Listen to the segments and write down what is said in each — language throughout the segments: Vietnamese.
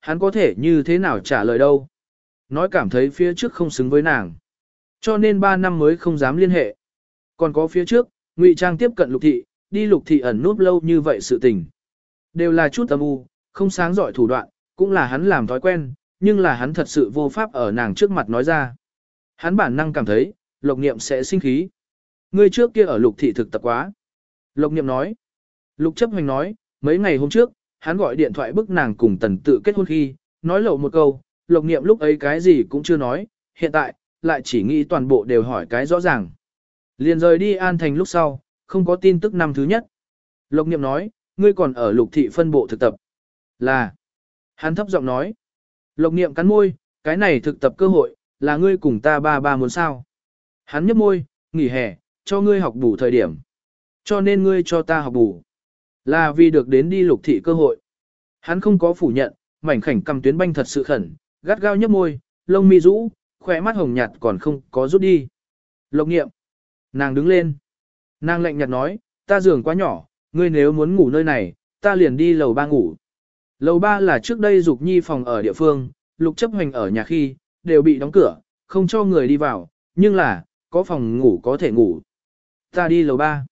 hắn có thể như thế nào trả lời đâu. Nói cảm thấy phía trước không xứng với nàng. Cho nên 3 năm mới không dám liên hệ. Còn có phía trước, ngụy Trang tiếp cận lục thị, đi lục thị ẩn núp lâu như vậy sự tình. Đều là chút âm u, không sáng giỏi thủ đoạn, cũng là hắn làm thói quen, nhưng là hắn thật sự vô pháp ở nàng trước mặt nói ra. Hắn bản năng cảm thấy, lộc niệm sẽ sinh khí. Ngươi trước kia ở lục thị thực tập quá. Lộc niệm nói. Lục chấp hoành nói, mấy ngày hôm trước, hắn gọi điện thoại bức nàng cùng tần tự kết hôn khi, nói lộ một câu, lộc niệm lúc ấy cái gì cũng chưa nói, hiện tại, lại chỉ nghĩ toàn bộ đều hỏi cái rõ ràng. Liền rời đi an thành lúc sau, không có tin tức năm thứ nhất. Lộc niệm nói, ngươi còn ở lục thị phân bộ thực tập. Là. Hắn thấp giọng nói. Lộc niệm cắn môi, cái này thực tập cơ hội, là ngươi cùng ta ba ba muốn sao. Hắn nhấp môi, nghỉ hè, cho ngươi học bù thời điểm. Cho nên ngươi cho ta học bù. Là vì được đến đi lục thị cơ hội. Hắn không có phủ nhận, mảnh khảnh cầm tuyến banh thật sự khẩn, gắt gao nhấp môi, lông mi rũ, khỏe mắt hồng nhạt còn không có rút đi. Lộc nghiệm. Nàng đứng lên. Nàng lạnh nhạt nói, ta giường quá nhỏ, ngươi nếu muốn ngủ nơi này, ta liền đi lầu ba ngủ. Lầu ba là trước đây dục nhi phòng ở địa phương, lục chấp hành ở nhà khi, đều bị đóng cửa, không cho người đi vào, nhưng là, có phòng ngủ có thể ngủ. Ta đi lầu ba.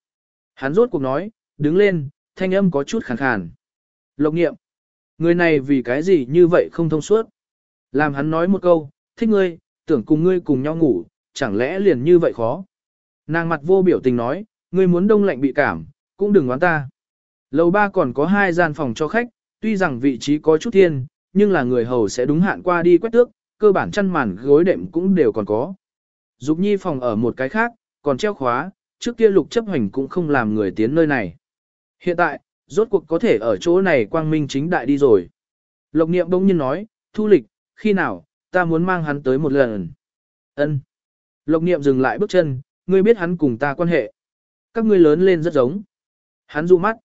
Hắn rốt cuộc nói, đứng lên, thanh âm có chút khàn khàn. Lộc nghiệm. Người này vì cái gì như vậy không thông suốt. Làm hắn nói một câu, thích ngươi, tưởng cùng ngươi cùng nhau ngủ, chẳng lẽ liền như vậy khó. Nàng mặt vô biểu tình nói, ngươi muốn đông lạnh bị cảm, cũng đừng oán ta. Lầu ba còn có hai gian phòng cho khách, tuy rằng vị trí có chút thiên, nhưng là người hầu sẽ đúng hạn qua đi quét tước, cơ bản chăn màn gối đệm cũng đều còn có. Dục nhi phòng ở một cái khác, còn treo khóa, trước kia lục chấp hành cũng không làm người tiến nơi này. Hiện tại, rốt cuộc có thể ở chỗ này quang minh chính đại đi rồi. Lộc niệm đông nhiên nói, thu lịch, khi nào, ta muốn mang hắn tới một lần. ân Lộc niệm dừng lại bước chân, ngươi biết hắn cùng ta quan hệ. Các ngươi lớn lên rất giống. Hắn du mắt.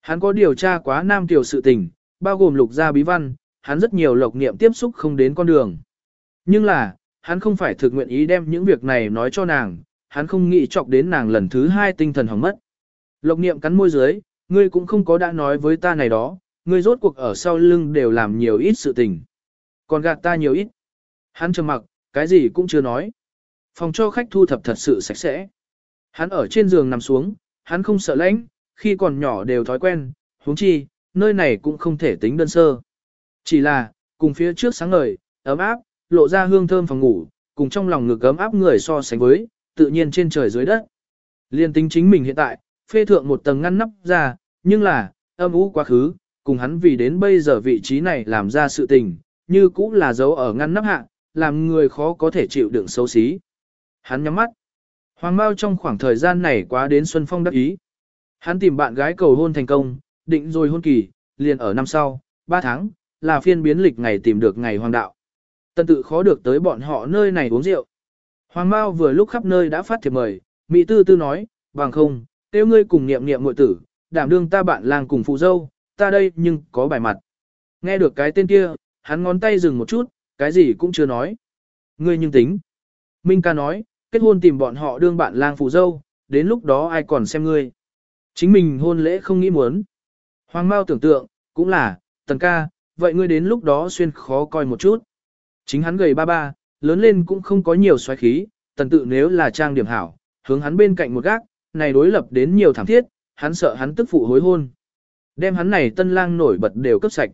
Hắn có điều tra quá nam tiểu sự tình, bao gồm lục gia bí văn, hắn rất nhiều lộc niệm tiếp xúc không đến con đường. Nhưng là, hắn không phải thực nguyện ý đem những việc này nói cho nàng, hắn không nghĩ chọc đến nàng lần thứ hai tinh thần hỏng mất. Lộc niệm cắn môi dưới, ngươi cũng không có đã nói với ta này đó, ngươi rốt cuộc ở sau lưng đều làm nhiều ít sự tình. Còn gạt ta nhiều ít. Hắn trầm mặc, cái gì cũng chưa nói. Phòng cho khách thu thập thật sự sạch sẽ. Hắn ở trên giường nằm xuống, hắn không sợ lạnh, khi còn nhỏ đều thói quen, huống chi, nơi này cũng không thể tính đơn sơ. Chỉ là, cùng phía trước sáng ngời, ấm áp, lộ ra hương thơm phòng ngủ, cùng trong lòng ngực ấm áp người so sánh với, tự nhiên trên trời dưới đất. Liên tính chính mình hiện tại, phê thượng một tầng ngăn nắp ra, nhưng là, âm ú quá khứ, cùng hắn vì đến bây giờ vị trí này làm ra sự tình, như cũng là dấu ở ngăn nắp hạ, làm người khó có thể chịu đựng xấu xí. Hắn nhắm mắt. Hoàng Mao trong khoảng thời gian này quá đến Xuân Phong đắc ý. Hắn tìm bạn gái cầu hôn thành công, định rồi hôn kỳ, liền ở năm sau, 3 tháng, là phiên biến lịch ngày tìm được ngày hoàng đạo. Tân tự khó được tới bọn họ nơi này uống rượu. Hoàng Mao vừa lúc khắp nơi đã phát thiệp mời, Mỹ Tư Tư nói, bằng không, tiêu ngươi cùng niệm niệm muội tử, đảm đương ta bạn làng cùng phụ dâu, ta đây nhưng có bài mặt. Nghe được cái tên kia, hắn ngón tay dừng một chút, cái gì cũng chưa nói. Ngươi nhưng tính. Minh ca nói, kết hôn tìm bọn họ đương bạn lang phụ dâu, đến lúc đó ai còn xem ngươi. Chính mình hôn lễ không nghĩ muốn. Hoàng Mao tưởng tượng, cũng là, tần ca, vậy ngươi đến lúc đó xuyên khó coi một chút. Chính hắn gầy ba ba, lớn lên cũng không có nhiều xoáy khí, tần tự nếu là trang điểm hảo, hướng hắn bên cạnh một gác, này đối lập đến nhiều thảm thiết, hắn sợ hắn tức phụ hối hôn. Đem hắn này tân lang nổi bật đều cấp sạch.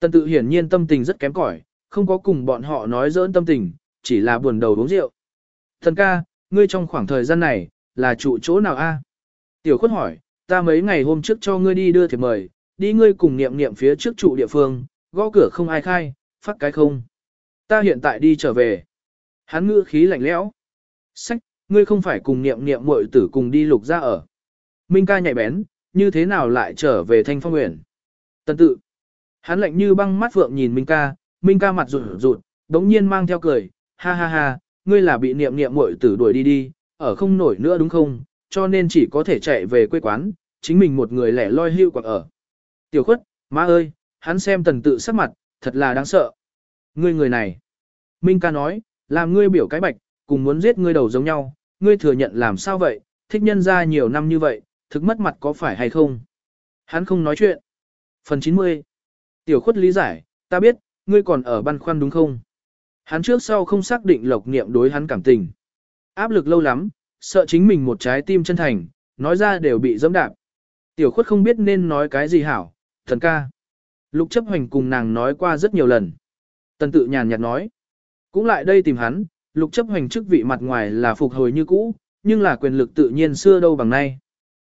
tân tự hiển nhiên tâm tình rất kém cỏi, không có cùng bọn họ nói dỡn tâm tình, chỉ là buồn đầu uống rượu. Thần ca, ngươi trong khoảng thời gian này, là trụ chỗ nào a? Tiểu khuất hỏi, ta mấy ngày hôm trước cho ngươi đi đưa thiệp mời, đi ngươi cùng niệm niệm phía trước trụ địa phương, gõ cửa không ai khai, phát cái không. Ta hiện tại đi trở về. Hắn ngữ khí lạnh lẽo. Sách, ngươi không phải cùng niệm niệm muội tử cùng đi lục ra ở. Minh ca nhạy bén, như thế nào lại trở về thanh phong nguyện. Tần tự. Hắn lạnh như băng mắt vượng nhìn Minh ca, Minh ca mặt rụt rụt, đống nhiên mang theo cười, ha ha ha, ngươi là bị niệm niệm muội tử đuổi đi đi, ở không nổi nữa đúng không, cho nên chỉ có thể chạy về quê quán, chính mình một người lẻ loi hưu quạng ở. Tiểu khuất, má ơi, hắn xem tần tự sắc mặt, thật là đáng sợ. Ngươi người này. Minh ca nói, làm ngươi biểu cái bạch, cùng muốn giết ngươi đầu giống nhau, ngươi thừa nhận làm sao vậy, thích nhân ra nhiều năm như vậy, thực mất mặt có phải hay không? Hắn không nói chuyện. Phần 90. Tiểu khuất lý giải, Ta biết, ngươi còn ở băn khoăn đúng không? Hắn trước sau không xác định lộc niệm đối hắn cảm tình. Áp lực lâu lắm, sợ chính mình một trái tim chân thành, nói ra đều bị dẫm đạp. Tiểu khuất không biết nên nói cái gì hảo, thần ca. Lục chấp hoành cùng nàng nói qua rất nhiều lần. Tần tự nhàn nhạt nói. Cũng lại đây tìm hắn, lục chấp hành chức vị mặt ngoài là phục hồi như cũ, nhưng là quyền lực tự nhiên xưa đâu bằng nay.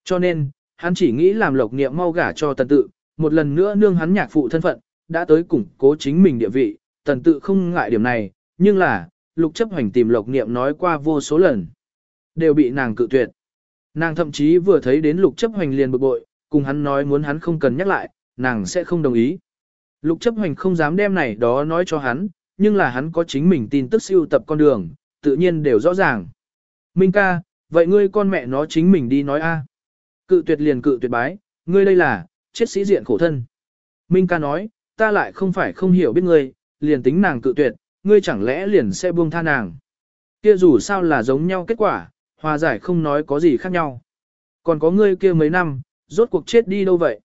Cho nên, hắn chỉ nghĩ làm lộc niệm mau gả cho tần tự, một lần nữa nương hắn nhạc phụ thân phận, đã tới củng cố chính mình địa vị, tần tự không ngại điểm này, nhưng là, lục chấp hành tìm lộc niệm nói qua vô số lần. Đều bị nàng cự tuyệt. Nàng thậm chí vừa thấy đến lục chấp hành liền bực bội, cùng hắn nói muốn hắn không cần nhắc lại, nàng sẽ không đồng ý. Lục chấp hành không dám đem này đó nói cho hắn, nhưng là hắn có chính mình tin tức siêu tập con đường, tự nhiên đều rõ ràng. Minh ca, vậy ngươi con mẹ nó chính mình đi nói a. Cự tuyệt liền cự tuyệt bái, ngươi đây là, chết sĩ diện khổ thân. Minh ca nói, ta lại không phải không hiểu biết ngươi, liền tính nàng cự tuyệt, ngươi chẳng lẽ liền sẽ buông tha nàng. Kia dù sao là giống nhau kết quả, hòa giải không nói có gì khác nhau. Còn có ngươi kia mấy năm, rốt cuộc chết đi đâu vậy?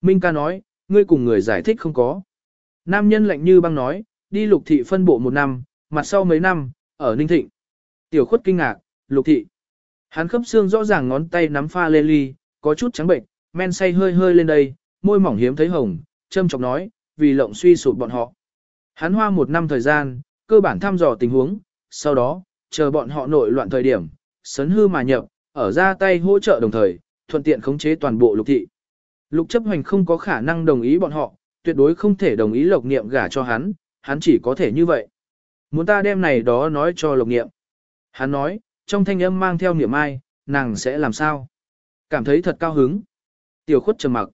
Minh ca nói, ngươi cùng người giải thích không có. Nam nhân lạnh như băng nói, đi lục thị phân bộ một năm, mặt sau mấy năm, ở Ninh Thịnh. Tiểu khuất kinh ngạc, lục thị. Hắn khớp xương rõ ràng ngón tay nắm pha lê ly, có chút trắng bệnh, men say hơi hơi lên đây, môi mỏng hiếm thấy hồng, châm chọc nói, vì lộng suy sụp bọn họ. Hắn hoa một năm thời gian, cơ bản thăm dò tình huống, sau đó, chờ bọn họ nội loạn thời điểm, sấn hư mà nhập, ở ra tay hỗ trợ đồng thời, thuận tiện khống chế toàn bộ lục thị. Lục chấp hành không có khả năng đồng ý bọn họ, tuyệt đối không thể đồng ý lộc niệm gả cho hắn, hắn chỉ có thể như vậy. Muốn ta đem này đó nói cho lộc niệm. Hắn nói, trong thanh âm mang theo niệm ai, nàng sẽ làm sao? Cảm thấy thật cao hứng. Tiểu khuất trầm mặc.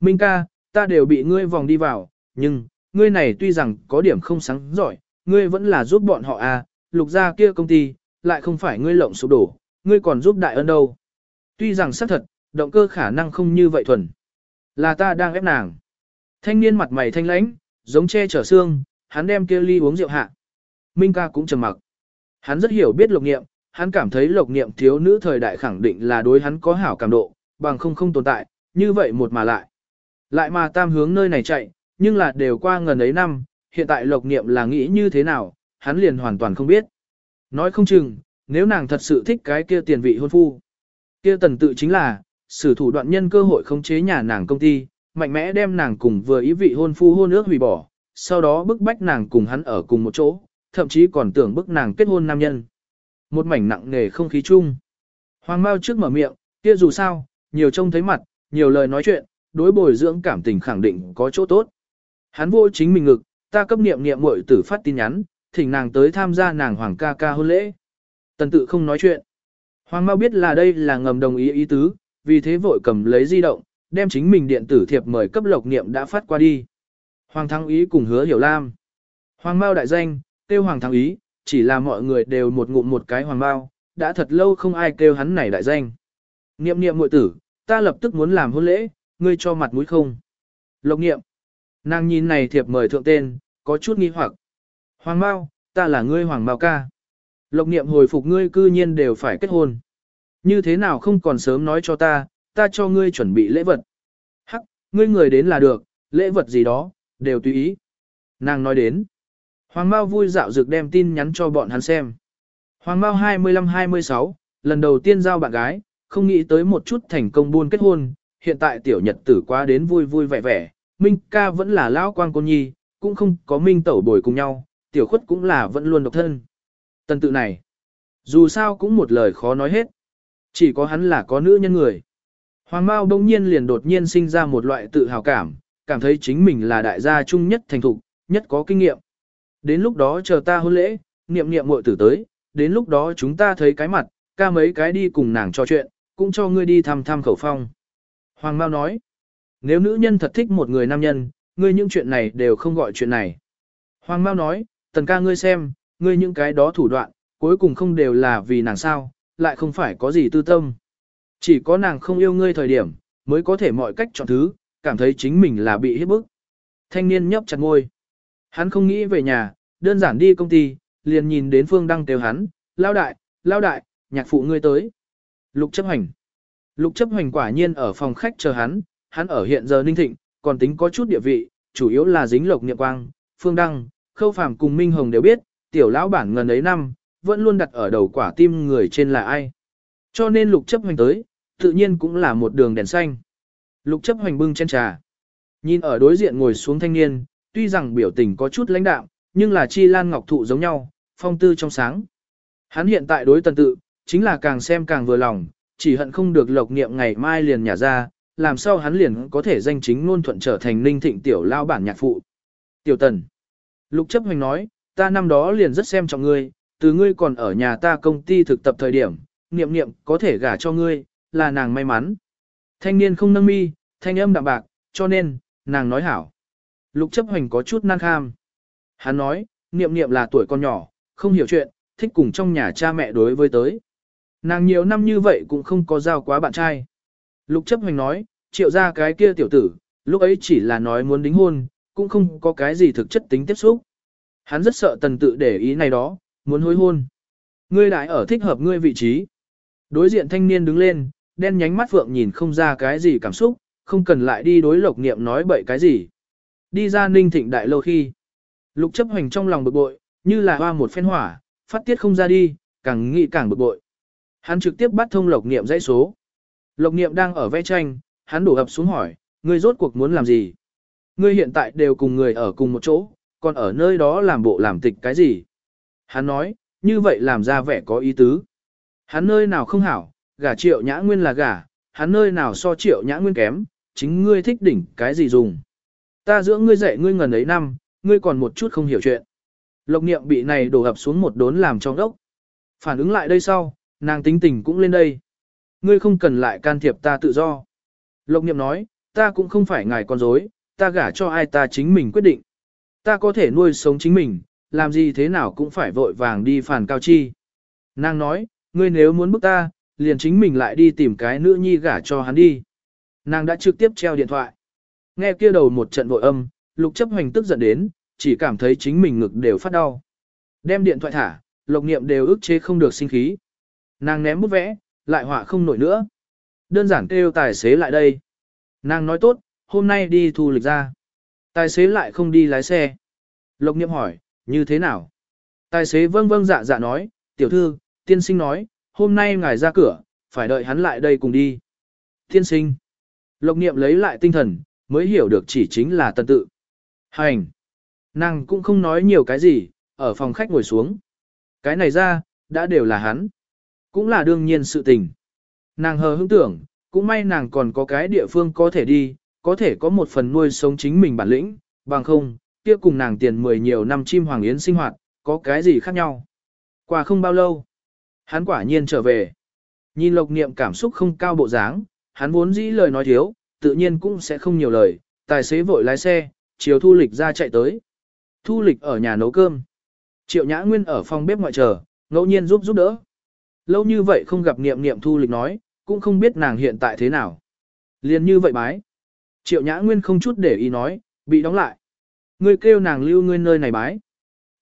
Minh ca, ta đều bị ngươi vòng đi vào, nhưng, ngươi này tuy rằng có điểm không sáng giỏi, ngươi vẫn là giúp bọn họ à, lục ra kia công ty, lại không phải ngươi lộng sụp đổ, ngươi còn giúp đại ân đâu. Tuy rằng xác thật, động cơ khả năng không như vậy thuần. Là ta đang ép nàng. Thanh niên mặt mày thanh lãnh, giống che chở xương, hắn đem kia ly uống rượu hạ. Minh ca cũng trầm mặc. Hắn rất hiểu biết lộc nghiệm, hắn cảm thấy lộc nghiệm thiếu nữ thời đại khẳng định là đối hắn có hảo cảm độ, bằng không không tồn tại, như vậy một mà lại. Lại mà tam hướng nơi này chạy, nhưng là đều qua ngần ấy năm, hiện tại lộc nghiệm là nghĩ như thế nào, hắn liền hoàn toàn không biết. Nói không chừng, nếu nàng thật sự thích cái kia tiền vị hôn phu. Kia tần tự chính là, sử thủ đoạn nhân cơ hội khống chế nhà nàng công ty, mạnh mẽ đem nàng cùng vừa ý vị hôn phu hôn ước hủy bỏ, sau đó bức bách nàng cùng hắn ở cùng một chỗ, thậm chí còn tưởng bức nàng kết hôn nam nhân. Một mảnh nặng nề không khí chung. Hoàng Mao trước mở miệng, kia dù sao, nhiều trông thấy mặt, nhiều lời nói chuyện, đối bồi dưỡng cảm tình khẳng định có chỗ tốt. Hắn vô chính mình ngực, ta cấp niệm niệm muội tử phát tin nhắn, thỉnh nàng tới tham gia nàng hoàng ca ca hôn lễ. Tần tự không nói chuyện. Hoàng Mao biết là đây là ngầm đồng ý ý tứ, vì thế vội cầm lấy di động, đem chính mình điện tử thiệp mời cấp lộc niệm đã phát qua đi. Hoàng Thắng Ý cùng hứa hiểu lam. Hoàng Mao đại danh, kêu Hoàng Thắng Ý, chỉ là mọi người đều một ngụm một cái Hoàng Mao, đã thật lâu không ai kêu hắn này đại danh. Niệm niệm muội tử, ta lập tức muốn làm hôn lễ, ngươi cho mặt mũi không? Lộc niệm. Nàng nhìn này thiệp mời thượng tên, có chút nghi hoặc. Hoàng Mao, ta là ngươi Hoàng Mao ca. Lộc niệm hồi phục ngươi cư nhiên đều phải kết hôn. Như thế nào không còn sớm nói cho ta, ta cho ngươi chuẩn bị lễ vật. Hắc, ngươi người đến là được, lễ vật gì đó, đều tùy ý. Nàng nói đến. Hoàng Mao vui dạo dược đem tin nhắn cho bọn hắn xem. Hoàng Mao 25-26, lần đầu tiên giao bạn gái, không nghĩ tới một chút thành công buôn kết hôn, hiện tại tiểu nhật tử quá đến vui vui vẻ vẻ, Minh ca vẫn là lão quan cô nhi, cũng không có Minh tẩu bồi cùng nhau, tiểu khuất cũng là vẫn luôn độc thân. Tần tự này, dù sao cũng một lời khó nói hết. Chỉ có hắn là có nữ nhân người. Hoàng Mao đông nhiên liền đột nhiên sinh ra một loại tự hào cảm, cảm thấy chính mình là đại gia trung nhất thành thục, nhất có kinh nghiệm. Đến lúc đó chờ ta hôn lễ, niệm niệm muội tử tới, đến lúc đó chúng ta thấy cái mặt, ca mấy cái đi cùng nàng trò chuyện, cũng cho ngươi đi thăm thăm khẩu phong. Hoàng Mao nói, nếu nữ nhân thật thích một người nam nhân, ngươi những chuyện này đều không gọi chuyện này. Hoàng Mao nói, tần ca ngươi xem, ngươi những cái đó thủ đoạn, cuối cùng không đều là vì nàng sao, lại không phải có gì tư tâm. Chỉ có nàng không yêu ngươi thời điểm, mới có thể mọi cách chọn thứ, cảm thấy chính mình là bị hiếp bức. Thanh niên nhấp chặt ngôi. Hắn không nghĩ về nhà, đơn giản đi công ty, liền nhìn đến Phương Đăng kêu hắn, lao đại, lao đại, nhạc phụ ngươi tới. Lục chấp hành. Lục chấp hành quả nhiên ở phòng khách chờ hắn, hắn ở hiện giờ ninh thịnh, còn tính có chút địa vị, chủ yếu là dính lộc niệm quang, phương đăng, khâu phàm cùng Minh Hồng đều biết, tiểu lão bản ngần ấy năm, vẫn luôn đặt ở đầu quả tim người trên là ai. Cho nên lục chấp hoành tới, tự nhiên cũng là một đường đèn xanh. Lục chấp hoành bưng chén trà. Nhìn ở đối diện ngồi xuống thanh niên, tuy rằng biểu tình có chút lãnh đạm, nhưng là chi lan ngọc thụ giống nhau, phong tư trong sáng. Hắn hiện tại đối tần tự, chính là càng xem càng vừa lòng, chỉ hận không được lộc niệm ngày mai liền nhả ra, làm sao hắn liền có thể danh chính ngôn thuận trở thành ninh thịnh tiểu lao bản nhạc phụ. Tiểu tần. Lục chấp hoành nói, ta năm đó liền rất xem trọng ngươi, từ ngươi còn ở nhà ta công ty thực tập thời điểm, niệm niệm có thể gả cho ngươi, là nàng may mắn. Thanh niên không nâng mi, thanh âm đạm bạc, cho nên, nàng nói hảo. Lục chấp hoành có chút nan kham. Hắn nói, niệm niệm là tuổi con nhỏ, không hiểu chuyện, thích cùng trong nhà cha mẹ đối với tới. Nàng nhiều năm như vậy cũng không có giao quá bạn trai. Lục chấp hoành nói, triệu ra cái kia tiểu tử, lúc ấy chỉ là nói muốn đính hôn, cũng không có cái gì thực chất tính tiếp xúc. Hắn rất sợ tần tự để ý này đó, muốn hối hôn. Ngươi lại ở thích hợp ngươi vị trí. Đối diện thanh niên đứng lên, đen nhánh mắt phượng nhìn không ra cái gì cảm xúc, không cần lại đi đối lộc niệm nói bậy cái gì. Đi ra ninh thịnh đại lâu khi. Lục chấp hoành trong lòng bực bội, như là hoa một phen hỏa, phát tiết không ra đi, càng nghĩ càng bực bội. Hắn trực tiếp bắt thông lộc niệm dãy số. Lộc niệm đang ở vẽ tranh, hắn đổ ập xuống hỏi, ngươi rốt cuộc muốn làm gì? Ngươi hiện tại đều cùng người ở cùng một chỗ, còn ở nơi đó làm bộ làm tịch cái gì? Hắn nói, như vậy làm ra vẻ có ý tứ. Hắn nơi nào không hảo, gả triệu nhã nguyên là gả, hắn nơi nào so triệu nhã nguyên kém, chính ngươi thích đỉnh cái gì dùng. Ta dưỡng ngươi dạy ngươi ngần ấy năm, ngươi còn một chút không hiểu chuyện. Lộc niệm bị này đổ ập xuống một đốn làm trong đốc. Phản ứng lại đây sau, nàng tính tình cũng lên đây. Ngươi không cần lại can thiệp ta tự do. Lộc niệm nói, ta cũng không phải ngài con dối, ta gả cho ai ta chính mình quyết định. Ta có thể nuôi sống chính mình, làm gì thế nào cũng phải vội vàng đi phản cao chi. Nàng nói, ngươi nếu muốn bức ta, liền chính mình lại đi tìm cái nữ nhi gả cho hắn đi. Nàng đã trực tiếp treo điện thoại. Nghe kia đầu một trận vội âm, lục chấp hoành tức giận đến, chỉ cảm thấy chính mình ngực đều phát đau. Đem điện thoại thả, lộc niệm đều ức chế không được sinh khí. Nàng ném bút vẽ, lại họa không nổi nữa. Đơn giản kêu tài xế lại đây. Nàng nói tốt, hôm nay đi thu lịch ra. Tài xế lại không đi lái xe. Lộc niệm hỏi, như thế nào? Tài xế vâng vâng dạ dạ nói, tiểu thư, tiên sinh nói, hôm nay ngài ra cửa, phải đợi hắn lại đây cùng đi. Thiên sinh. Lộc niệm lấy lại tinh thần, mới hiểu được chỉ chính là tần tự. Hành. Nàng cũng không nói nhiều cái gì, ở phòng khách ngồi xuống. Cái này ra, đã đều là hắn. Cũng là đương nhiên sự tình. Nàng hờ hững tưởng, cũng may nàng còn có cái địa phương có thể đi, có thể có một phần nuôi sống chính mình bản lĩnh, bằng không, kia cùng nàng tiền mười nhiều năm chim hoàng yến sinh hoạt, có cái gì khác nhau. Qua không bao lâu, hắn quả nhiên trở về. Nhìn lộc niệm cảm xúc không cao bộ dáng, hắn vốn dĩ lời nói thiếu, tự nhiên cũng sẽ không nhiều lời, tài xế vội lái xe, chiều thu lịch ra chạy tới. Thu lịch ở nhà nấu cơm. Triệu Nhã Nguyên ở phòng bếp ngoại chờ, ngẫu nhiên giúp giúp đỡ. Lâu như vậy không gặp niệm niệm thu lịch nói, cũng không biết nàng hiện tại thế nào. Liền như vậy bái. Triệu Nhã Nguyên không chút để ý nói, bị đóng lại. Ngươi kêu nàng lưu ngươi nơi này bái.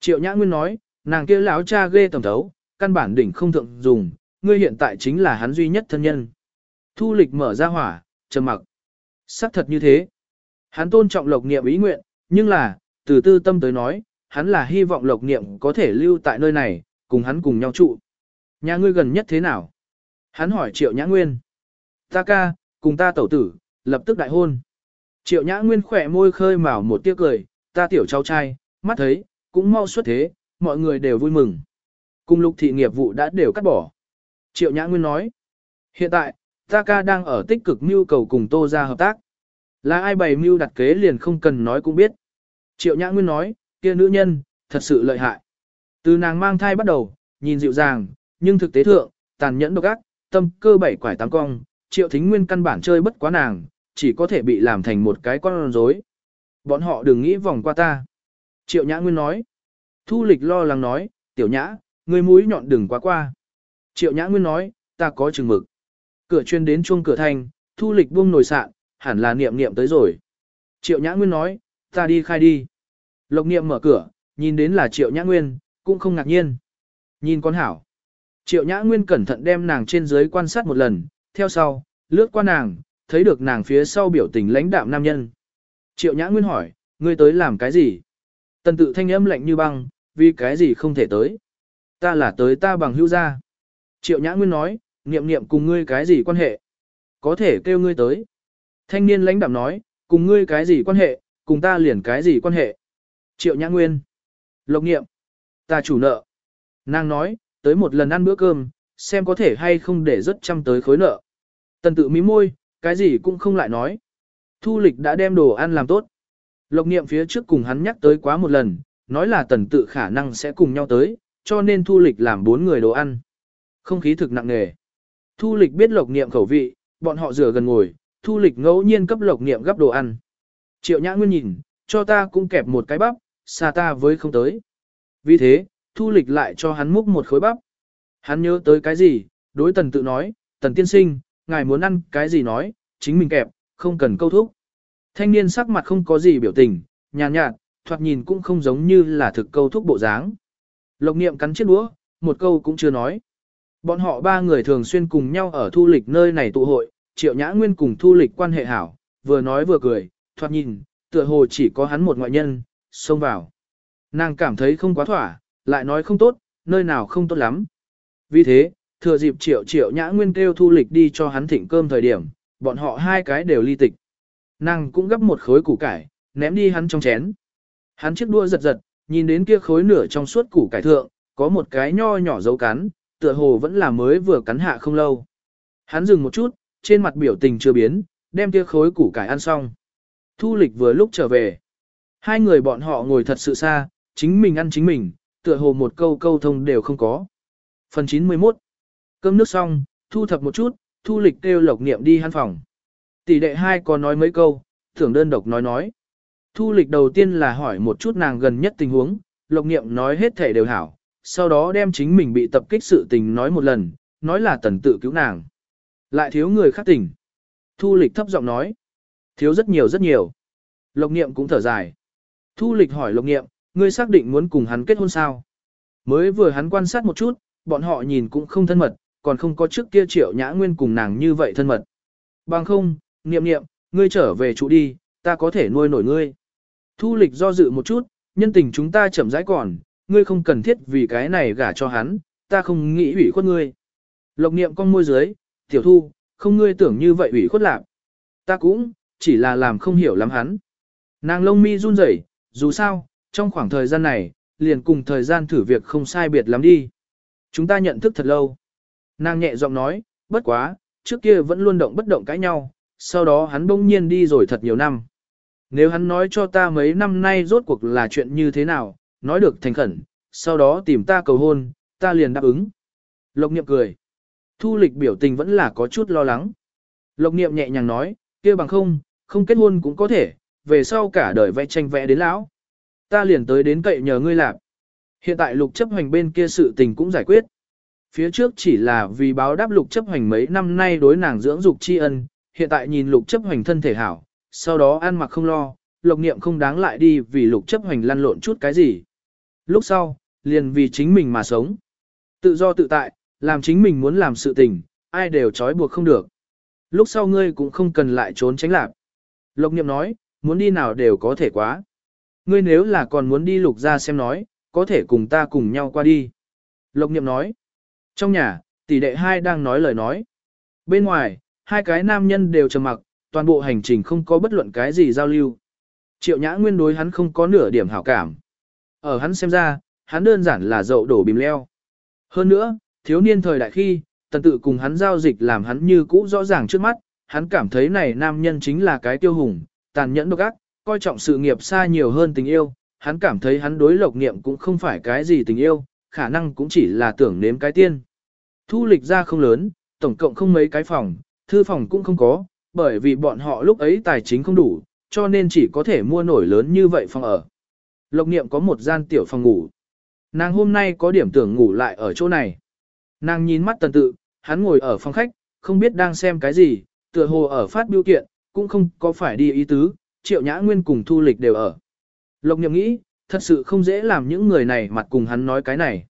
Triệu Nhã Nguyên nói, nàng kêu lão cha ghê tầm thấu, căn bản đỉnh không thượng dùng, ngươi hiện tại chính là hắn duy nhất thân nhân. Thu lịch mở ra hỏa, trầm mặc. xác thật như thế. Hắn tôn trọng lộc niệm ý nguyện, nhưng là, từ tư tâm tới nói, hắn là hy vọng lộc niệm có thể lưu tại nơi này, cùng hắn cùng nhau trụ. Nhà ngươi gần nhất thế nào? Hắn hỏi Triệu Nhã Nguyên. Ta ca, cùng ta tẩu tử, lập tức đại hôn. Triệu Nhã Nguyên khỏe môi khơi mào một tiếc cười, ta tiểu cháu trai, mắt thấy, cũng mau xuất thế, mọi người đều vui mừng. Cùng lục thị nghiệp vụ đã đều cắt bỏ. Triệu Nhã Nguyên nói. Hiện tại, ta ca đang ở tích cực mưu cầu cùng tô ra hợp tác. Là ai bày mưu đặt kế liền không cần nói cũng biết. Triệu Nhã Nguyên nói, kia nữ nhân, thật sự lợi hại. Từ nàng mang thai bắt đầu, nhìn dịu dàng, nhưng thực tế thượng, tàn nhẫn độc ác, tâm cơ bảy quải tám cong, Triệu Thính Nguyên căn bản chơi bất quá nàng, chỉ có thể bị làm thành một cái con rối. Bọn họ đừng nghĩ vòng qua ta. Triệu Nhã Nguyên nói. Thu lịch lo lắng nói, tiểu nhã, người mũi nhọn đừng quá qua. Triệu Nhã Nguyên nói, ta có chừng mực. Cửa chuyên đến chuông cửa thành, thu lịch buông nồi sạn, hẳn là niệm niệm tới rồi. Triệu Nhã Nguyên nói, ta đi khai đi. Lộc niệm mở cửa, nhìn đến là Triệu Nhã Nguyên, cũng không ngạc nhiên. Nhìn con hảo. Triệu Nhã Nguyên cẩn thận đem nàng trên dưới quan sát một lần, theo sau, lướt qua nàng, thấy được nàng phía sau biểu tình lãnh đạm nam nhân. Triệu Nhã Nguyên hỏi, ngươi tới làm cái gì? Tần tự thanh âm lạnh như băng, vì cái gì không thể tới? Ta là tới ta bằng hữu gia. Triệu Nhã Nguyên nói, niệm niệm cùng ngươi cái gì quan hệ? Có thể kêu ngươi tới. Thanh niên lãnh đạm nói, cùng ngươi cái gì quan hệ, cùng ta liền cái gì quan hệ? Triệu Nhã Nguyên. Lộc niệm. Ta chủ nợ. Nàng nói, tới một lần ăn bữa cơm, xem có thể hay không để rất chăm tới khối nợ. Tần tự mí môi, cái gì cũng không lại nói. Thu lịch đã đem đồ ăn làm tốt. Lộc niệm phía trước cùng hắn nhắc tới quá một lần, nói là tần tự khả năng sẽ cùng nhau tới, cho nên thu lịch làm bốn người đồ ăn. Không khí thực nặng nề. Thu lịch biết lộc niệm khẩu vị, bọn họ rửa gần ngồi, thu lịch ngẫu nhiên cấp lộc niệm gấp đồ ăn. Triệu nhã nguyên nhìn, cho ta cũng kẹp một cái bắp, xa ta với không tới. Vì thế, thu lịch lại cho hắn múc một khối bắp. Hắn nhớ tới cái gì, đối tần tự nói, tần tiên sinh, ngài muốn ăn cái gì nói, chính mình kẹp, không cần câu thúc. Thanh niên sắc mặt không có gì biểu tình, nhàn nhạt, thoạt nhìn cũng không giống như là thực câu thúc bộ dáng. Lộc niệm cắn chiếc đũa, một câu cũng chưa nói. Bọn họ ba người thường xuyên cùng nhau ở thu lịch nơi này tụ hội, triệu nhã nguyên cùng thu lịch quan hệ hảo, vừa nói vừa cười, thoạt nhìn, tựa hồ chỉ có hắn một ngoại nhân, xông vào. Nàng cảm thấy không quá thỏa, lại nói không tốt, nơi nào không tốt lắm. Vì thế, thừa dịp triệu triệu nhã nguyên kêu thu lịch đi cho hắn thịnh cơm thời điểm, bọn họ hai cái đều ly tịch. Nàng cũng gấp một khối củ cải, ném đi hắn trong chén. Hắn chiếc đua giật giật, nhìn đến kia khối nửa trong suốt củ cải thượng, có một cái nho nhỏ dấu cắn, tựa hồ vẫn là mới vừa cắn hạ không lâu. Hắn dừng một chút, trên mặt biểu tình chưa biến, đem kia khối củ cải ăn xong. Thu lịch vừa lúc trở về. Hai người bọn họ ngồi thật sự xa, chính mình ăn chính mình, tựa hồ một câu câu thông đều không có. Phần 91 Cơm nước xong, thu thập một chút, thu lịch kêu lộc niệm đi hắn phòng. Tỷ đệ hai có nói mấy câu, thưởng đơn độc nói nói. Thu lịch đầu tiên là hỏi một chút nàng gần nhất tình huống, lộc niệm nói hết thể đều hảo, sau đó đem chính mình bị tập kích sự tình nói một lần, nói là tần tự cứu nàng. Lại thiếu người khác tỉnh. Thu lịch thấp giọng nói. Thiếu rất nhiều rất nhiều. Lộc niệm cũng thở dài. Thu lịch hỏi lộc niệm, ngươi xác định muốn cùng hắn kết hôn sao? Mới vừa hắn quan sát một chút, bọn họ nhìn cũng không thân mật, còn không có trước kia triệu nhã nguyên cùng nàng như vậy thân mật. Bằng không, niệm niệm, ngươi trở về trụ đi, ta có thể nuôi nổi ngươi. Thu lịch do dự một chút, nhân tình chúng ta chậm rãi còn, ngươi không cần thiết vì cái này gả cho hắn, ta không nghĩ ủy khuất ngươi. Lộc niệm con môi dưới, tiểu thu, không ngươi tưởng như vậy ủy khuất lạc. Ta cũng, chỉ là làm không hiểu lắm hắn. Nàng lông mi run rẩy, dù sao, trong khoảng thời gian này, liền cùng thời gian thử việc không sai biệt lắm đi. Chúng ta nhận thức thật lâu. Nàng nhẹ giọng nói, bất quá, trước kia vẫn luôn động bất động cãi nhau, sau đó hắn bỗng nhiên đi rồi thật nhiều năm. Nếu hắn nói cho ta mấy năm nay rốt cuộc là chuyện như thế nào, nói được thành khẩn, sau đó tìm ta cầu hôn, ta liền đáp ứng. Lộc niệm cười. Thu lịch biểu tình vẫn là có chút lo lắng. Lộc niệm nhẹ nhàng nói, kia bằng không, không kết hôn cũng có thể, về sau cả đời vẽ tranh vẽ đến lão. Ta liền tới đến cậy nhờ ngươi làm. Hiện tại lục chấp hành bên kia sự tình cũng giải quyết. Phía trước chỉ là vì báo đáp lục chấp hành mấy năm nay đối nàng dưỡng dục tri ân, hiện tại nhìn lục chấp hành thân thể hảo, sau đó ăn mặc không lo, lộc niệm không đáng lại đi vì lục chấp hành lăn lộn chút cái gì. Lúc sau, liền vì chính mình mà sống. Tự do tự tại, làm chính mình muốn làm sự tình, ai đều trói buộc không được. Lúc sau ngươi cũng không cần lại trốn tránh lạc. lộc niệm nói, muốn đi nào đều có thể quá. Ngươi nếu là còn muốn đi lục ra xem nói, có thể cùng ta cùng nhau qua đi. Lộc niệm nói. Trong nhà, tỷ đệ hai đang nói lời nói. Bên ngoài, hai cái nam nhân đều trầm mặc, toàn bộ hành trình không có bất luận cái gì giao lưu. Triệu nhã nguyên đối hắn không có nửa điểm hảo cảm. Ở hắn xem ra, hắn đơn giản là dậu đổ bìm leo. Hơn nữa, thiếu niên thời đại khi, tần tự cùng hắn giao dịch làm hắn như cũ rõ ràng trước mắt, hắn cảm thấy này nam nhân chính là cái tiêu hùng, tàn nhẫn độc ác, coi trọng sự nghiệp xa nhiều hơn tình yêu, hắn cảm thấy hắn đối lộc niệm cũng không phải cái gì tình yêu, khả năng cũng chỉ là tưởng nếm cái tiên. Thu lịch ra không lớn, tổng cộng không mấy cái phòng, thư phòng cũng không có, bởi vì bọn họ lúc ấy tài chính không đủ, cho nên chỉ có thể mua nổi lớn như vậy phòng ở. Lộc niệm có một gian tiểu phòng ngủ. Nàng hôm nay có điểm tưởng ngủ lại ở chỗ này. Nàng nhìn mắt tần tự, hắn ngồi ở phòng khách, không biết đang xem cái gì, tựa hồ ở phát biểu kiện, cũng không có phải đi ý tứ, triệu nhã nguyên cùng thu lịch đều ở. Lộc nhậm nghĩ, thật sự không dễ làm những người này mặt cùng hắn nói cái này.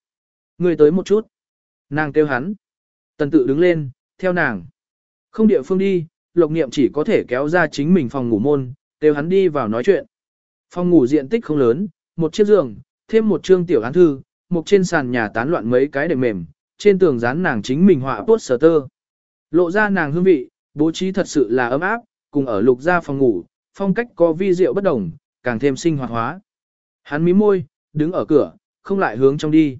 Người tới một chút. Nàng kêu hắn. Tần tự đứng lên, theo nàng. Không địa phương đi, lộc niệm chỉ có thể kéo ra chính mình phòng ngủ môn, đều hắn đi vào nói chuyện. Phòng ngủ diện tích không lớn, một chiếc giường, thêm một chương tiểu án thư, một trên sàn nhà tán loạn mấy cái đệm mềm, trên tường dán nàng chính mình họa poster. Lộ ra nàng hương vị, bố trí thật sự là ấm áp, cùng ở lục gia phòng ngủ, phong cách có vi diệu bất đồng, càng thêm sinh hoạt hóa. Hắn mím môi, đứng ở cửa, không lại hướng trong đi.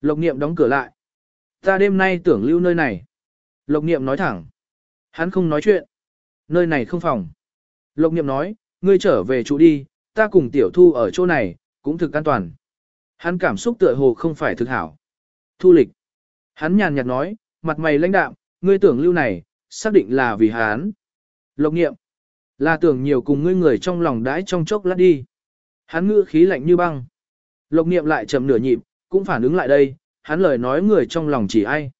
Lộc niệm đóng cửa lại. Ta đêm nay tưởng lưu nơi này. Lộc niệm nói thẳng. Hắn không nói chuyện. Nơi này không phòng. Lộc niệm nói, ngươi trở về trụ đi, ta cùng tiểu thu ở chỗ này, cũng thực an toàn. Hắn cảm xúc tựa hồ không phải thực hảo. Thu lịch. Hắn nhàn nhạt nói, mặt mày lãnh đạm, ngươi tưởng lưu này, xác định là vì hắn. Lộc Niệm, Là tưởng nhiều cùng ngươi người trong lòng đãi trong chốc lát đi. Hắn ngữ khí lạnh như băng. Lộc Niệm lại chậm nửa nhịp, cũng phản ứng lại đây, hắn lời nói người trong lòng chỉ ai.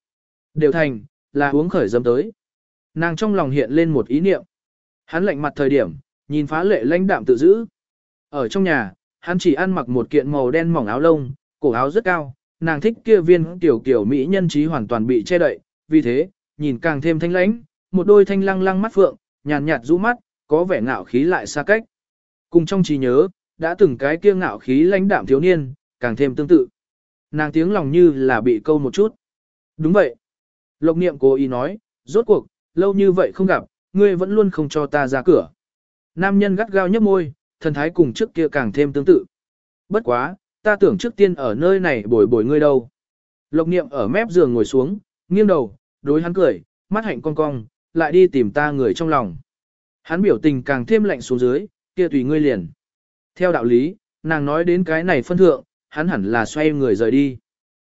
Đều thành, là uống khởi dâm tới. Nàng trong lòng hiện lên một ý niệm. Hắn lạnh mặt thời điểm, nhìn phá lệ lãnh đạm tự giữ. Ở trong nhà, hắn chỉ ăn mặc một kiện màu đen mỏng áo lông, cổ áo rất cao, nàng thích kia viên tiểu kiểu mỹ nhân trí hoàn toàn bị che đậy, vì thế, nhìn càng thêm thanh lãnh, một đôi thanh lăng lăng mắt phượng, nhàn nhạt rũ mắt, có vẻ ngạo khí lại xa cách. Cùng trong trí nhớ, đã từng cái kia ngạo khí lãnh đạm thiếu niên, càng thêm tương tự. Nàng tiếng lòng như là bị câu một chút. Đúng vậy. Lộc niệm cố ý nói, rốt cuộc, lâu như vậy không gặp, ngươi vẫn luôn không cho ta ra cửa. Nam nhân gắt gao nhấp môi, thần thái cùng trước kia càng thêm tương tự. Bất quá, ta tưởng trước tiên ở nơi này bồi bồi ngươi đâu. Lộc niệm ở mép giường ngồi xuống, nghiêng đầu, đối hắn cười, mắt hạnh cong cong, lại đi tìm ta người trong lòng. Hắn biểu tình càng thêm lạnh xuống dưới, kia tùy ngươi liền. Theo đạo lý, nàng nói đến cái này phân thượng, hắn hẳn là xoay người rời đi.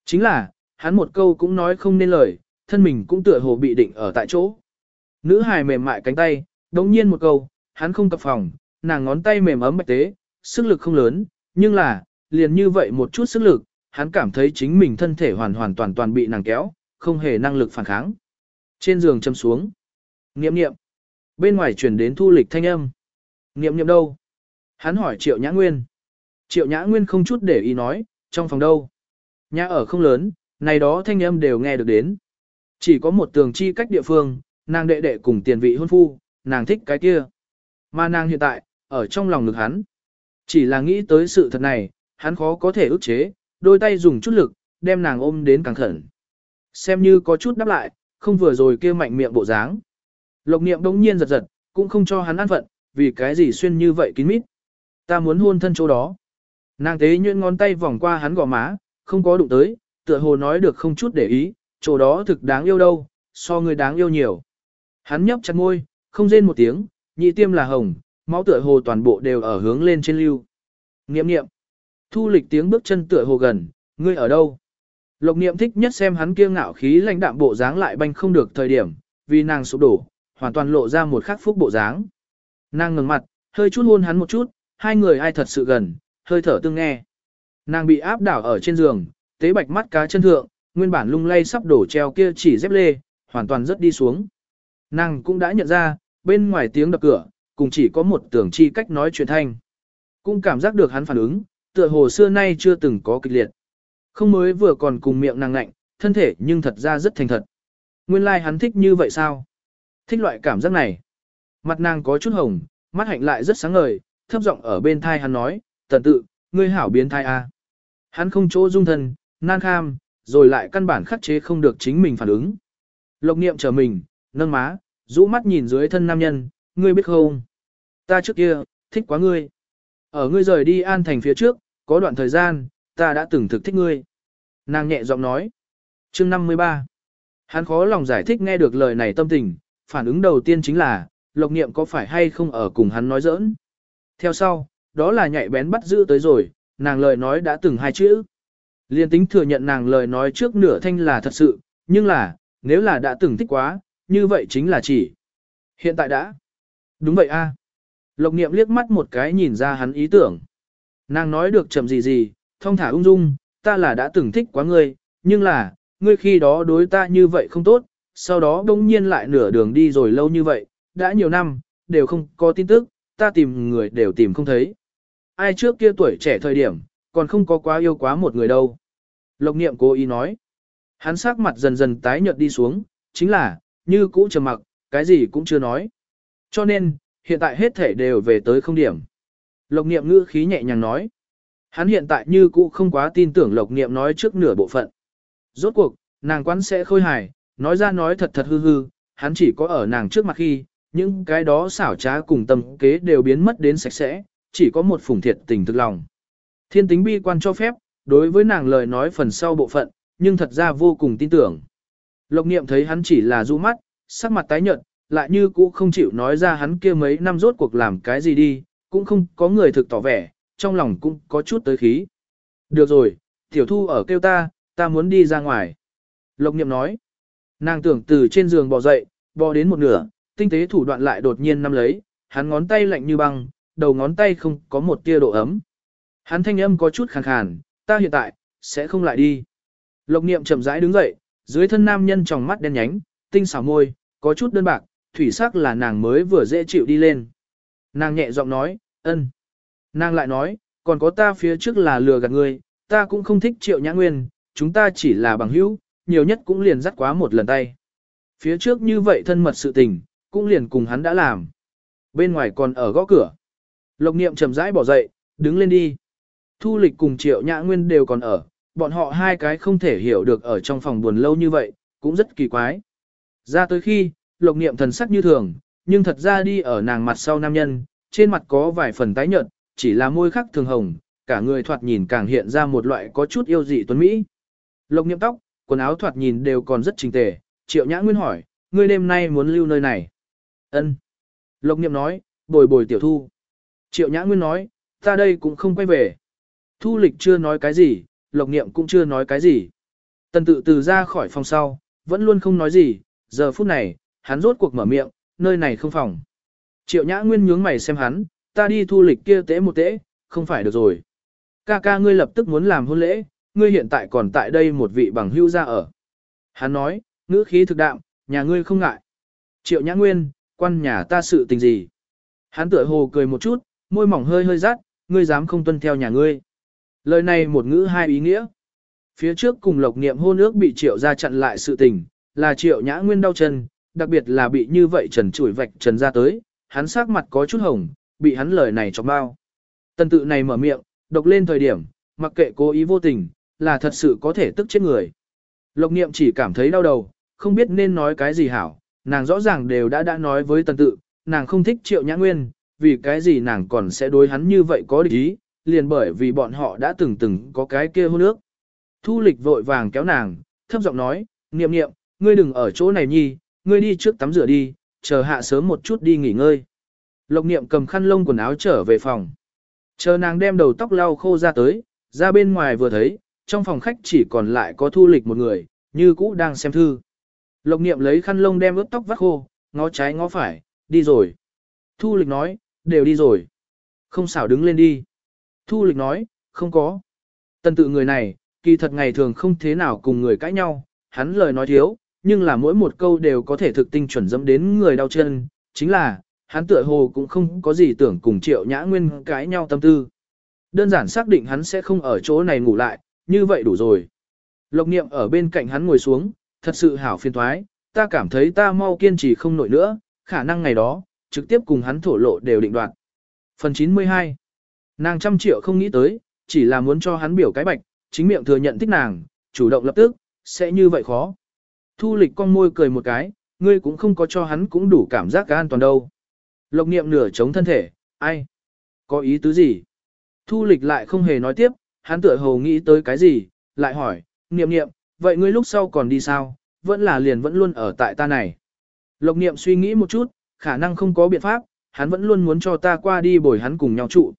Chính là, hắn một câu cũng nói không nên lời, thân mình cũng tựa hồ bị định ở tại chỗ. Nữ hài mềm mại cánh tay, đống nhiên một câu, hắn không cập phòng, nàng ngón tay mềm ấm bạch tế, sức lực không lớn, nhưng là, liền như vậy một chút sức lực, hắn cảm thấy chính mình thân thể hoàn hoàn toàn toàn bị nàng kéo, không hề năng lực phản kháng. Trên giường châm xuống. Niệm niệm. Bên ngoài chuyển đến thu lịch thanh âm. Niệm niệm đâu? Hắn hỏi Triệu Nhã Nguyên. Triệu Nhã Nguyên không chút để ý nói, trong phòng đâu? Nhà ở không lớn, này đó thanh âm đều nghe được đến. Chỉ có một tường chi cách địa phương, nàng đệ đệ cùng tiền vị hôn phu, nàng thích cái kia. Mà nàng hiện tại, ở trong lòng ngực hắn. Chỉ là nghĩ tới sự thật này, hắn khó có thể ức chế, đôi tay dùng chút lực, đem nàng ôm đến càng khẩn. Xem như có chút đáp lại, không vừa rồi kia mạnh miệng bộ dáng. Lộc niệm đống nhiên giật giật, cũng không cho hắn ăn phận, vì cái gì xuyên như vậy kín mít. Ta muốn hôn thân chỗ đó. Nàng tế nhuyễn ngón tay vòng qua hắn gò má, không có đụng tới, tựa hồ nói được không chút để ý, chỗ đó thực đáng yêu đâu, so người đáng yêu nhiều. Hắn nhấp chặt môi, không rên một tiếng, nhị tiêm là hồng, máu tựa hồ toàn bộ đều ở hướng lên trên lưu. Niệm niệm. Thu lịch tiếng bước chân tựa hồ gần, ngươi ở đâu? Lộc niệm thích nhất xem hắn kia ngạo khí lãnh đạm bộ dáng lại banh không được thời điểm, vì nàng sụp đổ, hoàn toàn lộ ra một khắc phúc bộ dáng. Nàng ngừng mặt, hơi chút hôn hắn một chút, hai người ai thật sự gần, hơi thở tương nghe. Nàng bị áp đảo ở trên giường, tế bạch mắt cá chân thượng, nguyên bản lung lay sắp đổ treo kia chỉ dép lê, hoàn toàn rất đi xuống. Nàng cũng đã nhận ra, bên ngoài tiếng đập cửa, cùng chỉ có một tưởng chi cách nói chuyện thanh. Cũng cảm giác được hắn phản ứng, tựa hồ xưa nay chưa từng có kịch liệt. Không mới vừa còn cùng miệng nàng ngạnh, thân thể nhưng thật ra rất thành thật. Nguyên lai like hắn thích như vậy sao? Thích loại cảm giác này. Mặt nàng có chút hồng, mắt hạnh lại rất sáng ngời, thấp giọng ở bên thai hắn nói, tần tự, ngươi hảo biến thai a. Hắn không chỗ dung thân, nan kham, rồi lại căn bản khắc chế không được chính mình phản ứng. Lộc niệm chờ mình, nâng má, rũ mắt nhìn dưới thân nam nhân, ngươi biết không? Ta trước kia, thích quá ngươi. Ở ngươi rời đi an thành phía trước, có đoạn thời gian, ta đã từng thực thích ngươi. Nàng nhẹ giọng nói. chương 53. Hắn khó lòng giải thích nghe được lời này tâm tình, phản ứng đầu tiên chính là, lộc niệm có phải hay không ở cùng hắn nói giỡn. Theo sau, đó là nhạy bén bắt giữ tới rồi, nàng lời nói đã từng hai chữ. Liên tính thừa nhận nàng lời nói trước nửa thanh là thật sự, nhưng là, nếu là đã từng thích quá, như vậy chính là chỉ. Hiện tại đã. Đúng vậy a. Lộc niệm liếc mắt một cái nhìn ra hắn ý tưởng. Nàng nói được chậm gì gì, thông thả ung dung, ta là đã từng thích quá ngươi, nhưng là, ngươi khi đó đối ta như vậy không tốt, sau đó đông nhiên lại nửa đường đi rồi lâu như vậy, đã nhiều năm, đều không có tin tức, ta tìm người đều tìm không thấy. Ai trước kia tuổi trẻ thời điểm, còn không có quá yêu quá một người đâu. Lộc niệm cố ý nói. Hắn sắc mặt dần dần tái nhợt đi xuống, chính là, như cũ trầm mặc, cái gì cũng chưa nói. Cho nên, hiện tại hết thể đều về tới không điểm. Lộc niệm ngữ khí nhẹ nhàng nói. Hắn hiện tại như cũ không quá tin tưởng lộc niệm nói trước nửa bộ phận. Rốt cuộc, nàng quán sẽ khôi hài, nói ra nói thật thật hư hư, hắn chỉ có ở nàng trước mặt khi, những cái đó xảo trá cùng tâm kế đều biến mất đến sạch sẽ, chỉ có một phủng thiệt tình thực lòng. Thiên tính bi quan cho phép, đối với nàng lời nói phần sau bộ phận, nhưng thật ra vô cùng tin tưởng. Lộc niệm thấy hắn chỉ là du mắt, sắc mặt tái nhợt, lại như cũ không chịu nói ra hắn kia mấy năm rốt cuộc làm cái gì đi, cũng không có người thực tỏ vẻ, trong lòng cũng có chút tới khí. Được rồi, tiểu thu ở kêu ta, ta muốn đi ra ngoài. Lộc niệm nói, nàng tưởng từ trên giường bò dậy, bò đến một nửa, tinh tế thủ đoạn lại đột nhiên nắm lấy, hắn ngón tay lạnh như băng, đầu ngón tay không có một tia độ ấm. Hắn thanh âm có chút khàn khàn, ta hiện tại, sẽ không lại đi. Lộc niệm chậm rãi đứng dậy, dưới thân nam nhân trong mắt đen nhánh, tinh xảo môi, có chút đơn bạc, thủy sắc là nàng mới vừa dễ chịu đi lên. Nàng nhẹ giọng nói, ân. Nàng lại nói, còn có ta phía trước là lừa gạt ngươi, ta cũng không thích triệu nhã nguyên, chúng ta chỉ là bằng hữu, nhiều nhất cũng liền dắt quá một lần tay. Phía trước như vậy thân mật sự tình, cũng liền cùng hắn đã làm. Bên ngoài còn ở gõ cửa. Lộc niệm chậm rãi bỏ dậy, đứng lên đi. Thu lịch cùng triệu nhã nguyên đều còn ở, bọn họ hai cái không thể hiểu được ở trong phòng buồn lâu như vậy, cũng rất kỳ quái. Ra tới khi, lộc niệm thần sắc như thường, nhưng thật ra đi ở nàng mặt sau nam nhân, trên mặt có vài phần tái nhợt, chỉ là môi khắc thường hồng, cả người thoạt nhìn càng hiện ra một loại có chút yêu dị tuấn Mỹ. Lộc niệm tóc, quần áo thoạt nhìn đều còn rất chỉnh tề, triệu nhã nguyên hỏi, ngươi đêm nay muốn lưu nơi này. ân Lộc niệm nói, bồi bồi tiểu thu. Triệu nhã nguyên nói, ta đây cũng không quay về. Thu lịch chưa nói cái gì, lộc niệm cũng chưa nói cái gì. Tần tự từ ra khỏi phòng sau, vẫn luôn không nói gì, giờ phút này, hắn rốt cuộc mở miệng, nơi này không phòng. Triệu nhã nguyên nhướng mày xem hắn, ta đi thu lịch kia tế một tế, không phải được rồi. Ca ca ngươi lập tức muốn làm hôn lễ, ngươi hiện tại còn tại đây một vị bằng hưu ra ở. Hắn nói, ngữ khí thực đạm, nhà ngươi không ngại. Triệu nhã nguyên, quan nhà ta sự tình gì? Hắn tựa hồ cười một chút, môi mỏng hơi hơi rát, ngươi dám không tuân theo nhà ngươi. Lời này một ngữ hai ý nghĩa. Phía trước cùng lộc niệm hôn ước bị triệu ra chặn lại sự tình, là triệu nhã nguyên đau chân, đặc biệt là bị như vậy trần chủi vạch trần ra tới, hắn sắc mặt có chút hồng, bị hắn lời này cho bao. Tần tự này mở miệng, độc lên thời điểm, mặc kệ cố ý vô tình, là thật sự có thể tức chết người. Lộc niệm chỉ cảm thấy đau đầu, không biết nên nói cái gì hảo, nàng rõ ràng đều đã đã nói với tần tự, nàng không thích triệu nhã nguyên, vì cái gì nàng còn sẽ đối hắn như vậy có địch ý, liền bởi vì bọn họ đã từng từng có cái kia hôn nước. Thu lịch vội vàng kéo nàng, thấp giọng nói, niệm niệm, ngươi đừng ở chỗ này nhi, ngươi đi trước tắm rửa đi, chờ hạ sớm một chút đi nghỉ ngơi. Lộc niệm cầm khăn lông quần áo trở về phòng. Chờ nàng đem đầu tóc lau khô ra tới, ra bên ngoài vừa thấy, trong phòng khách chỉ còn lại có thu lịch một người, như cũ đang xem thư. Lộc niệm lấy khăn lông đem ướt tóc vắt khô, ngó trái ngó phải, đi rồi. Thu lịch nói, đều đi rồi. Không xảo đứng lên đi. Thu lịch nói, không có. Tần tự người này, kỳ thật ngày thường không thế nào cùng người cãi nhau, hắn lời nói thiếu, nhưng là mỗi một câu đều có thể thực tinh chuẩn dẫm đến người đau chân, chính là, hắn tựa hồ cũng không có gì tưởng cùng triệu nhã nguyên cãi nhau tâm tư. Đơn giản xác định hắn sẽ không ở chỗ này ngủ lại, như vậy đủ rồi. Lộc niệm ở bên cạnh hắn ngồi xuống, thật sự hảo phiền thoái, ta cảm thấy ta mau kiên trì không nổi nữa, khả năng ngày đó, trực tiếp cùng hắn thổ lộ đều định đoạt. Phần 92 Nàng trăm triệu không nghĩ tới, chỉ là muốn cho hắn biểu cái bạch, chính miệng thừa nhận thích nàng, chủ động lập tức, sẽ như vậy khó. Thu lịch con môi cười một cái, ngươi cũng không có cho hắn cũng đủ cảm giác cả an toàn đâu. Lộc niệm nửa chống thân thể, ai? Có ý tứ gì? Thu lịch lại không hề nói tiếp, hắn tựa hồ nghĩ tới cái gì, lại hỏi, niệm niệm, vậy ngươi lúc sau còn đi sao? Vẫn là liền vẫn luôn ở tại ta này. Lộc niệm suy nghĩ một chút, khả năng không có biện pháp, hắn vẫn luôn muốn cho ta qua đi bồi hắn cùng nhau trụ.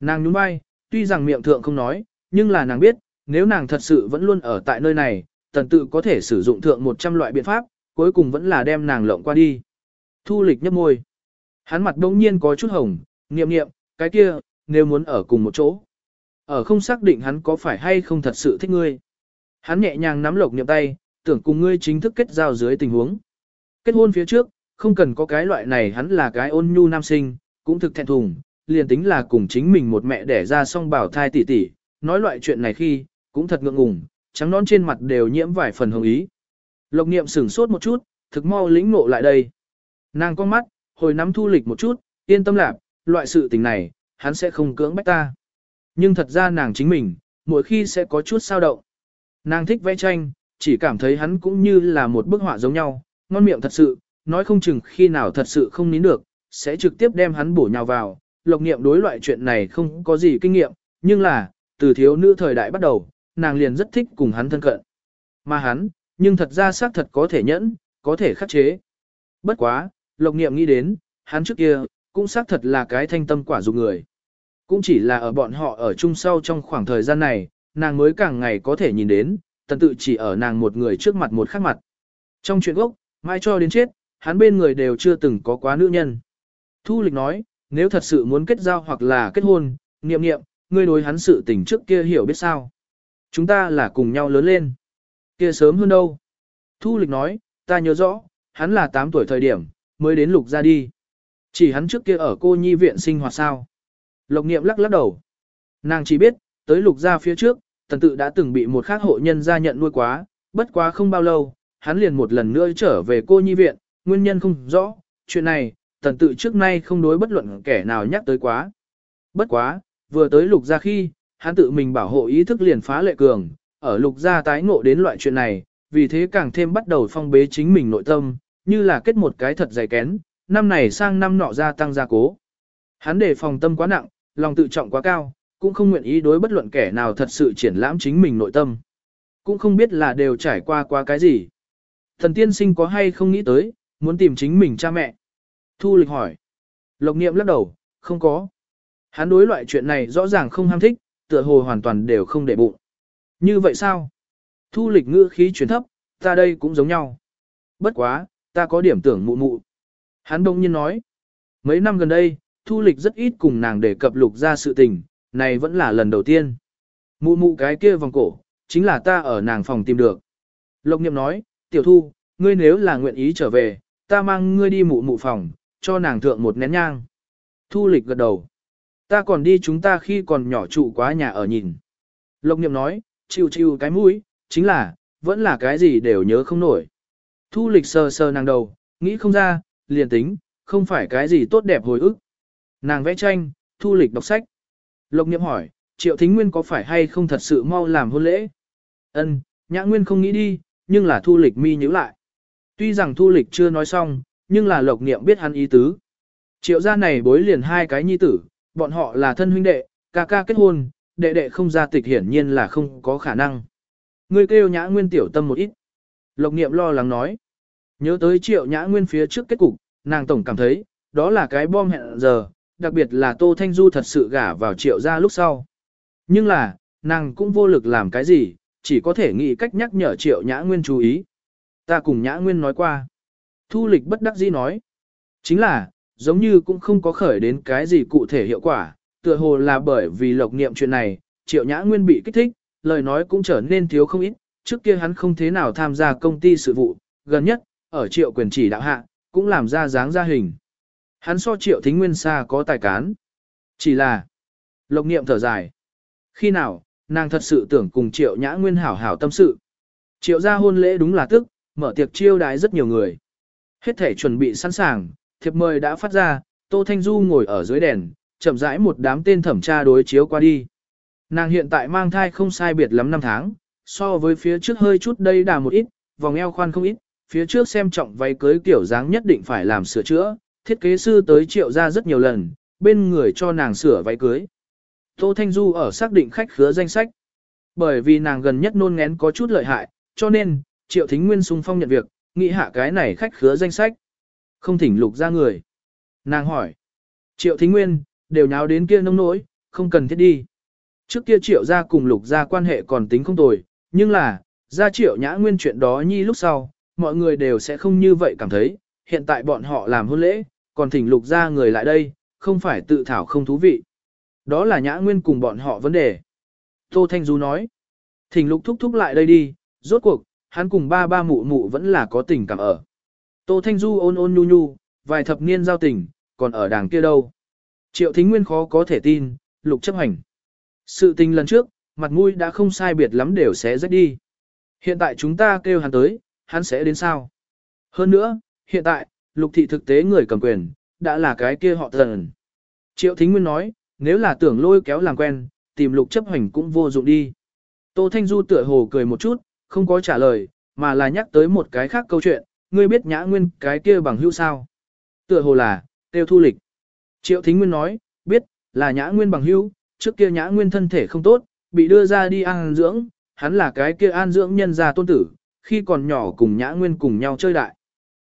Nàng nhún vai, tuy rằng miệng thượng không nói, nhưng là nàng biết, nếu nàng thật sự vẫn luôn ở tại nơi này, tần tự có thể sử dụng thượng 100 loại biện pháp, cuối cùng vẫn là đem nàng lộng qua đi. Thu lịch nhấp môi. Hắn mặt đông nhiên có chút hồng, niệm niệm, cái kia, nếu muốn ở cùng một chỗ. Ở không xác định hắn có phải hay không thật sự thích ngươi. Hắn nhẹ nhàng nắm lộc niệm tay, tưởng cùng ngươi chính thức kết giao dưới tình huống. Kết hôn phía trước, không cần có cái loại này hắn là cái ôn nhu nam sinh, cũng thực thẹn thùng, liền tính là cùng chính mình một mẹ đẻ ra song bảo thai tỷ tỷ, nói loại chuyện này khi, cũng thật ngượng ngùng, trắng nón trên mặt đều nhiễm vài phần hồng ý. Lộc niệm sửng sốt một chút, thực mau lĩnh ngộ lại đây. Nàng con mắt, hồi nắm thu lịch một chút, yên tâm lạc, loại sự tình này, hắn sẽ không cưỡng bách ta. Nhưng thật ra nàng chính mình, mỗi khi sẽ có chút sao động. Nàng thích vẽ tranh, chỉ cảm thấy hắn cũng như là một bức họa giống nhau, ngon miệng thật sự, nói không chừng khi nào thật sự không nín được, sẽ trực tiếp đem hắn bổ nhào vào. Lộc niệm đối loại chuyện này không có gì kinh nghiệm, nhưng là, từ thiếu nữ thời đại bắt đầu, nàng liền rất thích cùng hắn thân cận. Mà hắn, nhưng thật ra xác thật có thể nhẫn, có thể khắc chế. Bất quá, lộc niệm nghĩ đến, hắn trước kia, cũng xác thật là cái thanh tâm quả dục người. Cũng chỉ là ở bọn họ ở chung sau trong khoảng thời gian này, nàng mới càng ngày có thể nhìn đến, tần tự chỉ ở nàng một người trước mặt một khắc mặt. Trong chuyện gốc, mai cho đến chết, hắn bên người đều chưa từng có quá nữ nhân. Thu lịch nói, nếu thật sự muốn kết giao hoặc là kết hôn, niệm niệm, ngươi đối hắn sự tình trước kia hiểu biết sao. Chúng ta là cùng nhau lớn lên. Kia sớm hơn đâu. Thu lịch nói, ta nhớ rõ, hắn là 8 tuổi thời điểm, mới đến lục ra đi. Chỉ hắn trước kia ở cô nhi viện sinh hoạt sao. Lộc niệm lắc lắc đầu. Nàng chỉ biết, tới lục ra phía trước, tần tự đã từng bị một khác hộ nhân gia nhận nuôi quá, bất quá không bao lâu, hắn liền một lần nữa trở về cô nhi viện, nguyên nhân không rõ, chuyện này, tần tự trước nay không đối bất luận kẻ nào nhắc tới quá. Bất quá, vừa tới lục gia khi, hắn tự mình bảo hộ ý thức liền phá lệ cường, ở lục gia tái ngộ đến loại chuyện này, vì thế càng thêm bắt đầu phong bế chính mình nội tâm, như là kết một cái thật dày kén, năm này sang năm nọ gia tăng gia cố. Hắn đề phòng tâm quá nặng, lòng tự trọng quá cao, cũng không nguyện ý đối bất luận kẻ nào thật sự triển lãm chính mình nội tâm. Cũng không biết là đều trải qua qua cái gì. Thần tiên sinh có hay không nghĩ tới, muốn tìm chính mình cha mẹ. Thu lịch hỏi. Lộc niệm lắc đầu, không có. Hắn đối loại chuyện này rõ ràng không ham thích, tựa hồ hoàn toàn đều không để bụng. Như vậy sao? Thu lịch ngữ khí chuyển thấp, ta đây cũng giống nhau. Bất quá, ta có điểm tưởng mụ mụ. Hắn đông nhiên nói. Mấy năm gần đây, thu lịch rất ít cùng nàng đề cập lục ra sự tình, này vẫn là lần đầu tiên. Mụ mụ cái kia vòng cổ, chính là ta ở nàng phòng tìm được. Lộc niệm nói, tiểu thu, ngươi nếu là nguyện ý trở về, ta mang ngươi đi mụ mụ phòng, cho nàng thượng một nén nhang. Thu lịch gật đầu. Ta còn đi chúng ta khi còn nhỏ trụ quá nhà ở nhìn. Lộc niệm nói, chịu chịu cái mũi, chính là, vẫn là cái gì đều nhớ không nổi. Thu lịch sờ sờ nàng đầu, nghĩ không ra, liền tính, không phải cái gì tốt đẹp hồi ức. Nàng vẽ tranh, thu lịch đọc sách. Lộc niệm hỏi, triệu thính nguyên có phải hay không thật sự mau làm hôn lễ? Ân, nhã nguyên không nghĩ đi, nhưng là thu lịch mi nhíu lại. Tuy rằng thu lịch chưa nói xong, nhưng là lộc niệm biết hắn ý tứ. Triệu gia này bối liền hai cái nhi tử, bọn họ là thân huynh đệ, ca ca kết hôn, đệ đệ không ra tịch hiển nhiên là không có khả năng. Ngươi kêu nhã nguyên tiểu tâm một ít. Lộc niệm lo lắng nói. Nhớ tới triệu nhã nguyên phía trước kết cục, nàng tổng cảm thấy, đó là cái bom hẹn giờ, đặc biệt là Tô Thanh Du thật sự gả vào triệu gia lúc sau. Nhưng là, nàng cũng vô lực làm cái gì, chỉ có thể nghĩ cách nhắc nhở triệu nhã nguyên chú ý. Ta cùng nhã nguyên nói qua. Thu lịch bất đắc dĩ nói. Chính là, giống như cũng không có khởi đến cái gì cụ thể hiệu quả, tựa hồ là bởi vì lộc niệm chuyện này, triệu nhã nguyên bị kích thích, lời nói cũng trở nên thiếu không ít, trước kia hắn không thế nào tham gia công ty sự vụ, gần nhất, ở triệu quyền chỉ đạo hạ, cũng làm ra dáng ra hình. Hắn so triệu thính nguyên xa có tài cán. Chỉ là, lộc niệm thở dài. Khi nào, nàng thật sự tưởng cùng triệu nhã nguyên hảo hảo tâm sự. Triệu ra hôn lễ đúng là tức, mở tiệc chiêu đái rất nhiều người. Hết thể chuẩn bị sẵn sàng, thiệp mời đã phát ra, Tô Thanh Du ngồi ở dưới đèn, chậm rãi một đám tên thẩm tra đối chiếu qua đi. Nàng hiện tại mang thai không sai biệt lắm năm tháng, so với phía trước hơi chút đây đà một ít, vòng eo khoan không ít, phía trước xem trọng váy cưới kiểu dáng nhất định phải làm sửa chữa, thiết kế sư tới triệu ra rất nhiều lần, bên người cho nàng sửa váy cưới. Tô Thanh Du ở xác định khách khứa danh sách. Bởi vì nàng gần nhất nôn ngén có chút lợi hại, cho nên, triệu thính nguyên sung phong nhận việc, nghĩ hạ cái này khách khứa danh sách. Không thỉnh lục ra người. Nàng hỏi. Triệu thính nguyên, đều nháo đến kia nông nỗi, không cần thiết đi. Trước kia triệu ra cùng lục ra quan hệ còn tính không tồi, nhưng là, ra triệu nhã nguyên chuyện đó nhi lúc sau, mọi người đều sẽ không như vậy cảm thấy, hiện tại bọn họ làm hôn lễ, còn thỉnh lục ra người lại đây, không phải tự thảo không thú vị. Đó là nhã nguyên cùng bọn họ vấn đề. Tô Thanh Du nói, thỉnh lục thúc thúc lại đây đi, rốt cuộc, hắn cùng ba ba mụ mụ vẫn là có tình cảm ở. Tô Thanh Du ôn ôn nhu nhu, vài thập niên giao tình, còn ở đàng kia đâu. Triệu Thính Nguyên khó có thể tin, lục chấp hành. Sự tình lần trước, mặt mũi đã không sai biệt lắm đều sẽ rách đi. Hiện tại chúng ta kêu hắn tới, hắn sẽ đến sao? Hơn nữa, hiện tại, lục thị thực tế người cầm quyền, đã là cái kia họ thần. Triệu Thính Nguyên nói, nếu là tưởng lôi kéo làm quen, tìm lục chấp hành cũng vô dụng đi. Tô Thanh Du tựa hồ cười một chút, không có trả lời, mà là nhắc tới một cái khác câu chuyện, ngươi biết nhã nguyên cái kia bằng hữu sao? Tựa hồ là, tiêu thu lịch. Triệu Thính Nguyên nói, biết, là nhã nguyên bằng hữu, trước kia nhã nguyên thân thể không tốt, bị đưa ra đi an dưỡng, hắn là cái kia an dưỡng nhân gia tôn tử, khi còn nhỏ cùng nhã nguyên cùng nhau chơi đại.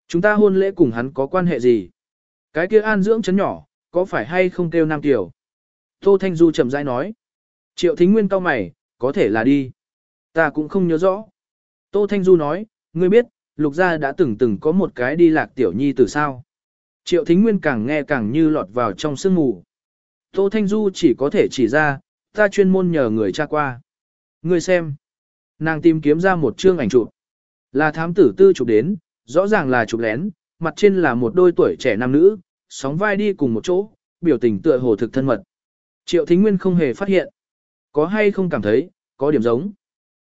Chúng ta hôn lễ cùng hắn có quan hệ gì? Cái kia an dưỡng chấn nhỏ, có phải hay không kêu Nam Tiểu? Tô Thanh Du chậm rãi nói. Triệu Thính Nguyên cao mày, có thể là đi. Ta cũng không nhớ rõ. Tô Thanh Du nói, ngươi biết, lục gia đã từng từng có một cái đi lạc tiểu nhi từ sao. Triệu Thính Nguyên càng nghe càng như lọt vào trong sương mù. Tô Thanh Du chỉ có thể chỉ ra, ta chuyên môn nhờ người tra qua. Ngươi xem. Nàng tìm kiếm ra một chương ảnh chụp. Là thám tử tư chụp đến, rõ ràng là chụp lén, mặt trên là một đôi tuổi trẻ nam nữ, sóng vai đi cùng một chỗ, biểu tình tựa hồ thực thân mật. Triệu Thính Nguyên không hề phát hiện. Có hay không cảm thấy, có điểm giống.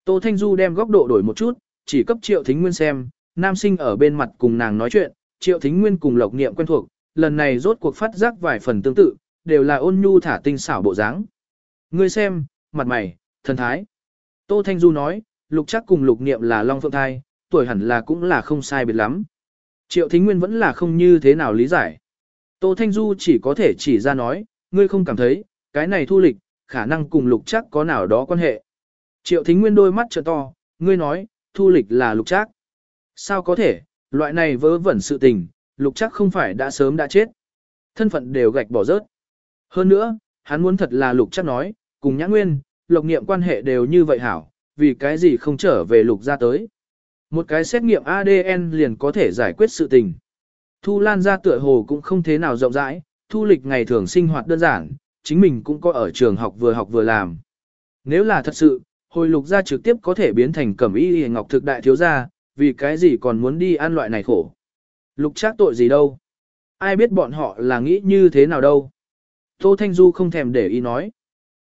Tô Thanh Du đem góc độ đổi một chút, chỉ cấp Triệu Thính Nguyên xem, nam sinh ở bên mặt cùng nàng nói chuyện, Triệu Thính Nguyên cùng Lộc Niệm quen thuộc, lần này rốt cuộc phát giác vài phần tương tự, đều là ôn nhu thả tinh xảo bộ dáng. Ngươi xem, mặt mày, thần thái. Tô Thanh Du nói, Lục chắc cùng Lục Niệm là Long Phượng Thai, tuổi hẳn là cũng là không sai biệt lắm. Triệu Thính Nguyên vẫn là không như thế nào lý giải. Tô Thanh Du chỉ có thể chỉ ra nói, ngươi không cảm thấy, cái này thu lịch, khả năng cùng lục chắc có nào đó quan hệ. Triệu Thính Nguyên đôi mắt trợ to, ngươi nói, thu lịch là lục Trác, Sao có thể, loại này vớ vẩn sự tình, lục Trác không phải đã sớm đã chết. Thân phận đều gạch bỏ rớt. Hơn nữa, hắn muốn thật là lục Trác nói, cùng nhã nguyên, lộc niệm quan hệ đều như vậy hảo, vì cái gì không trở về lục ra tới. Một cái xét nghiệm ADN liền có thể giải quyết sự tình. Thu Lan ra tựa hồ cũng không thế nào rộng rãi, thu lịch ngày thường sinh hoạt đơn giản, chính mình cũng có ở trường học vừa học vừa làm. Nếu là thật sự, hồi lục gia trực tiếp có thể biến thành cẩm y hề ngọc thực đại thiếu gia, vì cái gì còn muốn đi ăn loại này khổ. Lục trác tội gì đâu. Ai biết bọn họ là nghĩ như thế nào đâu. Tô Thanh Du không thèm để ý nói.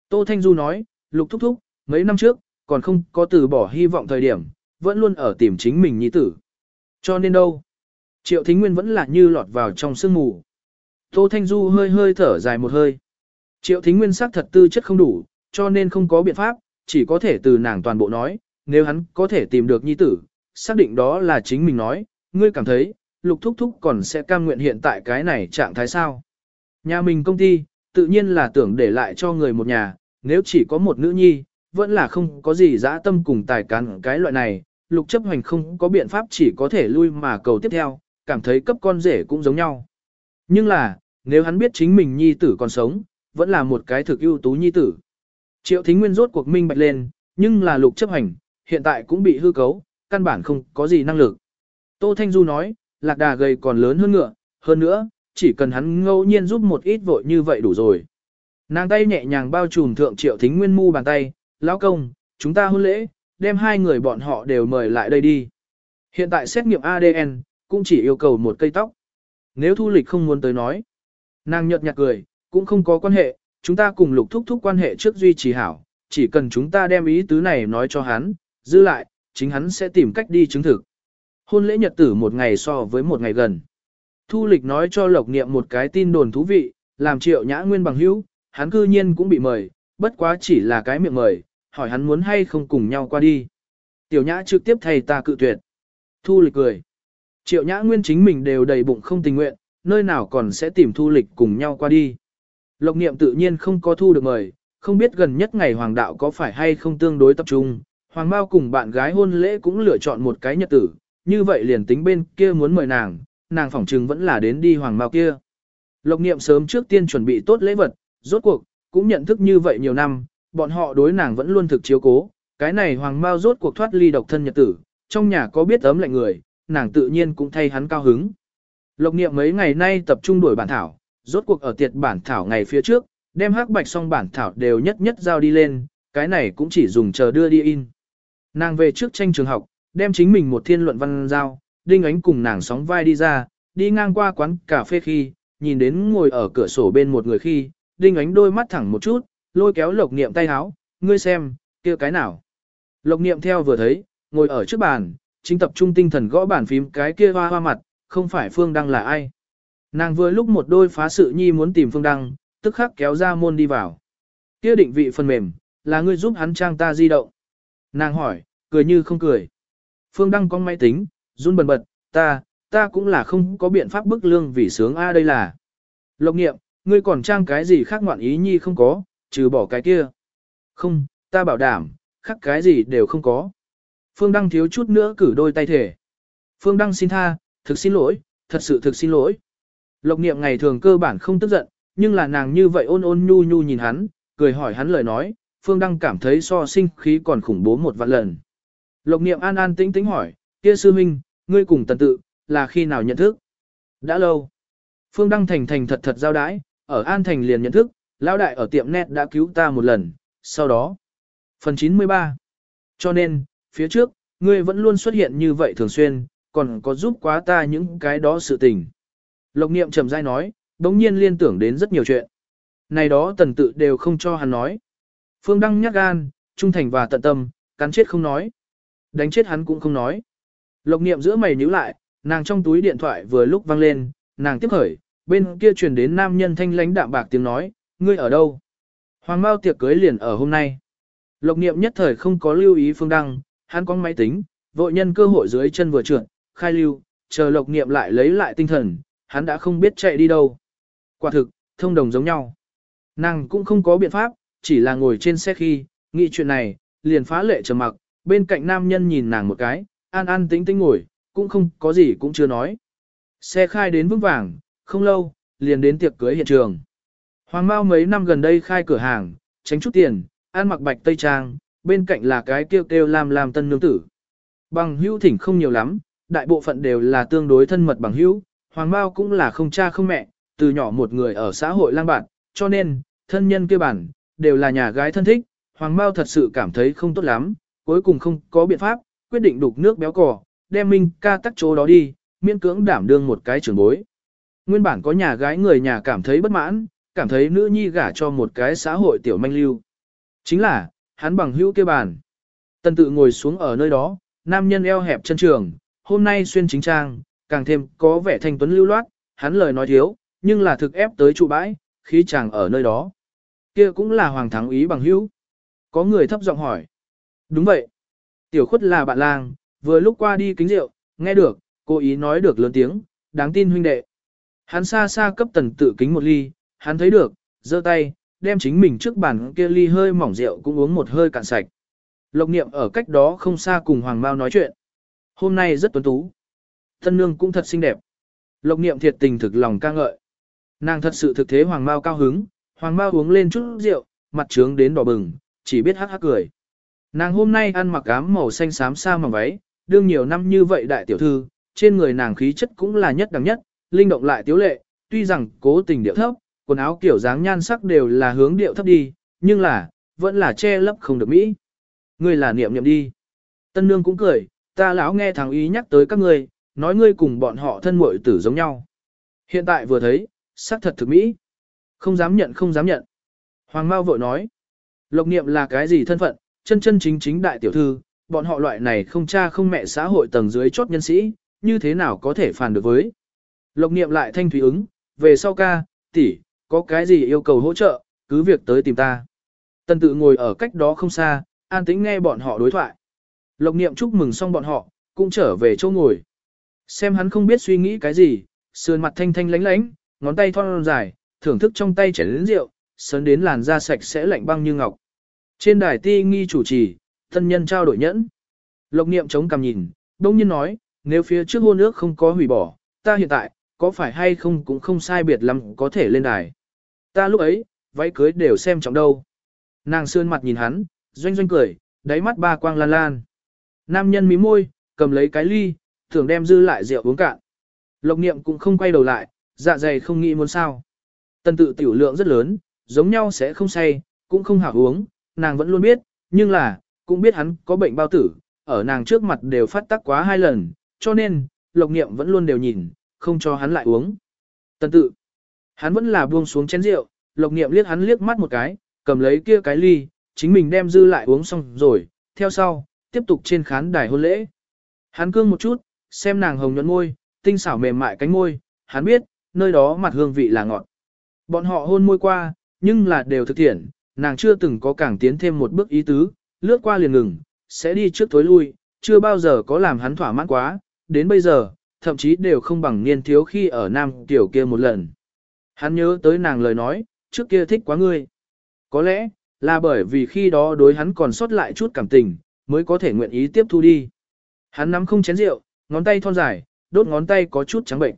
Tô Thanh Du nói, lục thúc thúc, mấy năm trước, còn không có từ bỏ hy vọng thời điểm, vẫn luôn ở tìm chính mình nhi tử. Cho nên đâu? Triệu Thính Nguyên vẫn là như lọt vào trong sương mù. Tô Thanh Du hơi hơi thở dài một hơi. Triệu Thính Nguyên sắc thật tư chất không đủ, cho nên không có biện pháp, chỉ có thể từ nàng toàn bộ nói, nếu hắn có thể tìm được nhi tử, xác định đó là chính mình nói, ngươi cảm thấy, lục thúc thúc còn sẽ cam nguyện hiện tại cái này trạng thái sao. Nhà mình công ty, tự nhiên là tưởng để lại cho người một nhà, nếu chỉ có một nữ nhi, vẫn là không có gì dã tâm cùng tài cán cái loại này, lục chấp hành không có biện pháp chỉ có thể lui mà cầu tiếp theo, cảm thấy cấp con rể cũng giống nhau. Nhưng là, nếu hắn biết chính mình nhi tử còn sống, vẫn là một cái thực ưu tú nhi tử. Triệu Thính Nguyên rốt cuộc minh bạch lên, nhưng là lục chấp hành, hiện tại cũng bị hư cấu, căn bản không có gì năng lực. Tô Thanh Du nói, lạc đà gầy còn lớn hơn ngựa, hơn nữa, chỉ cần hắn ngẫu nhiên giúp một ít vội như vậy đủ rồi. Nàng tay nhẹ nhàng bao trùm thượng Triệu Thính Nguyên mu bàn tay, lão công, chúng ta hôn lễ, đem hai người bọn họ đều mời lại đây đi. Hiện tại xét nghiệm ADN, cũng chỉ yêu cầu một cây tóc. Nếu thu lịch không muốn tới nói, nàng nhợt nhạt cười, cũng không có quan hệ, chúng ta cùng lục thúc thúc quan hệ trước duy trì hảo, chỉ cần chúng ta đem ý tứ này nói cho hắn, dư lại, chính hắn sẽ tìm cách đi chứng thực. Hôn lễ nhật tử một ngày so với một ngày gần. Thu lịch nói cho lộc niệm một cái tin đồn thú vị, làm triệu nhã nguyên bằng hữu, hắn cư nhiên cũng bị mời, bất quá chỉ là cái miệng mời, hỏi hắn muốn hay không cùng nhau qua đi. Tiểu nhã trực tiếp thầy ta cự tuyệt. Thu lịch cười. Triệu nhã nguyên chính mình đều đầy bụng không tình nguyện, nơi nào còn sẽ tìm thu lịch cùng nhau qua đi. Lộc niệm tự nhiên không có thu được mời, không biết gần nhất ngày hoàng đạo có phải hay không tương đối tập trung. Hoàng Mao cùng bạn gái hôn lễ cũng lựa chọn một cái nhật tử, như vậy liền tính bên kia muốn mời nàng, nàng phỏng chừng vẫn là đến đi Hoàng Mao kia. Lộc niệm sớm trước tiên chuẩn bị tốt lễ vật, rốt cuộc, cũng nhận thức như vậy nhiều năm, bọn họ đối nàng vẫn luôn thực chiếu cố, cái này Hoàng Mao rốt cuộc thoát ly độc thân nhật tử, trong nhà có biết ấm lạnh người, nàng tự nhiên cũng thay hắn cao hứng. Lộc niệm mấy ngày nay tập trung đổi bản thảo, rốt cuộc ở tiệt bản thảo ngày phía trước, đem hắc bạch xong bản thảo đều nhất nhất giao đi lên, cái này cũng chỉ dùng chờ đưa đi in. Nàng về trước tranh trường học, đem chính mình một thiên luận văn giao, đinh ánh cùng nàng sóng vai đi ra, đi ngang qua quán cà phê khi, nhìn đến ngồi ở cửa sổ bên một người khi, đinh ánh đôi mắt thẳng một chút, lôi kéo lộc niệm tay háo, ngươi xem, kia cái nào. Lộc niệm theo vừa thấy, ngồi ở trước bàn, chính tập trung tinh thần gõ bàn phím cái kia hoa hoa mặt, không phải Phương Đăng là ai. Nàng vừa lúc một đôi phá sự nhi muốn tìm Phương Đăng, tức khắc kéo ra môn đi vào. Kia định vị phần mềm, là ngươi giúp hắn trang ta di động. Nàng hỏi, cười như không cười. Phương Đăng con máy tính, run bần bật, ta, ta cũng là không có biện pháp bức lương vì sướng A đây là. Lộc nghiệm, ngươi còn trang cái gì khác ngoạn ý nhi không có, trừ bỏ cái kia. Không, ta bảo đảm, khác cái gì đều không có. Phương Đăng thiếu chút nữa cử đôi tay thể. Phương Đăng xin tha, thực xin lỗi, thật sự thực xin lỗi. Lộc niệm ngày thường cơ bản không tức giận, nhưng là nàng như vậy ôn ôn nhu nhu nhìn hắn, cười hỏi hắn lời nói, Phương Đăng cảm thấy so sinh khí còn khủng bố một vạn lần. Lộc niệm an an tĩnh tĩnh hỏi, kia sư huynh, ngươi cùng tần tự, là khi nào nhận thức? Đã lâu. Phương Đăng thành thành thật thật giao đái, ở An Thành liền nhận thức, lão đại ở tiệm net đã cứu ta một lần, sau đó. Phần 93 Cho nên, phía trước, ngươi vẫn luôn xuất hiện như vậy thường xuyên, còn có giúp quá ta những cái đó sự tình. Lộc niệm trầm dai nói, đống nhiên liên tưởng đến rất nhiều chuyện. Này đó tần tự đều không cho hắn nói. Phương Đăng nhắc gan, trung thành và tận tâm, cắn chết không nói. Đánh chết hắn cũng không nói. Lộc niệm giữa mày nhíu lại, nàng trong túi điện thoại vừa lúc vang lên, nàng tiếp khởi, bên kia truyền đến nam nhân thanh lãnh đạm bạc tiếng nói, ngươi ở đâu? Hoàng Mao tiệc cưới liền ở hôm nay. Lộc niệm nhất thời không có lưu ý Phương Đăng, hắn có máy tính, vội nhân cơ hội dưới chân vừa trượt, khai lưu, chờ lộc niệm lại lấy lại tinh thần, hắn đã không biết chạy đi đâu. Quả thực, thông đồng giống nhau. Nàng cũng không có biện pháp, chỉ là ngồi trên xe khi, nghĩ chuyện này, liền phá lệ trầm mặc, bên cạnh nam nhân nhìn nàng một cái, an an tĩnh tĩnh ngồi, cũng không có gì cũng chưa nói. Xe khai đến vững vàng, không lâu, liền đến tiệc cưới hiện trường. Hoàng Mao mấy năm gần đây khai cửa hàng, tránh chút tiền, ăn mặc bạch tây trang, bên cạnh là cái kêu kêu làm làm tân nương tử. Bằng hữu thỉnh không nhiều lắm, đại bộ phận đều là tương đối thân mật bằng hữu, Hoàng Mao cũng là không cha không mẹ, từ nhỏ một người ở xã hội lang bạn, cho nên, thân nhân kia bản, đều là nhà gái thân thích, Hoàng Mao thật sự cảm thấy không tốt lắm, cuối cùng không có biện pháp, quyết định đục nước béo cò, đem Minh ca tắt chỗ đó đi, miễn cưỡng đảm đương một cái trưởng bối. Nguyên bản có nhà gái người nhà cảm thấy bất mãn, cảm thấy nữ nhi gả cho một cái xã hội tiểu manh lưu. Chính là, hắn bằng hữu kia bàn. Tần tự ngồi xuống ở nơi đó, nam nhân eo hẹp chân trường, hôm nay xuyên chính trang, càng thêm có vẻ thanh tuấn lưu loát, hắn lời nói thiếu, nhưng là thực ép tới trụ bãi, khí chàng ở nơi đó. Kia cũng là hoàng thắng ý bằng hữu. Có người thấp giọng hỏi. Đúng vậy. Tiểu khuất là bạn làng vừa lúc qua đi kính rượu, nghe được, cô ý nói được lớn tiếng, đáng tin huynh đệ. Hắn xa xa cấp tần tự kính một ly, hắn thấy được, giơ tay, đem chính mình trước bàn kia ly hơi mỏng rượu cũng uống một hơi cạn sạch. Lộc niệm ở cách đó không xa cùng Hoàng Mao nói chuyện. Hôm nay rất tuấn tú. Tân nương cũng thật xinh đẹp. Lộc niệm thiệt tình thực lòng ca ngợi. Nàng thật sự thực thế Hoàng Mao cao hứng, Hoàng Mao uống lên chút rượu, mặt trướng đến đỏ bừng, chỉ biết hắc hắc cười. Nàng hôm nay ăn mặc ám màu xanh xám xa mỏng váy, đương nhiều năm như vậy đại tiểu thư, trên người nàng khí chất cũng là nhất đẳng nhất, linh động lại tiếu lệ, tuy rằng cố tình điệu thấp, quần áo kiểu dáng nhan sắc đều là hướng điệu thấp đi, nhưng là, vẫn là che lấp không được mỹ. Ngươi là niệm niệm đi. Tân nương cũng cười, ta lão nghe thằng ý nhắc tới các ngươi, nói ngươi cùng bọn họ thân muội tử giống nhau. Hiện tại vừa thấy, xác thật thực mỹ. Không dám nhận không dám nhận. Hoàng Mao vội nói, lộc niệm là cái gì thân phận, chân chân chính chính đại tiểu thư, bọn họ loại này không cha không mẹ xã hội tầng dưới chốt nhân sĩ, như thế nào có thể phản được với. Lộc niệm lại thanh thủy ứng, về sau ca, tỷ, có cái gì yêu cầu hỗ trợ, cứ việc tới tìm ta. Tần tự ngồi ở cách đó không xa, an tĩnh nghe bọn họ đối thoại. Lộc niệm chúc mừng xong bọn họ, cũng trở về chỗ ngồi. Xem hắn không biết suy nghĩ cái gì, sườn mặt thanh thanh lánh lánh, ngón tay thon dài, thưởng thức trong tay chảy đến rượu, sớn đến làn da sạch sẽ lạnh băng như ngọc. Trên đài ti nghi chủ trì, thân nhân trao đổi nhẫn. Lộc niệm chống cằm nhìn, đông nhiên nói, nếu phía trước hôn ước không có hủy bỏ, ta hiện tại, có phải hay không cũng không sai biệt lắm có thể lên đài. Ta lúc ấy, váy cưới đều xem trọng đâu. Nàng sườn mặt nhìn hắn, doanh doanh cười, đáy mắt ba quang lan lan. Nam nhân mí môi, cầm lấy cái ly, thường đem dư lại rượu uống cạn. Lộc niệm cũng không quay đầu lại, dạ dày không nghĩ muốn sao. Tần tự tiểu lượng rất lớn, giống nhau sẽ không say, cũng không hảo uống, nàng vẫn luôn biết, nhưng là, cũng biết hắn có bệnh bao tử, ở nàng trước mặt đều phát tác quá hai lần, cho nên, lộc niệm vẫn luôn đều nhìn, không cho hắn lại uống. Tần tự, hắn vẫn là buông xuống chén rượu, lộc niệm liếc hắn liếc mắt một cái, cầm lấy kia cái ly, chính mình đem dư lại uống xong rồi, theo sau, tiếp tục trên khán đài hôn lễ. Hắn cương một chút, xem nàng hồng nhuận môi, tinh xảo mềm mại cánh môi, hắn biết, nơi đó mặt hương vị là ngọt. Bọn họ hôn môi qua, nhưng là đều thực thiện, nàng chưa từng có càng tiến thêm một bước ý tứ, lướt qua liền ngừng, sẽ đi trước tối lui, chưa bao giờ có làm hắn thỏa mãn quá, đến bây giờ, thậm chí đều không bằng niên thiếu khi ở Nam Tiểu kia một lần. Hắn nhớ tới nàng lời nói, trước kia thích quá ngươi. Có lẽ, là bởi vì khi đó đối hắn còn sót lại chút cảm tình, mới có thể nguyện ý tiếp thu đi. Hắn nắm không chén rượu, ngón tay thon dài, đốt ngón tay có chút trắng bệnh.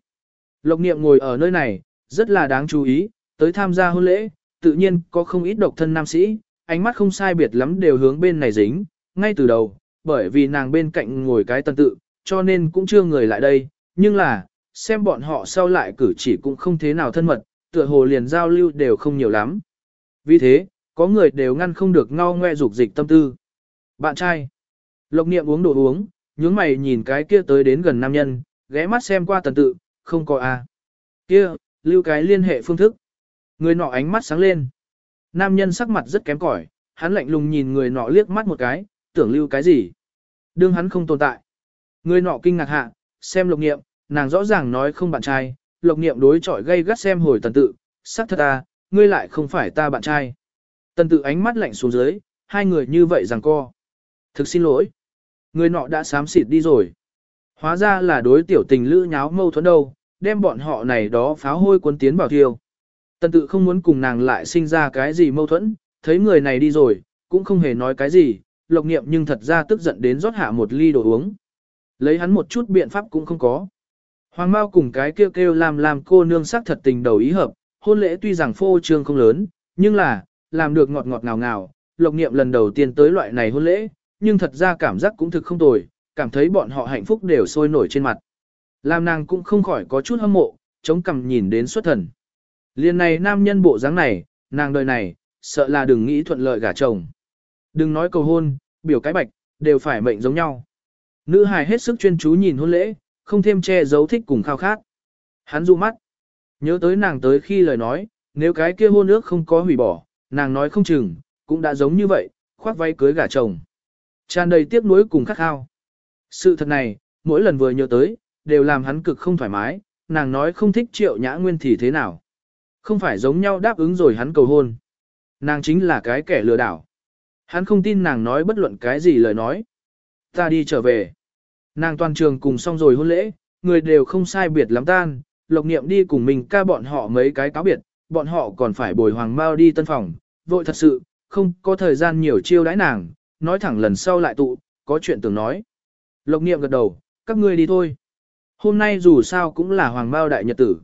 Lộc niệm ngồi ở nơi này, rất là đáng chú ý, tới tham gia hôn lễ, tự nhiên có không ít độc thân nam sĩ, ánh mắt không sai biệt lắm đều hướng bên này dính, ngay từ đầu, bởi vì nàng bên cạnh ngồi cái tân tự, cho nên cũng chưa người lại đây, nhưng là, xem bọn họ sau lại cử chỉ cũng không thế nào thân mật, tựa hồ liền giao lưu đều không nhiều lắm. Vì thế, có người đều ngăn không được ngao ngoe dục dịch tâm tư. Bạn trai, lộc niệm uống đồ uống, nhướng mày nhìn cái kia tới đến gần nam nhân, ghé mắt xem qua tần tự, không có a. À. Kia, lưu cái liên hệ phương thức. Người nọ ánh mắt sáng lên. Nam nhân sắc mặt rất kém cỏi, hắn lạnh lùng nhìn người nọ liếc mắt một cái, tưởng lưu cái gì. Đương hắn không tồn tại. Người nọ kinh ngạc hạ, xem lộc nghiệm, nàng rõ ràng nói không bạn trai, lộc nghiệm đối chọi gây gắt xem hồi tần tự, sắc thật ta, ngươi lại không phải ta bạn trai. Tần tự ánh mắt lạnh xuống dưới, hai người như vậy rằng co. Thực xin lỗi. Người nọ đã sám xịt đi rồi. Hóa ra là đối tiểu tình lữ nháo mâu thuẫn đâu, đem bọn họ này đó pháo hôi cuốn tiến bảo thiêu. Tần tự không muốn cùng nàng lại sinh ra cái gì mâu thuẫn, thấy người này đi rồi, cũng không hề nói cái gì, lộc niệm nhưng thật ra tức giận đến rót hạ một ly đồ uống. Lấy hắn một chút biện pháp cũng không có. Hoàng Mao cùng cái kêu kêu làm làm cô nương sắc thật tình đầu ý hợp, hôn lễ tuy rằng phô trương không lớn, nhưng là, làm được ngọt ngọt ngào ngào, lộc niệm lần đầu tiên tới loại này hôn lễ, nhưng thật ra cảm giác cũng thực không tồi, cảm thấy bọn họ hạnh phúc đều sôi nổi trên mặt. Làm nàng cũng không khỏi có chút hâm mộ, chống cằm nhìn đến xuất thần. Liên này nam nhân bộ dáng này, nàng đời này, sợ là đừng nghĩ thuận lợi gả chồng. Đừng nói cầu hôn, biểu cái bạch, đều phải mệnh giống nhau. Nữ hài hết sức chuyên chú nhìn hôn lễ, không thêm che giấu thích cùng khao khát. Hắn du mắt. Nhớ tới nàng tới khi lời nói, nếu cái kia hôn ước không có hủy bỏ, nàng nói không chừng, cũng đã giống như vậy, khoác váy cưới gả chồng. Tràn đầy tiếc nuối cùng khát khao. Sự thật này, mỗi lần vừa nhớ tới, đều làm hắn cực không thoải mái, nàng nói không thích triệu nhã nguyên thì thế nào. Không phải giống nhau đáp ứng rồi hắn cầu hôn. Nàng chính là cái kẻ lừa đảo. Hắn không tin nàng nói bất luận cái gì lời nói. Ta đi trở về. Nàng toàn trường cùng xong rồi hôn lễ, người đều không sai biệt lắm tan, lộc niệm đi cùng mình ca bọn họ mấy cái cáo biệt, bọn họ còn phải bồi hoàng mau đi tân phòng, vội thật sự, không có thời gian nhiều chiêu đãi nàng, nói thẳng lần sau lại tụ, có chuyện tưởng nói. Lộc niệm gật đầu, các ngươi đi thôi. Hôm nay dù sao cũng là hoàng bao đại nhật tử.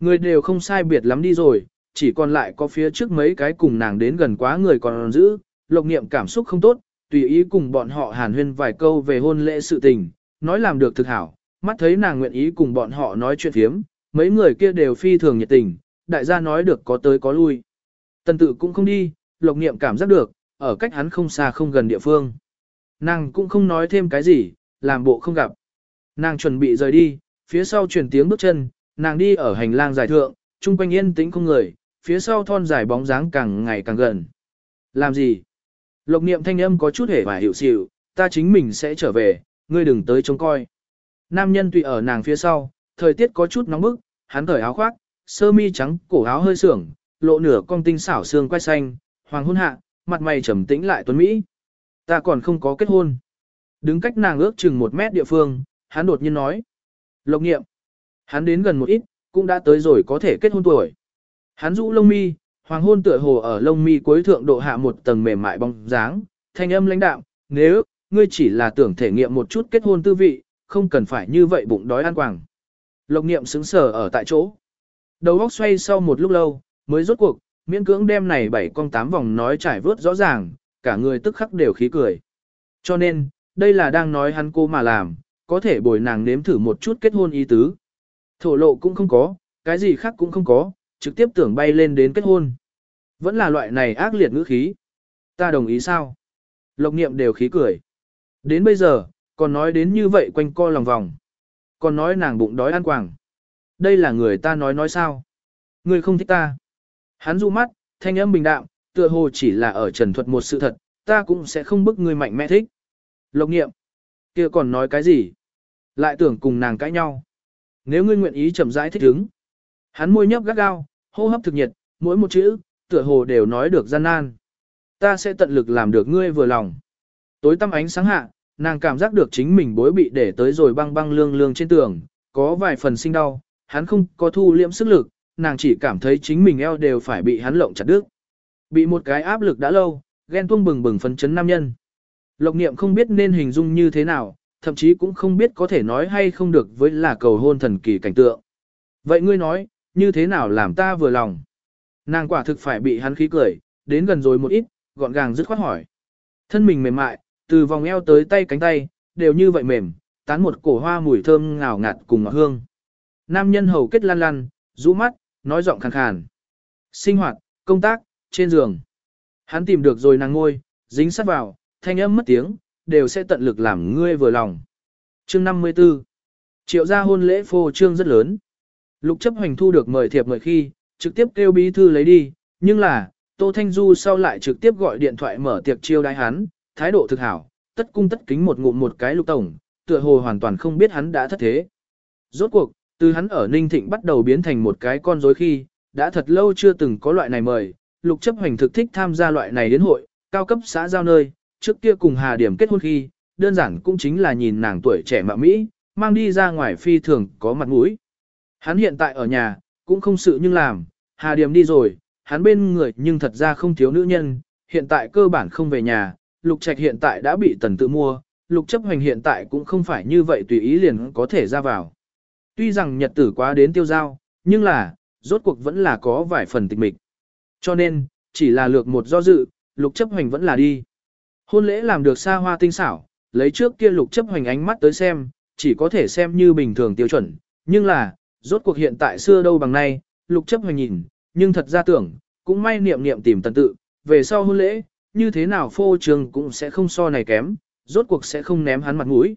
Người đều không sai biệt lắm đi rồi, chỉ còn lại có phía trước mấy cái cùng nàng đến gần quá người còn giữ, lộc niệm cảm xúc không tốt, tùy ý cùng bọn họ hàn huyên vài câu về hôn lễ sự tình, nói làm được thực hảo, mắt thấy nàng nguyện ý cùng bọn họ nói chuyện phiếm, mấy người kia đều phi thường nhiệt tình, đại gia nói được có tới có lui. Tần tự cũng không đi, lộc niệm cảm giác được, ở cách hắn không xa không gần địa phương. Nàng cũng không nói thêm cái gì, làm bộ không gặp. Nàng chuẩn bị rời đi, phía sau truyền tiếng bước chân, nàng đi ở hành lang dài thượng, trung quanh yên tĩnh không người, phía sau thon dài bóng dáng càng ngày càng gần. Làm gì? Lộc niệm thanh âm có chút hề và hiểu xịu, ta chính mình sẽ trở về, ngươi đừng tới trông coi. Nam nhân tùy ở nàng phía sau, thời tiết có chút nóng bức, hắn thởi áo khoác, sơ mi trắng, cổ áo hơi sưởng, lộ nửa con tinh xảo xương quay xanh, hoàng hôn hạ, mặt mày trầm tĩnh lại tuấn Mỹ. Ta còn không có kết hôn. Đứng cách nàng ước chừng một mét địa phương, hắn đột nhiên nói. Lộc nghiệm. Hắn đến gần một ít, cũng đã tới rồi có thể kết hôn tuổi. Hắn rũ lông mi, hoàng hôn tựa hồ ở lông mi cuối thượng độ hạ một tầng mềm mại bóng dáng, thanh âm lãnh đạm, nếu ngươi chỉ là tưởng thể nghiệm một chút kết hôn tư vị, không cần phải như vậy bụng đói ăn quảng. Lộc niệm sững sờ ở tại chỗ. Đầu óc xoay sau một lúc lâu, mới rốt cuộc, miễn cưỡng đem này bảy con tám vòng nói trải vớt rõ ràng, cả người tức khắc đều khí cười. Cho nên, đây là đang nói hắn cô mà làm, có thể bồi nàng nếm thử một chút kết hôn ý tứ. Thổ lộ cũng không có, cái gì khác cũng không có, trực tiếp tưởng bay lên đến kết hôn. Vẫn là loại này ác liệt ngữ khí. Ta đồng ý sao? Lộc niệm đều khí cười. Đến bây giờ, còn nói đến như vậy quanh co lòng vòng. Còn nói nàng bụng đói ăn quảng. Đây là người ta nói nói sao? Người không thích ta. Hắn du mắt, thanh âm bình đạm, tựa hồ chỉ là ở trần thuật một sự thật, ta cũng sẽ không bức người mạnh mẽ thích. Lộc nghiệm. kia còn nói cái gì? Lại tưởng cùng nàng cãi nhau. Nếu ngươi nguyện ý chậm rãi thích ứng. Hắn môi nhấp gắt gao, hô hấp thực nhiệt, mỗi một chữ, tựa hồ đều nói được gian nan. Ta sẽ tận lực làm được ngươi vừa lòng. Tối tăm ánh sáng hạ, nàng cảm giác được chính mình bối bị để tới rồi băng băng lương lương trên tường, có vài phần sinh đau, hắn không có thu liễm sức lực, nàng chỉ cảm thấy chính mình eo đều phải bị hắn lộng chặt đứt. Bị một cái áp lực đã lâu, ghen tuông bừng bừng phấn chấn nam nhân. Lộc niệm không biết nên hình dung như thế nào, thậm chí cũng không biết có thể nói hay không được với là cầu hôn thần kỳ cảnh tượng. Vậy ngươi nói, như thế nào làm ta vừa lòng? Nàng quả thực phải bị hắn khí cười, đến gần rồi một ít, gọn gàng dứt khoát hỏi. Thân mình mềm mại, từ vòng eo tới tay cánh tay, đều như vậy mềm, tán một cổ hoa mùi thơm ngào ngạt cùng ngọt hương. Nam nhân hầu kết lan lan, rũ mắt, nói giọng khàn khàn. Sinh hoạt, công tác, trên giường. Hắn tìm được rồi nàng ngôi, dính sát vào, thanh âm mất tiếng, đều sẽ tận lực làm ngươi vừa lòng. Chương 54 Triệu gia hôn lễ phô trương rất lớn. Lục chấp hành thu được mời thiệp mời khi, trực tiếp kêu bí thư lấy đi, nhưng là, Tô Thanh Du sau lại trực tiếp gọi điện thoại mở tiệc chiêu đái hắn, thái độ thực hảo, tất cung tất kính một ngụm một cái lục tổng, tựa hồ hoàn toàn không biết hắn đã thất thế. Rốt cuộc, từ hắn ở Ninh Thịnh bắt đầu biến thành một cái con rối khi, đã thật lâu chưa từng có loại này mời, lục chấp hành thực thích tham gia loại này đến hội, cao cấp xã giao nơi, trước kia cùng Hà Điểm kết hôn khi, đơn giản cũng chính là nhìn nàng tuổi trẻ mạ Mỹ, mang đi ra ngoài phi thường có mặt mũi. Hắn hiện tại ở nhà, cũng không sự nhưng làm, Hà Điểm đi rồi, hắn bên người nhưng thật ra không thiếu nữ nhân, hiện tại cơ bản không về nhà, lục trạch hiện tại đã bị tần tự mua, lục chấp hành hiện tại cũng không phải như vậy tùy ý liền có thể ra vào. Tuy rằng nhật tử quá đến tiêu giao, nhưng là, rốt cuộc vẫn là có vài phần tịch mịch. Cho nên, chỉ là lược một do dự, lục chấp hành vẫn là đi. Hôn lễ làm được xa hoa tinh xảo, lấy trước kia lục chấp hành ánh mắt tới xem, chỉ có thể xem như bình thường tiêu chuẩn, nhưng là, rốt cuộc hiện tại xưa đâu bằng nay, lục chấp hành nhìn, nhưng thật ra tưởng, cũng may niệm niệm tìm tần tự, về sau hôn lễ, như thế nào phô trường cũng sẽ không so này kém, rốt cuộc sẽ không ném hắn mặt mũi.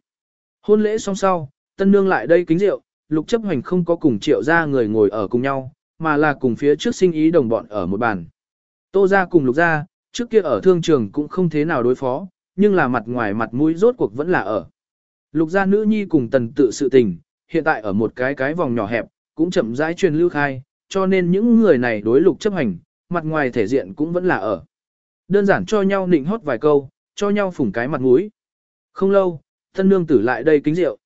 Hôn lễ xong sau, tân nương lại đây kính rượu, lục chấp hành không có cùng triệu ra người ngồi ở cùng nhau, mà là cùng phía trước sinh ý đồng bọn ở một bàn. Tô ra cùng lục ra, trước kia ở thương trường cũng không thế nào đối phó, nhưng là mặt ngoài mặt mũi rốt cuộc vẫn là ở. Lục gia nữ nhi cùng tần tự sự tình, hiện tại ở một cái cái vòng nhỏ hẹp, cũng chậm rãi truyền lưu khai, cho nên những người này đối lục chấp hành, mặt ngoài thể diện cũng vẫn là ở. Đơn giản cho nhau nịnh hót vài câu, cho nhau phủng cái mặt mũi. Không lâu, thân nương tử lại đây kính rượu.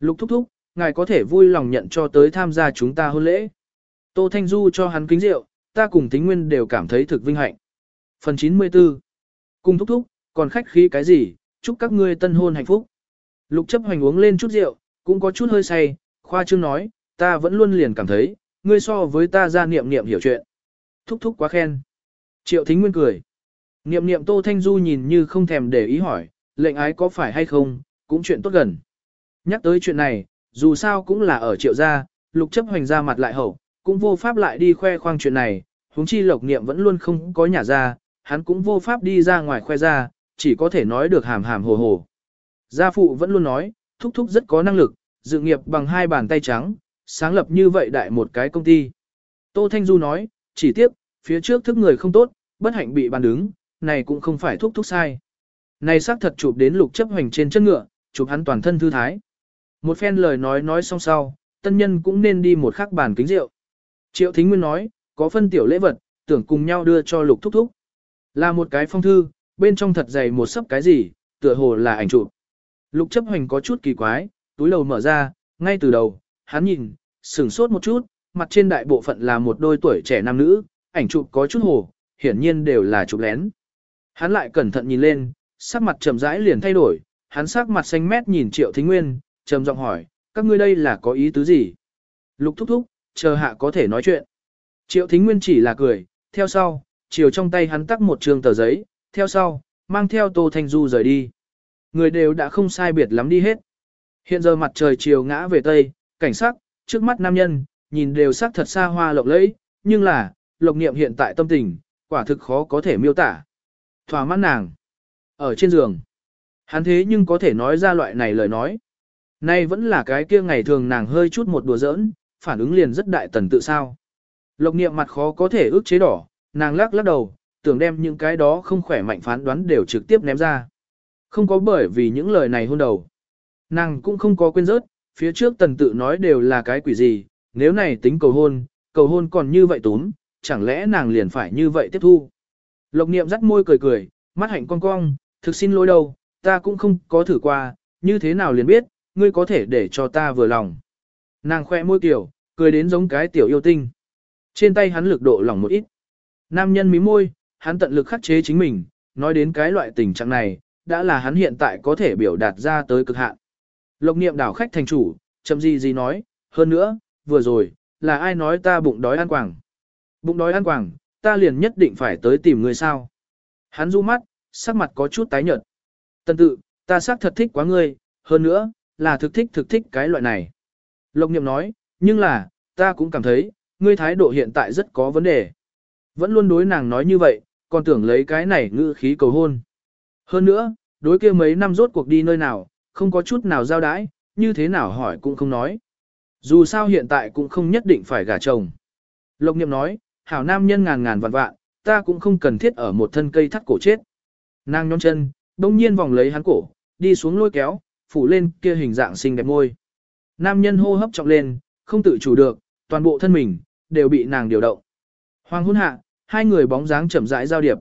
Lục thúc thúc, ngài có thể vui lòng nhận cho tới tham gia chúng ta hôn lễ. Tô Thanh Du cho hắn kính rượu, ta cùng tính nguyên đều cảm thấy thực vinh hạnh. Phần 94 Cùng thúc thúc, còn khách khí cái gì, chúc các ngươi tân hôn hạnh phúc. Lục chấp hoành uống lên chút rượu, cũng có chút hơi say, khoa trương nói, ta vẫn luôn liền cảm thấy, ngươi so với ta ra niệm niệm hiểu chuyện. Thúc thúc quá khen. Triệu thính nguyên cười. Niệm niệm Tô Thanh Du nhìn như không thèm để ý hỏi, lệnh ái có phải hay không, cũng chuyện tốt gần. Nhắc tới chuyện này, dù sao cũng là ở triệu gia, lục chấp hoành ra mặt lại hậu, cũng vô pháp lại đi khoe khoang chuyện này, huống chi lộc niệm vẫn luôn không có nhà ra, hắn cũng vô pháp đi ra ngoài khoe ra, chỉ có thể nói được hàm hàm hồ hồ. Gia phụ vẫn luôn nói, thúc thúc rất có năng lực, dự nghiệp bằng hai bàn tay trắng, sáng lập như vậy đại một cái công ty. Tô Thanh Du nói, chỉ tiếp, phía trước thức người không tốt, bất hạnh bị bàn đứng, này cũng không phải thúc thúc sai. Này xác thật chụp đến lục chấp hoành trên chân ngựa, chụp hắn toàn thân thư thái. Một phen lời nói nói xong sau, tân nhân cũng nên đi một khắc bàn kính rượu. Triệu Thính Nguyên nói, có phân tiểu lễ vật, tưởng cùng nhau đưa cho lục thúc thúc. Là một cái phong thư, bên trong thật dày một sấp cái gì, tựa hồ là ảnh chụp. Lục chấp hoành có chút kỳ quái, túi đầu mở ra, ngay từ đầu, hắn nhìn, sửng sốt một chút, mặt trên đại bộ phận là một đôi tuổi trẻ nam nữ, ảnh chụp có chút hồ, hiển nhiên đều là chụp lén. Hắn lại cẩn thận nhìn lên, sắc mặt trầm rãi liền thay đổi, hắn sắc mặt xanh mét nhìn Triệu Thính Nguyên, trầm giọng hỏi, các ngươi đây là có ý tứ gì? Lục thúc thúc, chờ hạ có thể nói chuyện. Triệu Thính Nguyên chỉ là cười, theo sau, chiều trong tay hắn tắc một trường tờ giấy, theo sau, mang theo Tô Thanh Du rời đi. Người đều đã không sai biệt lắm đi hết. Hiện giờ mặt trời chiều ngã về tây, cảnh sắc, trước mắt nam nhân, nhìn đều sắc thật xa hoa lộng lẫy, nhưng là, lộc niệm hiện tại tâm tình, quả thực khó có thể miêu tả. Thỏa mãn nàng. Ở trên giường. Hắn thế nhưng có thể nói ra loại này lời nói. Nay vẫn là cái kia ngày thường nàng hơi chút một đùa giỡn, phản ứng liền rất đại tần tự sao. Lộc niệm mặt khó có thể ước chế đỏ, nàng lắc lắc đầu, tưởng đem những cái đó không khỏe mạnh phán đoán đều trực tiếp ném ra. Không có bởi vì những lời này hôn đầu. Nàng cũng không có quên rớt, phía trước tần tự nói đều là cái quỷ gì, nếu này tính cầu hôn, cầu hôn còn như vậy túm, chẳng lẽ nàng liền phải như vậy tiếp thu. Lộc niệm rắt môi cười cười, mắt hạnh cong cong, thực xin lỗi đâu, ta cũng không có thử qua, như thế nào liền biết, ngươi có thể để cho ta vừa lòng. Nàng khoe môi kiểu, cười đến giống cái tiểu yêu tinh. Trên tay hắn lực độ lỏng một ít. Nam nhân mí môi, hắn tận lực khắc chế chính mình, nói đến cái loại tình trạng này, đã là hắn hiện tại có thể biểu đạt ra tới cực hạn. Lộc niệm đảo khách thành chủ, chậm gì gì nói, hơn nữa, vừa rồi, là ai nói ta bụng đói ăn quảng. Bụng đói ăn quảng, ta liền nhất định phải tới tìm người sao. Hắn du mắt, sắc mặt có chút tái nhợt. Tần tự, ta xác thật thích quá ngươi, hơn nữa, là thực thích thực thích cái loại này. Lộc niệm nói, nhưng là, ta cũng cảm thấy, ngươi thái độ hiện tại rất có vấn đề. Vẫn luôn đối nàng nói như vậy, còn tưởng lấy cái này ngữ khí cầu hôn. Hơn nữa, đối kia mấy năm rốt cuộc đi nơi nào, không có chút nào giao đãi, như thế nào hỏi cũng không nói. Dù sao hiện tại cũng không nhất định phải gả chồng. Lộc niệm nói, hảo nam nhân ngàn ngàn vạn vạn, ta cũng không cần thiết ở một thân cây thắt cổ chết. Nàng nhón chân, đông nhiên vòng lấy hắn cổ, đi xuống lôi kéo, phủ lên kia hình dạng xinh đẹp môi. Nam nhân hô hấp trọng lên, không tự chủ được, toàn bộ thân mình, đều bị nàng điều động. Hoàng hôn hạ, hai người bóng dáng chậm rãi giao điệp.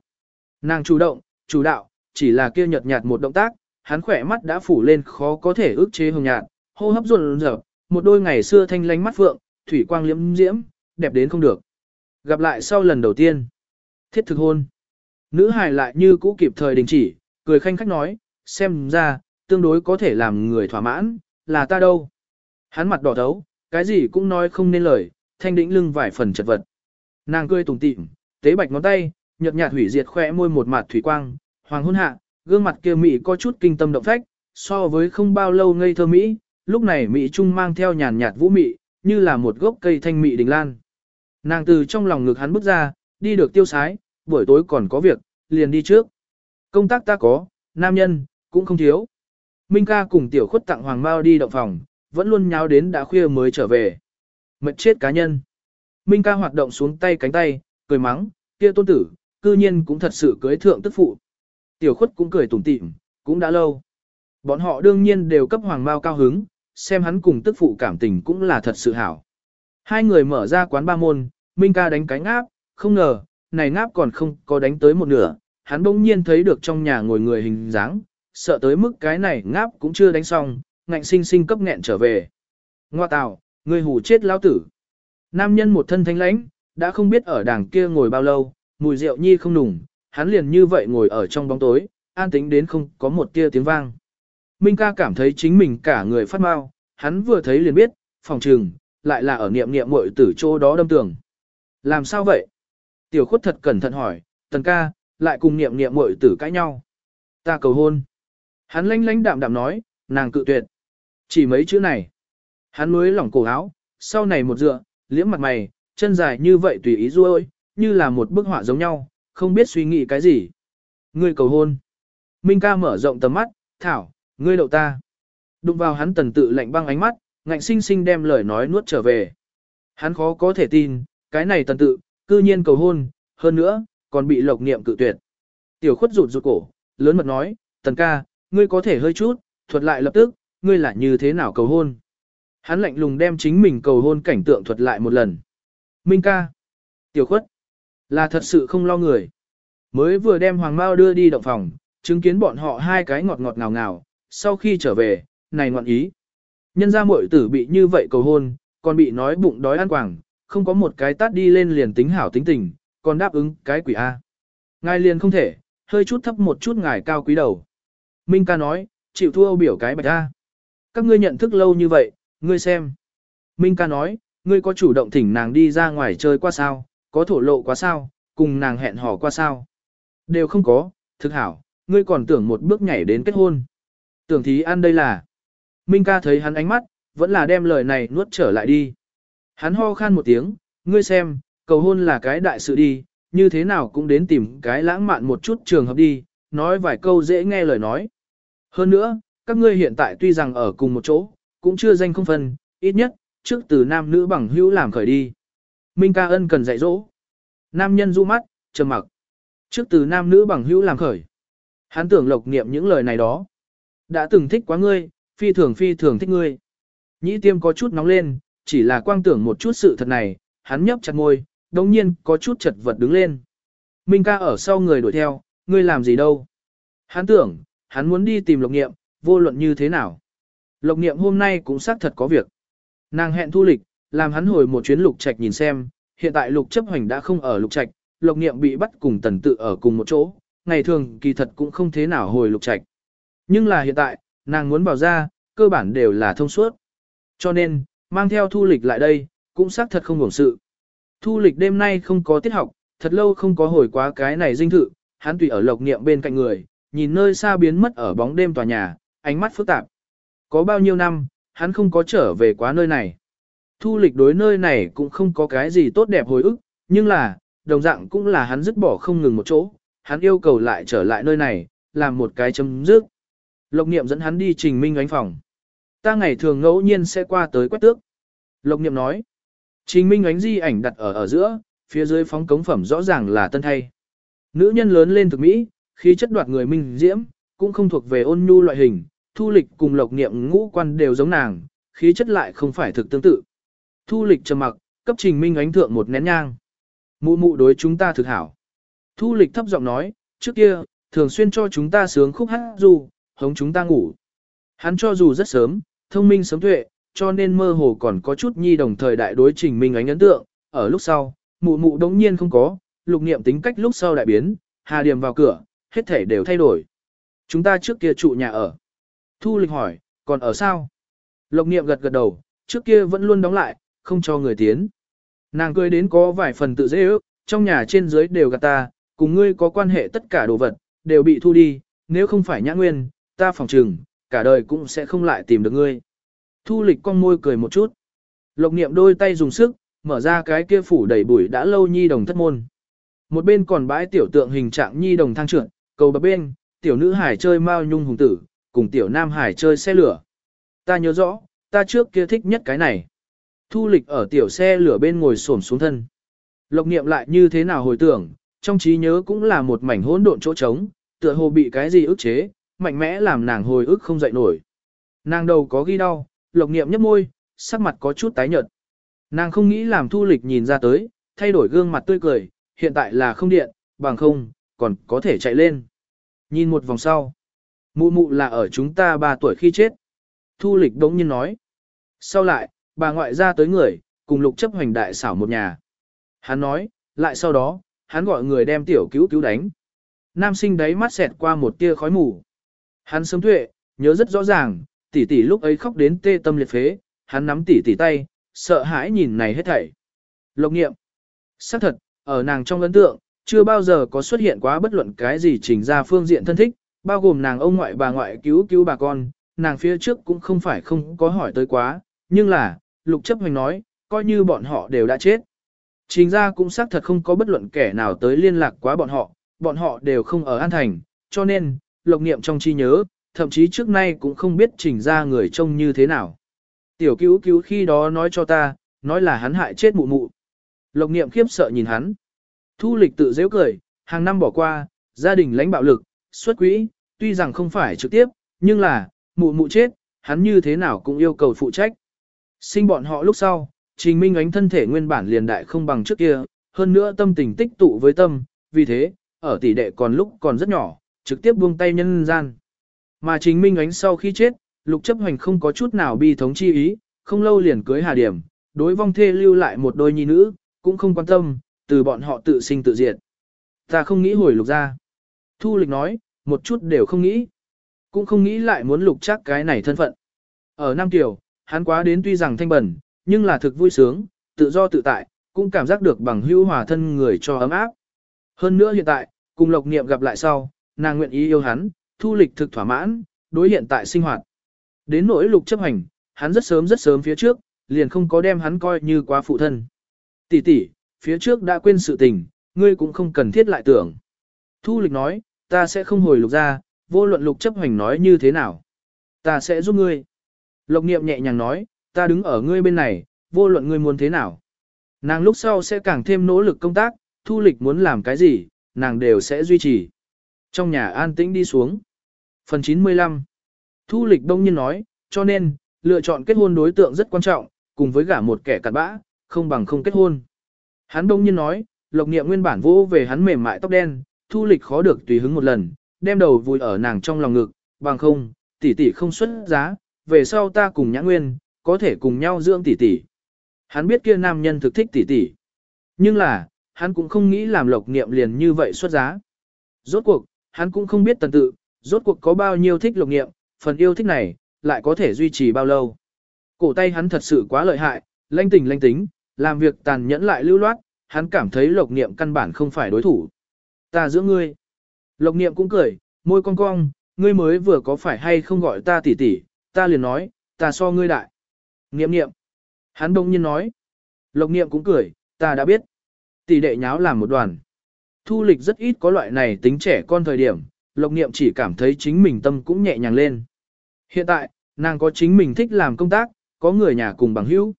Nàng chủ động, chủ đạo, chỉ là kia nhợt nhạt một động tác, hắn khỏe mắt đã phủ lên khó có thể ức chế hồng nhạt, hô hấp run rợn, một đôi ngày xưa thanh lánh mắt phượng, thủy quang liễm diễm, đẹp đến không được. Gặp lại sau lần đầu tiên. Thiết thực hôn. Nữ hài lại như cũ kịp thời đình chỉ, cười khanh khách nói, xem ra, tương đối có thể làm người thỏa mãn, là ta đâu. Hắn mặt đỏ thấu, cái gì cũng nói không nên lời, thanh đĩnh lưng vài phần chật vật. Nàng cười tủm tỉm, tế bạch ngón tay, nhợt nhạt hủy diệt khỏe môi một mặt thủy quang, hoàng hôn hạ, gương mặt kia mỹ có chút kinh tâm động phách, so với không bao lâu ngây thơ mỹ, lúc này mỹ trung mang theo nhàn nhạt vũ mỹ như là một gốc cây thanh mỹ đình lan. Nàng từ trong lòng ngực hắn bước ra, đi được tiêu sái, buổi tối còn có việc, liền đi trước. Công tác ta có, nam nhân, cũng không thiếu. Minh ca cùng tiểu khuất tặng hoàng Mao đi động phòng, vẫn luôn nháo đến đã khuya mới trở về. Mệt chết cá nhân. Minh ca hoạt động xuống tay cánh tay, cười mắng, kia tôn tử, cư nhiên cũng thật sự cưới thượng tức phụ. Tiểu khuất cũng cười tủm tỉm, cũng đã lâu. Bọn họ đương nhiên đều cấp hoàng Mao cao hứng, xem hắn cùng tức phụ cảm tình cũng là thật sự hảo. Hai người mở ra quán ba môn, Minh ca đánh cánh áp, không ngờ, này ngáp còn không có đánh tới một nửa, hắn bỗng nhiên thấy được trong nhà ngồi người hình dáng, sợ tới mức cái này ngáp cũng chưa đánh xong, ngạnh sinh sinh cấp nghẹn trở về. Ngoa tào, người hù chết lao tử. Nam nhân một thân thanh lãnh, đã không biết ở đàng kia ngồi bao lâu, mùi rượu nhi không nùng, hắn liền như vậy ngồi ở trong bóng tối, an tĩnh đến không có một tia tiếng vang. Minh ca cảm thấy chính mình cả người phát mau, hắn vừa thấy liền biết, phòng trừng, lại là ở niệm niệm muội tử chỗ đó đâm tường. Làm sao vậy? Tiểu khuất thật cẩn thận hỏi, tần ca, lại cùng niệm niệm muội tử cãi nhau. Ta cầu hôn. Hắn lanh lanh đạm đạm nói, nàng cự tuyệt. Chỉ mấy chữ này. Hắn mới lỏng cổ áo, sau này một dựa, liễm mặt mày, chân dài như vậy tùy ý ruôi, như là một bức họa giống nhau, không biết suy nghĩ cái gì. Ngươi cầu hôn. Minh ca mở rộng tầm mắt, thảo, ngươi đậu ta. Đụng vào hắn tần tự lạnh băng ánh mắt, ngạnh sinh sinh đem lời nói nuốt trở về. Hắn khó có thể tin, cái này tần tự, cư nhiên cầu hôn, hơn nữa, còn bị lộc niệm cự tuyệt. Tiểu khuất rụt rụt cổ, lớn mật nói, tần ca, ngươi có thể hơi chút, thuật lại lập tức, ngươi là như thế nào cầu hôn. Hắn lạnh lùng đem chính mình cầu hôn cảnh tượng thuật lại một lần. Minh ca. Tiểu khuất. Là thật sự không lo người. Mới vừa đem Hoàng Mao đưa đi động phòng, chứng kiến bọn họ hai cái ngọt ngọt ngào ngào, sau khi trở về, này ngoạn ý. Nhân ra muội tử bị như vậy cầu hôn, còn bị nói bụng đói ăn quảng, không có một cái tát đi lên liền tính hảo tính tình, còn đáp ứng cái quỷ A. Ngài liền không thể, hơi chút thấp một chút ngài cao quý đầu. Minh ca nói, chịu thua biểu cái bạch A. Các ngươi nhận thức lâu như vậy, ngươi xem. Minh ca nói, ngươi có chủ động thỉnh nàng đi ra ngoài chơi qua sao, có thổ lộ qua sao, cùng nàng hẹn hò qua sao. Đều không có, thực hảo, ngươi còn tưởng một bước nhảy đến kết hôn. Tưởng thí ăn đây là. Minh ca thấy hắn ánh mắt, vẫn là đem lời này nuốt trở lại đi. Hắn ho khan một tiếng, ngươi xem, cầu hôn là cái đại sự đi, như thế nào cũng đến tìm cái lãng mạn một chút trường hợp đi, nói vài câu dễ nghe lời nói. Hơn nữa, các ngươi hiện tại tuy rằng ở cùng một chỗ, cũng chưa danh không phân, ít nhất, trước từ nam nữ bằng hữu làm khởi đi. Minh ca ân cần dạy dỗ. Nam nhân du mắt, trầm mặc. Trước từ nam nữ bằng hữu làm khởi. Hắn tưởng lộc niệm những lời này đó. Đã từng thích quá ngươi, phi thường phi thường thích ngươi. Nhĩ tiêm có chút nóng lên, chỉ là quang tưởng một chút sự thật này, hắn nhấp chặt ngôi, đồng nhiên có chút chật vật đứng lên. Minh ca ở sau người đuổi theo, ngươi làm gì đâu. Hắn tưởng, hắn muốn đi tìm lộc nghiệm, vô luận như thế nào. Lộc nghiệm hôm nay cũng xác thật có việc. Nàng hẹn thu lịch, làm hắn hồi một chuyến lục trạch nhìn xem, hiện tại lục chấp Hoành đã không ở lục trạch, lộc nghiệm bị bắt cùng tần tự ở cùng một chỗ, ngày thường kỳ thật cũng không thế nào hồi lục trạch. Nhưng là hiện tại, nàng muốn bảo ra, cơ bản đều là thông suốt. Cho nên, mang theo thu lịch lại đây, cũng xác thật không hưởng sự. Thu lịch đêm nay không có tiết học, thật lâu không có hồi quá cái này dinh thự, hắn tùy ở lộc niệm bên cạnh người, nhìn nơi xa biến mất ở bóng đêm tòa nhà, ánh mắt phức tạp. Có bao nhiêu năm, hắn không có trở về quá nơi này. Thu lịch đối nơi này cũng không có cái gì tốt đẹp hồi ức, nhưng là, đồng dạng cũng là hắn dứt bỏ không ngừng một chỗ, hắn yêu cầu lại trở lại nơi này, làm một cái chấm dứt. Lộc niệm dẫn hắn đi trình minh ánh phòng. Ta ngày thường ngẫu nhiên sẽ qua tới quét tước. Lộc niệm nói. Trình minh ánh di ảnh đặt ở ở giữa, phía dưới phóng cống phẩm rõ ràng là tân thay. Nữ nhân lớn lên thực mỹ, khí chất đoạt người minh diễm, cũng không thuộc về ôn nhu loại hình, thu lịch cùng lộc niệm ngũ quan đều giống nàng, khí chất lại không phải thực tương tự. Thu lịch trầm mặc, cấp trình minh ánh thượng một nén nhang. Mụ mụ đối chúng ta thực hảo. Thu lịch thấp giọng nói, trước kia, thường xuyên cho chúng ta sướng khúc hát dù, hống chúng ta ngủ. Hắn cho dù rất sớm, thông minh sớm tuệ, cho nên mơ hồ còn có chút nhi đồng thời đại đối trình minh ánh ấn tượng, ở lúc sau, mụ mụ đống nhiên không có, lục niệm tính cách lúc sau đại biến, hà điểm vào cửa, hết thể đều thay đổi. Chúng ta trước kia trụ nhà ở. Thu lịch hỏi, còn ở sao? Lộc niệm gật gật đầu, trước kia vẫn luôn đóng lại, không cho người tiến. Nàng cười đến có vài phần tự dễ ước, trong nhà trên dưới đều gạt ta, cùng ngươi có quan hệ tất cả đồ vật, đều bị thu đi, nếu không phải nhã nguyên, ta phòng trừng, cả đời cũng sẽ không lại tìm được ngươi. Thu lịch con môi cười một chút. Lộc niệm đôi tay dùng sức, mở ra cái kia phủ đầy bụi đã lâu nhi đồng thất môn. Một bên còn bãi tiểu tượng hình trạng nhi đồng thang trượt, cầu bập bên, tiểu nữ hải chơi mao nhung hùng tử, cùng tiểu nam hải chơi xe lửa. Ta nhớ rõ, ta trước kia thích nhất cái này. Thu lịch ở tiểu xe lửa bên ngồi xổm xuống thân. Lộc niệm lại như thế nào hồi tưởng, trong trí nhớ cũng là một mảnh hỗn độn chỗ trống, tựa hồ bị cái gì ức chế, mạnh mẽ làm nàng hồi ức không dậy nổi. Nàng đầu có ghi đau, lộc niệm nhấp môi, sắc mặt có chút tái nhợt. Nàng không nghĩ làm thu lịch nhìn ra tới, thay đổi gương mặt tươi cười, hiện tại là không điện, bằng không, còn có thể chạy lên. Nhìn một vòng sau. Mụ mụ là ở chúng ta 3 tuổi khi chết. Thu lịch đống nhiên nói. Sau lại, bà ngoại ra tới người, cùng lục chấp hoành đại xảo một nhà. Hắn nói, lại sau đó, hắn gọi người đem tiểu cứu cứu đánh. Nam sinh đấy mắt xẹt qua một tia khói mù. Hắn sớm tuệ, nhớ rất rõ ràng, tỷ tỷ lúc ấy khóc đến tê tâm liệt phế, hắn nắm tỷ tỷ tay, sợ hãi nhìn này hết thảy. Lộc nghiệm. xác thật, ở nàng trong ấn tượng, chưa bao giờ có xuất hiện quá bất luận cái gì trình ra phương diện thân thích, bao gồm nàng ông ngoại bà ngoại cứu cứu bà con, nàng phía trước cũng không phải không có hỏi tới quá, nhưng là, lục chấp hoành nói, coi như bọn họ đều đã chết. Trình ra cũng xác thật không có bất luận kẻ nào tới liên lạc quá bọn họ, bọn họ đều không ở An Thành, cho nên, lộc niệm trong chi nhớ, thậm chí trước nay cũng không biết trình ra người trông như thế nào. Tiểu cứu cứu khi đó nói cho ta, nói là hắn hại chết mụ mụ. Lộc niệm khiếp sợ nhìn hắn. Thu lịch tự dễ cười, hàng năm bỏ qua, gia đình lãnh bạo lực, xuất quỹ, tuy rằng không phải trực tiếp, nhưng là, mụ mụ chết, hắn như thế nào cũng yêu cầu phụ trách. Sinh bọn họ lúc sau, trình minh ánh thân thể nguyên bản liền đại không bằng trước kia, hơn nữa tâm tình tích tụ với tâm, vì thế, ở tỷ đệ còn lúc còn rất nhỏ, trực tiếp buông tay nhân gian. Mà trình minh ánh sau khi chết, lục chấp hoành không có chút nào bi thống chi ý, không lâu liền cưới hà điểm, đối vong thê lưu lại một đôi nhi nữ, cũng không quan tâm, từ bọn họ tự sinh tự diệt. Ta không nghĩ hồi lục ra. Thu lịch nói, một chút đều không nghĩ. Cũng không nghĩ lại muốn lục chắc cái này thân phận. Ở Nam Kiều, hắn quá đến tuy rằng thanh bẩn, nhưng là thực vui sướng, tự do tự tại, cũng cảm giác được bằng hữu hòa thân người cho ấm áp. Hơn nữa hiện tại, cùng lộc niệm gặp lại sau, nàng nguyện ý yêu hắn, thu lịch thực thỏa mãn, đối hiện tại sinh hoạt. Đến nỗi lục chấp hành, hắn rất sớm rất sớm phía trước, liền không có đem hắn coi như quá phụ thân. Tỷ tỷ, phía trước đã quên sự tình, ngươi cũng không cần thiết lại tưởng. Thu lịch nói, ta sẽ không hồi lục ra, vô luận lục chấp hành nói như thế nào. Ta sẽ giúp ngươi. Lộc niệm nhẹ nhàng nói, ta đứng ở ngươi bên này, vô luận ngươi muốn thế nào. Nàng lúc sau sẽ càng thêm nỗ lực công tác, thu lịch muốn làm cái gì, nàng đều sẽ duy trì. Trong nhà an tĩnh đi xuống. Phần 95 Thu lịch đông nhiên nói, cho nên, lựa chọn kết hôn đối tượng rất quan trọng, cùng với gả một kẻ cặn bã, không bằng không kết hôn. Hắn đông nhiên nói, lộc niệm nguyên bản vô về hắn mềm mại tóc đen, thu lịch khó được tùy hứng một lần, đem đầu vùi ở nàng trong lòng ngực, bằng không, tỷ tỷ không xuất giá, về sau ta cùng nhã nguyên, có thể cùng nhau dưỡng tỷ tỷ. Hắn biết kia nam nhân thực thích tỷ tỷ. Nhưng là, hắn cũng không nghĩ làm lộc niệm liền như vậy xuất giá. Rốt cuộc, hắn cũng không biết tần tự, rốt cuộc có bao nhiêu thích lộc niệm, phần yêu thích này, lại có thể duy trì bao lâu. Cổ tay hắn thật sự quá lợi hại, lanh tình lanh tính, làm việc tàn nhẫn lại lưu loát, hắn cảm thấy lộc niệm căn bản không phải đối thủ. Ta giữa ngươi. Lộc niệm cũng cười, môi cong cong, ngươi mới vừa có phải hay không gọi ta tỷ tỷ, ta liền nói, ta so ngươi đại. Niệm niệm. Hắn đông nhiên nói. Lộc niệm cũng cười, ta đã biết. Tỷ đệ nháo làm một đoàn. Thu lịch rất ít có loại này tính trẻ con thời điểm, lộc niệm chỉ cảm thấy chính mình tâm cũng nhẹ nhàng lên. Hiện tại, nàng có chính mình thích làm công tác, có người nhà cùng bằng hữu.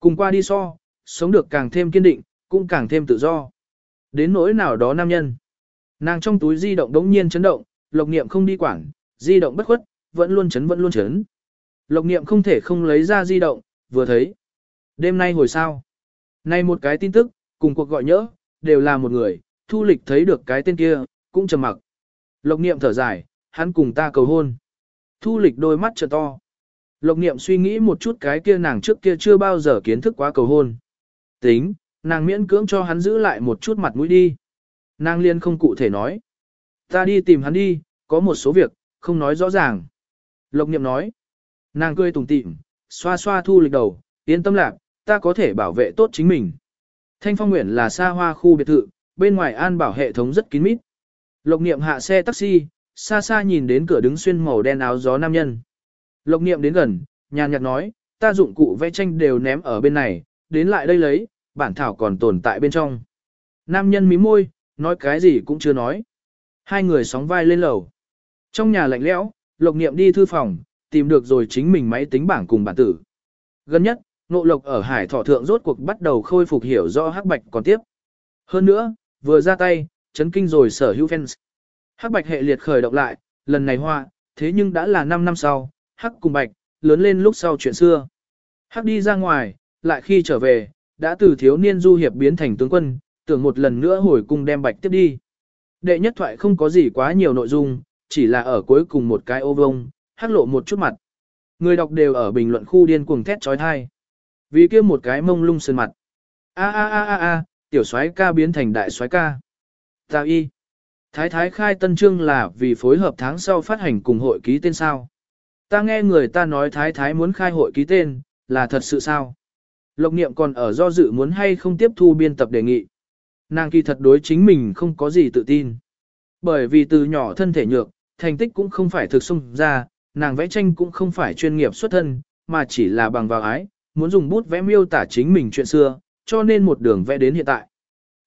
Cùng qua đi so, sống được càng thêm kiên định, cũng càng thêm tự do. Đến nỗi nào đó nam nhân. Nàng trong túi di động đống nhiên chấn động, lộc niệm không đi quảng, di động bất khuất, vẫn luôn chấn vẫn luôn chấn. Lộc niệm không thể không lấy ra di động, vừa thấy. Đêm nay hồi sao. Nay một cái tin tức, cùng cuộc gọi nhỡ, đều là một người, thu lịch thấy được cái tên kia, cũng trầm mặc. Lộc niệm thở dài, hắn cùng ta cầu hôn. Thu lịch đôi mắt trợ to. Lộc niệm suy nghĩ một chút cái kia nàng trước kia chưa bao giờ kiến thức quá cầu hôn. Tính, nàng miễn cưỡng cho hắn giữ lại một chút mặt mũi đi. Nàng liên không cụ thể nói. Ta đi tìm hắn đi, có một số việc, không nói rõ ràng. Lộc niệm nói. Nàng cười tủm tỉm, xoa xoa thu lịch đầu, yên tâm lạc, ta có thể bảo vệ tốt chính mình. Thanh phong nguyện là xa hoa khu biệt thự, bên ngoài an bảo hệ thống rất kín mít. Lộc niệm hạ xe taxi, xa xa nhìn đến cửa đứng xuyên màu đen áo gió nam nhân. Lộc niệm đến gần, nhàn nhạt nói, ta dụng cụ vẽ tranh đều ném ở bên này, đến lại đây lấy, bản thảo còn tồn tại bên trong. Nam nhân mím môi, nói cái gì cũng chưa nói. Hai người sóng vai lên lầu. Trong nhà lạnh lẽo, Lộc Niệm đi thư phòng, tìm được rồi chính mình máy tính bảng cùng bản tử. Gần nhất, Ngộ Lộc ở Hải Thọ Thượng rốt cuộc bắt đầu khôi phục hiểu rõ Hắc Bạch còn tiếp. Hơn nữa, vừa ra tay, chấn kinh rồi sở hữu fans. Hắc Bạch hệ liệt khởi động lại, lần này hoa, thế nhưng đã là 5 năm sau, Hắc cùng Bạch, lớn lên lúc sau chuyện xưa. Hắc đi ra ngoài, lại khi trở về, đã từ thiếu niên du hiệp biến thành tướng quân, tưởng một lần nữa hồi cung đem Bạch tiếp đi. Đệ nhất thoại không có gì quá nhiều nội dung, chỉ là ở cuối cùng một cái ô vông, Hắc lộ một chút mặt. Người đọc đều ở bình luận khu điên cuồng thét trói thai. Vì kia một cái mông lung sơn mặt. A a a a a, tiểu soái ca biến thành đại soái ca. Ta y. Thái thái khai tân trương là vì phối hợp tháng sau phát hành cùng hội ký tên sao. Ta nghe người ta nói thái thái muốn khai hội ký tên, là thật sự sao? Lộc niệm còn ở do dự muốn hay không tiếp thu biên tập đề nghị. Nàng kỳ thật đối chính mình không có gì tự tin. Bởi vì từ nhỏ thân thể nhược, thành tích cũng không phải thực sung ra, nàng vẽ tranh cũng không phải chuyên nghiệp xuất thân, mà chỉ là bằng vào ái, muốn dùng bút vẽ miêu tả chính mình chuyện xưa, cho nên một đường vẽ đến hiện tại.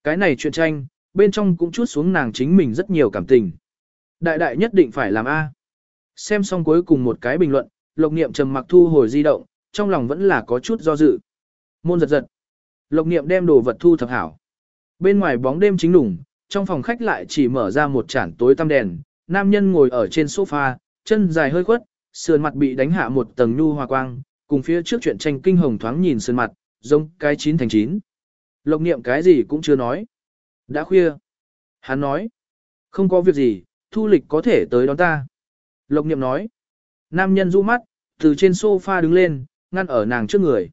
Cái này chuyện tranh, bên trong cũng chút xuống nàng chính mình rất nhiều cảm tình. Đại đại nhất định phải làm A. Xem xong cuối cùng một cái bình luận, Lộc Niệm trầm mặc thu hồi di động, trong lòng vẫn là có chút do dự. Môn giật giật. Lộc Niệm đem đồ vật thu thập hảo. Bên ngoài bóng đêm chính đủng, trong phòng khách lại chỉ mở ra một chản tối tăm đèn, nam nhân ngồi ở trên sofa, chân dài hơi khuất, sườn mặt bị đánh hạ một tầng nhu hòa quang, cùng phía trước chuyện tranh kinh hồng thoáng nhìn sườn mặt, giống cái chín thành chín. Lộc Niệm cái gì cũng chưa nói. Đã khuya. Hắn nói. Không có việc gì, thu lịch có thể tới đón ta. Lộc niệm nói. Nam nhân du mắt, từ trên sofa đứng lên, ngăn ở nàng trước người.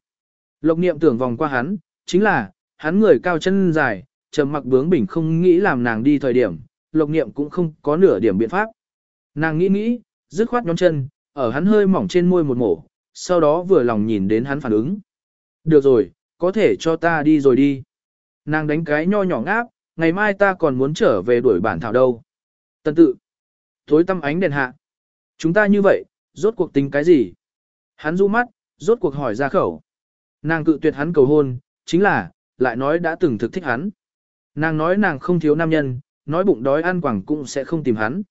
Lộc niệm tưởng vòng qua hắn, chính là, hắn người cao chân dài, trầm mặc bướng bỉnh không nghĩ làm nàng đi thời điểm, lộc niệm cũng không có nửa điểm biện pháp. Nàng nghĩ nghĩ, dứt khoát nhóm chân, ở hắn hơi mỏng trên môi một mổ, sau đó vừa lòng nhìn đến hắn phản ứng. Được rồi, có thể cho ta đi rồi đi. Nàng đánh cái nho nhỏ ngáp, ngày mai ta còn muốn trở về đuổi bản thảo đâu. Tân tự. Thối tâm ánh đèn hạ. Chúng ta như vậy, rốt cuộc tính cái gì? Hắn du mắt, rốt cuộc hỏi ra khẩu. Nàng cự tuyệt hắn cầu hôn, chính là, lại nói đã từng thực thích hắn. Nàng nói nàng không thiếu nam nhân, nói bụng đói ăn quẳng cũng sẽ không tìm hắn.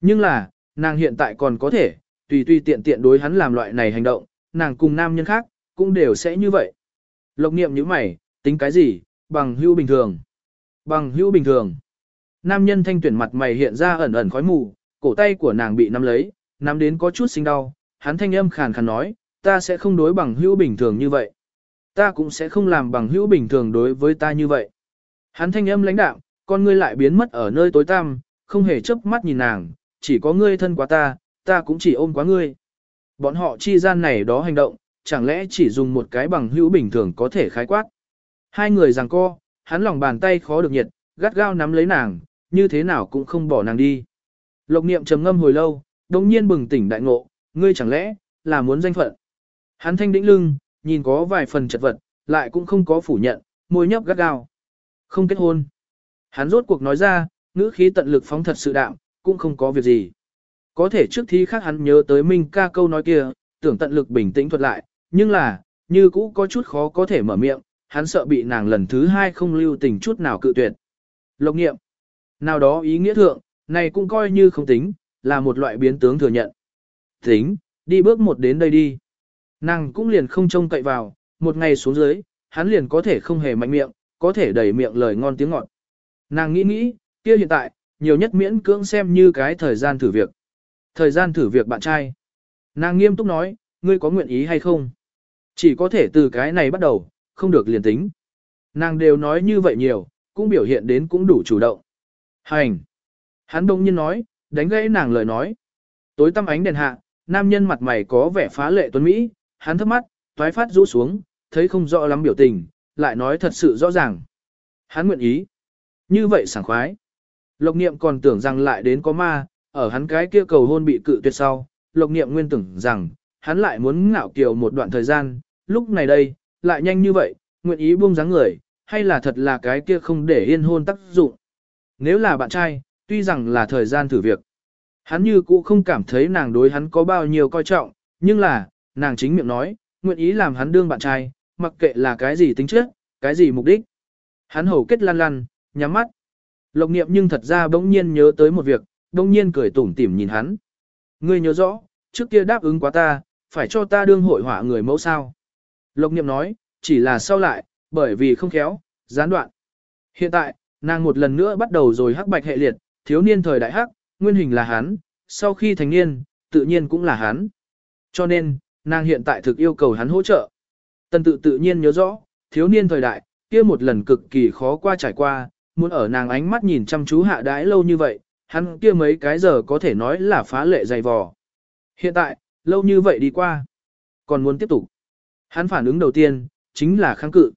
Nhưng là, nàng hiện tại còn có thể, tùy tùy tiện tiện đối hắn làm loại này hành động, nàng cùng nam nhân khác, cũng đều sẽ như vậy. Lộc niệm như mày, tính cái gì, bằng hữu bình thường. Bằng hữu bình thường. Nam nhân thanh tuyển mặt mày hiện ra ẩn ẩn khói mù, cổ tay của nàng bị nắm lấy, nắm đến có chút sinh đau, hắn thanh âm khàn khàn nói, ta sẽ không đối bằng hữu bình thường như vậy ta cũng sẽ không làm bằng hữu bình thường đối với ta như vậy. Hắn thanh âm lãnh đạm, con ngươi lại biến mất ở nơi tối tăm, không hề chớp mắt nhìn nàng, chỉ có ngươi thân quá ta, ta cũng chỉ ôm quá ngươi. Bọn họ chi gian này đó hành động, chẳng lẽ chỉ dùng một cái bằng hữu bình thường có thể khái quát. Hai người giằng co, hắn lòng bàn tay khó được nhiệt, gắt gao nắm lấy nàng, như thế nào cũng không bỏ nàng đi. Lộc niệm trầm ngâm hồi lâu, đồng nhiên bừng tỉnh đại ngộ, ngươi chẳng lẽ, là muốn danh phận. Hắn thanh đĩnh lưng, nhìn có vài phần chật vật, lại cũng không có phủ nhận, môi nhấp gắt gao. Không kết hôn. Hắn rốt cuộc nói ra, ngữ khí tận lực phóng thật sự đạm, cũng không có việc gì. Có thể trước thi khác hắn nhớ tới Minh ca câu nói kia, tưởng tận lực bình tĩnh thuật lại, nhưng là, như cũ có chút khó có thể mở miệng, hắn sợ bị nàng lần thứ hai không lưu tình chút nào cự tuyệt. Lộc nghiệm. Nào đó ý nghĩa thượng, này cũng coi như không tính, là một loại biến tướng thừa nhận. Tính, đi bước một đến đây đi. Nàng cũng liền không trông cậy vào, một ngày xuống dưới, hắn liền có thể không hề mạnh miệng, có thể đẩy miệng lời ngon tiếng ngọt. Nàng nghĩ nghĩ, kia hiện tại, nhiều nhất miễn cưỡng xem như cái thời gian thử việc. Thời gian thử việc bạn trai. Nàng nghiêm túc nói, ngươi có nguyện ý hay không? Chỉ có thể từ cái này bắt đầu, không được liền tính. Nàng đều nói như vậy nhiều, cũng biểu hiện đến cũng đủ chủ động. Hành! Hắn đông nhiên nói, đánh gãy nàng lời nói. Tối tăm ánh đèn hạ, nam nhân mặt mày có vẻ phá lệ tuấn Mỹ, hắn thấp mắt, toái phát rũ xuống, thấy không rõ lắm biểu tình, lại nói thật sự rõ ràng. Hắn nguyện ý. Như vậy sảng khoái. Lộc niệm còn tưởng rằng lại đến có ma, ở hắn cái kia cầu hôn bị cự tuyệt sau, lộc niệm nguyên tưởng rằng, hắn lại muốn ngạo kiều một đoạn thời gian, lúc này đây, lại nhanh như vậy, nguyện ý buông dáng người, hay là thật là cái kia không để yên hôn tác dụng. Nếu là bạn trai, tuy rằng là thời gian thử việc, hắn như cũ không cảm thấy nàng đối hắn có bao nhiêu coi trọng, nhưng là, nàng chính miệng nói, nguyện ý làm hắn đương bạn trai, mặc kệ là cái gì tính chất, cái gì mục đích. Hắn hầu kết lăn lăn, nhắm mắt. Lộc niệm nhưng thật ra bỗng nhiên nhớ tới một việc, bỗng nhiên cười tủm tỉm nhìn hắn. Ngươi nhớ rõ, trước kia đáp ứng quá ta, phải cho ta đương hội họa người mẫu sao. Lộc niệm nói, chỉ là sau lại, bởi vì không khéo, gián đoạn. Hiện tại, nàng một lần nữa bắt đầu rồi hắc bạch hệ liệt, thiếu niên thời đại hắc, nguyên hình là hắn, sau khi thành niên, tự nhiên cũng là hắn. Cho nên, nàng hiện tại thực yêu cầu hắn hỗ trợ. Tần tự tự nhiên nhớ rõ, thiếu niên thời đại, kia một lần cực kỳ khó qua trải qua, muốn ở nàng ánh mắt nhìn chăm chú hạ đãi lâu như vậy, hắn kia mấy cái giờ có thể nói là phá lệ dày vò. Hiện tại, lâu như vậy đi qua, còn muốn tiếp tục. Hắn phản ứng đầu tiên, chính là kháng cự.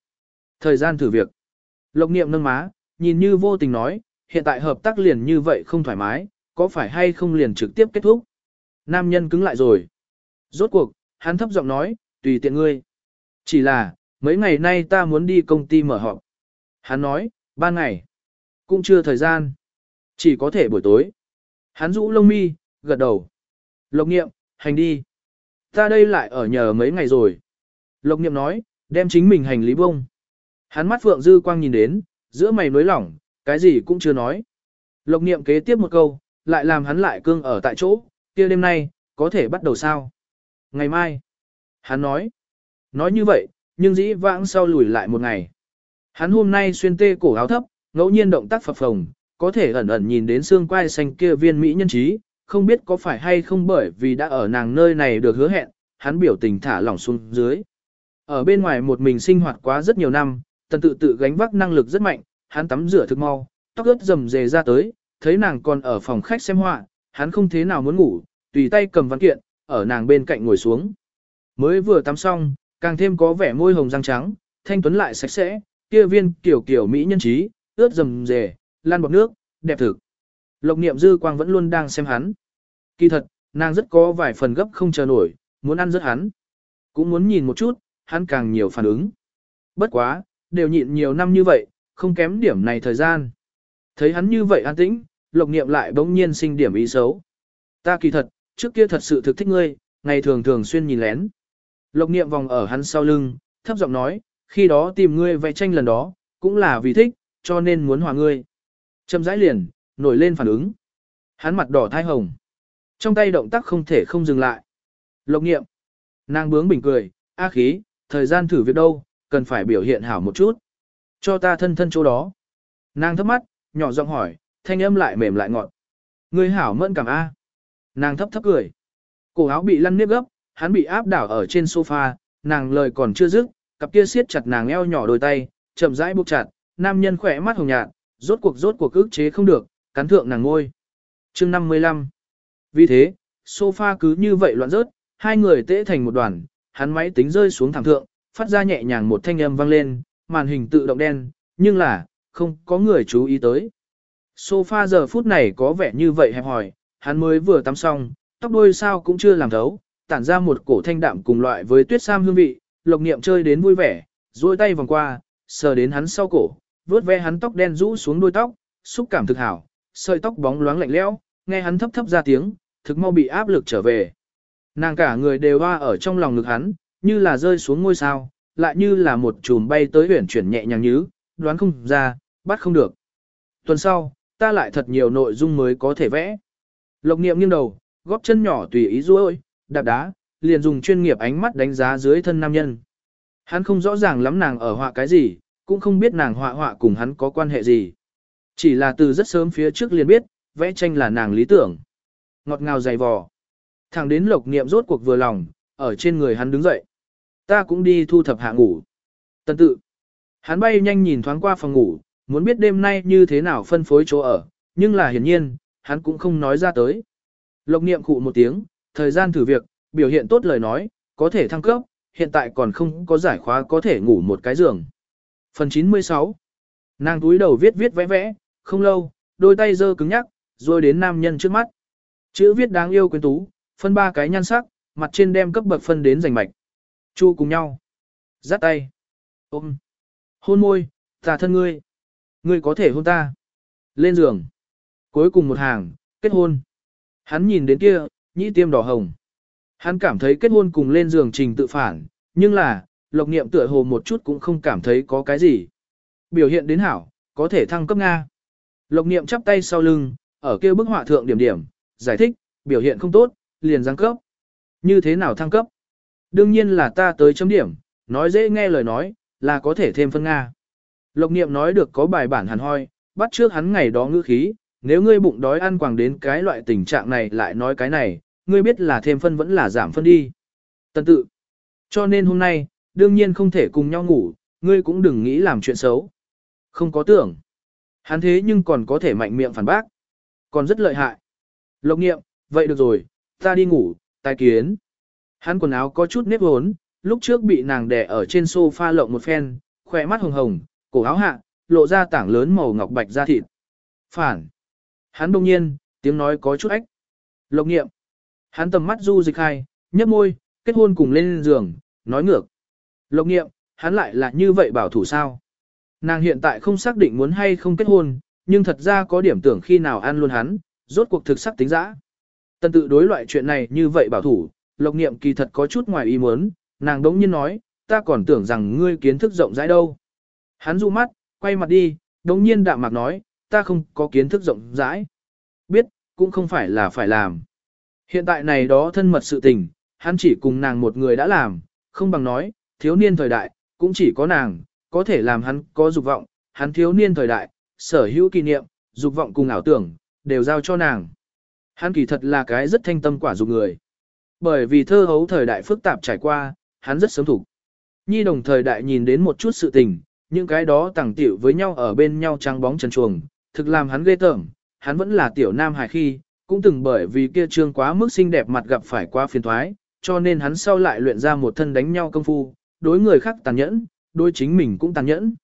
Thời gian thử việc. Lộc niệm nâng má, nhìn như vô tình nói, hiện tại hợp tác liền như vậy không thoải mái, có phải hay không liền trực tiếp kết thúc. Nam nhân cứng lại rồi. Rốt cuộc, hắn thấp giọng nói, tùy tiện ngươi. Chỉ là, mấy ngày nay ta muốn đi công ty mở họp. Hắn nói, ba ngày. Cũng chưa thời gian. Chỉ có thể buổi tối. Hắn rũ lông mi, gật đầu. Lộc nghiệm, hành đi. Ta đây lại ở nhờ mấy ngày rồi. Lộc nghiệm nói, đem chính mình hành lý bông. Hắn mắt phượng dư quang nhìn đến, giữa mày nối lỏng, cái gì cũng chưa nói. Lộc nghiệm kế tiếp một câu, lại làm hắn lại cương ở tại chỗ, kia đêm nay, có thể bắt đầu sao? Ngày mai. Hắn nói. Nói như vậy, nhưng dĩ vãng sau lùi lại một ngày. Hắn hôm nay xuyên tê cổ áo thấp, ngẫu nhiên động tác phập phồng, có thể ẩn ẩn nhìn đến xương quai xanh kia viên mỹ nhân trí, không biết có phải hay không bởi vì đã ở nàng nơi này được hứa hẹn, hắn biểu tình thả lỏng xuống dưới. Ở bên ngoài một mình sinh hoạt quá rất nhiều năm, tần tự tự gánh vác năng lực rất mạnh, hắn tắm rửa thực mau, tóc ướt rầm rề ra tới, thấy nàng còn ở phòng khách xem họa, hắn không thế nào muốn ngủ, tùy tay cầm văn kiện, ở nàng bên cạnh ngồi xuống. Mới vừa tắm xong, càng thêm có vẻ môi hồng răng trắng, thanh tuấn lại sạch sẽ, kia viên kiểu kiểu mỹ nhân trí, ướt rầm rề, lan bọt nước, đẹp thực. Lộc niệm dư quang vẫn luôn đang xem hắn. Kỳ thật, nàng rất có vài phần gấp không chờ nổi, muốn ăn rất hắn. Cũng muốn nhìn một chút, hắn càng nhiều phản ứng. Bất quá, đều nhịn nhiều năm như vậy, không kém điểm này thời gian. Thấy hắn như vậy an tĩnh, lộc niệm lại bỗng nhiên sinh điểm ý xấu. Ta kỳ thật, trước kia thật sự thực thích ngươi, ngày thường thường xuyên nhìn lén. Lộc niệm vòng ở hắn sau lưng, thấp giọng nói, khi đó tìm ngươi vẽ tranh lần đó, cũng là vì thích, cho nên muốn hòa ngươi. Châm rãi liền, nổi lên phản ứng. Hắn mặt đỏ thai hồng. Trong tay động tác không thể không dừng lại. Lộc niệm Nàng bướng bình cười, a khí, thời gian thử việc đâu, cần phải biểu hiện hảo một chút. Cho ta thân thân chỗ đó. Nàng thấp mắt, nhỏ giọng hỏi, thanh âm lại mềm lại ngọt. Ngươi hảo mẫn cảm A. Nàng thấp thấp cười. Cổ áo bị lăn nếp gấp, hắn bị áp đảo ở trên sofa, nàng lời còn chưa dứt, cặp kia siết chặt nàng eo nhỏ đôi tay, chậm rãi buộc chặt, nam nhân khỏe mắt hồng nhạt, rốt cuộc rốt cuộc ức chế không được, cắn thượng nàng ngôi. Chương 55 Vì thế, sofa cứ như vậy loạn rớt, hai người tễ thành một đoàn, hắn máy tính rơi xuống thảm thượng, phát ra nhẹ nhàng một thanh âm vang lên, màn hình tự động đen, nhưng là, không có người chú ý tới. Sofa giờ phút này có vẻ như vậy hẹp hỏi, hắn mới vừa tắm xong, tóc đôi sao cũng chưa làm thấu, tản ra một cổ thanh đạm cùng loại với tuyết sam hương vị, lộc niệm chơi đến vui vẻ, duỗi tay vòng qua, sờ đến hắn sau cổ, vớt ve hắn tóc đen rũ xuống đuôi tóc, xúc cảm thực hảo, sợi tóc bóng loáng lạnh lẽo, nghe hắn thấp thấp ra tiếng, thực mau bị áp lực trở về. Nàng cả người đều hoa ở trong lòng ngực hắn, như là rơi xuống ngôi sao, lại như là một chùm bay tới huyển chuyển nhẹ nhàng như, đoán không ra, bắt không được. Tuần sau, ta lại thật nhiều nội dung mới có thể vẽ. Lộc niệm nghiêng đầu, góp chân nhỏ tùy ý ruôi, đạp đá, liền dùng chuyên nghiệp ánh mắt đánh giá dưới thân nam nhân. Hắn không rõ ràng lắm nàng ở họa cái gì, cũng không biết nàng họa họa cùng hắn có quan hệ gì. Chỉ là từ rất sớm phía trước liền biết, vẽ tranh là nàng lý tưởng. Ngọt ngào dày vò. Thẳng đến lộc niệm rốt cuộc vừa lòng, ở trên người hắn đứng dậy. Ta cũng đi thu thập hạ ngủ. Tân tự. Hắn bay nhanh nhìn thoáng qua phòng ngủ, muốn biết đêm nay như thế nào phân phối chỗ ở, nhưng là hiển nhiên, hắn cũng không nói ra tới. Lộc niệm cụ một tiếng, thời gian thử việc, biểu hiện tốt lời nói, có thể thăng cấp, hiện tại còn không có giải khóa có thể ngủ một cái giường. Phần 96 Nàng túi đầu viết viết vẽ vẽ, không lâu, đôi tay dơ cứng nhắc, rồi đến nam nhân trước mắt. Chữ viết đáng yêu quyến tú, phân ba cái nhan sắc, mặt trên đem cấp bậc phân đến rành mạch. Chu cùng nhau. Giắt tay. Ôm. Hôn môi, tà thân ngươi. Ngươi có thể hôn ta. Lên giường. Cuối cùng một hàng, kết hôn. Hắn nhìn đến kia, nhĩ tiêm đỏ hồng. Hắn cảm thấy kết hôn cùng lên giường trình tự phản, nhưng là, lộc niệm tựa hồ một chút cũng không cảm thấy có cái gì. Biểu hiện đến hảo, có thể thăng cấp Nga. Lộc niệm chắp tay sau lưng, ở kia bức họa thượng điểm điểm, giải thích, biểu hiện không tốt, liền giáng cấp. Như thế nào thăng cấp? Đương nhiên là ta tới chấm điểm, nói dễ nghe lời nói, là có thể thêm phân Nga. Lộc niệm nói được có bài bản hẳn hoi, bắt trước hắn ngày đó ngữ khí, nếu ngươi bụng đói ăn quàng đến cái loại tình trạng này lại nói cái này, ngươi biết là thêm phân vẫn là giảm phân đi. Tần tự. Cho nên hôm nay, đương nhiên không thể cùng nhau ngủ, ngươi cũng đừng nghĩ làm chuyện xấu. Không có tưởng. Hắn thế nhưng còn có thể mạnh miệng phản bác. Còn rất lợi hại. Lộc nghiệm, vậy được rồi, ta đi ngủ, tai kiến. Hắn quần áo có chút nếp hốn, lúc trước bị nàng đè ở trên sofa lộng một phen, khỏe mắt hồng hồng, cổ áo hạ, lộ ra tảng lớn màu ngọc bạch da thịt. Phản. Hắn đông nhiên, tiếng nói có chút ách. Lộc nghiệm. Hắn tầm mắt du dịch hai, nhấp môi, kết hôn cùng lên giường, nói ngược. Lộc nghiệm, hắn lại là như vậy bảo thủ sao. Nàng hiện tại không xác định muốn hay không kết hôn, nhưng thật ra có điểm tưởng khi nào ăn luôn hắn, rốt cuộc thực sắc tính dã. Tần tự đối loại chuyện này như vậy bảo thủ, lộc niệm kỳ thật có chút ngoài ý muốn, nàng đống nhiên nói, ta còn tưởng rằng ngươi kiến thức rộng rãi đâu. Hắn du mắt, quay mặt đi, đống nhiên đạm mạc nói, ta không có kiến thức rộng rãi. Biết, cũng không phải là phải làm. Hiện tại này đó thân mật sự tình, hắn chỉ cùng nàng một người đã làm, không bằng nói, thiếu niên thời đại, cũng chỉ có nàng, có thể làm hắn có dục vọng, hắn thiếu niên thời đại, sở hữu kỷ niệm, dục vọng cùng ảo tưởng, đều giao cho nàng. Hắn kỳ thật là cái rất thanh tâm quả dục người. Bởi vì thơ hấu thời đại phức tạp trải qua, hắn rất sớm thủ. Nhi đồng thời đại nhìn đến một chút sự tình, những cái đó tàng tiểu với nhau ở bên nhau trăng bóng trần chuồng, thực làm hắn ghê tởm, hắn vẫn là tiểu nam hài khi, cũng từng bởi vì kia trương quá mức xinh đẹp mặt gặp phải quá phiền thoái, cho nên hắn sau lại luyện ra một thân đánh nhau công phu, đối người khác tàn nhẫn, đối chính mình cũng tàn nhẫn.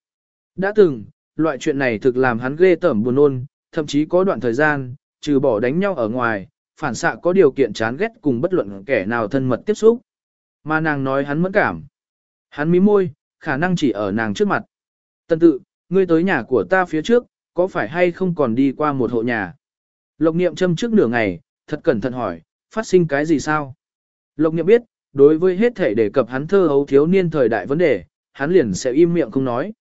Đã từng, loại chuyện này thực làm hắn ghê tởm buồn nôn, thậm chí có đoạn thời gian, trừ bỏ đánh nhau ở ngoài, phản xạ có điều kiện chán ghét cùng bất luận kẻ nào thân mật tiếp xúc. Mà nàng nói hắn mẫn cảm. Hắn mím môi, khả năng chỉ ở nàng trước mặt. Tân tự, ngươi tới nhà của ta phía trước, có phải hay không còn đi qua một hộ nhà? Lộc niệm châm trước nửa ngày, thật cẩn thận hỏi, phát sinh cái gì sao? Lộc niệm biết, đối với hết thể đề cập hắn thơ hấu thiếu niên thời đại vấn đề, hắn liền sẽ im miệng không nói.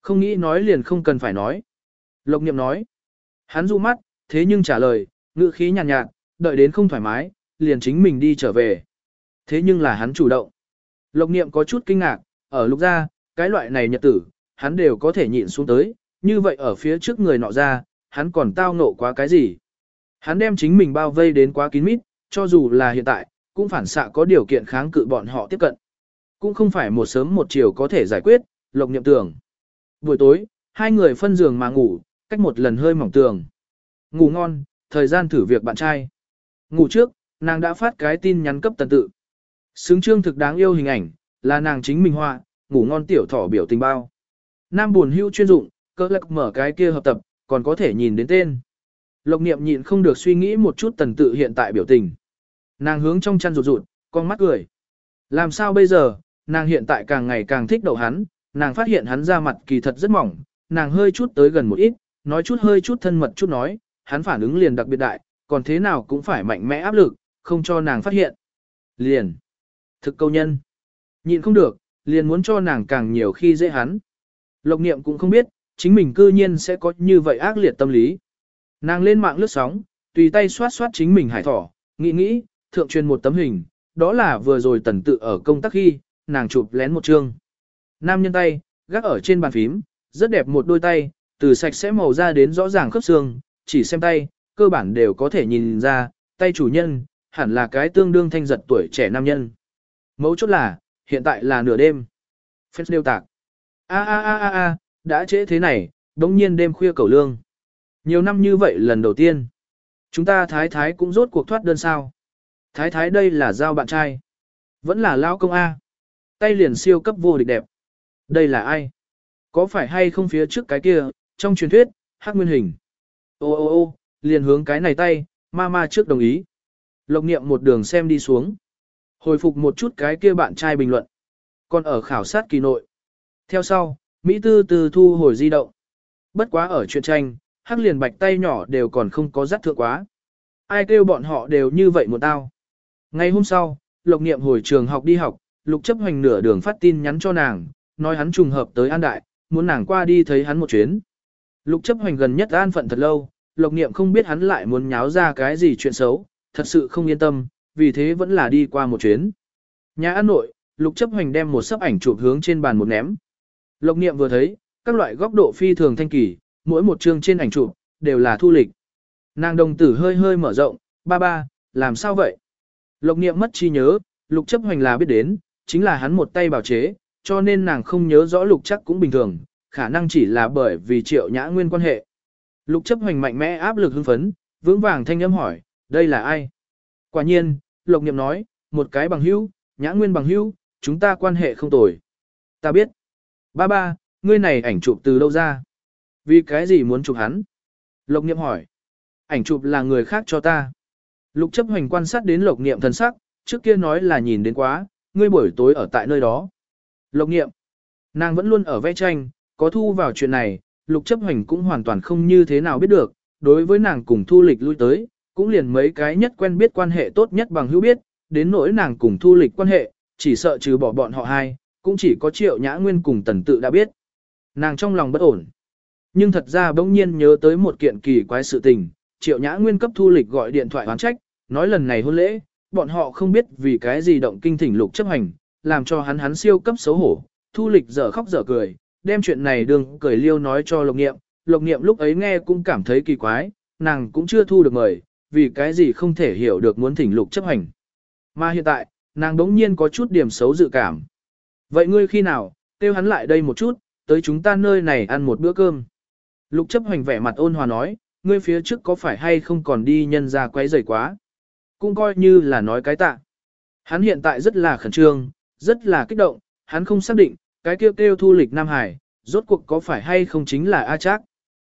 Không nghĩ nói liền không cần phải nói. Lộc niệm nói. Hắn du mắt, thế nhưng trả lời, ngữ khí nhàn nhạt, nhạt, đợi đến không thoải mái, liền chính mình đi trở về. Thế nhưng là hắn chủ động. Lộc niệm có chút kinh ngạc, ở lúc ra, cái loại này nhật tử, hắn đều có thể nhịn xuống tới, như vậy ở phía trước người nọ ra, hắn còn tao nộ quá cái gì. Hắn đem chính mình bao vây đến quá kín mít, cho dù là hiện tại, cũng phản xạ có điều kiện kháng cự bọn họ tiếp cận. cũng không phải một sớm một chiều có thể giải quyết, lộc niệm tưởng. Buổi tối, hai người phân giường mà ngủ, cách một lần hơi mỏng tường. Ngủ ngon, thời gian thử việc bạn trai. Ngủ trước, nàng đã phát cái tin nhắn cấp tần tự. Xứng trương thực đáng yêu hình ảnh, là nàng chính mình họa, ngủ ngon tiểu thỏ biểu tình bao. Nam buồn hưu chuyên dụng, cơ lạc mở cái kia hợp tập, còn có thể nhìn đến tên. Lộc niệm nhịn không được suy nghĩ một chút tần tự hiện tại biểu tình. Nàng hướng trong chăn rụt rụt, con mắt cười. Làm sao bây giờ, nàng hiện tại càng ngày càng thích đậu hắn, nàng phát hiện hắn ra mặt kỳ thật rất mỏng, nàng hơi chút tới gần một ít, nói chút hơi chút thân mật chút nói, hắn phản ứng liền đặc biệt đại, còn thế nào cũng phải mạnh mẽ áp lực, không cho nàng phát hiện. Liền. Thực câu nhân. Nhịn không được, liền muốn cho nàng càng nhiều khi dễ hắn. Lộc niệm cũng không biết, chính mình cư nhiên sẽ có như vậy ác liệt tâm lý. Nàng lên mạng lướt sóng, tùy tay xoát xoát chính mình hải thỏ, nghĩ nghĩ, thượng truyền một tấm hình, đó là vừa rồi tần tự ở công tác khi, nàng chụp lén một chương. Nam nhân tay, gác ở trên bàn phím, rất đẹp một đôi tay, từ sạch sẽ màu ra đến rõ ràng khớp xương, chỉ xem tay, cơ bản đều có thể nhìn ra, tay chủ nhân, hẳn là cái tương đương thanh giật tuổi trẻ nam nhân. Mấu chốt là, hiện tại là nửa đêm. Fans đều tạc. A a a a a, đã trễ thế này, đống nhiên đêm khuya cầu lương. Nhiều năm như vậy lần đầu tiên. Chúng ta thái thái cũng rốt cuộc thoát đơn sao. Thái thái đây là giao bạn trai. Vẫn là lao công A. Tay liền siêu cấp vô địch đẹp. Đây là ai? Có phải hay không phía trước cái kia, trong truyền thuyết, hắc nguyên hình. Ô ô ô, liền hướng cái này tay, ma ma trước đồng ý. Lộc niệm một đường xem đi xuống. Hồi phục một chút cái kia bạn trai bình luận. Còn ở khảo sát kỳ nội. Theo sau, Mỹ tư từ thu hồi di động. Bất quá ở chuyện tranh, hắc liền bạch tay nhỏ đều còn không có dắt thượng quá. Ai kêu bọn họ đều như vậy một tao. Ngày hôm sau, Lộc Niệm hồi trường học đi học, Lục chấp hành nửa đường phát tin nhắn cho nàng, nói hắn trùng hợp tới An Đại, muốn nàng qua đi thấy hắn một chuyến. Lục chấp hành gần nhất an phận thật lâu, Lộc Niệm không biết hắn lại muốn nháo ra cái gì chuyện xấu, thật sự không yên tâm, vì thế vẫn là đi qua một chuyến. Nhà An Nội, Lục chấp hành đem một sấp ảnh chụp hướng trên bàn một ném. Lộc Niệm vừa thấy, các loại góc độ phi thường thanh kỳ, mỗi một chương trên ảnh chụp đều là thu lịch. Nàng đồng tử hơi hơi mở rộng, ba ba, làm sao vậy? Lộc niệm mất chi nhớ, lục chấp hoành là biết đến, chính là hắn một tay bảo chế, cho nên nàng không nhớ rõ lục chắc cũng bình thường, khả năng chỉ là bởi vì triệu nhã nguyên quan hệ. Lục chấp hoành mạnh mẽ áp lực hưng phấn, vững vàng thanh âm hỏi, đây là ai? Quả nhiên, lộc niệm nói, một cái bằng hữu, nhã nguyên bằng hữu, chúng ta quan hệ không tồi. Ta biết. Ba ba, ngươi này ảnh chụp từ đâu ra? Vì cái gì muốn chụp hắn? Lộc niệm hỏi. Ảnh chụp là người khác cho ta. Lục chấp hành quan sát đến lộc niệm thần sắc, trước kia nói là nhìn đến quá, ngươi buổi tối ở tại nơi đó. Lộc niệm, nàng vẫn luôn ở vẽ tranh, có thu vào chuyện này, lục chấp hành cũng hoàn toàn không như thế nào biết được, đối với nàng cùng thu lịch lui tới, cũng liền mấy cái nhất quen biết quan hệ tốt nhất bằng hữu biết, đến nỗi nàng cùng thu lịch quan hệ, chỉ sợ trừ bỏ bọn họ hai, cũng chỉ có triệu nhã nguyên cùng tần tự đã biết. Nàng trong lòng bất ổn. Nhưng thật ra bỗng nhiên nhớ tới một kiện kỳ quái sự tình, triệu nhã nguyên cấp thu lịch gọi điện thoại hoán trách, nói lần này hôn lễ, bọn họ không biết vì cái gì động kinh thỉnh lục chấp hành, làm cho hắn hắn siêu cấp xấu hổ, thu lịch dở khóc dở cười, đem chuyện này đường cười liêu nói cho lộc nghiệm, lộc nghiệm lúc ấy nghe cũng cảm thấy kỳ quái, nàng cũng chưa thu được mời, vì cái gì không thể hiểu được muốn thỉnh lục chấp hành. Mà hiện tại, nàng đống nhiên có chút điểm xấu dự cảm. Vậy ngươi khi nào, kêu hắn lại đây một chút, tới chúng ta nơi này ăn một bữa cơm. Lục chấp hoành vẻ mặt ôn hòa nói, ngươi phía trước có phải hay không còn đi nhân ra quấy rầy quá. Cũng coi như là nói cái tạ. Hắn hiện tại rất là khẩn trương, rất là kích động, hắn không xác định, cái kêu kêu thu lịch Nam Hải, rốt cuộc có phải hay không chính là A Trác.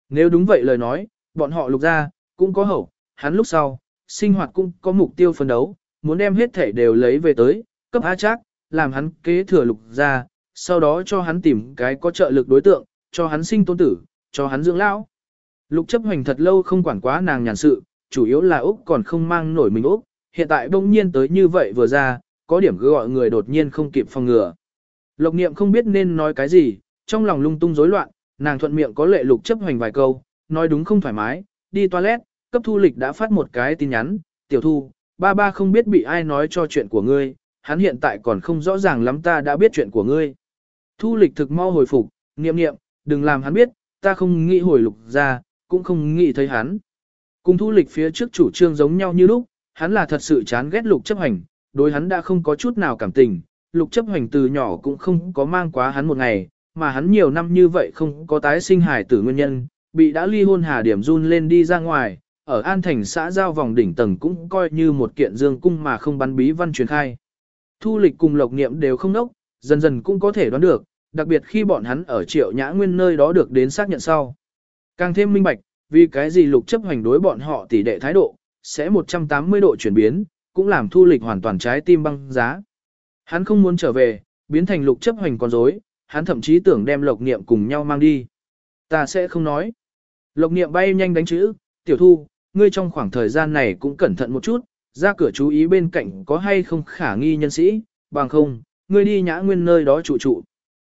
Nếu đúng vậy lời nói, bọn họ lục ra, cũng có hậu, hắn lúc sau, sinh hoạt cũng có mục tiêu phấn đấu, muốn đem hết thể đều lấy về tới, cấp A Trác, làm hắn kế thừa lục ra, sau đó cho hắn tìm cái có trợ lực đối tượng, cho hắn sinh tôn tử, cho hắn dưỡng lão. Lục chấp hoành thật lâu không quản quá nàng nhàn sự, chủ yếu là Úc còn không mang nổi mình Úc, hiện tại bỗng nhiên tới như vậy vừa ra, có điểm cứ gọi người đột nhiên không kịp phòng ngừa. Lộc niệm không biết nên nói cái gì, trong lòng lung tung rối loạn, nàng thuận miệng có lệ lục chấp hoành vài câu, nói đúng không thoải mái, đi toilet, cấp thu lịch đã phát một cái tin nhắn, tiểu thu, ba ba không biết bị ai nói cho chuyện của ngươi, hắn hiện tại còn không rõ ràng lắm ta đã biết chuyện của ngươi. Thu lịch thực mau hồi phục, niệm niệm, đừng làm hắn biết, ta không nghĩ hồi lục ra, cũng không nghĩ thấy hắn. Cùng thu lịch phía trước chủ trương giống nhau như lúc, hắn là thật sự chán ghét lục chấp hành, đối hắn đã không có chút nào cảm tình, lục chấp hành từ nhỏ cũng không có mang quá hắn một ngày, mà hắn nhiều năm như vậy không có tái sinh hài tử nguyên nhân, bị đã ly hôn hà điểm run lên đi ra ngoài, ở An Thành xã giao vòng đỉnh tầng cũng coi như một kiện dương cung mà không bắn bí văn truyền khai. Thu lịch cùng lộc niệm đều không nốc, dần dần cũng có thể đoán được, đặc biệt khi bọn hắn ở triệu nhã nguyên nơi đó được đến xác nhận sau. Càng thêm minh bạch, vì cái gì lục chấp hành đối bọn họ tỷ đệ thái độ, sẽ 180 độ chuyển biến, cũng làm thu lịch hoàn toàn trái tim băng giá. Hắn không muốn trở về, biến thành lục chấp hành con dối, hắn thậm chí tưởng đem lộc niệm cùng nhau mang đi. Ta sẽ không nói. Lộc niệm bay nhanh đánh chữ, tiểu thu, ngươi trong khoảng thời gian này cũng cẩn thận một chút, ra cửa chú ý bên cạnh có hay không khả nghi nhân sĩ, bằng không, ngươi đi nhã nguyên nơi đó trụ trụ.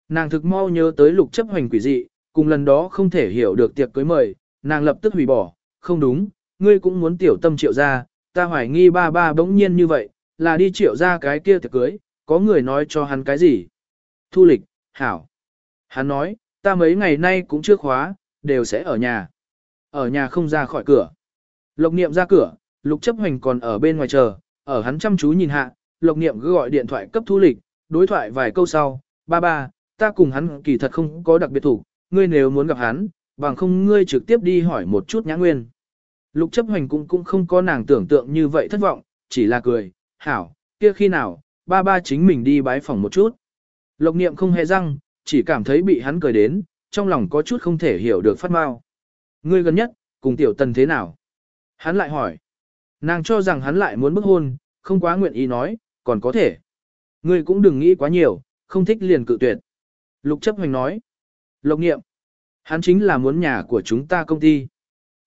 Nàng thực mau nhớ tới lục chấp hành quỷ dị, cùng lần đó không thể hiểu được tiệc cưới mời, nàng lập tức hủy bỏ, không đúng, ngươi cũng muốn tiểu tâm triệu ra, ta hoài nghi ba ba bỗng nhiên như vậy, là đi triệu ra cái kia tiệc cưới, có người nói cho hắn cái gì. Thu lịch, hảo. Hắn nói, ta mấy ngày nay cũng chưa khóa, đều sẽ ở nhà. Ở nhà không ra khỏi cửa. Lộc niệm ra cửa, lục chấp hành còn ở bên ngoài chờ, ở hắn chăm chú nhìn hạ, lộc niệm cứ gọi điện thoại cấp thu lịch, đối thoại vài câu sau, ba ba, ta cùng hắn kỳ thật không có đặc biệt thủ, ngươi nếu muốn gặp hắn, bằng không ngươi trực tiếp đi hỏi một chút nhã nguyên. Lục chấp hành cũng cũng không có nàng tưởng tượng như vậy thất vọng, chỉ là cười, hảo, kia khi nào, ba ba chính mình đi bái phòng một chút. Lộc niệm không hề răng, chỉ cảm thấy bị hắn cười đến, trong lòng có chút không thể hiểu được phát mau. Ngươi gần nhất, cùng tiểu tần thế nào? Hắn lại hỏi. Nàng cho rằng hắn lại muốn bức hôn, không quá nguyện ý nói, còn có thể. Ngươi cũng đừng nghĩ quá nhiều, không thích liền cự tuyệt. Lục chấp hoành nói. Lộc nghiệm. Hắn chính là muốn nhà của chúng ta công ty.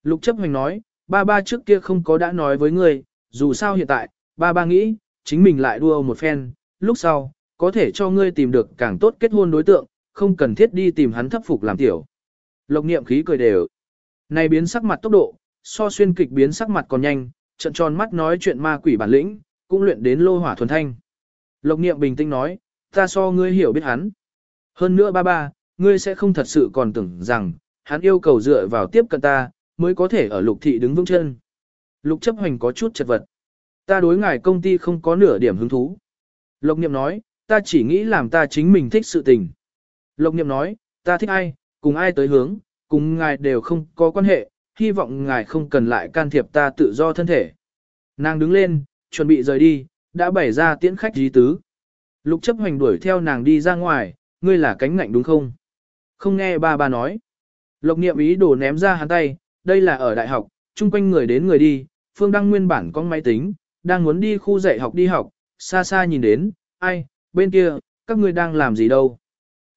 Lục chấp hoành nói, ba ba trước kia không có đã nói với ngươi, dù sao hiện tại, ba ba nghĩ, chính mình lại đua một phen, lúc sau, có thể cho ngươi tìm được càng tốt kết hôn đối tượng, không cần thiết đi tìm hắn thấp phục làm tiểu. Lộc niệm khí cười đều. Này biến sắc mặt tốc độ, so xuyên kịch biến sắc mặt còn nhanh, trận tròn mắt nói chuyện ma quỷ bản lĩnh, cũng luyện đến lô hỏa thuần thanh. Lộc niệm bình tĩnh nói, ta so ngươi hiểu biết hắn. Hơn nữa ba ba, ngươi sẽ không thật sự còn tưởng rằng, hắn yêu cầu dựa vào tiếp cận ta, mới có thể ở lục thị đứng vững chân. Lục chấp hành có chút chật vật. Ta đối ngài công ty không có nửa điểm hứng thú. Lộc niệm nói, ta chỉ nghĩ làm ta chính mình thích sự tình. Lộc niệm nói, ta thích ai, cùng ai tới hướng, cùng ngài đều không có quan hệ, hy vọng ngài không cần lại can thiệp ta tự do thân thể. Nàng đứng lên, chuẩn bị rời đi, đã bày ra tiễn khách dí tứ. Lục chấp hoành đuổi theo nàng đi ra ngoài, ngươi là cánh ngạnh đúng không? Không nghe ba ba nói. Lộc niệm ý đồ ném ra hắn tay, đây là ở đại học, chung quanh người đến người đi, Phương Đăng nguyên bản có máy tính, đang muốn đi khu dạy học đi học, xa xa nhìn đến, ai, bên kia, các ngươi đang làm gì đâu.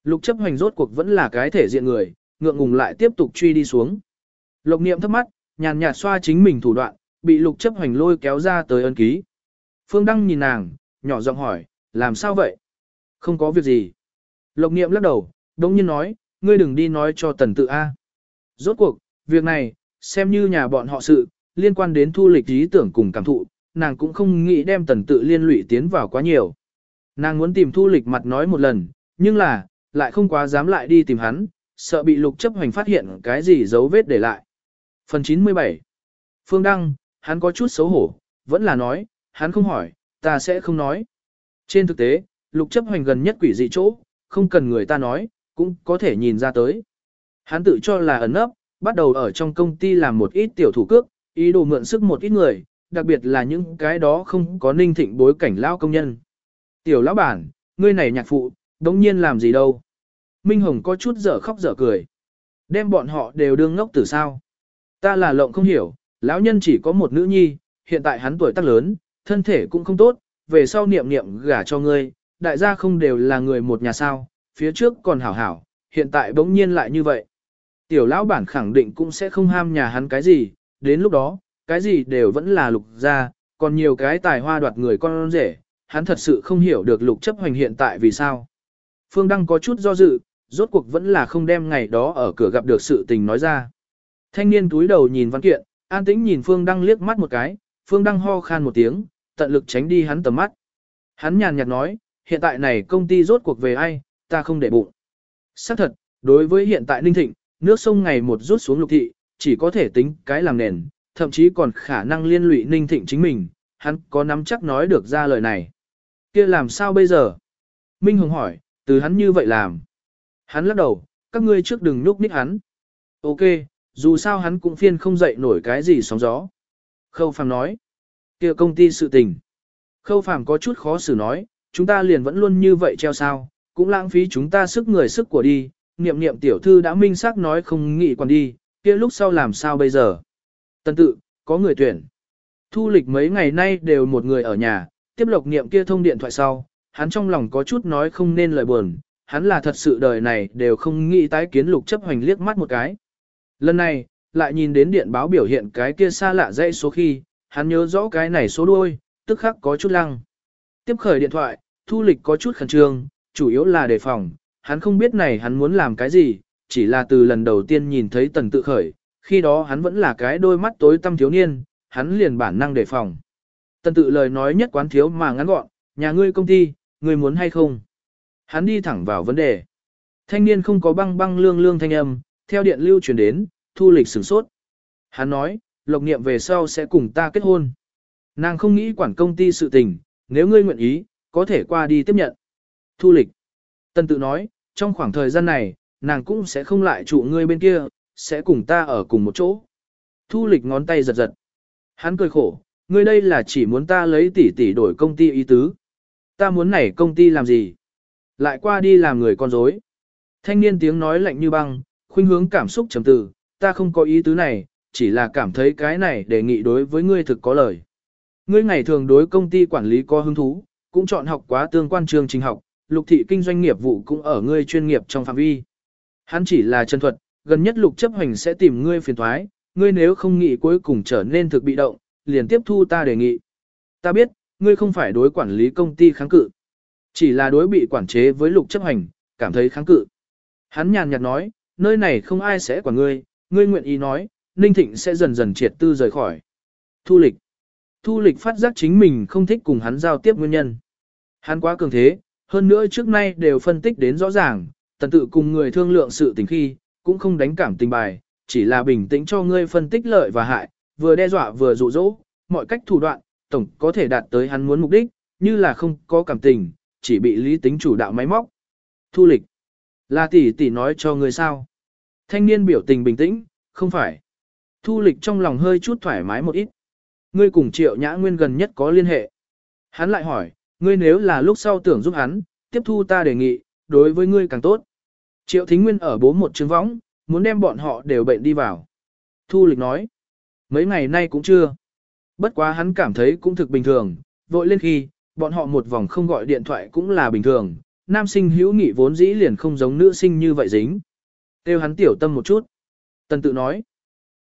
Lục chấp hoành rốt cuộc vẫn là cái thể diện người, ngượng ngùng lại tiếp tục truy đi xuống. Lộc niệm thấp mắt, nhàn nhạt xoa chính mình thủ đoạn, bị lục chấp hoành lôi kéo ra tới ân ký. Phương Đăng nhìn nàng, nhỏ giọng hỏi, làm sao vậy? Không có việc gì. Lộc niệm lắc đầu, đống nhiên nói, ngươi đừng đi nói cho tần tự A. Rốt cuộc, việc này, xem như nhà bọn họ sự, liên quan đến thu lịch ý tưởng cùng cảm thụ, nàng cũng không nghĩ đem tần tự liên lụy tiến vào quá nhiều. Nàng muốn tìm thu lịch mặt nói một lần, nhưng là, lại không quá dám lại đi tìm hắn, sợ bị lục chấp hoành phát hiện cái gì dấu vết để lại. Phần 97 Phương Đăng, hắn có chút xấu hổ, vẫn là nói, hắn không hỏi, ta sẽ không nói. Trên thực tế, lục chấp hoành gần nhất quỷ dị chỗ, không cần người ta nói, cũng có thể nhìn ra tới. Hắn tự cho là ẩn ấp, bắt đầu ở trong công ty làm một ít tiểu thủ cước, ý đồ mượn sức một ít người, đặc biệt là những cái đó không có ninh thịnh bối cảnh lao công nhân. Tiểu lão bản, ngươi này nhạc phụ, đống nhiên làm gì đâu. Minh Hồng có chút dở khóc dở cười. Đem bọn họ đều đương ngốc từ sao. Ta là lộng không hiểu, lão nhân chỉ có một nữ nhi, hiện tại hắn tuổi tác lớn, thân thể cũng không tốt, về sau niệm niệm gả cho ngươi, đại gia không đều là người một nhà sao, phía trước còn hảo hảo, hiện tại bỗng nhiên lại như vậy. Tiểu lão bản khẳng định cũng sẽ không ham nhà hắn cái gì, đến lúc đó, cái gì đều vẫn là lục gia, còn nhiều cái tài hoa đoạt người con rể, hắn thật sự không hiểu được lục chấp hoành hiện tại vì sao. Phương Đăng có chút do dự, rốt cuộc vẫn là không đem ngày đó ở cửa gặp được sự tình nói ra. Thanh niên túi đầu nhìn văn kiện, an tĩnh nhìn Phương Đăng liếc mắt một cái, Phương Đăng ho khan một tiếng, tận lực tránh đi hắn tầm mắt. Hắn nhàn nhạt nói, hiện tại này công ty rốt cuộc về ai, ta không để bụng. Xác thật, đối với hiện tại Ninh Thịnh, nước sông ngày một rút xuống lục thị, chỉ có thể tính cái làm nền, thậm chí còn khả năng liên lụy Ninh Thịnh chính mình, hắn có nắm chắc nói được ra lời này. kia làm sao bây giờ? Minh Hồng hỏi, từ hắn như vậy làm. Hắn lắc đầu, các ngươi trước đừng núp ních hắn. Ok, dù sao hắn cũng phiên không dậy nổi cái gì sóng gió. Khâu Phàm nói, kia công ty sự tình. Khâu Phàm có chút khó xử nói, chúng ta liền vẫn luôn như vậy treo sao, cũng lãng phí chúng ta sức người sức của đi, niệm niệm tiểu thư đã minh xác nói không nghĩ còn đi, kia lúc sau làm sao bây giờ. Tân tự, có người tuyển. Thu lịch mấy ngày nay đều một người ở nhà, tiếp lộc niệm kia thông điện thoại sau, hắn trong lòng có chút nói không nên lời buồn, hắn là thật sự đời này đều không nghĩ tái kiến lục chấp hoành liếc mắt một cái. Lần này, lại nhìn đến điện báo biểu hiện cái kia xa lạ dãy số khi, hắn nhớ rõ cái này số đuôi, tức khắc có chút lăng. Tiếp khởi điện thoại, thu lịch có chút khẩn trương, chủ yếu là đề phòng, hắn không biết này hắn muốn làm cái gì, chỉ là từ lần đầu tiên nhìn thấy tần tự khởi, khi đó hắn vẫn là cái đôi mắt tối tăm thiếu niên, hắn liền bản năng đề phòng. Tần tự lời nói nhất quán thiếu mà ngắn gọn, nhà ngươi công ty, ngươi muốn hay không? Hắn đi thẳng vào vấn đề. Thanh niên không có băng băng lương lương thanh âm, theo điện lưu truyền đến, thu lịch sửng sốt. Hắn nói, lộc niệm về sau sẽ cùng ta kết hôn. Nàng không nghĩ quản công ty sự tình, nếu ngươi nguyện ý, có thể qua đi tiếp nhận. Thu lịch. Tân tự nói, trong khoảng thời gian này, nàng cũng sẽ không lại trụ ngươi bên kia, sẽ cùng ta ở cùng một chỗ. Thu lịch ngón tay giật giật. Hắn cười khổ, ngươi đây là chỉ muốn ta lấy tỷ tỷ đổi công ty ý tứ. Ta muốn nảy công ty làm gì? Lại qua đi làm người con dối. Thanh niên tiếng nói lạnh như băng, khuynh hướng cảm xúc trầm tử, ta không có ý tứ này, chỉ là cảm thấy cái này đề nghị đối với ngươi thực có lời. Ngươi ngày thường đối công ty quản lý có hứng thú, cũng chọn học quá tương quan trường trình học, lục thị kinh doanh nghiệp vụ cũng ở ngươi chuyên nghiệp trong phạm vi. Hắn chỉ là chân thuật, gần nhất lục chấp hành sẽ tìm ngươi phiền thoái, ngươi nếu không nghĩ cuối cùng trở nên thực bị động, liền tiếp thu ta đề nghị. Ta biết, ngươi không phải đối quản lý công ty kháng cự, chỉ là đối bị quản chế với lục chấp hành, cảm thấy kháng cự. Hắn nhàn nhạt nói, nơi này không ai sẽ quản ngươi, ngươi nguyện ý nói, Ninh Thịnh sẽ dần dần triệt tư rời khỏi. Thu lịch. Thu lịch phát giác chính mình không thích cùng hắn giao tiếp nguyên nhân. Hắn quá cường thế, hơn nữa trước nay đều phân tích đến rõ ràng, tần tự cùng người thương lượng sự tình khi, cũng không đánh cảm tình bài, chỉ là bình tĩnh cho ngươi phân tích lợi và hại, vừa đe dọa vừa dụ dỗ, mọi cách thủ đoạn, tổng có thể đạt tới hắn muốn mục đích, như là không có cảm tình, chỉ bị lý tính chủ đạo máy móc. Thu lịch. Là tỷ tỷ nói cho ngươi sao? Thanh niên biểu tình bình tĩnh, không phải. Thu lịch trong lòng hơi chút thoải mái một ít. Ngươi cùng triệu nhã nguyên gần nhất có liên hệ. Hắn lại hỏi, ngươi nếu là lúc sau tưởng giúp hắn, tiếp thu ta đề nghị, đối với ngươi càng tốt. Triệu Thính Nguyên ở bố một trứng võng, muốn đem bọn họ đều bệnh đi vào. Thu lịch nói, mấy ngày nay cũng chưa. Bất quá hắn cảm thấy cũng thực bình thường, vội lên khi, bọn họ một vòng không gọi điện thoại cũng là bình thường, nam sinh hữu nghị vốn dĩ liền không giống nữ sinh như vậy dính. Têu hắn tiểu tâm một chút. Tần tự nói,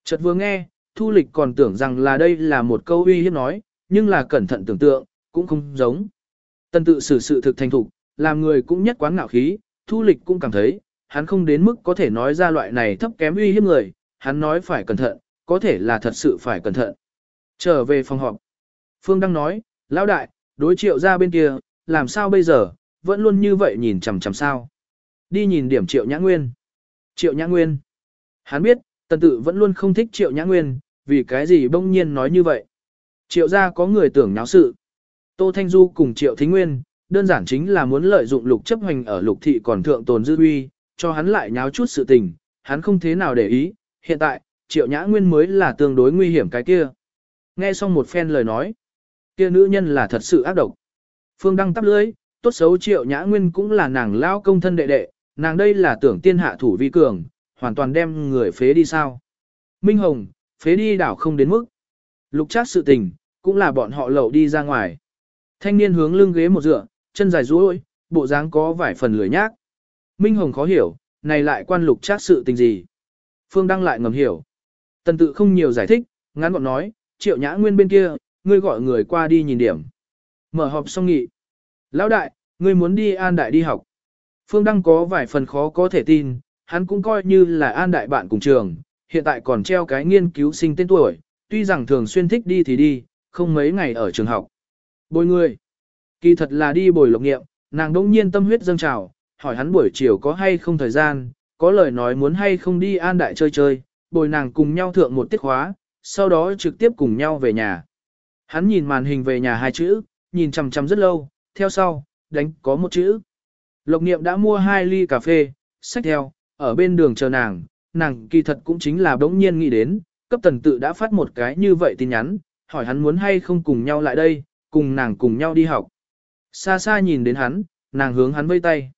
chợt vừa nghe, thu lịch còn tưởng rằng là đây là một câu uy hiếp nói, nhưng là cẩn thận tưởng tượng, cũng không giống. Tần tự xử sự thực thành thục, làm người cũng nhất quán ngạo khí, thu lịch cũng cảm thấy, hắn không đến mức có thể nói ra loại này thấp kém uy hiếp người, hắn nói phải cẩn thận, có thể là thật sự phải cẩn thận. Trở về phòng họp. Phương Đăng nói, lão đại, đối triệu ra bên kia, làm sao bây giờ, vẫn luôn như vậy nhìn chằm chằm sao. Đi nhìn điểm triệu nhã nguyên. Triệu nhã nguyên. Hắn biết, tần tự vẫn luôn không thích triệu nhã nguyên, vì cái gì bỗng nhiên nói như vậy. Triệu gia có người tưởng nháo sự. Tô Thanh Du cùng triệu thính nguyên, đơn giản chính là muốn lợi dụng lục chấp hành ở lục thị còn thượng tồn dư uy, cho hắn lại nháo chút sự tình, hắn không thế nào để ý, hiện tại, triệu nhã nguyên mới là tương đối nguy hiểm cái kia. Nghe xong một phen lời nói, kia nữ nhân là thật sự ác độc. Phương Đăng tắp lưới, tốt xấu triệu nhã nguyên cũng là nàng lao công thân đệ đệ, nàng đây là tưởng tiên hạ thủ vi cường, hoàn toàn đem người phế đi sao. Minh Hồng, phế đi đảo không đến mức. Lục trác sự tình, cũng là bọn họ lậu đi ra ngoài. Thanh niên hướng lưng ghế một dựa, chân dài duỗi, bộ dáng có vài phần lười nhác. Minh Hồng khó hiểu, này lại quan lục trác sự tình gì. Phương Đăng lại ngầm hiểu. Tần tự không nhiều giải thích, ngắn gọn nói, triệu nhã nguyên bên kia, ngươi gọi người qua đi nhìn điểm. Mở họp xong nghị. Lão đại, ngươi muốn đi an đại đi học. Phương Đăng có vài phần khó có thể tin, hắn cũng coi như là an đại bạn cùng trường, hiện tại còn treo cái nghiên cứu sinh tên tuổi, tuy rằng thường xuyên thích đi thì đi, không mấy ngày ở trường học. Bồi người. Kỳ thật là đi bồi lộc nghiệm, nàng đông nhiên tâm huyết dâng trào, hỏi hắn buổi chiều có hay không thời gian, có lời nói muốn hay không đi an đại chơi chơi, bồi nàng cùng nhau thượng một tiết khóa, sau đó trực tiếp cùng nhau về nhà. Hắn nhìn màn hình về nhà hai chữ, nhìn chằm chằm rất lâu, theo sau, đánh có một chữ. Lộc niệm đã mua hai ly cà phê, sách theo, ở bên đường chờ nàng, nàng kỳ thật cũng chính là đống nhiên nghĩ đến, cấp tần tự đã phát một cái như vậy tin nhắn, hỏi hắn muốn hay không cùng nhau lại đây, cùng nàng cùng nhau đi học. Xa xa nhìn đến hắn, nàng hướng hắn vây tay.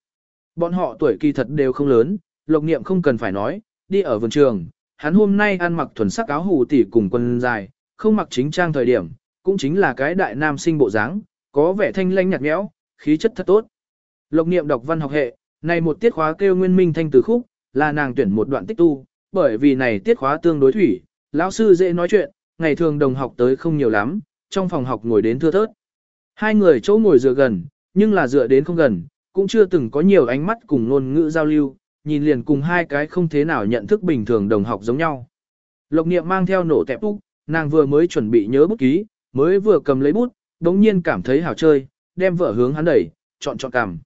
Bọn họ tuổi kỳ thật đều không lớn, lộc niệm không cần phải nói, đi ở vườn trường, hắn hôm nay ăn mặc thuần sắc áo hủ tỉ cùng quần dài, không mặc chính trang thời điểm, cũng chính là cái đại nam sinh bộ dáng, có vẻ thanh lanh nhạt nhẽo, khí chất thật tốt. Lộc niệm đọc văn học hệ, này một tiết khóa kêu nguyên minh thanh từ khúc, là nàng tuyển một đoạn tích tu, bởi vì này tiết khóa tương đối thủy, lão sư dễ nói chuyện, ngày thường đồng học tới không nhiều lắm, trong phòng học ngồi đến thưa thớt. Hai người chỗ ngồi dựa gần, nhưng là dựa đến không gần, cũng chưa từng có nhiều ánh mắt cùng ngôn ngữ giao lưu, nhìn liền cùng hai cái không thế nào nhận thức bình thường đồng học giống nhau. Lộc niệm mang theo nổ tẹp úc, nàng vừa mới chuẩn bị nhớ bút ký, mới vừa cầm lấy bút, đống nhiên cảm thấy hào chơi, đem vợ hướng hắn đẩy, chọn chọn cảm.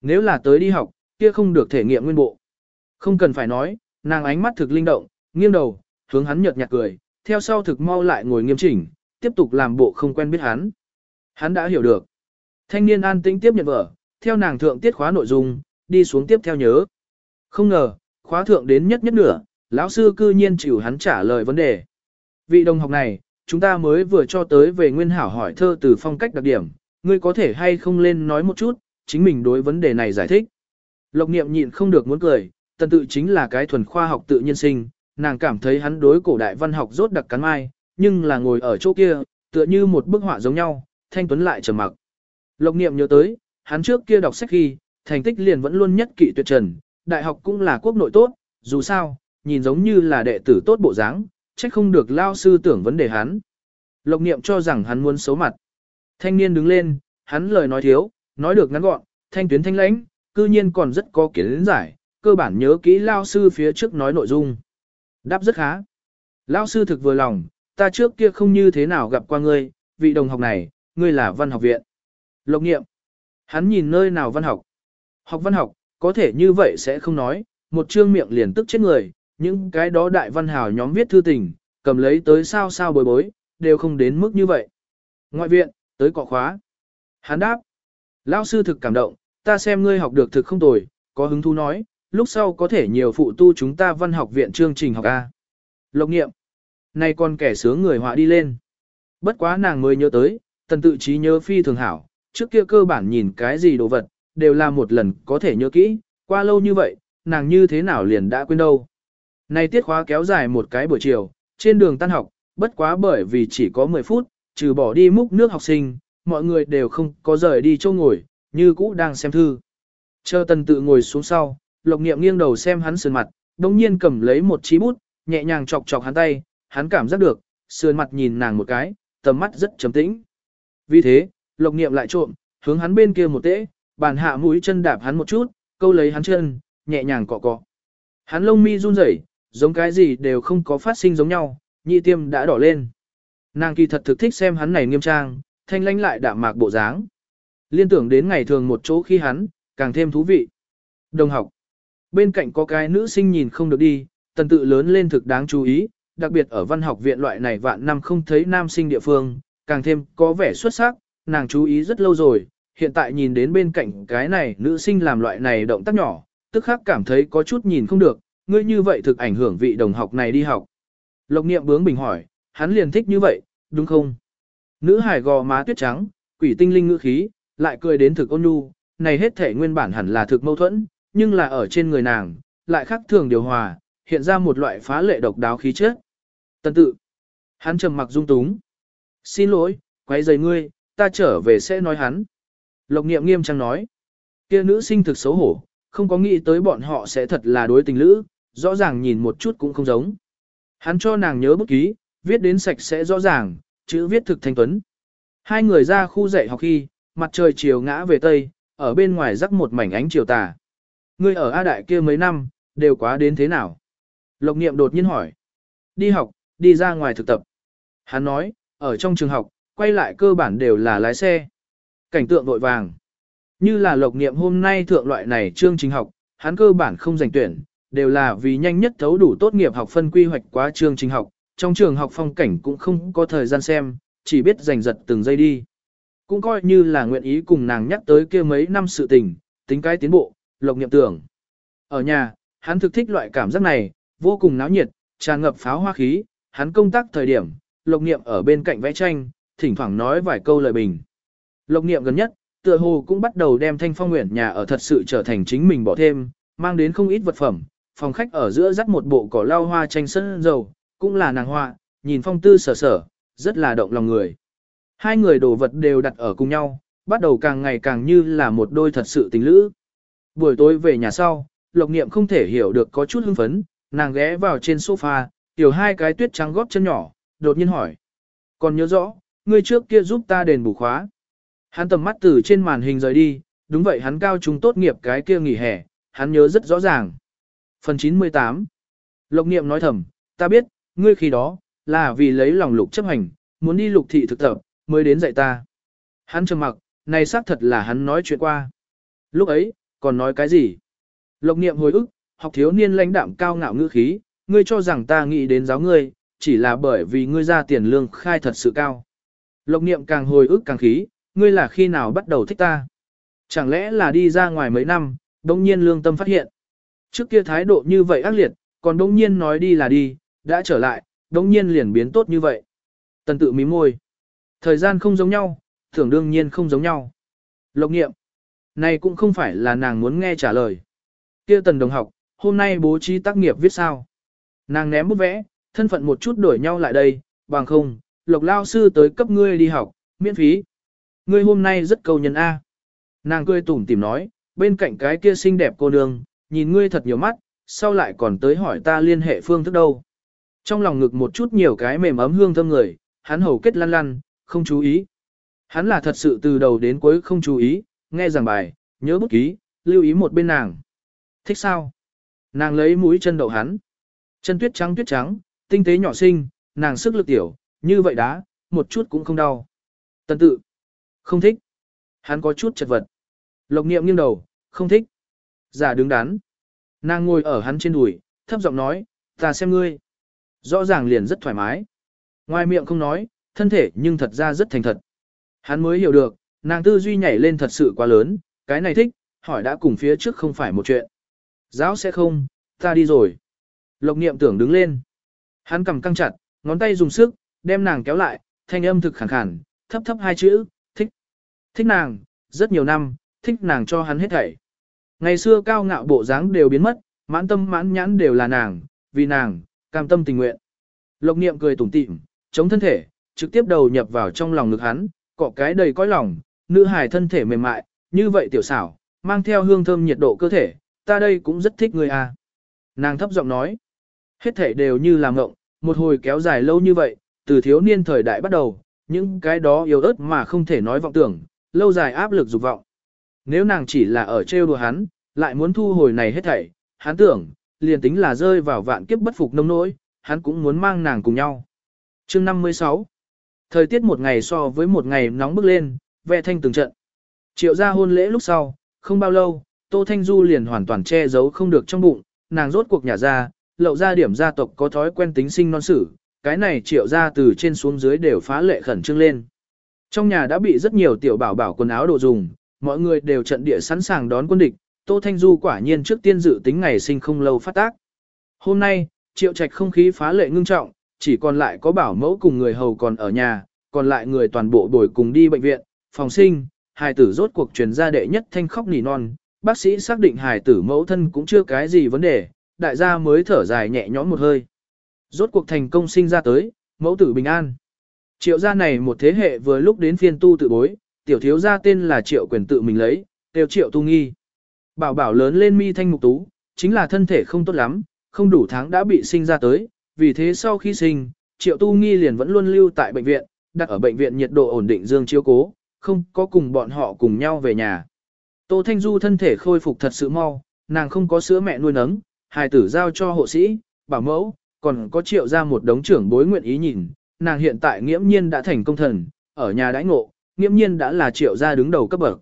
Nếu là tới đi học, kia không được thể nghiệm nguyên bộ. Không cần phải nói, nàng ánh mắt thực linh động, nghiêng đầu, hướng hắn nhợt nhạt cười, theo sau thực mau lại ngồi nghiêm chỉnh, tiếp tục làm bộ không quen biết hắn. Hắn đã hiểu được. Thanh niên an tĩnh tiếp nhận vở, theo nàng thượng tiết khóa nội dung, đi xuống tiếp theo nhớ. Không ngờ, khóa thượng đến nhất nhất nửa, lão sư cư nhiên chịu hắn trả lời vấn đề. Vị đồng học này, chúng ta mới vừa cho tới về nguyên hảo hỏi thơ từ phong cách đặc điểm, ngươi có thể hay không lên nói một chút, chính mình đối vấn đề này giải thích. Lộc niệm nhịn không được muốn cười, tần tự chính là cái thuần khoa học tự nhiên sinh, nàng cảm thấy hắn đối cổ đại văn học rốt đặc cắn mai, nhưng là ngồi ở chỗ kia, tựa như một bức họa giống nhau, thanh tuấn lại trầm mặc. Lộc niệm nhớ tới, hắn trước kia đọc sách khi, thành tích liền vẫn luôn nhất kỵ tuyệt trần, đại học cũng là quốc nội tốt, dù sao, nhìn giống như là đệ tử tốt bộ dáng, trách không được lao sư tưởng vấn đề hắn. Lộc niệm cho rằng hắn muốn xấu mặt. Thanh niên đứng lên, hắn lời nói thiếu, nói được ngắn gọn, thanh tuyến thanh lãnh, cư nhiên còn rất có kiến giải, cơ bản nhớ kỹ lao sư phía trước nói nội dung. Đáp rất khá. Lao sư thực vừa lòng, ta trước kia không như thế nào gặp qua ngươi, vị đồng học này, ngươi là văn học viện. Lộc nghiệm. Hắn nhìn nơi nào văn học. Học văn học, có thể như vậy sẽ không nói, một chương miệng liền tức chết người, những cái đó đại văn hào nhóm viết thư tình, cầm lấy tới sao sao bối bối, đều không đến mức như vậy. Ngoại viện, tới cọ khóa. Hắn đáp. Lão sư thực cảm động, ta xem ngươi học được thực không tồi, có hứng thú nói, lúc sau có thể nhiều phụ tu chúng ta văn học viện chương trình học A. Lộc nghiệm. nay còn kẻ sướng người họa đi lên. Bất quá nàng mới nhớ tới, tần tự trí nhớ phi thường hảo, trước kia cơ bản nhìn cái gì đồ vật, đều là một lần có thể nhớ kỹ, qua lâu như vậy, nàng như thế nào liền đã quên đâu. Này tiết khóa kéo dài một cái buổi chiều, trên đường tan học, bất quá bởi vì chỉ có 10 phút, trừ bỏ đi múc nước học sinh, mọi người đều không có rời đi chỗ ngồi, như cũ đang xem thư. Chờ tần tự ngồi xuống sau, lộc niệm nghiêng đầu xem hắn sườn mặt, đồng nhiên cầm lấy một chí bút, nhẹ nhàng chọc chọc hắn tay, hắn cảm giác được, sườn mặt nhìn nàng một cái, tầm mắt rất trầm tĩnh. Vì thế, lộc niệm lại trộm, hướng hắn bên kia một tễ, bàn hạ mũi chân đạp hắn một chút, câu lấy hắn chân, nhẹ nhàng cọ cọ. Hắn lông mi run rẩy, giống cái gì đều không có phát sinh giống nhau, nhị tiêm đã đỏ lên. Nàng kỳ thật thực thích xem hắn này nghiêm trang, thanh lãnh lại đạm mạc bộ dáng. Liên tưởng đến ngày thường một chỗ khi hắn, càng thêm thú vị. Đồng học. Bên cạnh có cái nữ sinh nhìn không được đi, tần tự lớn lên thực đáng chú ý, đặc biệt ở văn học viện loại này vạn năm không thấy nam sinh địa phương, càng thêm có vẻ xuất sắc, nàng chú ý rất lâu rồi, hiện tại nhìn đến bên cạnh cái này nữ sinh làm loại này động tác nhỏ, tức khắc cảm thấy có chút nhìn không được, ngươi như vậy thực ảnh hưởng vị đồng học này đi học. Lộc niệm bướng bình hỏi, hắn liền thích như vậy, đúng không? Nữ hải gò má tuyết trắng, quỷ tinh linh ngữ khí, lại cười đến thực ôn nhu, này hết thể nguyên bản hẳn là thực mâu thuẫn, nhưng là ở trên người nàng, lại khác thường điều hòa, hiện ra một loại phá lệ độc đáo khí chất. Tân tự, hắn trầm mặc dung túng. Xin lỗi, quấy giày ngươi, ta trở về sẽ nói hắn. Lộc niệm nghiêm trang nói, kia nữ sinh thực xấu hổ, không có nghĩ tới bọn họ sẽ thật là đối tình lữ, rõ ràng nhìn một chút cũng không giống. Hắn cho nàng nhớ bút ký, viết đến sạch sẽ rõ ràng, chữ viết thực thanh tuấn. Hai người ra khu dạy học khi, mặt trời chiều ngã về tây, ở bên ngoài rắc một mảnh ánh chiều tà. Ngươi ở A Đại kia mấy năm, đều quá đến thế nào? Lộc Niệm đột nhiên hỏi. Đi học, đi ra ngoài thực tập. Hắn nói, ở trong trường học, quay lại cơ bản đều là lái xe. Cảnh tượng vội vàng. Như là Lộc Niệm hôm nay thượng loại này chương trình học, hắn cơ bản không giành tuyển, đều là vì nhanh nhất thấu đủ tốt nghiệp học phân quy hoạch quá chương trình học, trong trường học phong cảnh cũng không có thời gian xem, chỉ biết giành giật từng giây đi. Cũng coi như là nguyện ý cùng nàng nhắc tới kia mấy năm sự tình, tính cái tiến bộ, lộc niệm tưởng. Ở nhà, hắn thực thích loại cảm giác này, vô cùng náo nhiệt, tràn ngập pháo hoa khí, hắn công tác thời điểm, lộc niệm ở bên cạnh vẽ tranh, thỉnh thoảng nói vài câu lời bình. Lộc niệm gần nhất, tựa hồ cũng bắt đầu đem thanh phong nguyện nhà ở thật sự trở thành chính mình bỏ thêm, mang đến không ít vật phẩm, phòng khách ở giữa dắt một bộ cỏ lau hoa tranh sân dầu, cũng là nàng hoa, nhìn phong tư sở sở, rất là động lòng người. Hai người đồ vật đều đặt ở cùng nhau, bắt đầu càng ngày càng như là một đôi thật sự tình lữ. Buổi tối về nhà sau, Lộc Niệm không thể hiểu được có chút hưng phấn, nàng ghé vào trên sofa, tiểu hai cái tuyết trắng góp chân nhỏ, đột nhiên hỏi. Còn nhớ rõ, ngươi trước kia giúp ta đền bù khóa. Hắn tầm mắt từ trên màn hình rời đi, đúng vậy hắn cao trung tốt nghiệp cái kia nghỉ hè, hắn nhớ rất rõ ràng. Phần 98 Lộc Niệm nói thầm, ta biết, ngươi khi đó, là vì lấy lòng lục chấp hành, muốn đi lục thị thực tập, mới đến dạy ta. Hắn trầm mặc, này xác thật là hắn nói chuyện qua. Lúc ấy, còn nói cái gì? Lộc niệm hồi ức, học thiếu niên lãnh đạm cao ngạo ngữ khí, ngươi cho rằng ta nghĩ đến giáo ngươi, chỉ là bởi vì ngươi ra tiền lương khai thật sự cao. Lộc niệm càng hồi ức càng khí, ngươi là khi nào bắt đầu thích ta? Chẳng lẽ là đi ra ngoài mấy năm, đông nhiên lương tâm phát hiện. Trước kia thái độ như vậy ác liệt, còn đông nhiên nói đi là đi, đã trở lại, đống nhiên liền biến tốt như vậy. Tần tự mím môi. Thời gian không giống nhau, thưởng đương nhiên không giống nhau. Lộc nghiệm. Này cũng không phải là nàng muốn nghe trả lời. kia tần đồng học, hôm nay bố trí tác nghiệp viết sao. Nàng ném bút vẽ, thân phận một chút đổi nhau lại đây, bằng không, lộc lao sư tới cấp ngươi đi học, miễn phí. Ngươi hôm nay rất cầu nhân A. Nàng cười tủm tìm nói, bên cạnh cái kia xinh đẹp cô nương, nhìn ngươi thật nhiều mắt, sau lại còn tới hỏi ta liên hệ phương thức đâu. Trong lòng ngực một chút nhiều cái mềm ấm hương thơm người, hắn hầu kết lăn lăn, không chú ý. Hắn là thật sự từ đầu đến cuối không chú ý, nghe giảng bài, nhớ bút ký, lưu ý một bên nàng. Thích sao? Nàng lấy mũi chân đậu hắn. Chân tuyết trắng tuyết trắng, tinh tế nhỏ xinh, nàng sức lực tiểu, như vậy đá, một chút cũng không đau. Tần tự. Không thích. Hắn có chút chật vật. Lộc niệm nghiêng đầu, không thích. Giả đứng đắn. Nàng ngồi ở hắn trên đùi, thấp giọng nói, ta xem ngươi. Rõ ràng liền rất thoải mái. Ngoài miệng không nói, thân thể nhưng thật ra rất thành thật. Hắn mới hiểu được, nàng tư duy nhảy lên thật sự quá lớn, cái này thích, hỏi đã cùng phía trước không phải một chuyện. Giáo sẽ không, ta đi rồi. Lộc niệm tưởng đứng lên. Hắn cầm căng chặt, ngón tay dùng sức, đem nàng kéo lại, thanh âm thực khẳng khàn, thấp thấp hai chữ, thích. Thích nàng, rất nhiều năm, thích nàng cho hắn hết thảy. Ngày xưa cao ngạo bộ dáng đều biến mất, mãn tâm mãn nhãn đều là nàng, vì nàng, cam tâm tình nguyện. Lộc niệm cười tủm tỉm, chống thân thể, trực tiếp đầu nhập vào trong lòng ngực hắn, cọ cái đầy cõi lòng, nữ hài thân thể mềm mại, như vậy tiểu xảo, mang theo hương thơm nhiệt độ cơ thể, ta đây cũng rất thích người à. Nàng thấp giọng nói, hết thể đều như làm ngộng, một hồi kéo dài lâu như vậy, từ thiếu niên thời đại bắt đầu, những cái đó yếu ớt mà không thể nói vọng tưởng, lâu dài áp lực dục vọng. Nếu nàng chỉ là ở trêu đùa hắn, lại muốn thu hồi này hết thảy, hắn tưởng, liền tính là rơi vào vạn kiếp bất phục nông nỗi, hắn cũng muốn mang nàng cùng nhau. Chương 56 Thời tiết một ngày so với một ngày nóng bức lên, vẽ thanh từng trận. Triệu ra hôn lễ lúc sau, không bao lâu, Tô Thanh Du liền hoàn toàn che giấu không được trong bụng, nàng rốt cuộc nhà ra, lậu ra điểm gia tộc có thói quen tính sinh non sử, cái này triệu ra từ trên xuống dưới đều phá lệ khẩn trương lên. Trong nhà đã bị rất nhiều tiểu bảo bảo quần áo đồ dùng, mọi người đều trận địa sẵn sàng đón quân địch, Tô Thanh Du quả nhiên trước tiên dự tính ngày sinh không lâu phát tác. Hôm nay, triệu trạch không khí phá lệ ngưng trọng, chỉ còn lại có bảo mẫu cùng người hầu còn ở nhà, còn lại người toàn bộ đổi cùng đi bệnh viện, phòng sinh, hài tử rốt cuộc truyền ra đệ nhất thanh khóc nỉ non, bác sĩ xác định hài tử mẫu thân cũng chưa cái gì vấn đề, đại gia mới thở dài nhẹ nhõm một hơi. Rốt cuộc thành công sinh ra tới, mẫu tử bình an. Triệu gia này một thế hệ vừa lúc đến phiên tu tự bối, tiểu thiếu gia tên là triệu quyền tự mình lấy, tiêu triệu tu nghi. Bảo bảo lớn lên mi thanh mục tú, chính là thân thể không tốt lắm, không đủ tháng đã bị sinh ra tới, vì thế sau khi sinh, triệu tu nghi liền vẫn luôn lưu tại bệnh viện, đặt ở bệnh viện nhiệt độ ổn định dương chiếu cố, không có cùng bọn họ cùng nhau về nhà. Tô Thanh Du thân thể khôi phục thật sự mau, nàng không có sữa mẹ nuôi nấng, hài tử giao cho hộ sĩ, bảo mẫu, còn có triệu ra một đống trưởng bối nguyện ý nhìn, nàng hiện tại nghiễm nhiên đã thành công thần, ở nhà đãi ngộ, nghiễm nhiên đã là triệu gia đứng đầu cấp bậc.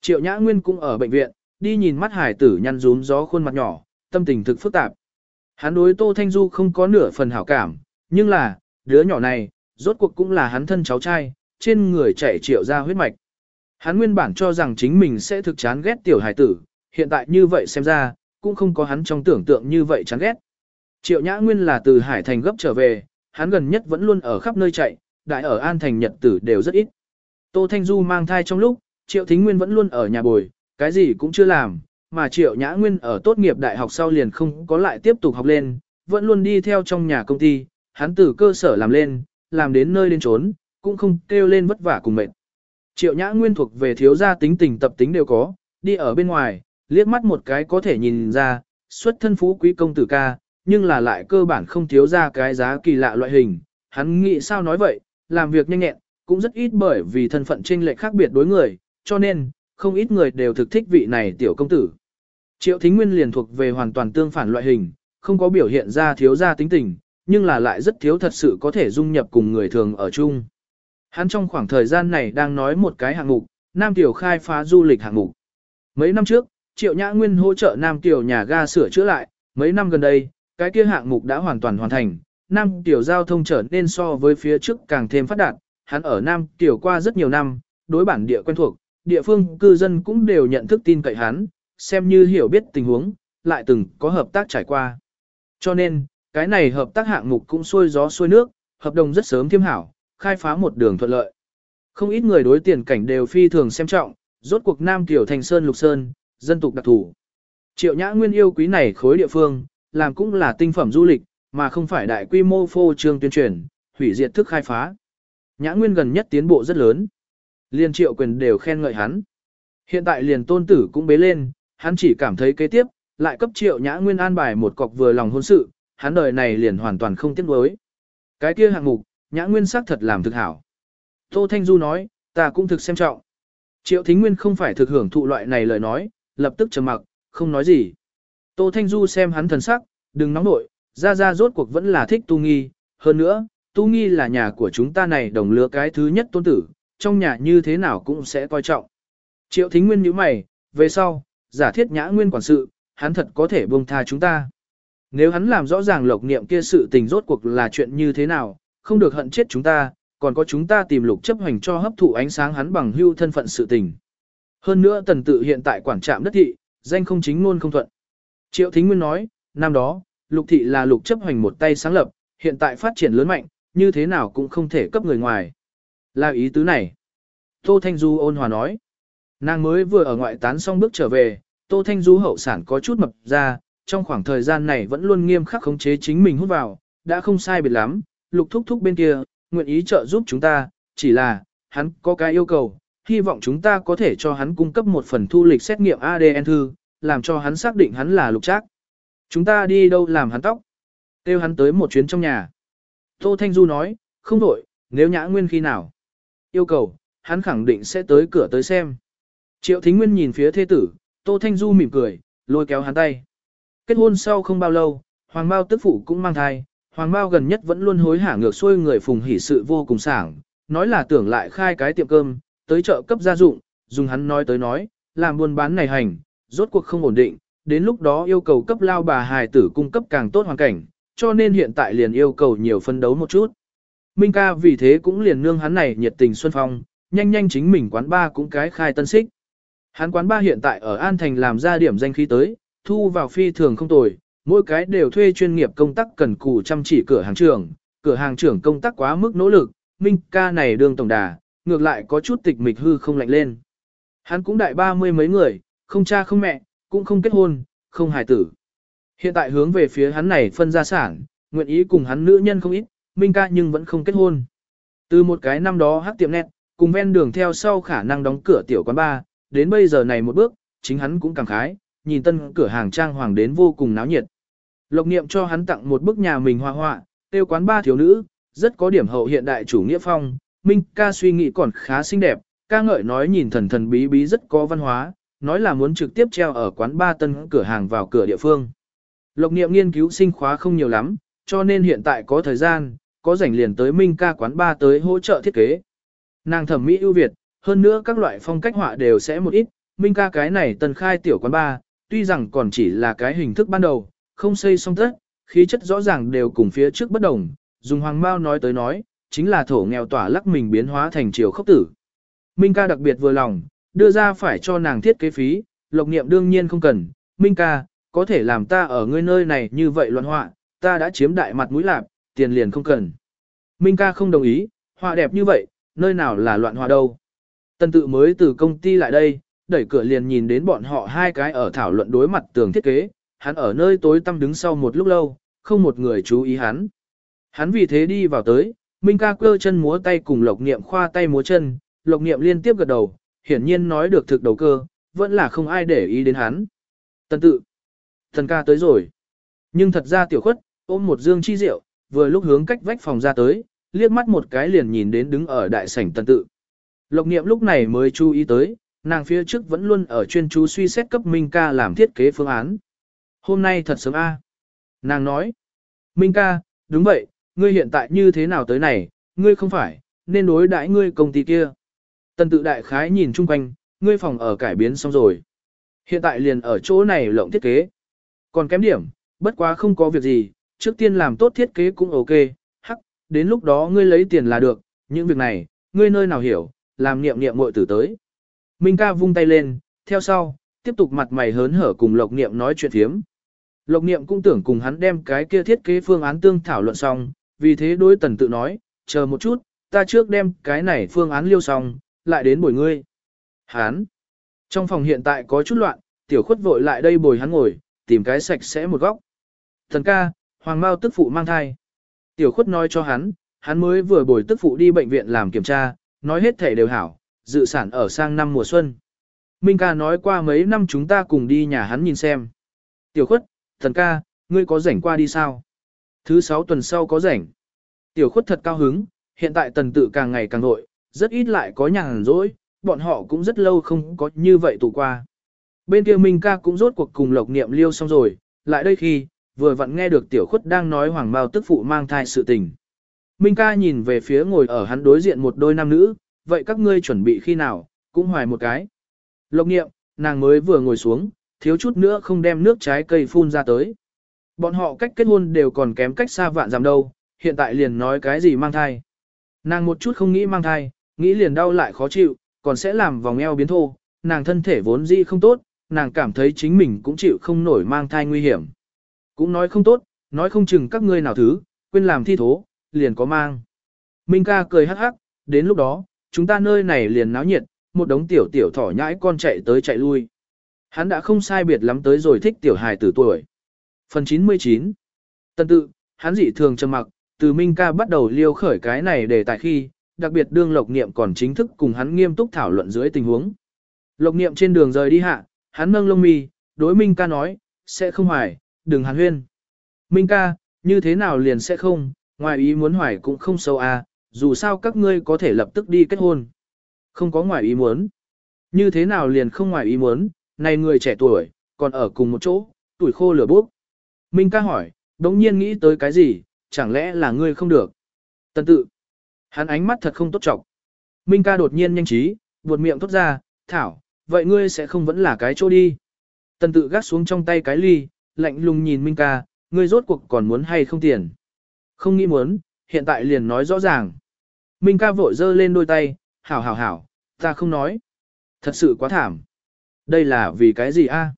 Triệu Nhã Nguyên cũng ở bệnh viện, đi nhìn mắt hải tử nhăn rún gió khuôn mặt nhỏ, tâm tình thực phức tạp. Hắn đối Tô Thanh Du không có nửa phần hảo cảm, nhưng là, đứa nhỏ này, rốt cuộc cũng là hắn thân cháu trai, trên người chạy triệu ra huyết mạch. Hắn nguyên bản cho rằng chính mình sẽ thực chán ghét tiểu hải tử, hiện tại như vậy xem ra, cũng không có hắn trong tưởng tượng như vậy chán ghét. Triệu Nhã Nguyên là từ Hải Thành gấp trở về, hắn gần nhất vẫn luôn ở khắp nơi chạy, đại ở An Thành Nhật tử đều rất ít. Tô Thanh Du mang thai trong lúc, Triệu Thính Nguyên vẫn luôn ở nhà bồi, cái gì cũng chưa làm, mà Triệu Nhã Nguyên ở tốt nghiệp đại học sau liền không có lại tiếp tục học lên, vẫn luôn đi theo trong nhà công ty, hắn từ cơ sở làm lên, làm đến nơi đến trốn, cũng không kêu lên vất vả cùng mệt. Triệu Nhã Nguyên thuộc về thiếu gia tính tình tập tính đều có, đi ở bên ngoài, liếc mắt một cái có thể nhìn ra, xuất thân phú quý công tử ca, nhưng là lại cơ bản không thiếu ra cái giá kỳ lạ loại hình. Hắn nghĩ sao nói vậy, làm việc nhanh nhẹn, cũng rất ít bởi vì thân phận chênh lệch khác biệt đối người, cho nên, không ít người đều thực thích vị này tiểu công tử. Triệu Thính Nguyên liền thuộc về hoàn toàn tương phản loại hình, không có biểu hiện ra thiếu gia tính tình, nhưng là lại rất thiếu thật sự có thể dung nhập cùng người thường ở chung. Hắn trong khoảng thời gian này đang nói một cái hạng mục, Nam Tiểu khai phá du lịch hạng mục. Mấy năm trước, Triệu Nhã Nguyên hỗ trợ Nam Tiểu nhà ga sửa chữa lại, mấy năm gần đây, cái kia hạng mục đã hoàn toàn hoàn thành, Nam Tiểu giao thông trở nên so với phía trước càng thêm phát đạt, hắn ở Nam Tiểu qua rất nhiều năm, đối bản địa quen thuộc, địa phương cư dân cũng đều nhận thức tin cậy hắn, xem như hiểu biết tình huống, lại từng có hợp tác trải qua. Cho nên, cái này hợp tác hạng mục cũng xuôi gió xuôi nước, hợp đồng rất sớm thiêm hảo, khai phá một đường thuận lợi. Không ít người đối tiền cảnh đều phi thường xem trọng, rốt cuộc Nam Tiểu thành Sơn Lục Sơn, dân tục đặc thủ. Triệu Nhã Nguyên yêu quý này khối địa phương, làm cũng là tinh phẩm du lịch, mà không phải đại quy mô phô trương tuyên truyền, hủy diệt thức khai phá. Nhã Nguyên gần nhất tiến bộ rất lớn. Liên triệu quyền đều khen ngợi hắn. Hiện tại liền tôn tử cũng bế lên, hắn chỉ cảm thấy kế tiếp, lại cấp triệu Nhã Nguyên an bài một cọc vừa lòng hôn sự, hắn đời này liền hoàn toàn không tiếc nuối. Cái kia hạng mục, Nhã Nguyên sắc thật làm thực hảo. Tô Thanh Du nói, ta cũng thực xem trọng. Triệu Thính Nguyên không phải thực hưởng thụ loại này lời nói, lập tức trầm mặc, không nói gì. Tô Thanh Du xem hắn thần sắc, đừng nóng nội, ra ra rốt cuộc vẫn là thích Tu Nghi, hơn nữa, Tu Nghi là nhà của chúng ta này đồng lứa cái thứ nhất tôn tử, trong nhà như thế nào cũng sẽ coi trọng. Triệu Thính Nguyên nhíu mày, về sau, giả thiết nhã nguyên quản sự, hắn thật có thể buông tha chúng ta. Nếu hắn làm rõ ràng lộc niệm kia sự tình rốt cuộc là chuyện như thế nào, không được hận chết chúng ta, còn có chúng ta tìm lục chấp hành cho hấp thụ ánh sáng hắn bằng hưu thân phận sự tình. Hơn nữa tần tự hiện tại quản trạm đất thị, danh không chính luôn không thuận. Triệu Thính Nguyên nói, năm đó, lục thị là lục chấp hành một tay sáng lập, hiện tại phát triển lớn mạnh, như thế nào cũng không thể cấp người ngoài. Là ý tứ này. Tô Thanh Du ôn hòa nói. Nàng mới vừa ở ngoại tán xong bước trở về, Tô Thanh Du hậu sản có chút mập ra, trong khoảng thời gian này vẫn luôn nghiêm khắc khống chế chính mình hút vào, đã không sai biệt lắm, lục thúc thúc bên kia, nguyện ý trợ giúp chúng ta, chỉ là, hắn có cái yêu cầu, hy vọng chúng ta có thể cho hắn cung cấp một phần thu lịch xét nghiệm ADN thư, làm cho hắn xác định hắn là lục trác. Chúng ta đi đâu làm hắn tóc? Kêu hắn tới một chuyến trong nhà. Tô Thanh Du nói, không đổi, nếu nhã nguyên khi nào. Yêu cầu, hắn khẳng định sẽ tới cửa tới xem. Triệu Thính Nguyên nhìn phía thế tử, Tô Thanh Du mỉm cười, lôi kéo hắn tay. Kết hôn sau không bao lâu, Hoàng Bao tức phụ cũng mang thai, Hoàng Bao gần nhất vẫn luôn hối hả ngược xuôi người phùng hỉ sự vô cùng sảng, nói là tưởng lại khai cái tiệm cơm, tới chợ cấp gia dụng, dùng hắn nói tới nói, làm buôn bán này hành, rốt cuộc không ổn định, đến lúc đó yêu cầu cấp lao bà hài tử cung cấp càng tốt hoàn cảnh, cho nên hiện tại liền yêu cầu nhiều phân đấu một chút. Minh ca vì thế cũng liền nương hắn này nhiệt tình xuân phong, nhanh nhanh chính mình quán ba cũng cái khai tân xích. Hắn quán ba hiện tại ở An Thành làm ra điểm danh khí tới, thu vào phi thường không tồi, mỗi cái đều thuê chuyên nghiệp công tác cần cù chăm chỉ cửa hàng trưởng, cửa hàng trưởng công tác quá mức nỗ lực, Minh ca này đương tổng đà, ngược lại có chút tịch mịch hư không lạnh lên. Hắn cũng đại ba mươi mấy người, không cha không mẹ, cũng không kết hôn, không hài tử. Hiện tại hướng về phía hắn này phân gia sản, nguyện ý cùng hắn nữ nhân không ít, Minh ca nhưng vẫn không kết hôn. Từ một cái năm đó hát tiệm nét, cùng ven đường theo sau khả năng đóng cửa tiểu quán ba, đến bây giờ này một bước, chính hắn cũng cảm khái, nhìn tân cửa hàng trang hoàng đến vô cùng náo nhiệt. Lộc niệm cho hắn tặng một bức nhà mình hoa họa, tiêu quán ba thiếu nữ, rất có điểm hậu hiện đại chủ nghĩa phong, Minh ca suy nghĩ còn khá xinh đẹp, ca ngợi nói nhìn thần thần bí bí rất có văn hóa, nói là muốn trực tiếp treo ở quán ba tân cửa hàng vào cửa địa phương. Lộc niệm nghiên cứu sinh khóa không nhiều lắm, cho nên hiện tại có thời gian, có rảnh liền tới Minh ca quán ba tới hỗ trợ thiết kế. Nàng thẩm mỹ ưu việt, hơn nữa các loại phong cách họa đều sẽ một ít, Minh ca cái này tân khai tiểu quán ba, tuy rằng còn chỉ là cái hình thức ban đầu, không xây xong tất, khí chất rõ ràng đều cùng phía trước bất đồng, dùng hoàng mao nói tới nói, chính là thổ nghèo tỏa lắc mình biến hóa thành chiều khốc tử. Minh ca đặc biệt vừa lòng, đưa ra phải cho nàng thiết kế phí, lộc niệm đương nhiên không cần. Minh ca, có thể làm ta ở ngươi nơi này như vậy loạn họa, ta đã chiếm đại mặt mũi lạc, tiền liền không cần. Minh ca không đồng ý, họa đẹp như vậy, nơi nào là loạn họa đâu. Tân tự mới từ công ty lại đây, đẩy cửa liền nhìn đến bọn họ hai cái ở thảo luận đối mặt tường thiết kế, hắn ở nơi tối tăm đứng sau một lúc lâu, không một người chú ý hắn. Hắn vì thế đi vào tới, Minh ca cơ chân múa tay cùng lộc niệm khoa tay múa chân, lộc niệm liên tiếp gật đầu, hiển nhiên nói được thực đầu cơ, vẫn là không ai để ý đến hắn. Tần tự, thần ca tới rồi. Nhưng thật ra tiểu khuất, ôm một dương chi rượu, vừa lúc hướng cách vách phòng ra tới, liếc mắt một cái liền nhìn đến đứng ở đại sảnh tần tự. Lộc niệm lúc này mới chú ý tới, nàng phía trước vẫn luôn ở chuyên chú suy xét cấp Minh ca làm thiết kế phương án. Hôm nay thật sớm a. Nàng nói, Minh ca, đúng vậy, ngươi hiện tại như thế nào tới này, ngươi không phải, nên đối đãi ngươi công ty kia. Tần tự đại khái nhìn chung quanh, ngươi phòng ở cải biến xong rồi. Hiện tại liền ở chỗ này lộng thiết kế. Còn kém điểm, bất quá không có việc gì, trước tiên làm tốt thiết kế cũng ok, hắc, đến lúc đó ngươi lấy tiền là được, những việc này, ngươi nơi nào hiểu, làm niệm niệm muội tử tới. Minh ca vung tay lên, theo sau, tiếp tục mặt mày hớn hở cùng Lộc Niệm nói chuyện thiếm. Lộc Niệm cũng tưởng cùng hắn đem cái kia thiết kế phương án tương thảo luận xong, vì thế đối tần tự nói, chờ một chút, ta trước đem cái này phương án liêu xong, lại đến bồi ngươi. Hán. Trong phòng hiện tại có chút loạn, tiểu khuất vội lại đây bồi hắn ngồi, tìm cái sạch sẽ một góc. Thần ca, hoàng mao tức phụ mang thai. Tiểu khuất nói cho hắn, hắn mới vừa bồi tức phụ đi bệnh viện làm kiểm tra, nói hết thể đều hảo, dự sản ở sang năm mùa xuân. Minh ca nói qua mấy năm chúng ta cùng đi nhà hắn nhìn xem. Tiểu khuất, thần ca, ngươi có rảnh qua đi sao? Thứ sáu tuần sau có rảnh. Tiểu khuất thật cao hứng, hiện tại tần tự càng ngày càng nội, rất ít lại có nhàn rỗi, bọn họ cũng rất lâu không có như vậy tụ qua. Bên kia Minh ca cũng rốt cuộc cùng lộc niệm liêu xong rồi, lại đây khi, vừa vặn nghe được tiểu khuất đang nói hoàng bao tức phụ mang thai sự tình. Minh ca nhìn về phía ngồi ở hắn đối diện một đôi nam nữ, vậy các ngươi chuẩn bị khi nào, cũng hoài một cái. Lộc nghiệm, nàng mới vừa ngồi xuống, thiếu chút nữa không đem nước trái cây phun ra tới. Bọn họ cách kết hôn đều còn kém cách xa vạn giảm đâu, hiện tại liền nói cái gì mang thai. Nàng một chút không nghĩ mang thai, nghĩ liền đau lại khó chịu, còn sẽ làm vòng eo biến thô, nàng thân thể vốn dĩ không tốt, nàng cảm thấy chính mình cũng chịu không nổi mang thai nguy hiểm. Cũng nói không tốt, nói không chừng các ngươi nào thứ, quên làm thi thố, liền có mang. Minh ca cười hắc hắc, đến lúc đó, chúng ta nơi này liền náo nhiệt, một đống tiểu tiểu thỏ nhãi con chạy tới chạy lui. Hắn đã không sai biệt lắm tới rồi thích tiểu hài tử tuổi. Phần 99 Tân tự, hắn dị thường trầm mặc, từ Minh ca bắt đầu liêu khởi cái này để tại khi, đặc biệt đương lộc niệm còn chính thức cùng hắn nghiêm túc thảo luận dưới tình huống. Lộc niệm trên đường rời đi hạ, hắn nâng lông mi, đối Minh ca nói, sẽ không hoài, đừng hàn huyên. Minh ca, như thế nào liền sẽ không, ngoài ý muốn hoài cũng không sâu à, dù sao các ngươi có thể lập tức đi kết hôn. Không có ngoài ý muốn. Như thế nào liền không ngoài ý muốn, này người trẻ tuổi, còn ở cùng một chỗ, tuổi khô lửa bốc. Minh ca hỏi, đống nhiên nghĩ tới cái gì, chẳng lẽ là ngươi không được. Tần tự. Hắn ánh mắt thật không tốt trọng. Minh ca đột nhiên nhanh trí, buột miệng thốt ra, thảo, vậy ngươi sẽ không vẫn là cái chỗ đi. Tần tự gắt xuống trong tay cái ly, lạnh lùng nhìn Minh ca, ngươi rốt cuộc còn muốn hay không tiền. Không nghĩ muốn, hiện tại liền nói rõ ràng. Minh ca vội dơ lên đôi tay, hảo hảo hảo, ta không nói. Thật sự quá thảm. Đây là vì cái gì a?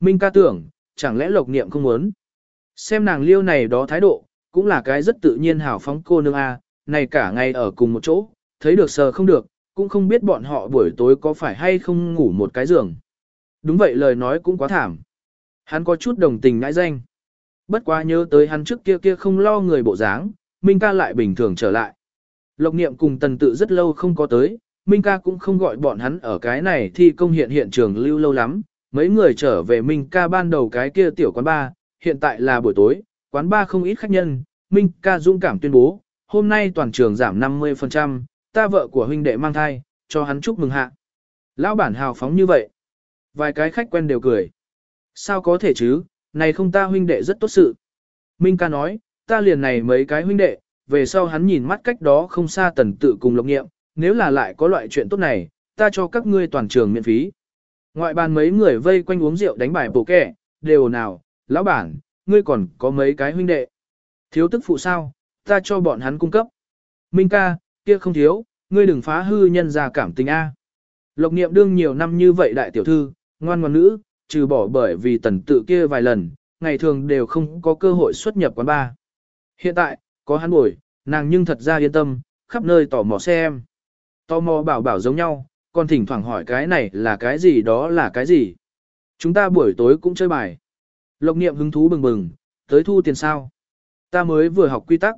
Minh ca tưởng, chẳng lẽ lộc niệm không muốn. Xem nàng liêu này đó thái độ, cũng là cái rất tự nhiên hảo phóng cô nương a, này cả ngày ở cùng một chỗ, thấy được sờ không được, cũng không biết bọn họ buổi tối có phải hay không ngủ một cái giường. Đúng vậy lời nói cũng quá thảm. Hắn có chút đồng tình ngãi danh. Bất quá nhớ tới hắn trước kia kia không lo người bộ dáng, Minh ca lại bình thường trở lại. Lộc niệm cùng tần tự rất lâu không có tới, Minh ca cũng không gọi bọn hắn ở cái này thi công hiện hiện trường lưu lâu lắm. Mấy người trở về Minh ca ban đầu cái kia tiểu quán ba, hiện tại là buổi tối, quán ba không ít khách nhân. Minh ca dũng cảm tuyên bố, hôm nay toàn trường giảm 50%, ta vợ của huynh đệ mang thai, cho hắn chúc mừng hạ. Lão bản hào phóng như vậy. Vài cái khách quen đều cười. Sao có thể chứ, này không ta huynh đệ rất tốt sự. Minh ca nói, ta liền này mấy cái huynh đệ, về sau hắn nhìn mắt cách đó không xa tần tự cùng lộc nghiệm, nếu là lại có loại chuyện tốt này, ta cho các ngươi toàn trường miễn phí. Ngoại bàn mấy người vây quanh uống rượu đánh bài bổ kẻ, đều nào, lão bản, ngươi còn có mấy cái huynh đệ. Thiếu tức phụ sao, ta cho bọn hắn cung cấp. Minh ca, kia không thiếu, ngươi đừng phá hư nhân ra cảm tình A. Lộc niệm đương nhiều năm như vậy đại tiểu thư, ngoan ngoan nữ, trừ bỏ bởi vì tần tự kia vài lần, ngày thường đều không có cơ hội xuất nhập quán bar. Hiện tại, có hắn bồi, nàng nhưng thật ra yên tâm, khắp nơi tò mò xem. Tò mò bảo bảo giống nhau, còn thỉnh thoảng hỏi cái này là cái gì đó là cái gì. Chúng ta buổi tối cũng chơi bài. Lộc niệm hứng thú bừng bừng, tới thu tiền sao. Ta mới vừa học quy tắc.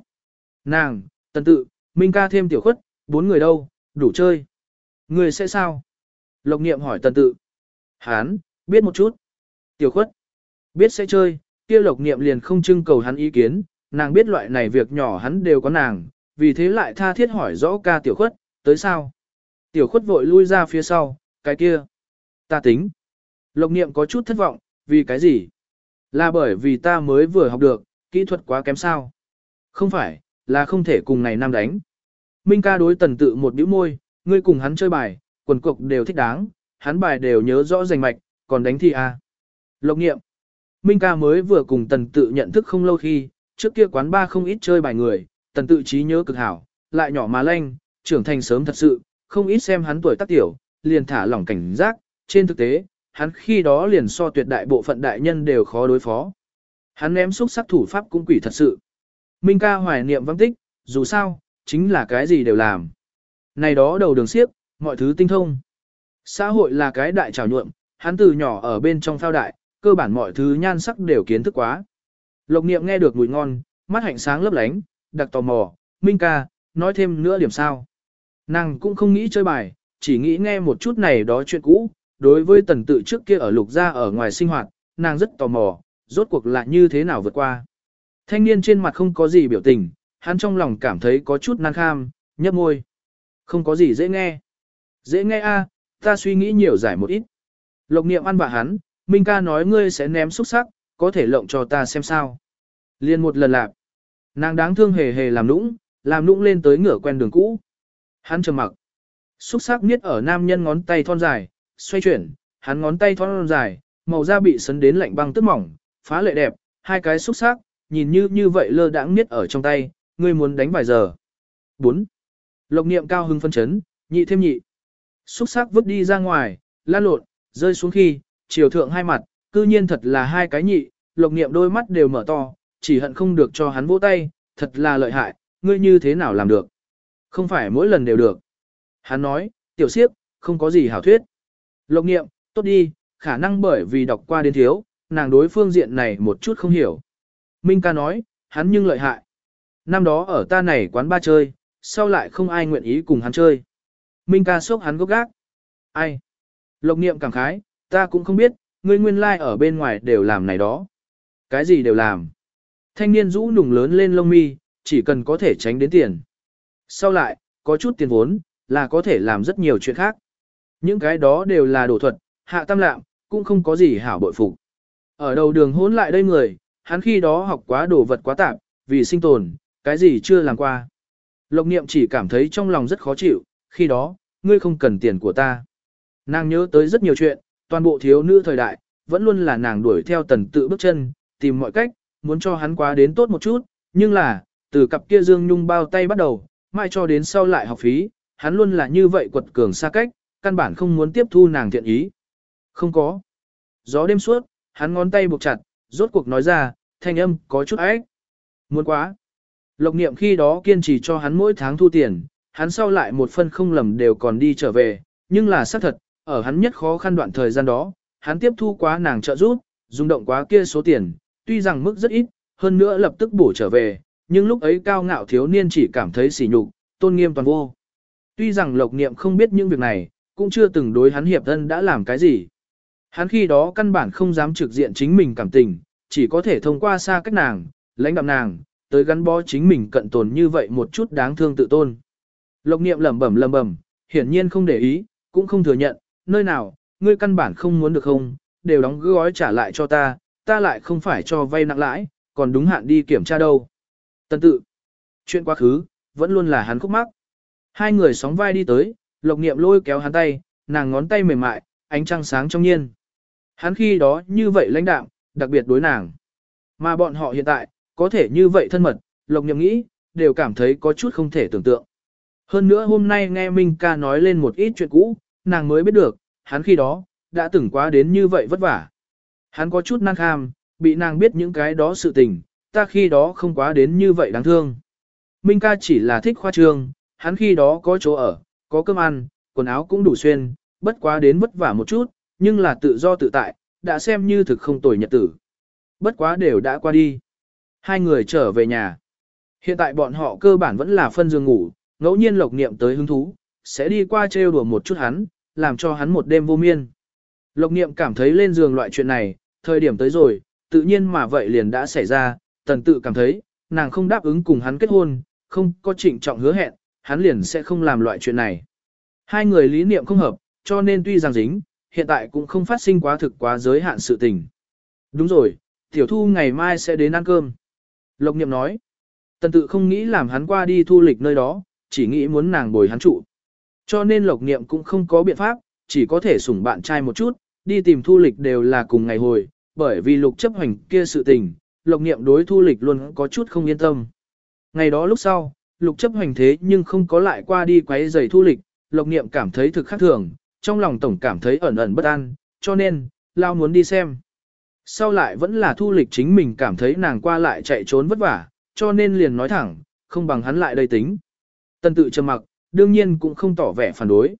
Nàng, tần tự, Minh ca thêm tiểu khuất, bốn người đâu, đủ chơi. Người sẽ sao? Lộc niệm hỏi tần tự. Hán, biết một chút. Tiểu khuất. Biết sẽ chơi, kia lộc niệm liền không trưng cầu hắn ý kiến, nàng biết loại này việc nhỏ hắn đều có nàng, vì thế lại tha thiết hỏi rõ ca tiểu khuất, tới sao? Tiểu khuất vội lui ra phía sau, cái kia. Ta tính. Lộc niệm có chút thất vọng, vì cái gì? Là bởi vì ta mới vừa học được, kỹ thuật quá kém sao? Không phải, là không thể cùng này nam đánh. Minh ca đối tần tự một bĩu môi, ngươi cùng hắn chơi bài, quần cục đều thích đáng, hắn bài đều nhớ rõ rành mạch, còn đánh thi à. Lộc nghiệm. Minh ca mới vừa cùng tần tự nhận thức không lâu khi, trước kia quán ba không ít chơi bài người, tần tự trí nhớ cực hảo, lại nhỏ mà lanh, trưởng thành sớm thật sự, không ít xem hắn tuổi tác tiểu, liền thả lỏng cảnh giác, trên thực tế, hắn khi đó liền so tuyệt đại bộ phận đại nhân đều khó đối phó. Hắn ném xúc sắc thủ pháp cũng quỷ thật sự. Minh ca hoài niệm vắng tích, dù sao, chính là cái gì đều làm. Này đó đầu đường siếp, mọi thứ tinh thông. Xã hội là cái đại trào nhuộm, hắn từ nhỏ ở bên trong phao đại, cơ bản mọi thứ nhan sắc đều kiến thức quá. Lộc niệm nghe được mùi ngon, mắt hạnh sáng lấp lánh, đặc tò mò, Minh ca, nói thêm nữa điểm sao. Nàng cũng không nghĩ chơi bài, chỉ nghĩ nghe một chút này đó chuyện cũ, đối với tần tự trước kia ở lục gia ở ngoài sinh hoạt, nàng rất tò mò, rốt cuộc là như thế nào vượt qua. Thanh niên trên mặt không có gì biểu tình, hắn trong lòng cảm thấy có chút nan kham, nhấp môi. Không có gì dễ nghe. Dễ nghe a, ta suy nghĩ nhiều giải một ít. Lộc niệm ăn bà hắn, Minh ca nói ngươi sẽ ném xúc sắc, có thể lộng cho ta xem sao. Liên một lần lạc. Nàng đáng thương hề hề làm nũng, làm nũng lên tới ngửa quen đường cũ. Hắn trầm mặc. Xúc sắc niết ở nam nhân ngón tay thon dài, xoay chuyển, hắn ngón tay thon dài, màu da bị sấn đến lạnh băng tức mỏng, phá lệ đẹp, hai cái xúc sắc, nhìn như như vậy lơ đãng niết ở trong tay, ngươi muốn đánh vài giờ. 4. Lộc niệm cao hưng phân chấn, nhị thêm nhị. Xúc sắc vứt đi ra ngoài, lan lộn, rơi xuống khi, chiều thượng hai mặt, cư nhiên thật là hai cái nhị, lộc niệm đôi mắt đều mở to, chỉ hận không được cho hắn vỗ tay, thật là lợi hại, ngươi như thế nào làm được. Không phải mỗi lần đều được. Hắn nói, tiểu siếp, không có gì hảo thuyết. Lộc niệm, tốt đi, khả năng bởi vì đọc qua đến thiếu, nàng đối phương diện này một chút không hiểu. Minh ca nói, hắn nhưng lợi hại. Năm đó ở ta này quán ba chơi, sau lại không ai nguyện ý cùng hắn chơi. Minh ca sốc hắn gốc gác. Ai? Lộc niệm cảm khái, ta cũng không biết, ngươi nguyên lai like ở bên ngoài đều làm này đó. Cái gì đều làm. Thanh niên rũ nùng lớn lên lông mi, chỉ cần có thể tránh đến tiền. Sau lại, có chút tiền vốn, là có thể làm rất nhiều chuyện khác. Những cái đó đều là đổ thuật, hạ tam lạm, cũng không có gì hảo bội phục. Ở đầu đường hỗn lại đây người, hắn khi đó học quá đồ vật quá tạp, vì sinh tồn, cái gì chưa làm qua. Lộc niệm chỉ cảm thấy trong lòng rất khó chịu, khi đó, ngươi không cần tiền của ta. Nàng nhớ tới rất nhiều chuyện, toàn bộ thiếu nữ thời đại, vẫn luôn là nàng đuổi theo tần tự bước chân, tìm mọi cách, muốn cho hắn quá đến tốt một chút, nhưng là, từ cặp kia dương nhung bao tay bắt đầu, mai cho đến sau lại học phí, hắn luôn là như vậy quật cường xa cách, căn bản không muốn tiếp thu nàng thiện ý. Không có. Gió đêm suốt, hắn ngón tay buộc chặt, rốt cuộc nói ra, thanh âm có chút ách. Muốn quá. Lộc niệm khi đó kiên trì cho hắn mỗi tháng thu tiền, hắn sau lại một phân không lầm đều còn đi trở về, nhưng là xác thật, ở hắn nhất khó khăn đoạn thời gian đó, hắn tiếp thu quá nàng trợ giúp, rung động quá kia số tiền, tuy rằng mức rất ít, hơn nữa lập tức bổ trở về, nhưng lúc ấy cao ngạo thiếu niên chỉ cảm thấy sỉ nhục, tôn nghiêm toàn vô. Tuy rằng lộc niệm không biết những việc này, cũng chưa từng đối hắn hiệp thân đã làm cái gì. Hắn khi đó căn bản không dám trực diện chính mình cảm tình, chỉ có thể thông qua xa cách nàng, lãnh đạm nàng, tới gắn bó chính mình cận tồn như vậy một chút đáng thương tự tôn. Lộc niệm lẩm bẩm lẩm bẩm, hiển nhiên không để ý, cũng không thừa nhận, nơi nào, ngươi căn bản không muốn được không, đều đóng gói trả lại cho ta, ta lại không phải cho vay nặng lãi, còn đúng hạn đi kiểm tra đâu. Tân tự, chuyện quá khứ, vẫn luôn là hắn khúc mắc. Hai người sóng vai đi tới, lộc niệm lôi kéo hắn tay, nàng ngón tay mềm mại, ánh trăng sáng trong nhiên. Hắn khi đó như vậy lãnh đạm, đặc biệt đối nàng. Mà bọn họ hiện tại, có thể như vậy thân mật, Lộc niệm nghĩ, đều cảm thấy có chút không thể tưởng tượng. Hơn nữa hôm nay nghe Minh ca nói lên một ít chuyện cũ, nàng mới biết được, hắn khi đó, đã từng quá đến như vậy vất vả. Hắn có chút năng kham, bị nàng biết những cái đó sự tình, ta khi đó không quá đến như vậy đáng thương. Minh ca chỉ là thích khoa trương, hắn khi đó có chỗ ở, có cơm ăn, quần áo cũng đủ xuyên, bất quá đến vất vả một chút, nhưng là tự do tự tại, đã xem như thực không tồi nhật tử. Bất quá đều đã qua đi. Hai người trở về nhà. Hiện tại bọn họ cơ bản vẫn là phân giường ngủ, ngẫu nhiên lộc niệm tới hứng thú, sẽ đi qua trêu đùa một chút hắn, làm cho hắn một đêm vô miên. Lộc niệm cảm thấy lên giường loại chuyện này, thời điểm tới rồi, tự nhiên mà vậy liền đã xảy ra, tần tự cảm thấy, nàng không đáp ứng cùng hắn kết hôn, không có trịnh trọng hứa hẹn, hắn liền sẽ không làm loại chuyện này. Hai người lý niệm không hợp, cho nên tuy rằng dính, hiện tại cũng không phát sinh quá thực quá giới hạn sự tình. Đúng rồi, tiểu thu ngày mai sẽ đến ăn cơm. Lộc niệm nói, tần tự không nghĩ làm hắn qua đi thu lịch nơi đó, chỉ nghĩ muốn nàng bồi hắn trụ. Cho nên lộc niệm cũng không có biện pháp, chỉ có thể sủng bạn trai một chút, đi tìm thu lịch đều là cùng ngày hồi, bởi vì lục chấp hành kia sự tình, lộc niệm đối thu lịch luôn có chút không yên tâm. Ngày đó lúc sau, lục chấp hành thế nhưng không có lại qua đi quấy giày thu lịch, lộc niệm cảm thấy thực khác thường, trong lòng tổng cảm thấy ẩn ẩn bất an, cho nên, lao muốn đi xem. Sau lại vẫn là thu lịch chính mình cảm thấy nàng qua lại chạy trốn vất vả, cho nên liền nói thẳng, không bằng hắn lại đây tính. Tân tự trầm mặc, đương nhiên cũng không tỏ vẻ phản đối.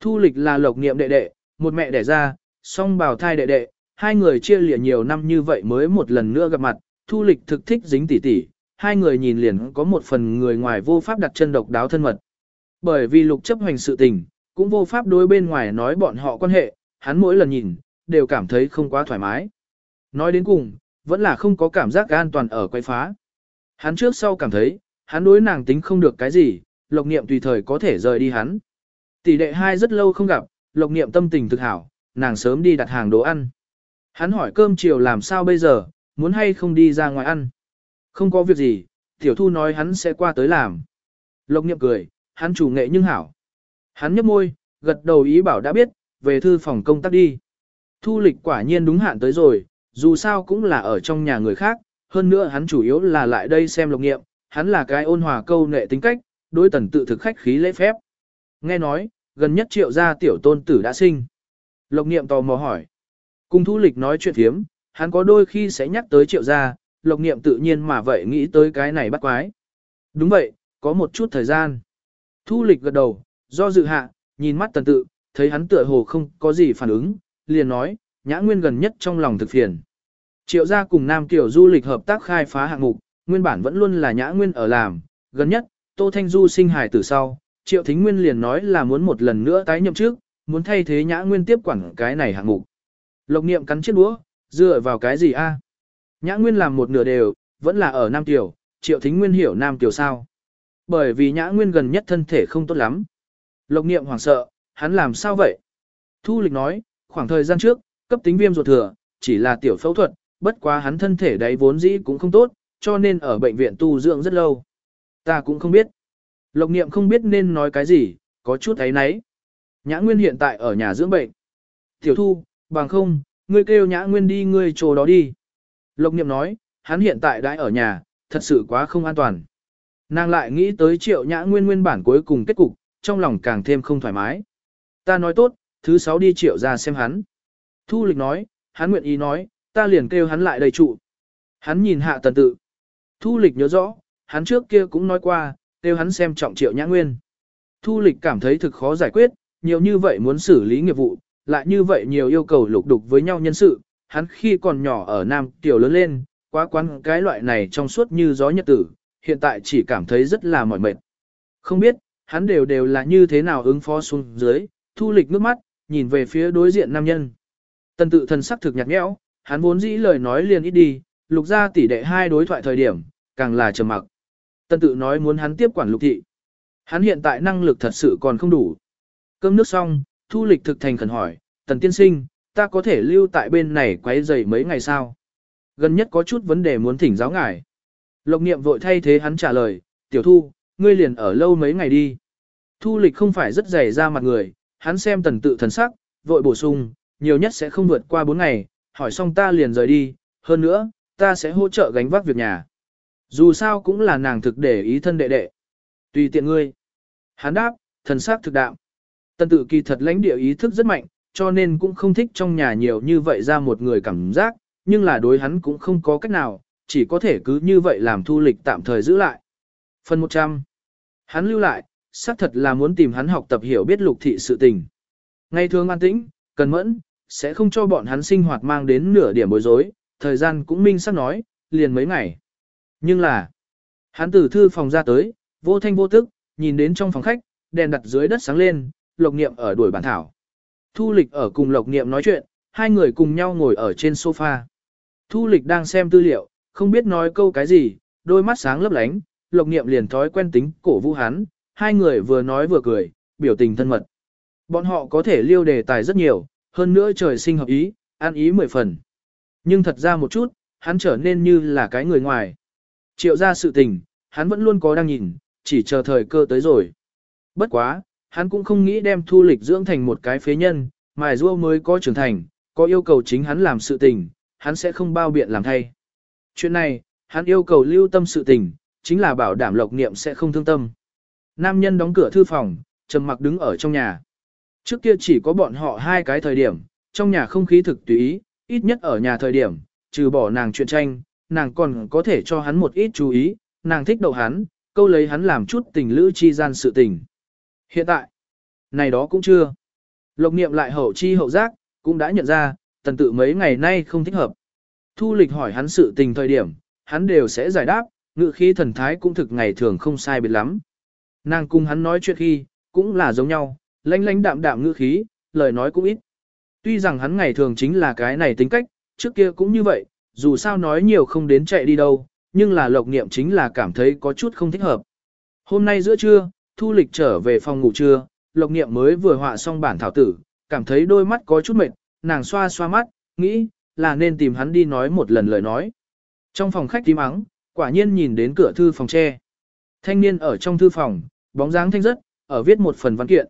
Thu lịch là lộc niệm đệ đệ, một mẹ đẻ ra, song bào thai đệ đệ, hai người chia lìa nhiều năm như vậy mới một lần nữa gặp mặt, thu lịch thực thích dính tỉ tỉ, hai người nhìn liền có một phần người ngoài vô pháp đặt chân độc đáo thân mật. Bởi vì lục chấp hành sự tình, cũng vô pháp đối bên ngoài nói bọn họ quan hệ, hắn mỗi lần nhìn, đều cảm thấy không quá thoải mái. Nói đến cùng, vẫn là không có cảm giác an toàn ở quay phá. Hắn trước sau cảm thấy, hắn đối nàng tính không được cái gì, lộc niệm tùy thời có thể rời đi hắn. Tỷ đệ hai rất lâu không gặp, lộc niệm tâm tình thực hảo, nàng sớm đi đặt hàng đồ ăn. Hắn hỏi cơm chiều làm sao bây giờ, muốn hay không đi ra ngoài ăn. Không có việc gì, tiểu thu nói hắn sẽ qua tới làm. Lộc niệm cười, hắn chủ nghệ nhưng hảo. Hắn nhấp môi, gật đầu ý bảo đã biết, về thư phòng công tác đi. Thu lịch quả nhiên đúng hạn tới rồi, dù sao cũng là ở trong nhà người khác, hơn nữa hắn chủ yếu là lại đây xem lộc nghiệm, hắn là cái ôn hòa câu nệ tính cách, đối tần tự thực khách khí lễ phép. Nghe nói, gần nhất triệu gia tiểu tôn tử đã sinh. Lộc niệm tò mò hỏi. Cùng thu lịch nói chuyện thiếm, hắn có đôi khi sẽ nhắc tới triệu gia, lộc niệm tự nhiên mà vậy nghĩ tới cái này bắt quái. Đúng vậy, có một chút thời gian. Thu lịch gật đầu, do dự hạ, nhìn mắt tần tự, thấy hắn tựa hồ không có gì phản ứng, liền nói, nhã nguyên gần nhất trong lòng thực phiền. Triệu gia cùng Nam Tiểu du lịch hợp tác khai phá hạng mục, nguyên bản vẫn luôn là nhã nguyên ở làm, gần nhất, Tô Thanh Du sinh hài từ sau, Triệu Thính Nguyên liền nói là muốn một lần nữa tái nhậm chức, muốn thay thế nhã nguyên tiếp quản cái này hạng mục. Lộc niệm cắn chiếc đũa, dựa vào cái gì a? Nhã nguyên làm một nửa đều, vẫn là ở Nam Tiểu, Triệu Thính Nguyên hiểu Nam Tiểu sao. Bởi vì nhã nguyên gần nhất thân thể không tốt lắm. Lộc niệm hoảng sợ, hắn làm sao vậy? Thu lịch nói, khoảng thời gian trước, cấp tính viêm ruột thừa, chỉ là tiểu phẫu thuật, bất quá hắn thân thể đấy vốn dĩ cũng không tốt, cho nên ở bệnh viện tu dưỡng rất lâu. Ta cũng không biết. Lộc niệm không biết nên nói cái gì, có chút thấy nấy. Nhã Nguyên hiện tại ở nhà dưỡng bệnh. Tiểu thu, bằng không, ngươi kêu Nhã Nguyên đi ngươi chỗ đó đi. Lộc niệm nói, hắn hiện tại đã ở nhà, thật sự quá không an toàn. Nàng lại nghĩ tới triệu Nhã Nguyên nguyên bản cuối cùng kết cục, trong lòng càng thêm không thoải mái. Ta nói tốt, thứ sáu đi triệu ra xem hắn. Thu lịch nói, hắn nguyện ý nói, ta liền kêu hắn lại đầy trụ. Hắn nhìn hạ tần tự. Thu lịch nhớ rõ, hắn trước kia cũng nói qua, kêu hắn xem trọng triệu nhã nguyên. Thu lịch cảm thấy thực khó giải quyết, nhiều như vậy muốn xử lý nghiệp vụ, lại như vậy nhiều yêu cầu lục đục với nhau nhân sự. Hắn khi còn nhỏ ở Nam Tiểu lớn lên, quá quán cái loại này trong suốt như gió nhật tử, hiện tại chỉ cảm thấy rất là mỏi mệt. Không biết, hắn đều đều là như thế nào ứng phó xuống dưới, thu lịch nước mắt, nhìn về phía đối diện nam nhân. Tần tự thần sắc thực nhạt nhẽo, hắn vốn dĩ lời nói liền ít đi, lục ra tỷ đệ hai đối thoại thời điểm, càng là trầm mặc. Tần tự nói muốn hắn tiếp quản lục thị. Hắn hiện tại năng lực thật sự còn không đủ. Cơm nước xong, thu lịch thực thành khẩn hỏi, tần tiên sinh, ta có thể lưu tại bên này quấy rầy mấy ngày sao? Gần nhất có chút vấn đề muốn thỉnh giáo ngài. Lộc niệm vội thay thế hắn trả lời, tiểu thu, ngươi liền ở lâu mấy ngày đi. Thu lịch không phải rất dày ra mặt người, hắn xem tần tự thần sắc, vội bổ sung, nhiều nhất sẽ không vượt qua 4 ngày, hỏi xong ta liền rời đi, hơn nữa, ta sẽ hỗ trợ gánh vác việc nhà. Dù sao cũng là nàng thực để ý thân đệ đệ. Tùy tiện ngươi. Hắn đáp, thần sắc thực đạm. Tần tự kỳ thật lãnh địa ý thức rất mạnh, cho nên cũng không thích trong nhà nhiều như vậy ra một người cảm giác, nhưng là đối hắn cũng không có cách nào, chỉ có thể cứ như vậy làm thu lịch tạm thời giữ lại. Phần 100. Hắn lưu lại, xác thật là muốn tìm hắn học tập hiểu biết lục thị sự tình. Ngày thường an tĩnh, cần mẫn, sẽ không cho bọn hắn sinh hoạt mang đến nửa điểm bối rối, thời gian cũng minh xác nói, liền mấy ngày. Nhưng là, hắn từ thư phòng ra tới, vô thanh vô tức, nhìn đến trong phòng khách, đèn đặt dưới đất sáng lên, lộc niệm ở đuổi bản thảo. Thu lịch ở cùng lộc niệm nói chuyện, hai người cùng nhau ngồi ở trên sofa. Thu lịch đang xem tư liệu, không biết nói câu cái gì, đôi mắt sáng lấp lánh, lộc niệm liền thói quen tính cổ vũ hắn, hai người vừa nói vừa cười, biểu tình thân mật. Bọn họ có thể liêu đề tài rất nhiều, hơn nữa trời sinh hợp ý, ăn ý mười phần. Nhưng thật ra một chút, hắn trở nên như là cái người ngoài. Triệu ra sự tình, hắn vẫn luôn có đang nhìn, chỉ chờ thời cơ tới rồi. Bất quá, hắn cũng không nghĩ đem thu lịch dưỡng thành một cái phế nhân, mài rua mới có trưởng thành, có yêu cầu chính hắn làm sự tình, hắn sẽ không bao biện làm thay. Chuyện này, hắn yêu cầu lưu tâm sự tình, chính là bảo đảm lộc niệm sẽ không thương tâm. Nam nhân đóng cửa thư phòng, trầm mặc đứng ở trong nhà. Trước kia chỉ có bọn họ hai cái thời điểm, trong nhà không khí thực tùy ý, ít nhất ở nhà thời điểm, trừ bỏ nàng chuyện tranh, nàng còn có thể cho hắn một ít chú ý, nàng thích đậu hắn, câu lấy hắn làm chút tình lữ chi gian sự tình. Hiện tại, này đó cũng chưa. Lộc niệm lại hậu chi hậu giác, cũng đã nhận ra, tần tự mấy ngày nay không thích hợp. Thu lịch hỏi hắn sự tình thời điểm, hắn đều sẽ giải đáp, ngự khí thần thái cũng thực ngày thường không sai biệt lắm. Nàng cùng hắn nói chuyện khi, cũng là giống nhau, lanh lanh đạm đạm ngữ khí, lời nói cũng ít. Tuy rằng hắn ngày thường chính là cái này tính cách, trước kia cũng như vậy, dù sao nói nhiều không đến chạy đi đâu, nhưng là lộc niệm chính là cảm thấy có chút không thích hợp. Hôm nay giữa trưa, thu lịch trở về phòng ngủ trưa, lộc niệm mới vừa họa xong bản thảo tử, cảm thấy đôi mắt có chút mệt, nàng xoa xoa mắt, nghĩ, là nên tìm hắn đi nói một lần lời nói. Trong phòng khách tím ắng, quả nhiên nhìn đến cửa thư phòng tre. Thanh niên ở trong thư phòng, bóng dáng thanh rất, ở viết một phần văn kiện.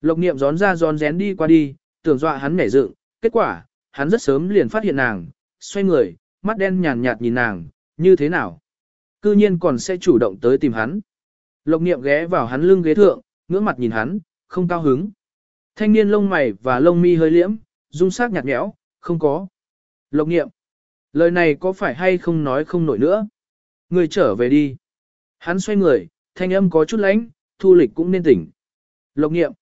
Lộc niệm gión ra gión rén đi qua đi, tưởng dọa hắn nhảy dựng, kết quả, hắn rất sớm liền phát hiện nàng, xoay người, mắt đen nhàn nhạt nhìn nàng, như thế nào? Cư nhiên còn sẽ chủ động tới tìm hắn. Lộc niệm ghé vào hắn lưng ghế thượng, ngưỡng mặt nhìn hắn, không cao hứng. Thanh niên lông mày và lông mi hơi liễm, dung sắc nhạt nhẽo, không có. Lộc niệm. Lời này có phải hay không nói không nổi nữa? Người trở về đi. Hắn xoay người, thanh âm có chút lánh, thu lịch cũng nên tỉnh. Lộc niệm.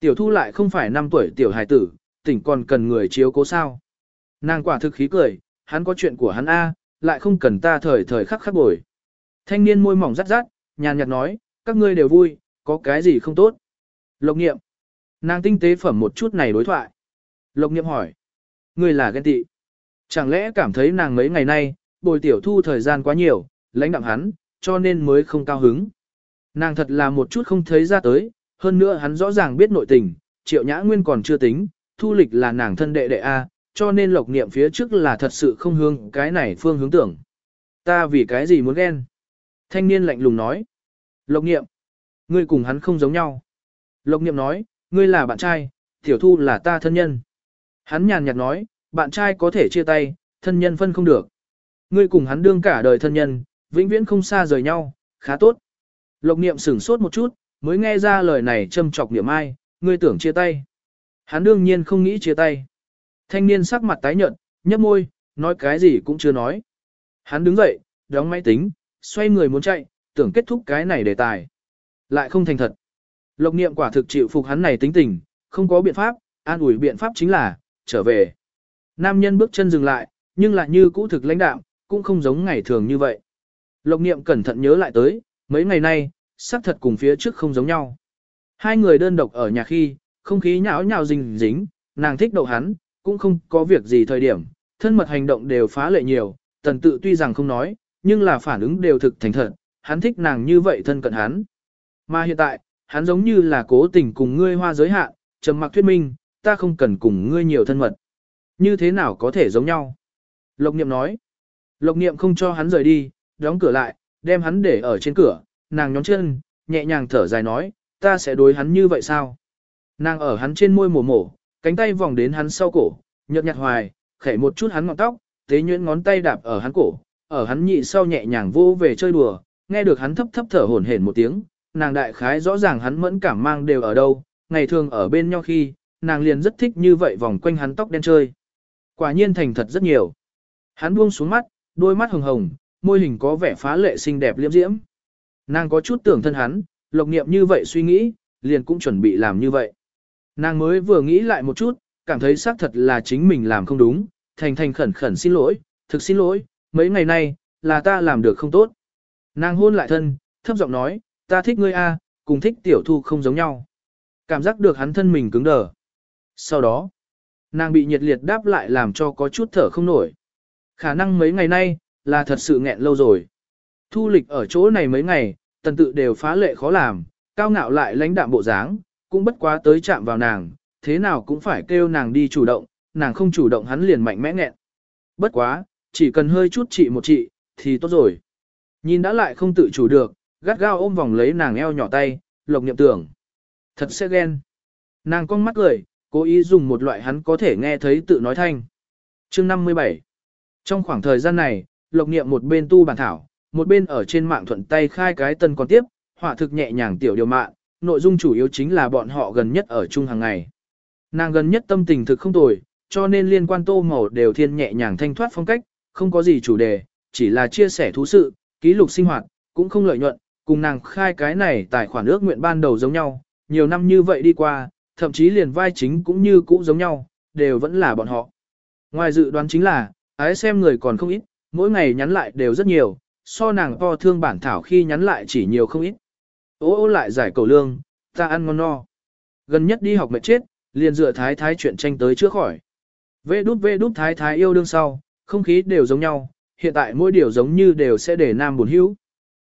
Tiểu thu lại không phải 5 tuổi tiểu hài tử, tỉnh còn cần người chiếu cố sao. Nàng quả thực khí cười, hắn có chuyện của hắn A, lại không cần ta thời thời khắc khắc bồi. Thanh niên môi mỏng rắt rắt, nhàn nhạt nói, các ngươi đều vui, có cái gì không tốt. Lộc nghiệm. Nàng tinh tế phẩm một chút này đối thoại. Lộc nghiệm hỏi. Ngươi là ghen tị. Chẳng lẽ cảm thấy nàng mấy ngày nay, bồi tiểu thu thời gian quá nhiều, lãnh đạm hắn, cho nên mới không cao hứng. Nàng thật là một chút không thấy ra tới, hơn nữa hắn rõ ràng biết nội tình, triệu nhã nguyên còn chưa tính, thu lịch là nàng thân đệ đệ A, cho nên lộc niệm phía trước là thật sự không hướng cái này phương hướng tưởng. Ta vì cái gì muốn ghen? Thanh niên lạnh lùng nói. Lộc niệm, ngươi cùng hắn không giống nhau. Lộc niệm nói, ngươi là bạn trai, tiểu thu là ta thân nhân. Hắn nhàn nhạt nói, bạn trai có thể chia tay, thân nhân phân không được. Ngươi cùng hắn đương cả đời thân nhân, vĩnh viễn không xa rời nhau, khá tốt. Lộc niệm sửng sốt một chút, mới nghe ra lời này châm chọc niệm ai, ngươi tưởng chia tay. Hắn đương nhiên không nghĩ chia tay. Thanh niên sắc mặt tái nhợt, nhấp môi, nói cái gì cũng chưa nói. Hắn đứng dậy, đóng máy tính, xoay người muốn chạy, tưởng kết thúc cái này đề tài. Lại không thành thật. Lộc niệm quả thực chịu phục hắn này tính tình, không có biện pháp, an ủi biện pháp chính là, trở về. Nam nhân bước chân dừng lại, nhưng lại như cũ thực lãnh đạm, cũng không giống ngày thường như vậy. Lộc niệm cẩn thận nhớ lại tới, mấy ngày nay, sắc thật cùng phía trước không giống nhau. Hai người đơn độc ở nhà khi, không khí nhão nhào dính dính, nàng thích đậu hắn, cũng không có việc gì thời điểm, thân mật hành động đều phá lệ nhiều, tần tự tuy rằng không nói, nhưng là phản ứng đều thực thành thật, hắn thích nàng như vậy thân cận hắn. Mà hiện tại, hắn giống như là cố tình cùng ngươi hoa giới hạn, trầm mặc thuyết minh, ta không cần cùng ngươi nhiều thân mật. Như thế nào có thể giống nhau? Lộc niệm nói. Lộc niệm không cho hắn rời đi, đóng cửa lại, đem hắn để ở trên cửa, nàng nhón chân, nhẹ nhàng thở dài nói, ta sẽ đối hắn như vậy sao? Nàng ở hắn trên môi mổ mổ, cánh tay vòng đến hắn sau cổ, nhợt nhạt hoài, khẽ một chút hắn ngọn tóc, tế nhuyễn ngón tay đạp ở hắn cổ, ở hắn nhị sau nhẹ nhàng vô về chơi đùa, nghe được hắn thấp thấp thở hổn hển một tiếng, nàng đại khái rõ ràng hắn mẫn cảm mang đều ở đâu, ngày thường ở bên nhau khi, nàng liền rất thích như vậy vòng quanh hắn tóc đen chơi. Quả nhiên thành thật rất nhiều. Hắn buông xuống mắt, đôi mắt hồng hồng, môi hình có vẻ phá lệ xinh đẹp liễm diễm. Nàng có chút tưởng thân hắn, lộc niệm như vậy suy nghĩ, liền cũng chuẩn bị làm như vậy. Nàng mới vừa nghĩ lại một chút, cảm thấy xác thật là chính mình làm không đúng, thành thành khẩn khẩn xin lỗi, thực xin lỗi, mấy ngày nay, là ta làm được không tốt. Nàng hôn lại thân, thấp giọng nói, ta thích ngươi a, cùng thích tiểu thu không giống nhau. Cảm giác được hắn thân mình cứng đờ. Sau đó, nàng bị nhiệt liệt đáp lại làm cho có chút thở không nổi. Khả năng mấy ngày nay, là thật sự nghẹn lâu rồi. Thu lịch ở chỗ này mấy ngày, tần tự đều phá lệ khó làm, cao ngạo lại lãnh đạm bộ dáng, cũng bất quá tới chạm vào nàng, thế nào cũng phải kêu nàng đi chủ động, nàng không chủ động hắn liền mạnh mẽ nghẹn. Bất quá, chỉ cần hơi chút trị một trị, thì tốt rồi. Nhìn đã lại không tự chủ được, gắt gao ôm vòng lấy nàng eo nhỏ tay, lộc nhậm tưởng. Thật sẽ ghen. Nàng cong mắt cười, cố ý dùng một loại hắn có thể nghe thấy tự nói thanh. chương 57 Trong khoảng thời gian này, lộc niệm một bên tu bản thảo, một bên ở trên mạng thuận tay khai cái tân còn tiếp, họa thực nhẹ nhàng tiểu điều mạng, nội dung chủ yếu chính là bọn họ gần nhất ở chung hàng ngày. Nàng gần nhất tâm tình thực không tồi, cho nên liên quan tô màu đều thiên nhẹ nhàng thanh thoát phong cách, không có gì chủ đề, chỉ là chia sẻ thú sự, ký lục sinh hoạt, cũng không lợi nhuận, cùng nàng khai cái này tài khoản ước nguyện ban đầu giống nhau, nhiều năm như vậy đi qua, thậm chí liền vai chính cũng như cũ giống nhau, đều vẫn là bọn họ. Ngoài dự đoán chính là, ái xem người còn không ít, mỗi ngày nhắn lại đều rất nhiều, so nàng to thương bản thảo khi nhắn lại chỉ nhiều không ít. Ô ô lại giải cầu lương, ta ăn ngon no. Gần nhất đi học mệt chết, liền dựa thái thái chuyện tranh tới trước khỏi. Vê đút vê đút thái thái yêu đương sau, không khí đều giống nhau, hiện tại mỗi điều giống như đều sẽ để nam buồn hữu.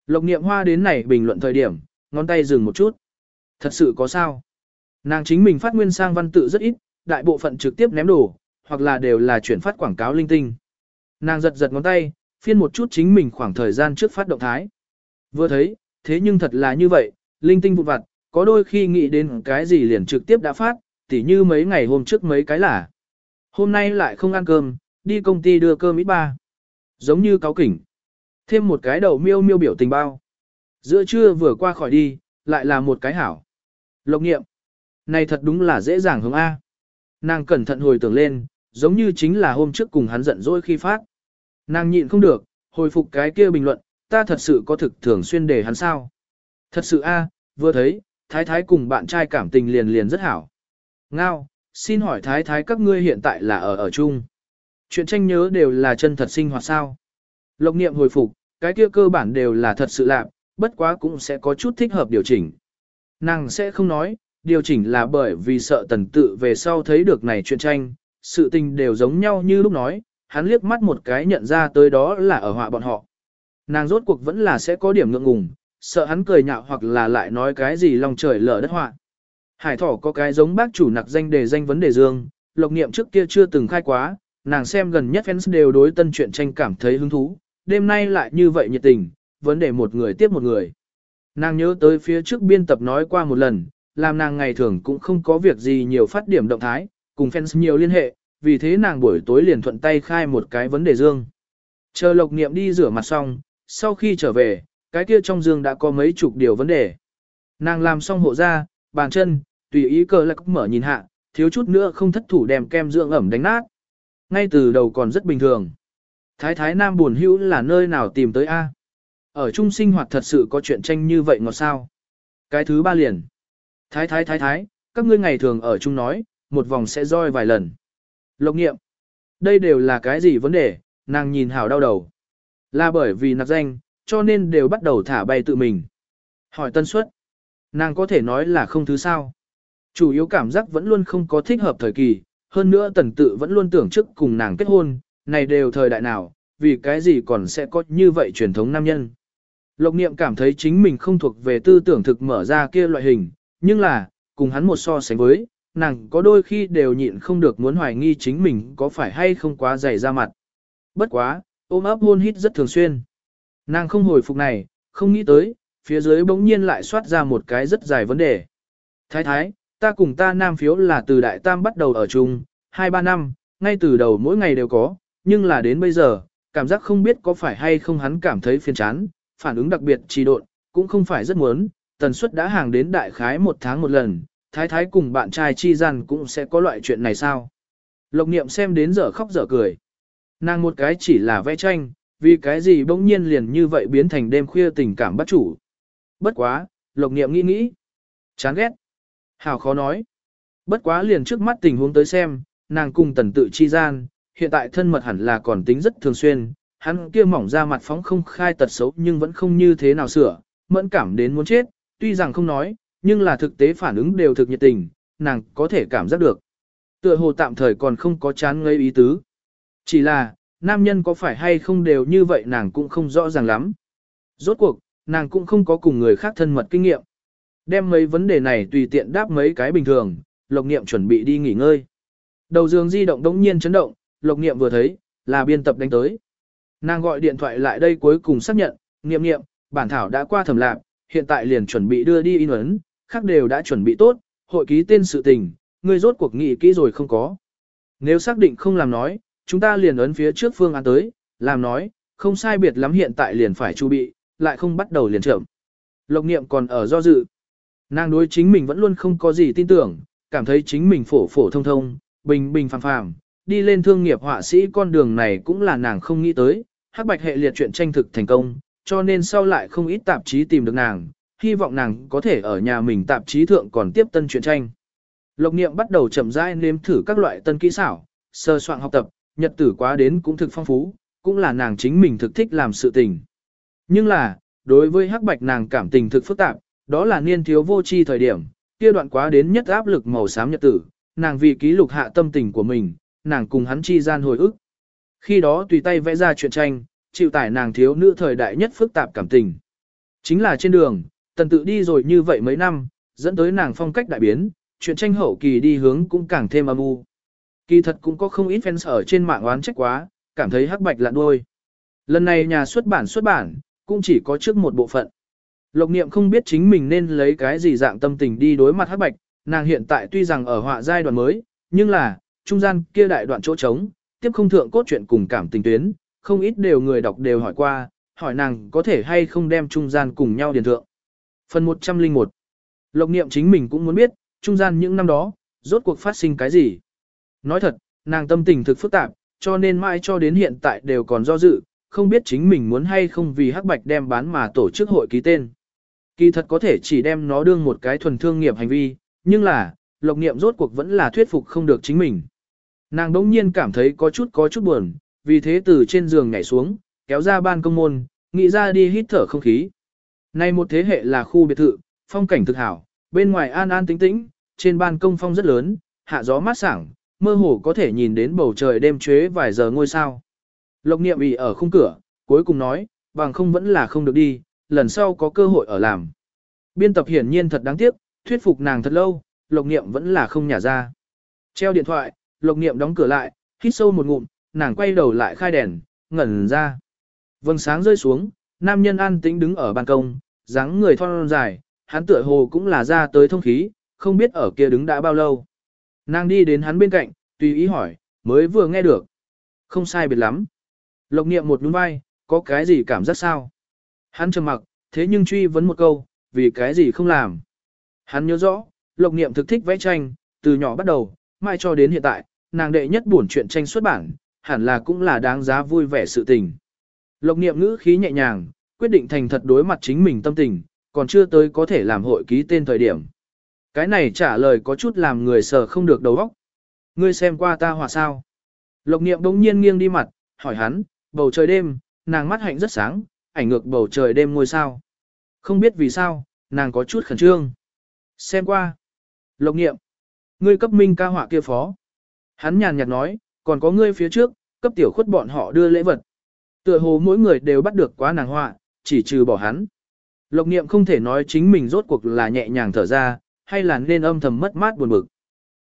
Lộc niệm hoa đến này bình luận thời điểm, ngón tay dừng một chút. Thật sự có sao? Nàng chính mình phát nguyên sang văn tự rất ít, đại bộ phận trực tiếp ném đồ, hoặc là đều là chuyển phát quảng cáo linh tinh. Nàng giật giật ngón tay, phiên một chút chính mình khoảng thời gian trước phát động thái. Vừa thấy, thế nhưng thật là như vậy, linh tinh vụn vặt, có đôi khi nghĩ đến cái gì liền trực tiếp đã phát, tỉ như mấy ngày hôm trước mấy cái là. Hôm nay lại không ăn cơm, đi công ty đưa cơm ít ba. Giống như cáo kỉnh. Thêm một cái đầu miêu miêu biểu tình bao. Giữa trưa vừa qua khỏi đi, lại là một cái hảo. Lộc nghiệm. Này thật đúng là dễ dàng hướng A. Nàng cẩn thận hồi tưởng lên, giống như chính là hôm trước cùng hắn giận dỗi khi phát. Nàng nhịn không được, hồi phục cái kia bình luận, ta thật sự có thực thường xuyên để hắn sao. Thật sự A, vừa thấy, thái thái cùng bạn trai cảm tình liền liền rất hảo. Ngao, xin hỏi thái thái các ngươi hiện tại là ở ở chung. Chuyện tranh nhớ đều là chân thật sinh hoạt sao. Lộc niệm hồi phục, cái kia cơ bản đều là thật sự lạc, bất quá cũng sẽ có chút thích hợp điều chỉnh. Nàng sẽ không nói, điều chỉnh là bởi vì sợ tần tự về sau thấy được này chuyện tranh, sự tình đều giống nhau như lúc nói, hắn liếc mắt một cái nhận ra tới đó là ở họa bọn họ. Nàng rốt cuộc vẫn là sẽ có điểm ngượng ngùng, sợ hắn cười nhạo hoặc là lại nói cái gì lòng trời lở đất họa. Hải thỏ có cái giống bác chủ nặc danh đề danh vấn đề dương, lộc niệm trước kia chưa từng khai quá, nàng xem gần nhất fans đều đối tân truyện tranh cảm thấy hứng thú, đêm nay lại như vậy nhiệt tình, vấn đề một người tiếp một người. Nàng nhớ tới phía trước biên tập nói qua một lần, làm nàng ngày thường cũng không có việc gì nhiều phát điểm động thái, cùng fans nhiều liên hệ, vì thế nàng buổi tối liền thuận tay khai một cái vấn đề dương. Chờ lộc niệm đi rửa mặt xong, sau khi trở về, cái kia trong giường đã có mấy chục điều vấn đề. Nàng làm xong hộ ra, bàn chân, tùy ý cờ lạc mở nhìn hạ, thiếu chút nữa không thất thủ đem kem dưỡng ẩm đánh nát. Ngay từ đầu còn rất bình thường. Thái thái nam buồn hữu là nơi nào tìm tới A. Ở chung sinh hoạt thật sự có chuyện tranh như vậy ngọt sao. Cái thứ ba liền. Thái thái thái thái, các ngươi ngày thường ở chung nói, một vòng sẽ roi vài lần. Lộc nghiệm. Đây đều là cái gì vấn đề, nàng nhìn Hảo đau đầu. Là bởi vì nạp danh, cho nên đều bắt đầu thả bay tự mình. Hỏi tân suất. Nàng có thể nói là không thứ sao. Chủ yếu cảm giác vẫn luôn không có thích hợp thời kỳ, hơn nữa tần tự vẫn luôn tưởng trước cùng nàng kết hôn, này đều thời đại nào, vì cái gì còn sẽ có như vậy truyền thống nam nhân. Lộc niệm cảm thấy chính mình không thuộc về tư tưởng thực mở ra kia loại hình, nhưng là, cùng hắn một so sánh với, nàng có đôi khi đều nhịn không được muốn hoài nghi chính mình có phải hay không quá dày ra mặt. Bất quá, ôm ấp hôn hít rất thường xuyên. Nàng không hồi phục này, không nghĩ tới, phía dưới bỗng nhiên lại soát ra một cái rất dài vấn đề. Thái thái, ta cùng ta nam phiếu là từ đại tam bắt đầu ở chung, 2-3 năm, ngay từ đầu mỗi ngày đều có, nhưng là đến bây giờ, cảm giác không biết có phải hay không hắn cảm thấy phiền chán, phản ứng đặc biệt trì độn, cũng không phải rất muốn, tần suất đã hàng đến đại khái một tháng một lần, thái thái cùng bạn trai chi gian cũng sẽ có loại chuyện này sao. Lộc niệm xem đến giờ khóc giờ cười. Nàng một cái chỉ là vẽ tranh, vì cái gì bỗng nhiên liền như vậy biến thành đêm khuya tình cảm bắt chủ. Bất quá, lộc niệm nghĩ nghĩ. Chán ghét. Hào khó nói. Bất quá liền trước mắt tình huống tới xem, nàng cùng tần tự chi gian, hiện tại thân mật hẳn là còn tính rất thường xuyên, hắn kia mỏng ra mặt phóng không khai tật xấu nhưng vẫn không như thế nào sửa, mẫn cảm đến muốn chết, tuy rằng không nói, nhưng là thực tế phản ứng đều thực nhiệt tình, nàng có thể cảm giác được. Tựa hồ tạm thời còn không có chán ngây ý tứ. Chỉ là, nam nhân có phải hay không đều như vậy nàng cũng không rõ ràng lắm. Rốt cuộc, nàng cũng không có cùng người khác thân mật kinh nghiệm. Đem mấy vấn đề này tùy tiện đáp mấy cái bình thường, Lộc Niệm chuẩn bị đi nghỉ ngơi. Đầu giường di động đống nhiên chấn động, Lộc Niệm vừa thấy, là biên tập đánh tới. Nàng gọi điện thoại lại đây cuối cùng xác nhận, Niệm Niệm, bản thảo đã qua thẩm lạc, hiện tại liền chuẩn bị đưa đi in ấn, khác đều đã chuẩn bị tốt, hội ký tên sự tình, ngươi rốt cuộc nghị kỹ rồi không có. Nếu xác định không làm nói, chúng ta liền ấn phía trước phương án tới, làm nói, không sai biệt lắm hiện tại liền phải chu bị, lại không bắt đầu liền chậm. Lộc niệm còn ở do dự. Nàng đối chính mình vẫn luôn không có gì tin tưởng, cảm thấy chính mình phổ phổ thông thông, bình bình phàm phàm, đi lên thương nghiệp họa sĩ con đường này cũng là nàng không nghĩ tới, hắc bạch hệ liệt chuyện tranh thực thành công, cho nên sau lại không ít tạp chí tìm được nàng, hy vọng nàng có thể ở nhà mình tạp chí thượng còn tiếp tân chuyện tranh. Lộc niệm bắt đầu chậm rãi nếm thử các loại tân kỹ xảo, sơ soạn học tập, nhật tử quá đến cũng thực phong phú, cũng là nàng chính mình thực thích làm sự tình. Nhưng là, đối với hắc bạch nàng cảm tình thực phức tạp, đó là niên thiếu vô tri thời điểm, kia đoạn quá đến nhất áp lực màu xám nhật tử, nàng vì ký lục hạ tâm tình của mình, nàng cùng hắn chi gian hồi ức. Khi đó tùy tay vẽ ra chuyện tranh, chịu tải nàng thiếu nữ thời đại nhất phức tạp cảm tình. Chính là trên đường, tần tự đi rồi như vậy mấy năm, dẫn tới nàng phong cách đại biến, chuyện tranh hậu kỳ đi hướng cũng càng thêm âm u. Kỳ thật cũng có không ít fans ở trên mạng oán trách quá, cảm thấy hắc bạch lạn đuôi. Lần này nhà xuất bản xuất bản, cũng chỉ có trước một bộ phận. Lộc niệm không biết chính mình nên lấy cái gì dạng tâm tình đi đối mặt hắc bạch, nàng hiện tại tuy rằng ở họa giai đoạn mới, nhưng là, trung gian kia đại đoạn chỗ trống, tiếp không thượng cốt truyện cùng cảm tình tuyến, không ít đều người đọc đều hỏi qua, hỏi nàng có thể hay không đem trung gian cùng nhau điền thượng. Phần 101 Lộc niệm chính mình cũng muốn biết, trung gian những năm đó, rốt cuộc phát sinh cái gì. Nói thật, nàng tâm tình thực phức tạp, cho nên mãi cho đến hiện tại đều còn do dự, không biết chính mình muốn hay không vì hắc bạch đem bán mà tổ chức hội ký tên. Kỳ thật có thể chỉ đem nó đương một cái thuần thương nghiệp hành vi, nhưng là, lộc niệm rốt cuộc vẫn là thuyết phục không được chính mình. Nàng đống nhiên cảm thấy có chút có chút buồn, vì thế từ trên giường nhảy xuống, kéo ra ban công môn, nghĩ ra đi hít thở không khí. Nay một thế hệ là khu biệt thự, phong cảnh thực hảo, bên ngoài an an tĩnh tĩnh, trên ban công phong rất lớn, hạ gió mát sảng, mơ hồ có thể nhìn đến bầu trời đêm chế vài giờ ngôi sao. Lộc niệm ý ở khung cửa, cuối cùng nói, bằng không vẫn là không được đi, lần sau có cơ hội ở làm. Biên tập hiển nhiên thật đáng tiếc, thuyết phục nàng thật lâu, lộc niệm vẫn là không nhả ra. Treo điện thoại, lộc niệm đóng cửa lại, hít sâu một ngụm, nàng quay đầu lại khai đèn, ngẩn ra. Vầng sáng rơi xuống, nam nhân an tĩnh đứng ở ban công, dáng người thon dài, hắn tựa hồ cũng là ra tới thông khí, không biết ở kia đứng đã bao lâu. Nàng đi đến hắn bên cạnh, tùy ý hỏi, mới vừa nghe được. Không sai biệt lắm. Lộc niệm một nhún vai, có cái gì cảm giác sao? Hắn trầm mặc, thế nhưng truy vấn một câu, vì cái gì không làm? Hắn nhớ rõ, lộc niệm thực thích vẽ tranh, từ nhỏ bắt đầu, mai cho đến hiện tại, nàng đệ nhất buồn chuyện tranh xuất bản, hẳn là cũng là đáng giá vui vẻ sự tình. Lộc niệm ngữ khí nhẹ nhàng, quyết định thành thật đối mặt chính mình tâm tình, còn chưa tới có thể làm hội ký tên thời điểm. Cái này trả lời có chút làm người sợ không được đầu óc. Ngươi xem qua ta hòa sao? Lộc niệm đống nhiên nghiêng đi mặt, hỏi hắn, bầu trời đêm, nàng mắt hạnh rất sáng, ảnh ngược bầu trời đêm ngôi sao. Không biết vì sao, nàng có chút khẩn trương. Xem qua. Lộc niệm. Ngươi cấp minh ca họa kia phó. Hắn nhàn nhạt nói, còn có ngươi phía trước, cấp tiểu khuất bọn họ đưa lễ vật. Tựa hồ mỗi người đều bắt được quá nàng họa, chỉ trừ bỏ hắn. Lộc niệm không thể nói chính mình rốt cuộc là nhẹ nhàng thở ra, hay là nên âm thầm mất mát buồn bực.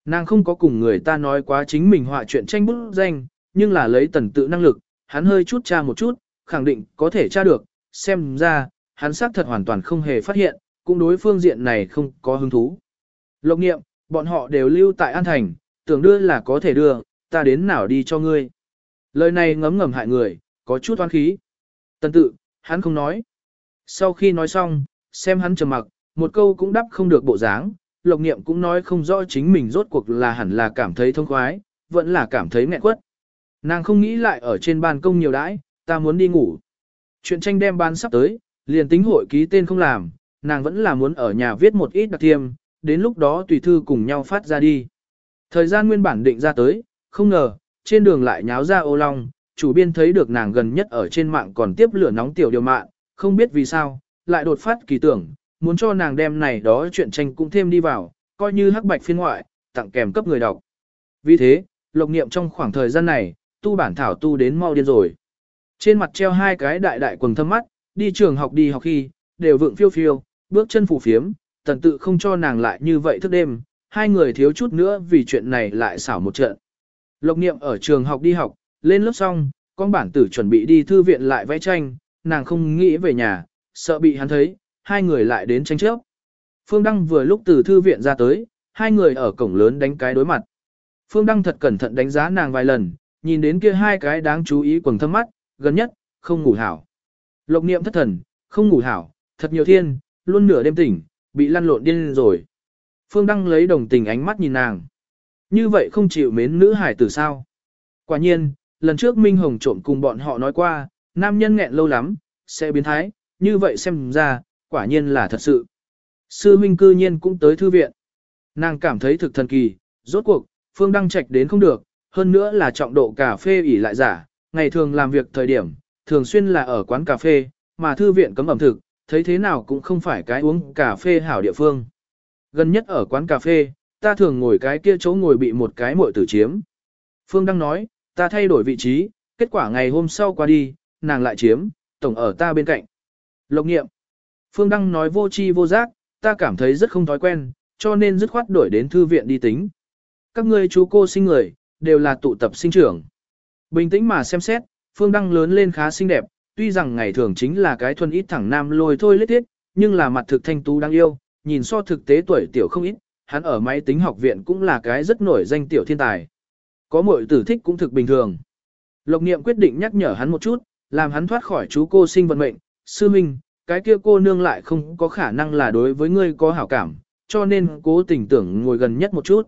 Nàng không có cùng người ta nói quá chính mình họa chuyện tranh bút danh, nhưng là lấy tần tự năng lực, hắn hơi chút tra một chút, khẳng định có thể tra được, xem ra, hắn xác thật hoàn toàn không hề phát hiện, cũng đối phương diện này không có hứng thú. Lộc nghiệm, bọn họ đều lưu tại An Thành, tưởng đưa là có thể đưa, ta đến nào đi cho ngươi. Lời này ngấm ngầm hại người, có chút oan khí. Tần tự, hắn không nói. Sau khi nói xong, xem hắn trầm mặc, một câu cũng đáp không được bộ dáng, lộc niệm cũng nói không rõ chính mình rốt cuộc là hẳn là cảm thấy thông khoái, vẫn là cảm thấy nghẹn quất. Nàng không nghĩ lại ở trên ban công nhiều đãi, ta muốn đi ngủ. Chuyện tranh đem ban sắp tới, liền tính hội ký tên không làm, nàng vẫn là muốn ở nhà viết một ít đặc thiêm, đến lúc đó tùy thư cùng nhau phát ra đi. Thời gian nguyên bản định ra tới, không ngờ, trên đường lại nháo ra ô long, chủ biên thấy được nàng gần nhất ở trên mạng còn tiếp lửa nóng tiểu điều mạng, không biết vì sao, lại đột phát kỳ tưởng, muốn cho nàng đem này đó chuyện tranh cũng thêm đi vào, coi như hắc bạch phiên ngoại, tặng kèm cấp người đọc. Vì thế, lộc niệm trong khoảng thời gian này, tu bản thảo tu đến mau điên rồi. Trên mặt treo hai cái đại đại quần thâm mắt, đi trường học đi học khi, đều vượng phiêu phiêu, bước chân phủ phiếm, tần tự không cho nàng lại như vậy thức đêm, hai người thiếu chút nữa vì chuyện này lại xảo một trận. Lộc niệm ở trường học đi học, lên lớp xong, con bản tử chuẩn bị đi thư viện lại vẽ tranh, nàng không nghĩ về nhà, sợ bị hắn thấy, hai người lại đến tranh chấp. Phương Đăng vừa lúc từ thư viện ra tới, hai người ở cổng lớn đánh cái đối mặt. Phương Đăng thật cẩn thận đánh giá nàng vài lần, nhìn đến kia hai cái đáng chú ý quần thâm mắt, gần nhất, không ngủ hảo. Lộc niệm thất thần, không ngủ hảo, thật nhiều thiên, luôn nửa đêm tỉnh, bị lăn lộn điên rồi. Phương Đăng lấy đồng tình ánh mắt nhìn nàng. Như vậy không chịu mến nữ hải tử sao? Quả nhiên, lần trước Minh Hồng trộm cùng bọn họ nói qua, nam nhân nghẹn lâu lắm, sẽ biến thái, như vậy xem ra, quả nhiên là thật sự. Sư Minh cư nhiên cũng tới thư viện. Nàng cảm thấy thực thần kỳ, rốt cuộc, Phương Đăng Trạch đến không được, hơn nữa là trọng độ cà phê ỉ lại giả, ngày thường làm việc thời điểm, thường xuyên là ở quán cà phê, mà thư viện cấm ẩm thực, thấy thế nào cũng không phải cái uống cà phê hảo địa phương. Gần nhất ở quán cà phê, ta thường ngồi cái kia chỗ ngồi bị một cái muội tử chiếm. Phương Đăng nói, ta thay đổi vị trí, kết quả ngày hôm sau qua đi, nàng lại chiếm, tổng ở ta bên cạnh. Lộc nghiệm. Phương Đăng nói vô chi vô giác, ta cảm thấy rất không thói quen, cho nên dứt khoát đổi đến thư viện đi tính. Các ngươi chú cô sinh người, đều là tụ tập sinh trưởng. Bình tĩnh mà xem xét, Phương Đăng lớn lên khá xinh đẹp, tuy rằng ngày thường chính là cái thuần ít thẳng nam lôi thôi lết thiết, nhưng là mặt thực thanh tú đáng yêu, nhìn so thực tế tuổi tiểu không ít, hắn ở máy tính học viện cũng là cái rất nổi danh tiểu thiên tài. Có mọi tử thích cũng thực bình thường. Lộc niệm quyết định nhắc nhở hắn một chút, làm hắn thoát khỏi chú cô sinh vận mệnh. Sư Minh, cái kia cô nương lại không có khả năng là đối với ngươi có hảo cảm, cho nên cố tình tưởng ngồi gần nhất một chút.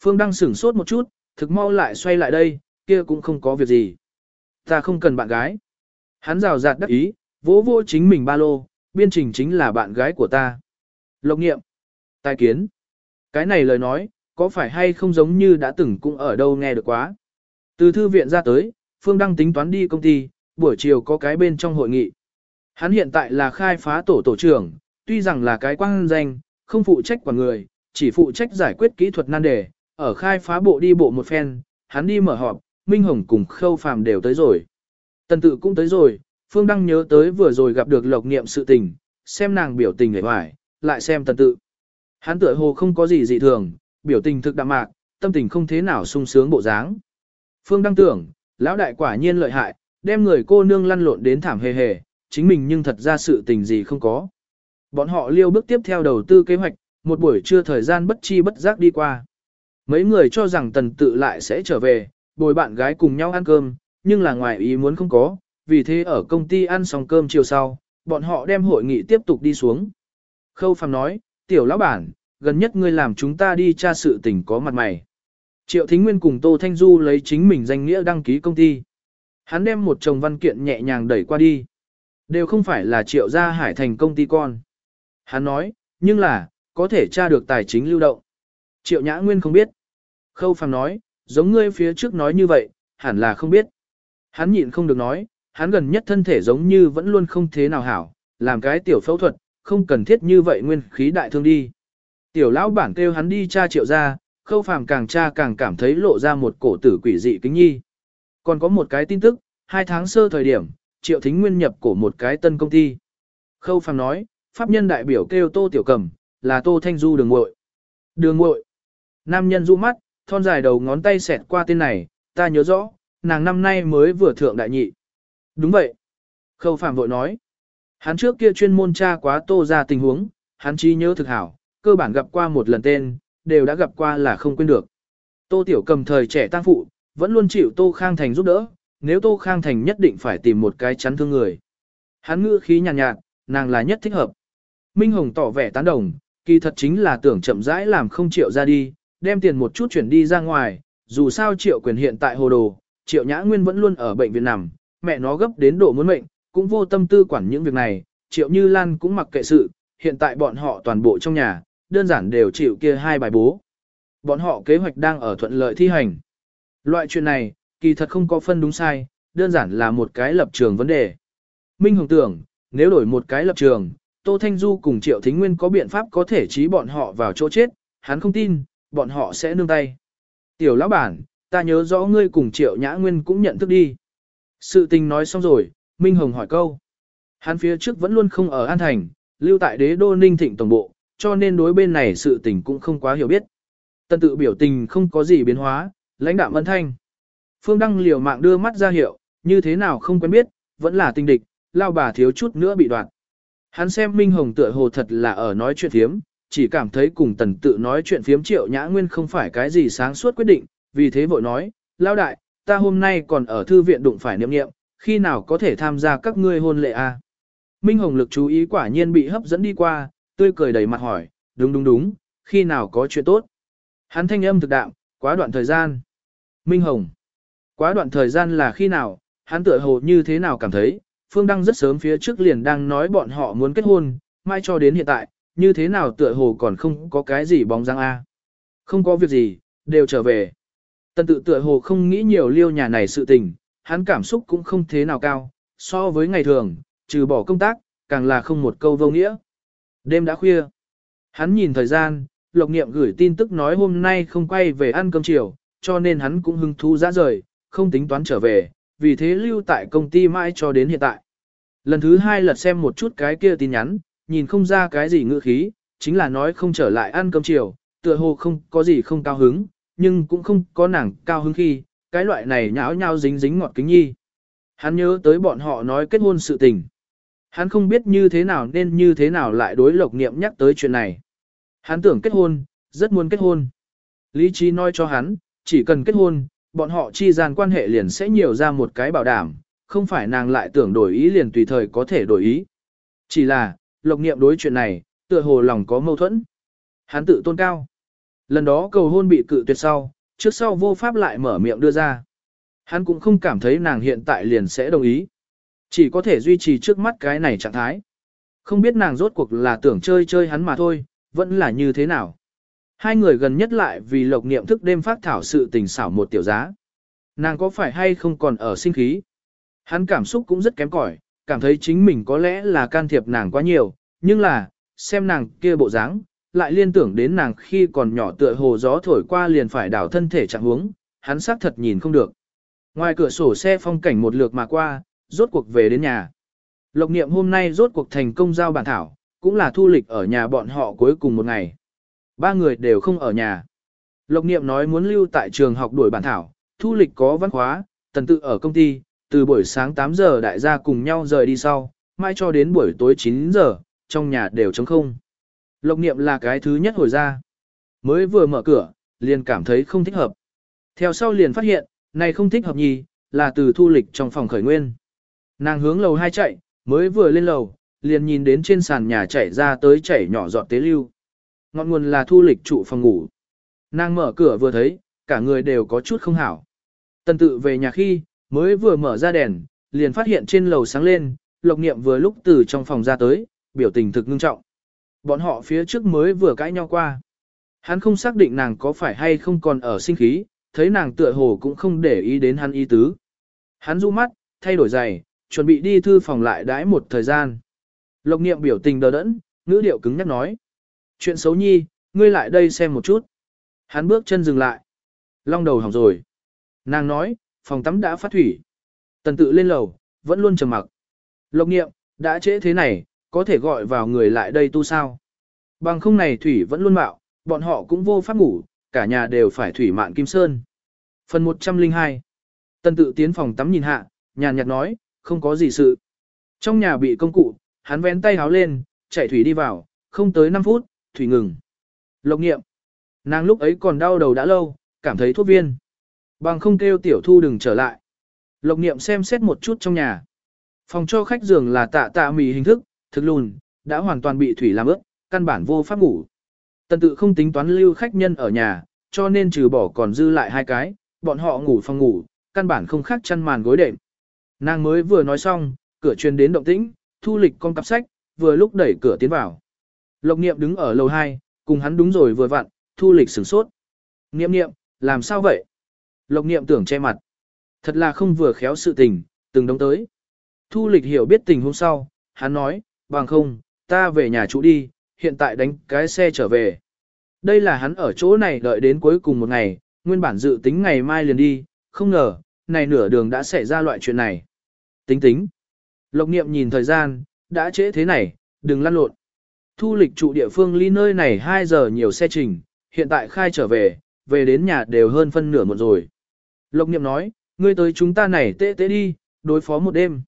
Phương Đăng sửng sốt một chút, thực mau lại xoay lại đây, kia cũng không có việc gì. Ta không cần bạn gái. Hắn rào rạt đắc ý, vỗ vỗ chính mình ba lô, biên trình chính là bạn gái của ta. Lộc nghiệm. Tài kiến. Cái này lời nói, có phải hay không giống như đã từng cũng ở đâu nghe được quá. Từ thư viện ra tới, Phương Đăng tính toán đi công ty, buổi chiều có cái bên trong hội nghị. Hắn hiện tại là khai phá tổ tổ trưởng, tuy rằng là cái quang danh, không phụ trách quản người, chỉ phụ trách giải quyết kỹ thuật nan đề, ở khai phá bộ đi bộ một phen, hắn đi mở họp, Minh Hồng cùng Khâu Phàm đều tới rồi. Tần tự cũng tới rồi, Phương Đăng nhớ tới vừa rồi gặp được lộc niệm sự tình, xem nàng biểu tình hề hoài, lại xem tần tự. Hắn tựa hồ không có gì dị thường, biểu tình thực đạm mạc, tâm tình không thế nào sung sướng bộ dáng. Phương Đăng tưởng, lão đại quả nhiên lợi hại, đem người cô nương lăn lộn đến thảm hề hề, chính mình nhưng thật ra sự tình gì không có. Bọn họ liêu bước tiếp theo đầu tư kế hoạch, một buổi trưa thời gian bất chi bất giác đi qua. Mấy người cho rằng tần tự lại sẽ trở về, bồi bạn gái cùng nhau ăn cơm, nhưng là ngoài ý muốn không có, vì thế ở công ty ăn xong cơm chiều sau, bọn họ đem hội nghị tiếp tục đi xuống. Khâu Phàm nói, tiểu lão bản, gần nhất ngươi làm chúng ta đi tra sự tình có mặt mày. Triệu Thính Nguyên cùng Tô Thanh Du lấy chính mình danh nghĩa đăng ký công ty. Hắn đem một chồng văn kiện nhẹ nhàng đẩy qua đi. Đều không phải là triệu gia hải thành công ty con. Hắn nói, nhưng là, có thể tra được tài chính lưu động. Triệu Nhã Nguyên không biết. Khâu Phàm nói, giống ngươi phía trước nói như vậy, hẳn là không biết. Hắn nhịn không được nói, hắn gần nhất thân thể giống như vẫn luôn không thế nào hảo, làm cái tiểu phẫu thuật, không cần thiết như vậy nguyên khí đại thương đi. Tiểu lão bản kêu hắn đi tra triệu ra, khâu phàm càng tra càng cảm thấy lộ ra một cổ tử quỷ dị kính nhi. Còn có một cái tin tức, hai tháng sơ thời điểm, triệu thính nguyên nhập cổ một cái tân công ty. Khâu phàm nói, pháp nhân đại biểu kêu tô tiểu cầm, là tô thanh du đường muội Đường muội Nam nhân du mắt, thon dài đầu ngón tay xẹt qua tên này, ta nhớ rõ, nàng năm nay mới vừa thượng đại nhị. Đúng vậy. Khâu phàm vội nói. Hắn trước kia chuyên môn tra quá tô ra tình huống, hắn trí nhớ thực hảo, cơ bản gặp qua một lần tên, đều đã gặp qua là không quên được. Tô Tiểu cầm thời trẻ tăng phụ, vẫn luôn chịu Tô Khang Thành giúp đỡ, nếu Tô Khang Thành nhất định phải tìm một cái chắn thương người. Hắn ngữ khí nhàn nhạt, nhạt, nàng là nhất thích hợp. Minh Hồng tỏ vẻ tán đồng, kỳ thật chính là tưởng chậm rãi làm không triệu ra đi, đem tiền một chút chuyển đi ra ngoài, dù sao triệu quyền hiện tại hồ đồ, triệu nhã nguyên vẫn luôn ở bệnh viện nằm, mẹ nó gấp đến độ muốn mệnh, cũng vô tâm tư quản những việc này, triệu như lan cũng mặc kệ sự, hiện tại bọn họ toàn bộ trong nhà, đơn giản đều chịu kia hai bài bố. Bọn họ kế hoạch đang ở thuận lợi thi hành. Loại chuyện này, kỳ thật không có phân đúng sai, đơn giản là một cái lập trường vấn đề. Minh Hồng tưởng, nếu đổi một cái lập trường, Tô Thanh Du cùng Triệu Thính Nguyên có biện pháp có thể trí bọn họ vào chỗ chết, hắn không tin, bọn họ sẽ nương tay. Tiểu lão bản, ta nhớ rõ ngươi cùng Triệu Nhã Nguyên cũng nhận thức đi. Sự tình nói xong rồi, Minh Hồng hỏi câu. Hắn phía trước vẫn luôn không ở An Thành, lưu tại đế đô ninh thịnh tổng bộ, cho nên đối bên này sự tình cũng không quá hiểu biết. Tân tự biểu tình không có gì biến hóa, lãnh đạm ân thanh. Phương Đăng liều mạng đưa mắt ra hiệu, như thế nào không quen biết, vẫn là tinh địch, lao bà thiếu chút nữa bị đoạt. Hắn xem Minh Hồng tựa hồ thật là ở nói chuyện phiếm, chỉ cảm thấy cùng tần tự nói chuyện phiếm triệu nhã nguyên không phải cái gì sáng suốt quyết định, vì thế vội nói, lao đại, ta hôm nay còn ở thư viện đụng phải niệm niệm, khi nào có thể tham gia các ngươi hôn lệ a? À? Minh Hồng lực chú ý quả nhiên bị hấp dẫn đi qua, tươi cười đầy mặt hỏi, đúng đúng đúng, khi nào có chuyện tốt. Hắn thanh âm thực đạm, quá đoạn thời gian. Minh Hồng, quá đoạn thời gian là khi nào, hắn tựa hồ như thế nào cảm thấy, Phương Đăng rất sớm phía trước liền đang nói bọn họ muốn kết hôn, mai cho đến hiện tại, như thế nào tựa hồ còn không có cái gì bóng dáng A. Không có việc gì, đều trở về. Tần tự tựa hồ không nghĩ nhiều liêu nhà này sự tình, hắn cảm xúc cũng không thế nào cao, so với ngày thường, trừ bỏ công tác, càng là không một câu vô nghĩa. Đêm đã khuya. Hắn nhìn thời gian, Lộc Niệm gửi tin tức nói hôm nay không quay về ăn cơm chiều, cho nên hắn cũng hưng thú ra rời, không tính toán trở về, vì thế lưu tại công ty mãi cho đến hiện tại. Lần thứ hai lật xem một chút cái kia tin nhắn, nhìn không ra cái gì ngữ khí, chính là nói không trở lại ăn cơm chiều, tựa hồ không có gì không cao hứng, nhưng cũng không có nàng cao hứng khi, cái loại này nháo nhao dính dính ngọt kính nhi. Hắn nhớ tới bọn họ nói kết hôn sự tình. Hắn không biết như thế nào nên như thế nào lại đối lộc niệm nhắc tới chuyện này. Hắn tưởng kết hôn, rất muốn kết hôn. Lý trí nói cho hắn, chỉ cần kết hôn, bọn họ chi gian quan hệ liền sẽ nhiều ra một cái bảo đảm, không phải nàng lại tưởng đổi ý liền tùy thời có thể đổi ý. Chỉ là, lộc niệm đối chuyện này, tựa hồ lòng có mâu thuẫn. Hắn tự tôn cao. Lần đó cầu hôn bị cự tuyệt sau, trước sau vô pháp lại mở miệng đưa ra. Hắn cũng không cảm thấy nàng hiện tại liền sẽ đồng ý. Chỉ có thể duy trì trước mắt cái này trạng thái. Không biết nàng rốt cuộc là tưởng chơi chơi hắn mà thôi, vẫn là như thế nào. Hai người gần nhất lại vì lộc niệm thức đêm phát thảo sự tình xảo một tiểu giá. Nàng có phải hay không còn ở sinh khí? Hắn cảm xúc cũng rất kém cỏi, cảm thấy chính mình có lẽ là can thiệp nàng quá nhiều, nhưng là, xem nàng kia bộ dáng, lại liên tưởng đến nàng khi còn nhỏ tựa hồ gió thổi qua liền phải đảo thân thể trạng huống, hắn xác thật nhìn không được. Ngoài cửa sổ xe phong cảnh một lượt mà qua, rốt cuộc về đến nhà. Lộc niệm hôm nay rốt cuộc thành công giao bản thảo, cũng là thu lịch ở nhà bọn họ cuối cùng một ngày. Ba người đều không ở nhà. Lộc niệm nói muốn lưu tại trường học đuổi bản thảo, thu lịch có văn khóa, tần tự ở công ty, từ buổi sáng 8 giờ đại gia cùng nhau rời đi sau, mai cho đến buổi tối 9 giờ, trong nhà đều trống không. Lộc niệm là cái thứ nhất hồi ra. Mới vừa mở cửa, liền cảm thấy không thích hợp. Theo sau liền phát hiện, này không thích hợp nhì, là từ thu lịch trong phòng khởi nguyên. Nàng hướng lầu hai chạy, mới vừa lên lầu, liền nhìn đến trên sàn nhà chảy ra tới chảy nhỏ giọt tế lưu. Ngọn nguồn là thu lịch trụ phòng ngủ. Nàng mở cửa vừa thấy, cả người đều có chút không hảo. Tần tự về nhà khi, mới vừa mở ra đèn, liền phát hiện trên lầu sáng lên, lộc niệm vừa lúc từ trong phòng ra tới, biểu tình thực ngưng trọng. Bọn họ phía trước mới vừa cãi nhau qua. Hắn không xác định nàng có phải hay không còn ở sinh khí, thấy nàng tựa hồ cũng không để ý đến hắn ý tứ. Hắn du mắt, thay đổi giày, chuẩn bị đi thư phòng lại đãi một thời gian. Lộc niệm biểu tình đờ đẫn, ngữ điệu cứng nhắc nói. Chuyện xấu nhi, ngươi lại đây xem một chút. Hắn bước chân dừng lại. Long đầu hỏng rồi. Nàng nói, phòng tắm đã phát thủy. Tần tự lên lầu, vẫn luôn trầm mặc. Lộc niệm, đã trễ thế này, có thể gọi vào người lại đây tu sao. Bằng không này thủy vẫn luôn mạo, bọn họ cũng vô pháp ngủ, cả nhà đều phải thủy mạn kim sơn. Phần 102 Tần tự tiến phòng tắm nhìn hạ, nhàn nhạt nói, không có gì sự. Trong nhà bị công cụ, hắn vén tay háo lên, chạy thủy đi vào, không tới 5 phút, thủy ngừng. Lộc nghiệm. Nàng lúc ấy còn đau đầu đã lâu, cảm thấy thuốc viên. Bằng không kêu tiểu thu đừng trở lại. Lộc niệm xem xét một chút trong nhà. Phòng cho khách giường là tạ tạ mì hình thức, thực lùn, đã hoàn toàn bị thủy làm ướt, căn bản vô pháp ngủ. Tần tự không tính toán lưu khách nhân ở nhà, cho nên trừ bỏ còn dư lại hai cái, bọn họ ngủ phòng ngủ, căn bản không khác chăn màn gối đệm. Nàng mới vừa nói xong, cửa truyền đến động tĩnh, thu lịch con cặp sách, vừa lúc đẩy cửa tiến vào. Lộc niệm đứng ở lầu 2, cùng hắn đúng rồi vừa vặn, thu lịch sửng sốt. Niệm niệm, làm sao vậy? Lộc niệm tưởng che mặt. Thật là không vừa khéo sự tình, từng đống tới. Thu lịch hiểu biết tình hôm sau, hắn nói, bằng không, ta về nhà chủ đi, hiện tại đánh cái xe trở về. Đây là hắn ở chỗ này đợi đến cuối cùng một ngày, nguyên bản dự tính ngày mai liền đi, không ngờ, này nửa đường đã xảy ra loại chuyện này. Tính tính. Lộc niệm nhìn thời gian, đã trễ thế này, đừng lăn lộn. Thu lịch trụ địa phương ly nơi này 2 giờ nhiều xe trình, hiện tại khai trở về, về đến nhà đều hơn phân nửa một rồi. Lộc niệm nói, ngươi tới chúng ta này tê tê đi, đối phó một đêm.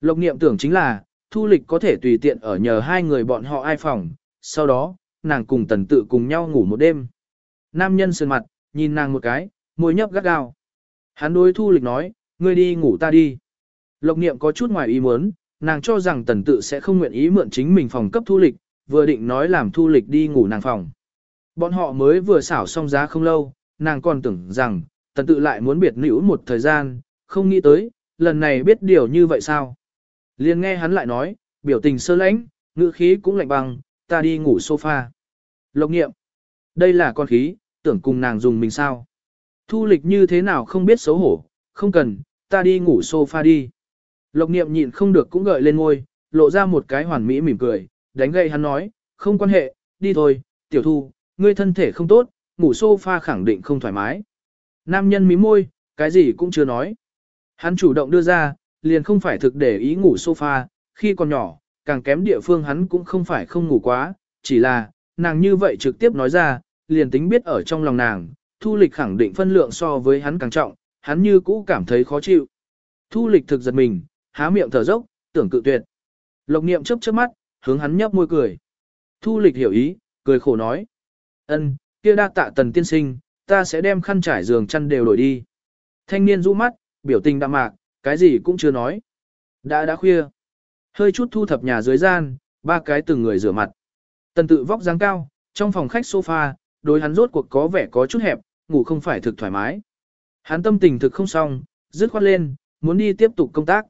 Lộc niệm tưởng chính là, thu lịch có thể tùy tiện ở nhờ hai người bọn họ ai phòng, sau đó, nàng cùng tần tự cùng nhau ngủ một đêm. Nam nhân sườn mặt, nhìn nàng một cái, môi nhấp gắt gao. Hắn đối thu lịch nói, ngươi đi ngủ ta đi. Lộc niệm có chút ngoài ý muốn, nàng cho rằng tần tự sẽ không nguyện ý mượn chính mình phòng cấp thu lịch, vừa định nói làm thu lịch đi ngủ nàng phòng. Bọn họ mới vừa xảo xong giá không lâu, nàng còn tưởng rằng, tần tự lại muốn biệt nữ một thời gian, không nghĩ tới, lần này biết điều như vậy sao. Liền nghe hắn lại nói, biểu tình sơ lãnh, ngữ khí cũng lạnh băng, ta đi ngủ sofa. Lộc nghiệm, đây là con khí, tưởng cùng nàng dùng mình sao. Thu lịch như thế nào không biết xấu hổ, không cần, ta đi ngủ sofa đi. Lộc niệm nhịn không được cũng gợi lên ngôi, lộ ra một cái hoàn mỹ mỉm cười, đánh gậy hắn nói, không quan hệ, đi thôi, tiểu thu, ngươi thân thể không tốt, ngủ sofa khẳng định không thoải mái. Nam nhân mí môi, cái gì cũng chưa nói. Hắn chủ động đưa ra, liền không phải thực để ý ngủ sofa, khi còn nhỏ, càng kém địa phương hắn cũng không phải không ngủ quá, chỉ là, nàng như vậy trực tiếp nói ra, liền tính biết ở trong lòng nàng, thu lịch khẳng định phân lượng so với hắn càng trọng, hắn như cũ cảm thấy khó chịu. Thu lịch thực giật mình, há miệng thở dốc, tưởng cự tuyệt. Lộc niệm chớp chớp mắt, hướng hắn nhấp môi cười. Thu lịch hiểu ý, cười khổ nói. ân, kia đa tạ tần tiên sinh, ta sẽ đem khăn trải giường chăn đều đổi đi. Thanh niên rũ mắt, biểu tình đạm mạc, cái gì cũng chưa nói. Đã đã khuya. Hơi chút thu thập nhà dưới gian, ba cái từng người rửa mặt. Tần tự vóc dáng cao, trong phòng khách sofa, đối hắn rốt cuộc có vẻ có chút hẹp, ngủ không phải thực thoải mái. Hắn tâm tình thực không xong, dứt khoát lên, muốn đi tiếp tục công tác.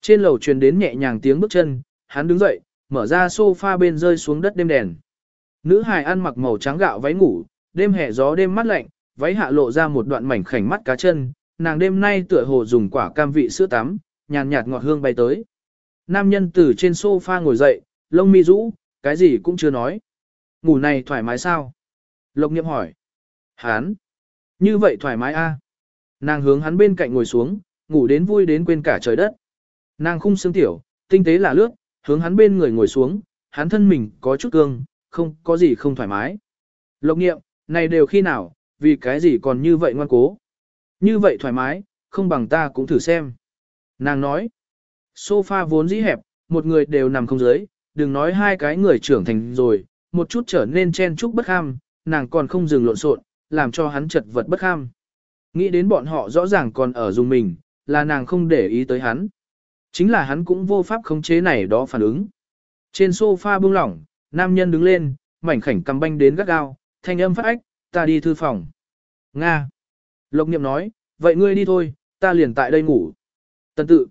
Trên lầu truyền đến nhẹ nhàng tiếng bước chân, hắn đứng dậy, mở ra sofa bên rơi xuống đất đêm đèn. Nữ hài ăn mặc màu trắng gạo váy ngủ, đêm hè gió đêm mát lạnh, váy hạ lộ ra một đoạn mảnh khảnh mắt cá chân, nàng đêm nay tựa hồ dùng quả cam vị sữa tắm, nhàn nhạt ngọt hương bay tới. Nam nhân từ trên sofa ngồi dậy, lông mi rũ, cái gì cũng chưa nói. Ngủ này thoải mái sao? Lộc niệm hỏi. Hán. Như vậy thoải mái a? À? Nàng hướng hắn bên cạnh ngồi xuống, ngủ đến vui đến quên cả trời đất. Nàng khung xương tiểu, tinh tế là lướt, hướng hắn bên người ngồi xuống, hắn thân mình có chút cương, không có gì không thoải mái. Lộc nghiệm, này đều khi nào, vì cái gì còn như vậy ngoan cố. Như vậy thoải mái, không bằng ta cũng thử xem. Nàng nói, sofa vốn dĩ hẹp, một người đều nằm không dưới, đừng nói hai cái người trưởng thành rồi, một chút trở nên chen chúc bất ham, nàng còn không dừng lộn xộn, làm cho hắn chật vật bất ham. Nghĩ đến bọn họ rõ ràng còn ở dùng mình, là nàng không để ý tới hắn. Chính là hắn cũng vô pháp khống chế này đó phản ứng. Trên sofa buông lỏng, nam nhân đứng lên, mảnh khảnh cầm banh đến gắt gao, thanh âm phát ách, ta đi thư phòng. Nga. Lộc niệm nói, vậy ngươi đi thôi, ta liền tại đây ngủ. Tần tự.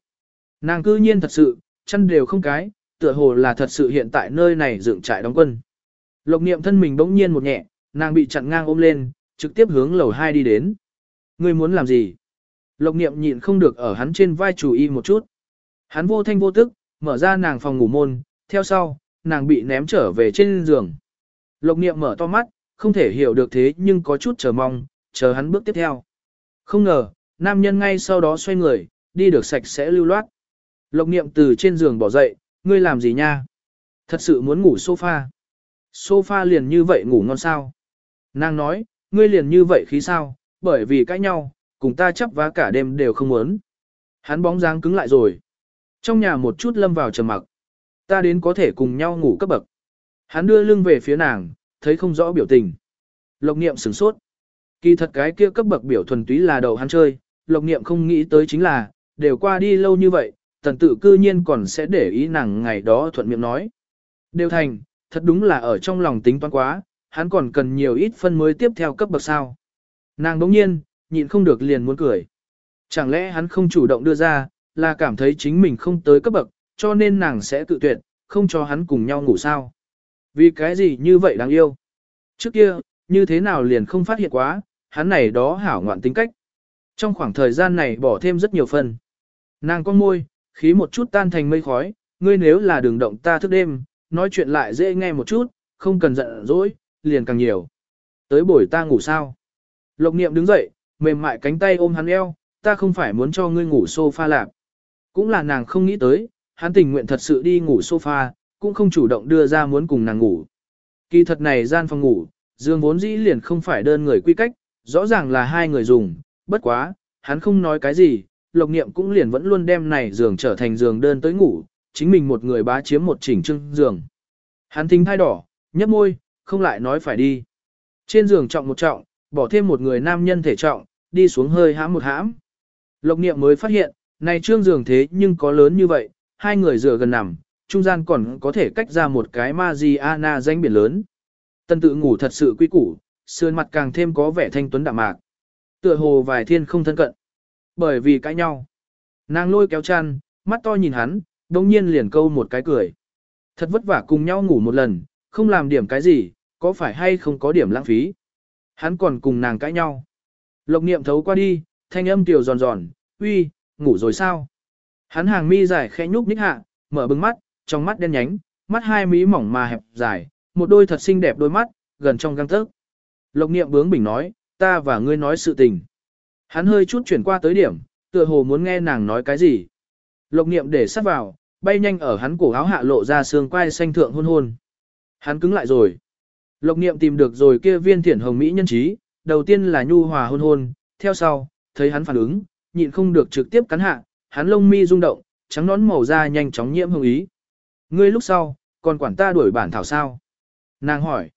Nàng cư nhiên thật sự, chân đều không cái, tựa hồ là thật sự hiện tại nơi này dựng trại đóng quân. Lộc niệm thân mình bỗng nhiên một nhẹ, nàng bị chặn ngang ôm lên, trực tiếp hướng lầu 2 đi đến. Ngươi muốn làm gì? Lộc niệm nhịn không được ở hắn trên vai chủ y một chút. Hắn vô thanh vô tức, mở ra nàng phòng ngủ môn, theo sau, nàng bị ném trở về trên giường. Lộc niệm mở to mắt, không thể hiểu được thế nhưng có chút chờ mong, chờ hắn bước tiếp theo. Không ngờ, nam nhân ngay sau đó xoay người, đi được sạch sẽ lưu loát. Lộc niệm từ trên giường bỏ dậy, ngươi làm gì nha? Thật sự muốn ngủ sofa. Sofa liền như vậy ngủ ngon sao? Nàng nói, ngươi liền như vậy khí sao, bởi vì cãi nhau, cùng ta chấp vá cả đêm đều không muốn. Hắn bóng dáng cứng lại rồi. Trong nhà một chút lâm vào trầm mặc. Ta đến có thể cùng nhau ngủ cấp bậc. Hắn đưa lưng về phía nàng, thấy không rõ biểu tình. Lộc niệm sửng sốt. Kỳ thật cái kia cấp bậc biểu thuần túy là đầu hắn chơi, lộc niệm không nghĩ tới chính là, đều qua đi lâu như vậy, tần tự cư nhiên còn sẽ để ý nàng ngày đó thuận miệng nói. Đều thành, thật đúng là ở trong lòng tính toán quá, hắn còn cần nhiều ít phân mới tiếp theo cấp bậc sao. Nàng đống nhiên, nhịn không được liền muốn cười. Chẳng lẽ hắn không chủ động đưa ra, là cảm thấy chính mình không tới cấp bậc, cho nên nàng sẽ tự tuyệt, không cho hắn cùng nhau ngủ sao. Vì cái gì như vậy đáng yêu. Trước kia, như thế nào liền không phát hiện quá, hắn này đó hảo ngoạn tính cách. Trong khoảng thời gian này bỏ thêm rất nhiều phần. Nàng con môi, khí một chút tan thành mây khói, ngươi nếu là đường động ta thức đêm, nói chuyện lại dễ nghe một chút, không cần giận dỗi, liền càng nhiều. Tới buổi ta ngủ sao? Lộc niệm đứng dậy, mềm mại cánh tay ôm hắn eo, ta không phải muốn cho ngươi ngủ sofa lạc. Cũng là nàng không nghĩ tới, hắn tình nguyện thật sự đi ngủ sofa, cũng không chủ động đưa ra muốn cùng nàng ngủ. Kỳ thật này gian phòng ngủ, giường vốn dĩ liền không phải đơn người quy cách, rõ ràng là hai người dùng, bất quá, hắn không nói cái gì, lộc niệm cũng liền vẫn luôn đem này giường trở thành giường đơn tới ngủ, chính mình một người bá chiếm một chỉnh trưng giường. Hắn thính thai đỏ, nhấp môi, không lại nói phải đi. Trên giường trọng một trọng, bỏ thêm một người nam nhân thể trọng, đi xuống hơi hãm một hãm. Lộc niệm mới phát hiện, này trương giường thế nhưng có lớn như vậy, hai người dựa gần nằm, trung gian còn có thể cách ra một cái Mariana danh biển lớn. Tân tự ngủ thật sự quy củ, sườn mặt càng thêm có vẻ thanh tuấn đạm mạc. Tựa hồ vài thiên không thân cận. Bởi vì cãi nhau. Nàng lôi kéo chăn, mắt to nhìn hắn, đồng nhiên liền câu một cái cười. Thật vất vả cùng nhau ngủ một lần, không làm điểm cái gì, có phải hay không có điểm lãng phí. Hắn còn cùng nàng cãi nhau. Lộc niệm thấu qua đi, thanh âm tiểu giòn giòn, uy, ngủ rồi sao? Hắn hàng mi dài khẽ nhúc nhích hạ, mở bừng mắt, trong mắt đen nhánh, mắt hai mí mỏng mà hẹp dài, một đôi thật xinh đẹp đôi mắt, gần trong găng tấc. Lộc niệm bướng bỉnh nói, ta và ngươi nói sự tình. Hắn hơi chút chuyển qua tới điểm, tựa hồ muốn nghe nàng nói cái gì. Lộc niệm để sát vào, bay nhanh ở hắn cổ áo hạ lộ ra xương quai xanh thượng hôn hôn. Hắn cứng lại rồi. Lộc niệm tìm được rồi kia viên thiển hồng mỹ nhân trí, đầu tiên là nhu hòa hôn hôn, theo sau, thấy hắn phản ứng, nhịn không được trực tiếp cắn hạ, hắn lông mi rung động, trắng nón màu da nhanh chóng nhiễm hương ý. Ngươi lúc sau, còn quản ta đuổi bản thảo sao? Nàng hỏi.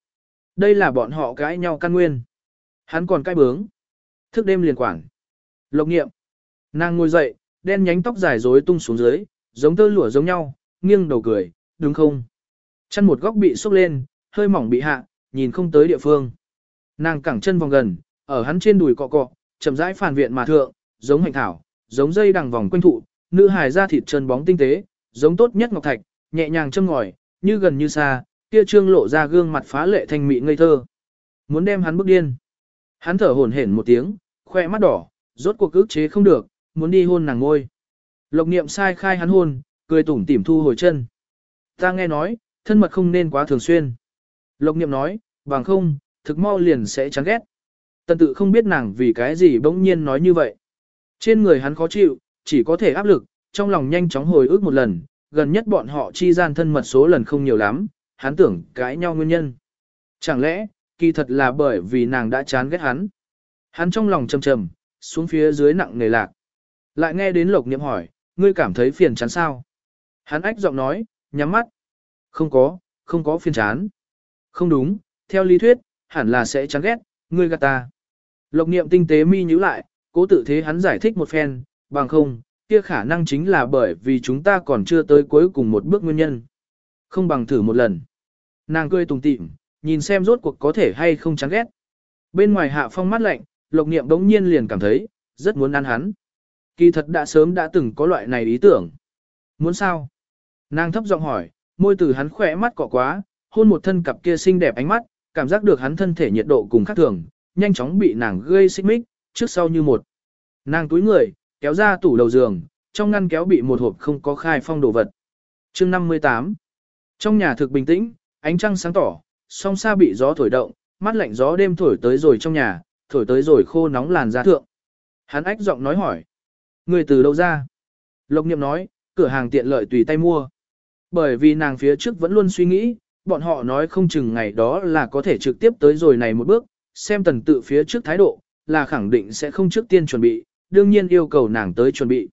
Đây là bọn họ cãi nhau căn nguyên. Hắn còn cãi bướng. Thức đêm liền quản. Lộc nghiệm. Nàng ngồi dậy, đen nhánh tóc dài rối tung xuống dưới, giống tơ lụa giống nhau, nghiêng đầu cười, đúng không? Chân một góc bị xúc lên, hơi mỏng bị hạ, nhìn không tới địa phương. Nàng cẳng chân vòng gần, ở hắn trên đùi cọ cọ, chậm rãi phản viện mà thượng, giống hành thảo, giống dây đằng vòng quanh thụ, nữ hài da thịt chân bóng tinh tế, giống tốt nhất ngọc thạch, nhẹ nhàng châm ngòi, như gần như xa, kia trương lộ ra gương mặt phá lệ thanh mị ngây thơ. Muốn đem hắn bức điên. Hắn thở hổn hển một tiếng, khoe mắt đỏ, rốt cuộc ức chế không được, muốn đi hôn nàng ngôi. Lộc niệm sai khai hắn hôn, cười tủm tỉm thu hồi chân. Ta nghe nói, thân mật không nên quá thường xuyên. Lộc niệm nói, bằng không, thực mau liền sẽ chán ghét. Tần tự không biết nàng vì cái gì bỗng nhiên nói như vậy. Trên người hắn khó chịu, chỉ có thể áp lực, trong lòng nhanh chóng hồi ức một lần, gần nhất bọn họ chi gian thân mật số lần không nhiều lắm, hắn tưởng cãi nhau nguyên nhân. Chẳng lẽ, kỳ thật là bởi vì nàng đã chán ghét hắn. Hắn trong lòng trầm trầm, xuống phía dưới nặng nề lạc. Lại nghe đến lộc niệm hỏi, ngươi cảm thấy phiền chán sao? Hắn ách giọng nói, nhắm mắt. Không có, không có phiền chán. Không đúng, theo lý thuyết, hẳn là sẽ chán ghét, ngươi gạt ta. Lộc niệm tinh tế mi nhíu lại, cố tự thế hắn giải thích một phen, bằng không, kia khả năng chính là bởi vì chúng ta còn chưa tới cuối cùng một bước nguyên nhân. Không bằng thử một lần. Nàng cười tùng tịm, nhìn xem rốt cuộc có thể hay không chán ghét. Bên ngoài hạ phong mắt lạnh, lộc niệm đống nhiên liền cảm thấy, rất muốn ăn hắn. Kỳ thật đã sớm đã từng có loại này ý tưởng. Muốn sao? Nàng thấp giọng hỏi, môi từ hắn khỏe mắt cọ quá, hôn một thân cặp kia xinh đẹp ánh mắt, cảm giác được hắn thân thể nhiệt độ cùng khác thường, nhanh chóng bị nàng gây xích mích, trước sau như một. Nàng túi người, kéo ra tủ đầu giường, trong ngăn kéo bị một hộp không có khai phong đồ vật. chương 58 Trong nhà thực bình tĩnh, ánh trăng sáng tỏ, song xa bị gió thổi động, mắt lạnh gió đêm thổi tới rồi trong nhà, thổi tới rồi khô nóng làn da thượng. Hắn ách giọng nói hỏi. Người từ đâu ra? Lộc niệm nói, cửa hàng tiện lợi tùy tay mua. Bởi vì nàng phía trước vẫn luôn suy nghĩ, bọn họ nói không chừng ngày đó là có thể trực tiếp tới rồi này một bước, xem tần tự phía trước thái độ, là khẳng định sẽ không trước tiên chuẩn bị, đương nhiên yêu cầu nàng tới chuẩn bị.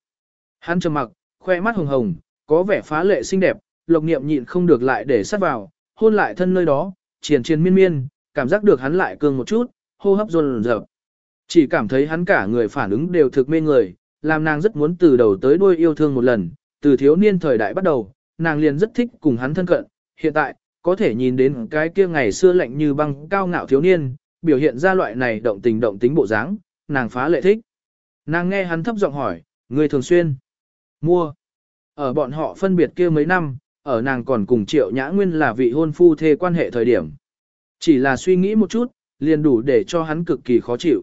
Hắn trầm mặc, khoe mắt hồng hồng, có vẻ phá lệ xinh đẹp, lộc niệm nhịn không được lại để sát vào, hôn lại thân nơi đó, triền triền miên miên, cảm giác được hắn lại cường một chút, hô hấp run rợp. Chỉ cảm thấy hắn cả người phản ứng đều thực mê người, làm nàng rất muốn từ đầu tới đuôi yêu thương một lần, từ thiếu niên thời đại bắt đầu, nàng liền rất thích cùng hắn thân cận, hiện tại, có thể nhìn đến cái kia ngày xưa lạnh như băng cao ngạo thiếu niên, biểu hiện ra loại này động tình động tính bộ dáng, nàng phá lệ thích. Nàng nghe hắn thấp giọng hỏi, người thường xuyên mua. Ở bọn họ phân biệt kia mấy năm, ở nàng còn cùng triệu nhã nguyên là vị hôn phu thê quan hệ thời điểm. Chỉ là suy nghĩ một chút, liền đủ để cho hắn cực kỳ khó chịu.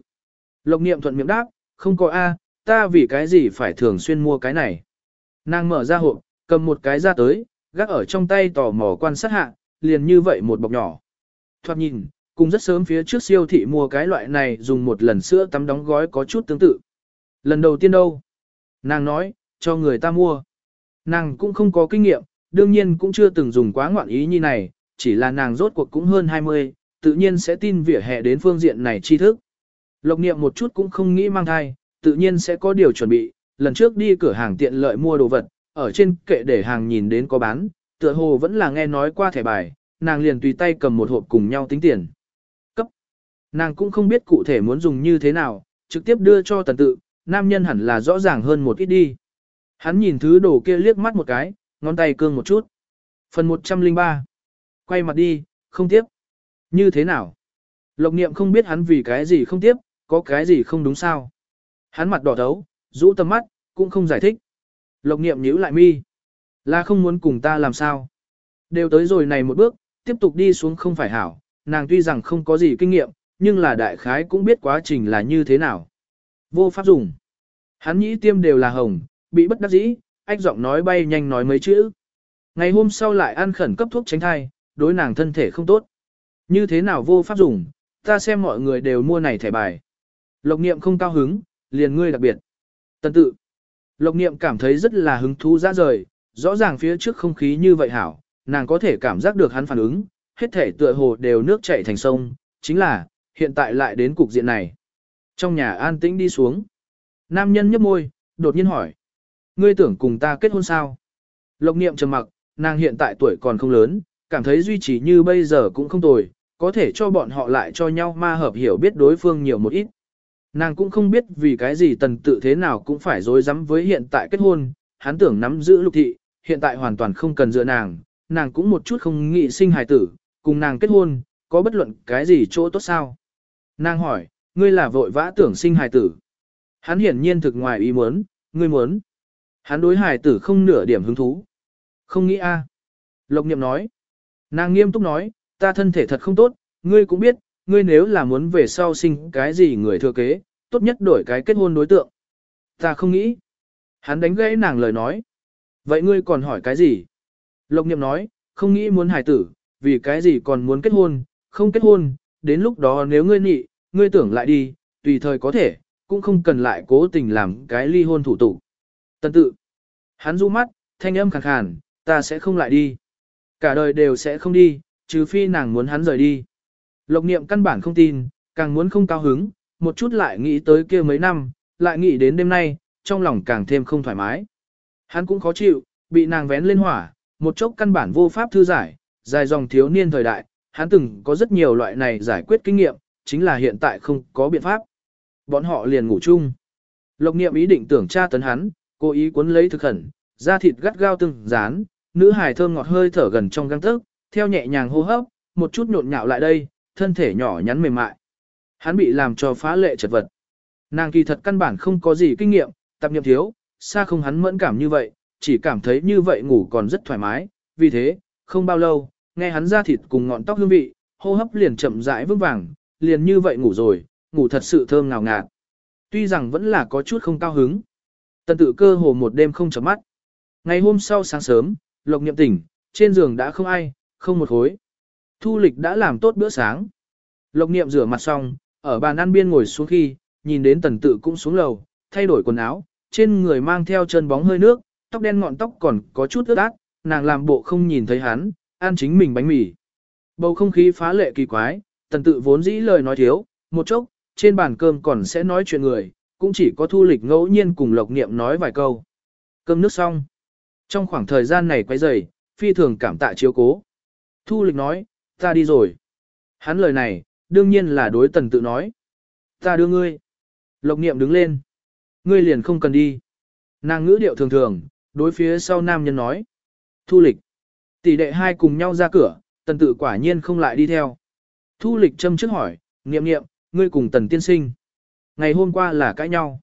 Lộc niệm thuận miệng đáp, không có A, ta vì cái gì phải thường xuyên mua cái này. Nàng mở ra hộp, cầm một cái ra tới, gác ở trong tay tò mò quan sát hạ, liền như vậy một bọc nhỏ. Thoạt nhìn, cùng rất sớm phía trước siêu thị mua cái loại này dùng một lần sữa tắm đóng gói có chút tương tự. Lần đầu tiên đâu? Nàng nói, cho người ta mua. Nàng cũng không có kinh nghiệm, đương nhiên cũng chưa từng dùng quá ngoạn ý như này, chỉ là nàng rốt cuộc cũng hơn 20, tự nhiên sẽ tin vỉa hè đến phương diện này tri thức. Lộc niệm một chút cũng không nghĩ mang thai, tự nhiên sẽ có điều chuẩn bị, lần trước đi cửa hàng tiện lợi mua đồ vật, ở trên kệ để hàng nhìn đến có bán, tựa hồ vẫn là nghe nói qua thẻ bài, nàng liền tùy tay cầm một hộp cùng nhau tính tiền. Nàng cũng không biết cụ thể muốn dùng như thế nào, trực tiếp đưa cho tần tự, nam nhân hẳn là rõ ràng hơn một ít đi. Hắn nhìn thứ đồ kia liếc mắt một cái, ngón tay cương một chút. Phần 103. Quay mặt đi, không tiếp. Như thế nào? Lộc niệm không biết hắn vì cái gì không tiếp, có cái gì không đúng sao. Hắn mặt đỏ thấu, rũ tầm mắt, cũng không giải thích. Lộc niệm nhíu lại mi. Là không muốn cùng ta làm sao. Đều tới rồi này một bước, tiếp tục đi xuống không phải hảo. Nàng tuy rằng không có gì kinh nghiệm, nhưng là đại khái cũng biết quá trình là như thế nào. Vô pháp dùng. Hắn nhĩ tiêm đều là hồng, bị bất đắc dĩ, ách giọng nói bay nhanh nói mấy chữ. Ngày hôm sau lại ăn khẩn cấp thuốc tránh thai, đối nàng thân thể không tốt. Như thế nào vô pháp dùng, ta xem mọi người đều mua này thẻ bài. Lộc niệm không cao hứng, liền ngươi đặc biệt. Tân tự. Lộc niệm cảm thấy rất là hứng thú ra rời, rõ ràng phía trước không khí như vậy hảo, nàng có thể cảm giác được hắn phản ứng, hết thể tựa hồ đều nước chảy thành sông, chính là, hiện tại lại đến cục diện này. Trong nhà an tĩnh đi xuống. Nam nhân nhấp môi, đột nhiên hỏi. Ngươi tưởng cùng ta kết hôn sao? Lộc niệm trầm mặc, nàng hiện tại tuổi còn không lớn, cảm thấy duy trì như bây giờ cũng không tồi, có thể cho bọn họ lại cho nhau ma hợp hiểu biết đối phương nhiều một ít. Nàng cũng không biết vì cái gì tần tự thế nào cũng phải dối rắm với hiện tại kết hôn, hắn tưởng nắm giữ lục thị, hiện tại hoàn toàn không cần dựa nàng, nàng cũng một chút không nghĩ sinh hài tử, cùng nàng kết hôn, có bất luận cái gì chỗ tốt sao. Nàng hỏi, ngươi là vội vã tưởng sinh hài tử. Hắn hiển nhiên thực ngoài ý muốn, ngươi muốn. Hắn đối hài tử không nửa điểm hứng thú. Không nghĩ a. Lộc niệm nói. Nàng nghiêm túc nói, ta thân thể thật không tốt, ngươi cũng biết, ngươi nếu là muốn về sau sinh cái gì người thừa kế, tốt nhất đổi cái kết hôn đối tượng. Ta không nghĩ. Hắn đánh gãy nàng lời nói. Vậy ngươi còn hỏi cái gì? Lộc niệm nói, không nghĩ muốn hài tử, vì cái gì còn muốn kết hôn, không kết hôn, đến lúc đó nếu ngươi nhị, ngươi tưởng lại đi, tùy thời có thể, cũng không cần lại cố tình làm cái ly hôn thủ tục. Tân tự. Hắn du mắt, thanh âm khàn khàn, ta sẽ không lại đi. Cả đời đều sẽ không đi, trừ phi nàng muốn hắn rời đi. Lộc niệm căn bản không tin, càng muốn không cao hứng, một chút lại nghĩ tới kia mấy năm, lại nghĩ đến đêm nay, trong lòng càng thêm không thoải mái. Hắn cũng khó chịu, bị nàng vén lên hỏa, một chốc căn bản vô pháp thư giải, dài dòng thiếu niên thời đại, hắn từng có rất nhiều loại này giải quyết kinh nghiệm, chính là hiện tại không có biện pháp. Bọn họ liền ngủ chung. Lộc niệm ý định tưởng tra tấn hắn, cố ý cuốn lấy thực khẩn, da thịt gắt gao từng dán, nữ hài thơm ngọt hơi thở gần trong găng tức, theo nhẹ nhàng hô hấp, một chút nhộn nhạo lại đây, thân thể nhỏ nhắn mềm mại. Hắn bị làm cho phá lệ chật vật. Nàng kỳ thật căn bản không có gì kinh nghiệm, tập nghiệm thiếu, xa không hắn mẫn cảm như vậy, chỉ cảm thấy như vậy ngủ còn rất thoải mái, vì thế, không bao lâu, nghe hắn ra thịt cùng ngọn tóc hương vị, hô hấp liền chậm rãi vững vàng, liền như vậy ngủ rồi, ngủ thật sự thơm ngào ngạt. Tuy rằng vẫn là có chút không cao hứng. Tần tự cơ hồ một đêm không chấm mắt. Ngày hôm sau sáng sớm, Lộc Niệm tỉnh, trên giường đã không ai, không một hối. Thu lịch đã làm tốt bữa sáng. Lộc Niệm rửa mặt xong, ở bàn ăn biên ngồi xuống khi, nhìn đến tần tự cũng xuống lầu, thay đổi quần áo, trên người mang theo chân bóng hơi nước, tóc đen ngọn tóc còn có chút ướt át, nàng làm bộ không nhìn thấy hắn, ăn chính mình bánh mì. Bầu không khí phá lệ kỳ quái, tần tự vốn dĩ lời nói thiếu, một chốc, trên bàn cơm còn sẽ nói chuyện người, cũng chỉ có thu lịch ngẫu nhiên cùng lộc niệm nói vài câu. Cơm nước xong. Trong khoảng thời gian này quay dày, phi thường cảm tạ chiếu cố. Thu lịch nói, ta đi rồi. Hắn lời này, đương nhiên là đối tần tự nói. Ta đưa ngươi. Lộc niệm đứng lên. Ngươi liền không cần đi. Nàng ngữ điệu thường thường, đối phía sau nam nhân nói. Thu lịch. Tỷ đệ hai cùng nhau ra cửa, tần tự quả nhiên không lại đi theo. Thu lịch châm trước hỏi, niệm niệm, ngươi cùng tần tiên sinh. Ngày hôm qua là cãi nhau.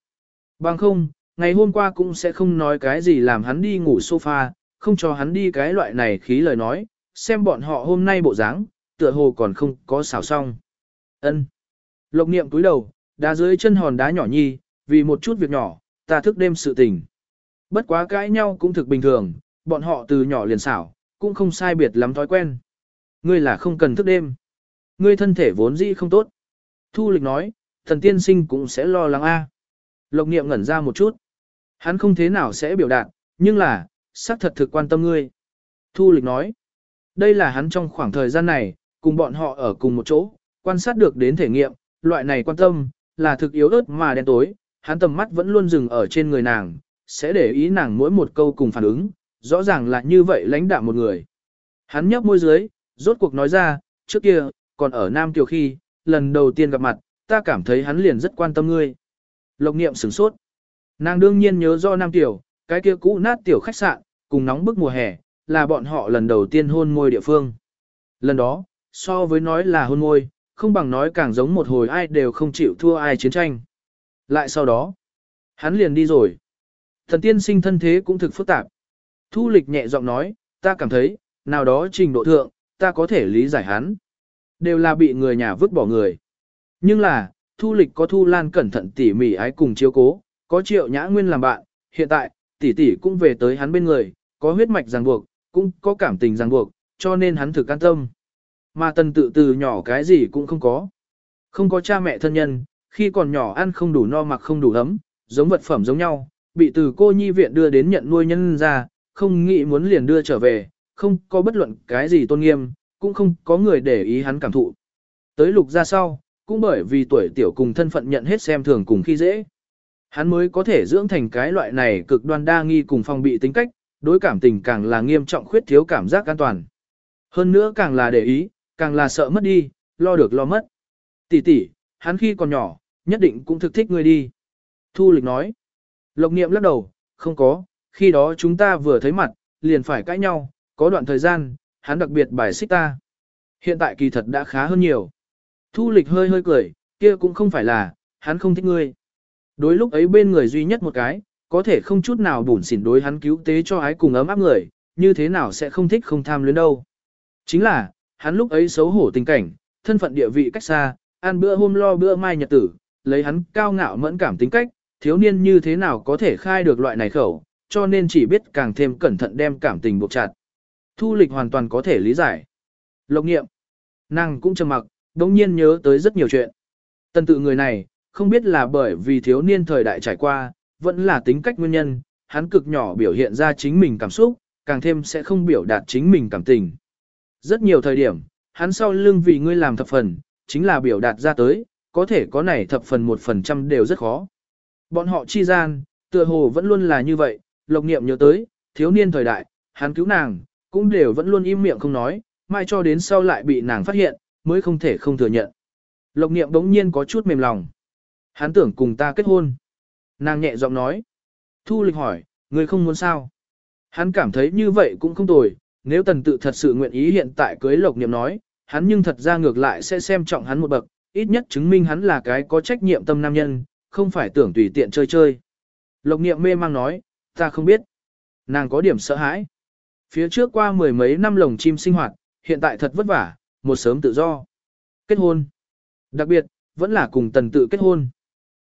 Bằng không, ngày hôm qua cũng sẽ không nói cái gì làm hắn đi ngủ sofa, không cho hắn đi cái loại này khí lời nói, xem bọn họ hôm nay bộ dáng, tựa hồ còn không có xào xong. Ân. Lộc niệm túi đầu, đá dưới chân hòn đá nhỏ nhi, vì một chút việc nhỏ, ta thức đêm sự tình. Bất quá cãi nhau cũng thực bình thường, bọn họ từ nhỏ liền xảo, cũng không sai biệt lắm thói quen. Ngươi là không cần thức đêm. Ngươi thân thể vốn dĩ không tốt. Thu lịch nói, thần tiên sinh cũng sẽ lo lắng a. Lộc niệm ngẩn ra một chút. Hắn không thế nào sẽ biểu đạt, nhưng là, xác thật thực quan tâm ngươi. Thu lịch nói, đây là hắn trong khoảng thời gian này, cùng bọn họ ở cùng một chỗ, quan sát được đến thể nghiệm, loại này quan tâm, là thực yếu ớt mà đen tối, hắn tầm mắt vẫn luôn dừng ở trên người nàng, sẽ để ý nàng mỗi một câu cùng phản ứng, rõ ràng là như vậy lãnh đạm một người. Hắn nhấp môi dưới, rốt cuộc nói ra, trước kia, còn ở Nam Kiều khi, lần đầu tiên gặp mặt, ta cảm thấy hắn liền rất quan tâm ngươi. Lộc niệm sửng sốt. Nàng đương nhiên nhớ do Nam Tiểu, cái kia cũ nát tiểu khách sạn, cùng nóng bức mùa hè, là bọn họ lần đầu tiên hôn môi địa phương. Lần đó, so với nói là hôn môi, không bằng nói càng giống một hồi ai đều không chịu thua ai chiến tranh. Lại sau đó, hắn liền đi rồi. Thần tiên sinh thân thế cũng thực phức tạp. Thu lịch nhẹ giọng nói, ta cảm thấy, nào đó trình độ thượng, ta có thể lý giải hắn. Đều là bị người nhà vứt bỏ người. Nhưng là, thu lịch có thu lan cẩn thận tỉ mỉ ái cùng chiếu cố, có triệu nhã nguyên làm bạn, hiện tại, tỷ tỷ cũng về tới hắn bên người, có huyết mạch ràng buộc, cũng có cảm tình ràng buộc, cho nên hắn thực an tâm. Mà tần tự từ nhỏ cái gì cũng không có. Không có cha mẹ thân nhân, khi còn nhỏ ăn không đủ no mặc không đủ ấm, giống vật phẩm giống nhau, bị từ cô nhi viện đưa đến nhận nuôi nhân ra, không nghĩ muốn liền đưa trở về, không có bất luận cái gì tôn nghiêm, cũng không có người để ý hắn cảm thụ. Tới lục ra sau, cũng bởi vì tuổi tiểu cùng thân phận nhận hết xem thường cùng khi dễ. Hắn mới có thể dưỡng thành cái loại này cực đoan đa nghi cùng phong bị tính cách, đối cảm tình càng là nghiêm trọng khuyết thiếu cảm giác an toàn. Hơn nữa càng là để ý, càng là sợ mất đi, lo được lo mất. Tỷ tỷ, hắn khi còn nhỏ, nhất định cũng thực thích ngươi đi. Thu lịch nói. Lộc niệm lắc đầu, không có, khi đó chúng ta vừa thấy mặt, liền phải cãi nhau, có đoạn thời gian, hắn đặc biệt bài xích ta. Hiện tại kỳ thật đã khá hơn nhiều. Thu lịch hơi hơi cười, kia cũng không phải là, hắn không thích ngươi. Đối lúc ấy bên người duy nhất một cái, có thể không chút nào bủn xỉn đối hắn cứu tế cho ái cùng ấm áp người, như thế nào sẽ không thích không tham luyến đâu. Chính là, hắn lúc ấy xấu hổ tình cảnh, thân phận địa vị cách xa, ăn bữa hôm lo bữa mai nhật tử, lấy hắn cao ngạo mẫn cảm tính cách, thiếu niên như thế nào có thể khai được loại này khẩu, cho nên chỉ biết càng thêm cẩn thận đem cảm tình buộc chặt. Thu lịch hoàn toàn có thể lý giải. Lộc nghiệm, nàng cũng trầm mặc, đống nhiên nhớ tới rất nhiều chuyện. Tần tự người này, không biết là bởi vì thiếu niên thời đại trải qua, vẫn là tính cách nguyên nhân, hắn cực nhỏ biểu hiện ra chính mình cảm xúc, càng thêm sẽ không biểu đạt chính mình cảm tình. Rất nhiều thời điểm, hắn sau lưng vì ngươi làm thập phần, chính là biểu đạt ra tới, có thể có này thập phần một phần trăm đều rất khó. Bọn họ chi gian, tựa hồ vẫn luôn là như vậy, lộc niệm nhớ tới, thiếu niên thời đại, hắn cứu nàng, cũng đều vẫn luôn im miệng không nói, mai cho đến sau lại bị nàng phát hiện, mới không thể không thừa nhận. Lộc niệm đống nhiên có chút mềm lòng. Hắn tưởng cùng ta kết hôn. Nàng nhẹ giọng nói. Thu lịch hỏi, người không muốn sao? Hắn cảm thấy như vậy cũng không tồi, nếu tần tự thật sự nguyện ý hiện tại cưới lộc niệm nói, hắn nhưng thật ra ngược lại sẽ xem trọng hắn một bậc, ít nhất chứng minh hắn là cái có trách nhiệm tâm nam nhân, không phải tưởng tùy tiện chơi chơi. Lộc niệm mê mang nói, ta không biết. Nàng có điểm sợ hãi. Phía trước qua mười mấy năm lồng chim sinh hoạt, hiện tại thật vất vả, một sớm tự do. Kết hôn. Đặc biệt, vẫn là cùng tần tự kết hôn.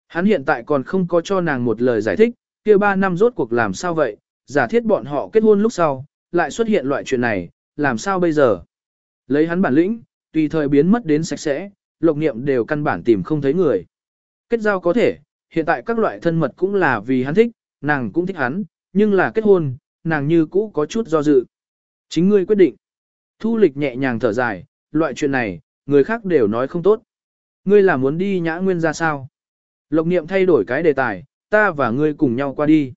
Hắn hiện tại còn không có cho nàng một lời giải thích, kia ba năm rốt cuộc làm sao vậy, giả thiết bọn họ kết hôn lúc sau, lại xuất hiện loại chuyện này, làm sao bây giờ? Lấy hắn bản lĩnh, tùy thời biến mất đến sạch sẽ, lộc niệm đều căn bản tìm không thấy người. Kết giao có thể, hiện tại các loại thân mật cũng là vì hắn thích, nàng cũng thích hắn, nhưng là kết hôn, nàng như cũ có chút do dự. Chính ngươi quyết định. Thu lịch nhẹ nhàng thở dài, loại chuyện này, người khác đều nói không tốt. Ngươi là muốn đi nhã nguyên ra sao? Lộc niệm thay đổi cái đề tài, ta và ngươi cùng nhau qua đi.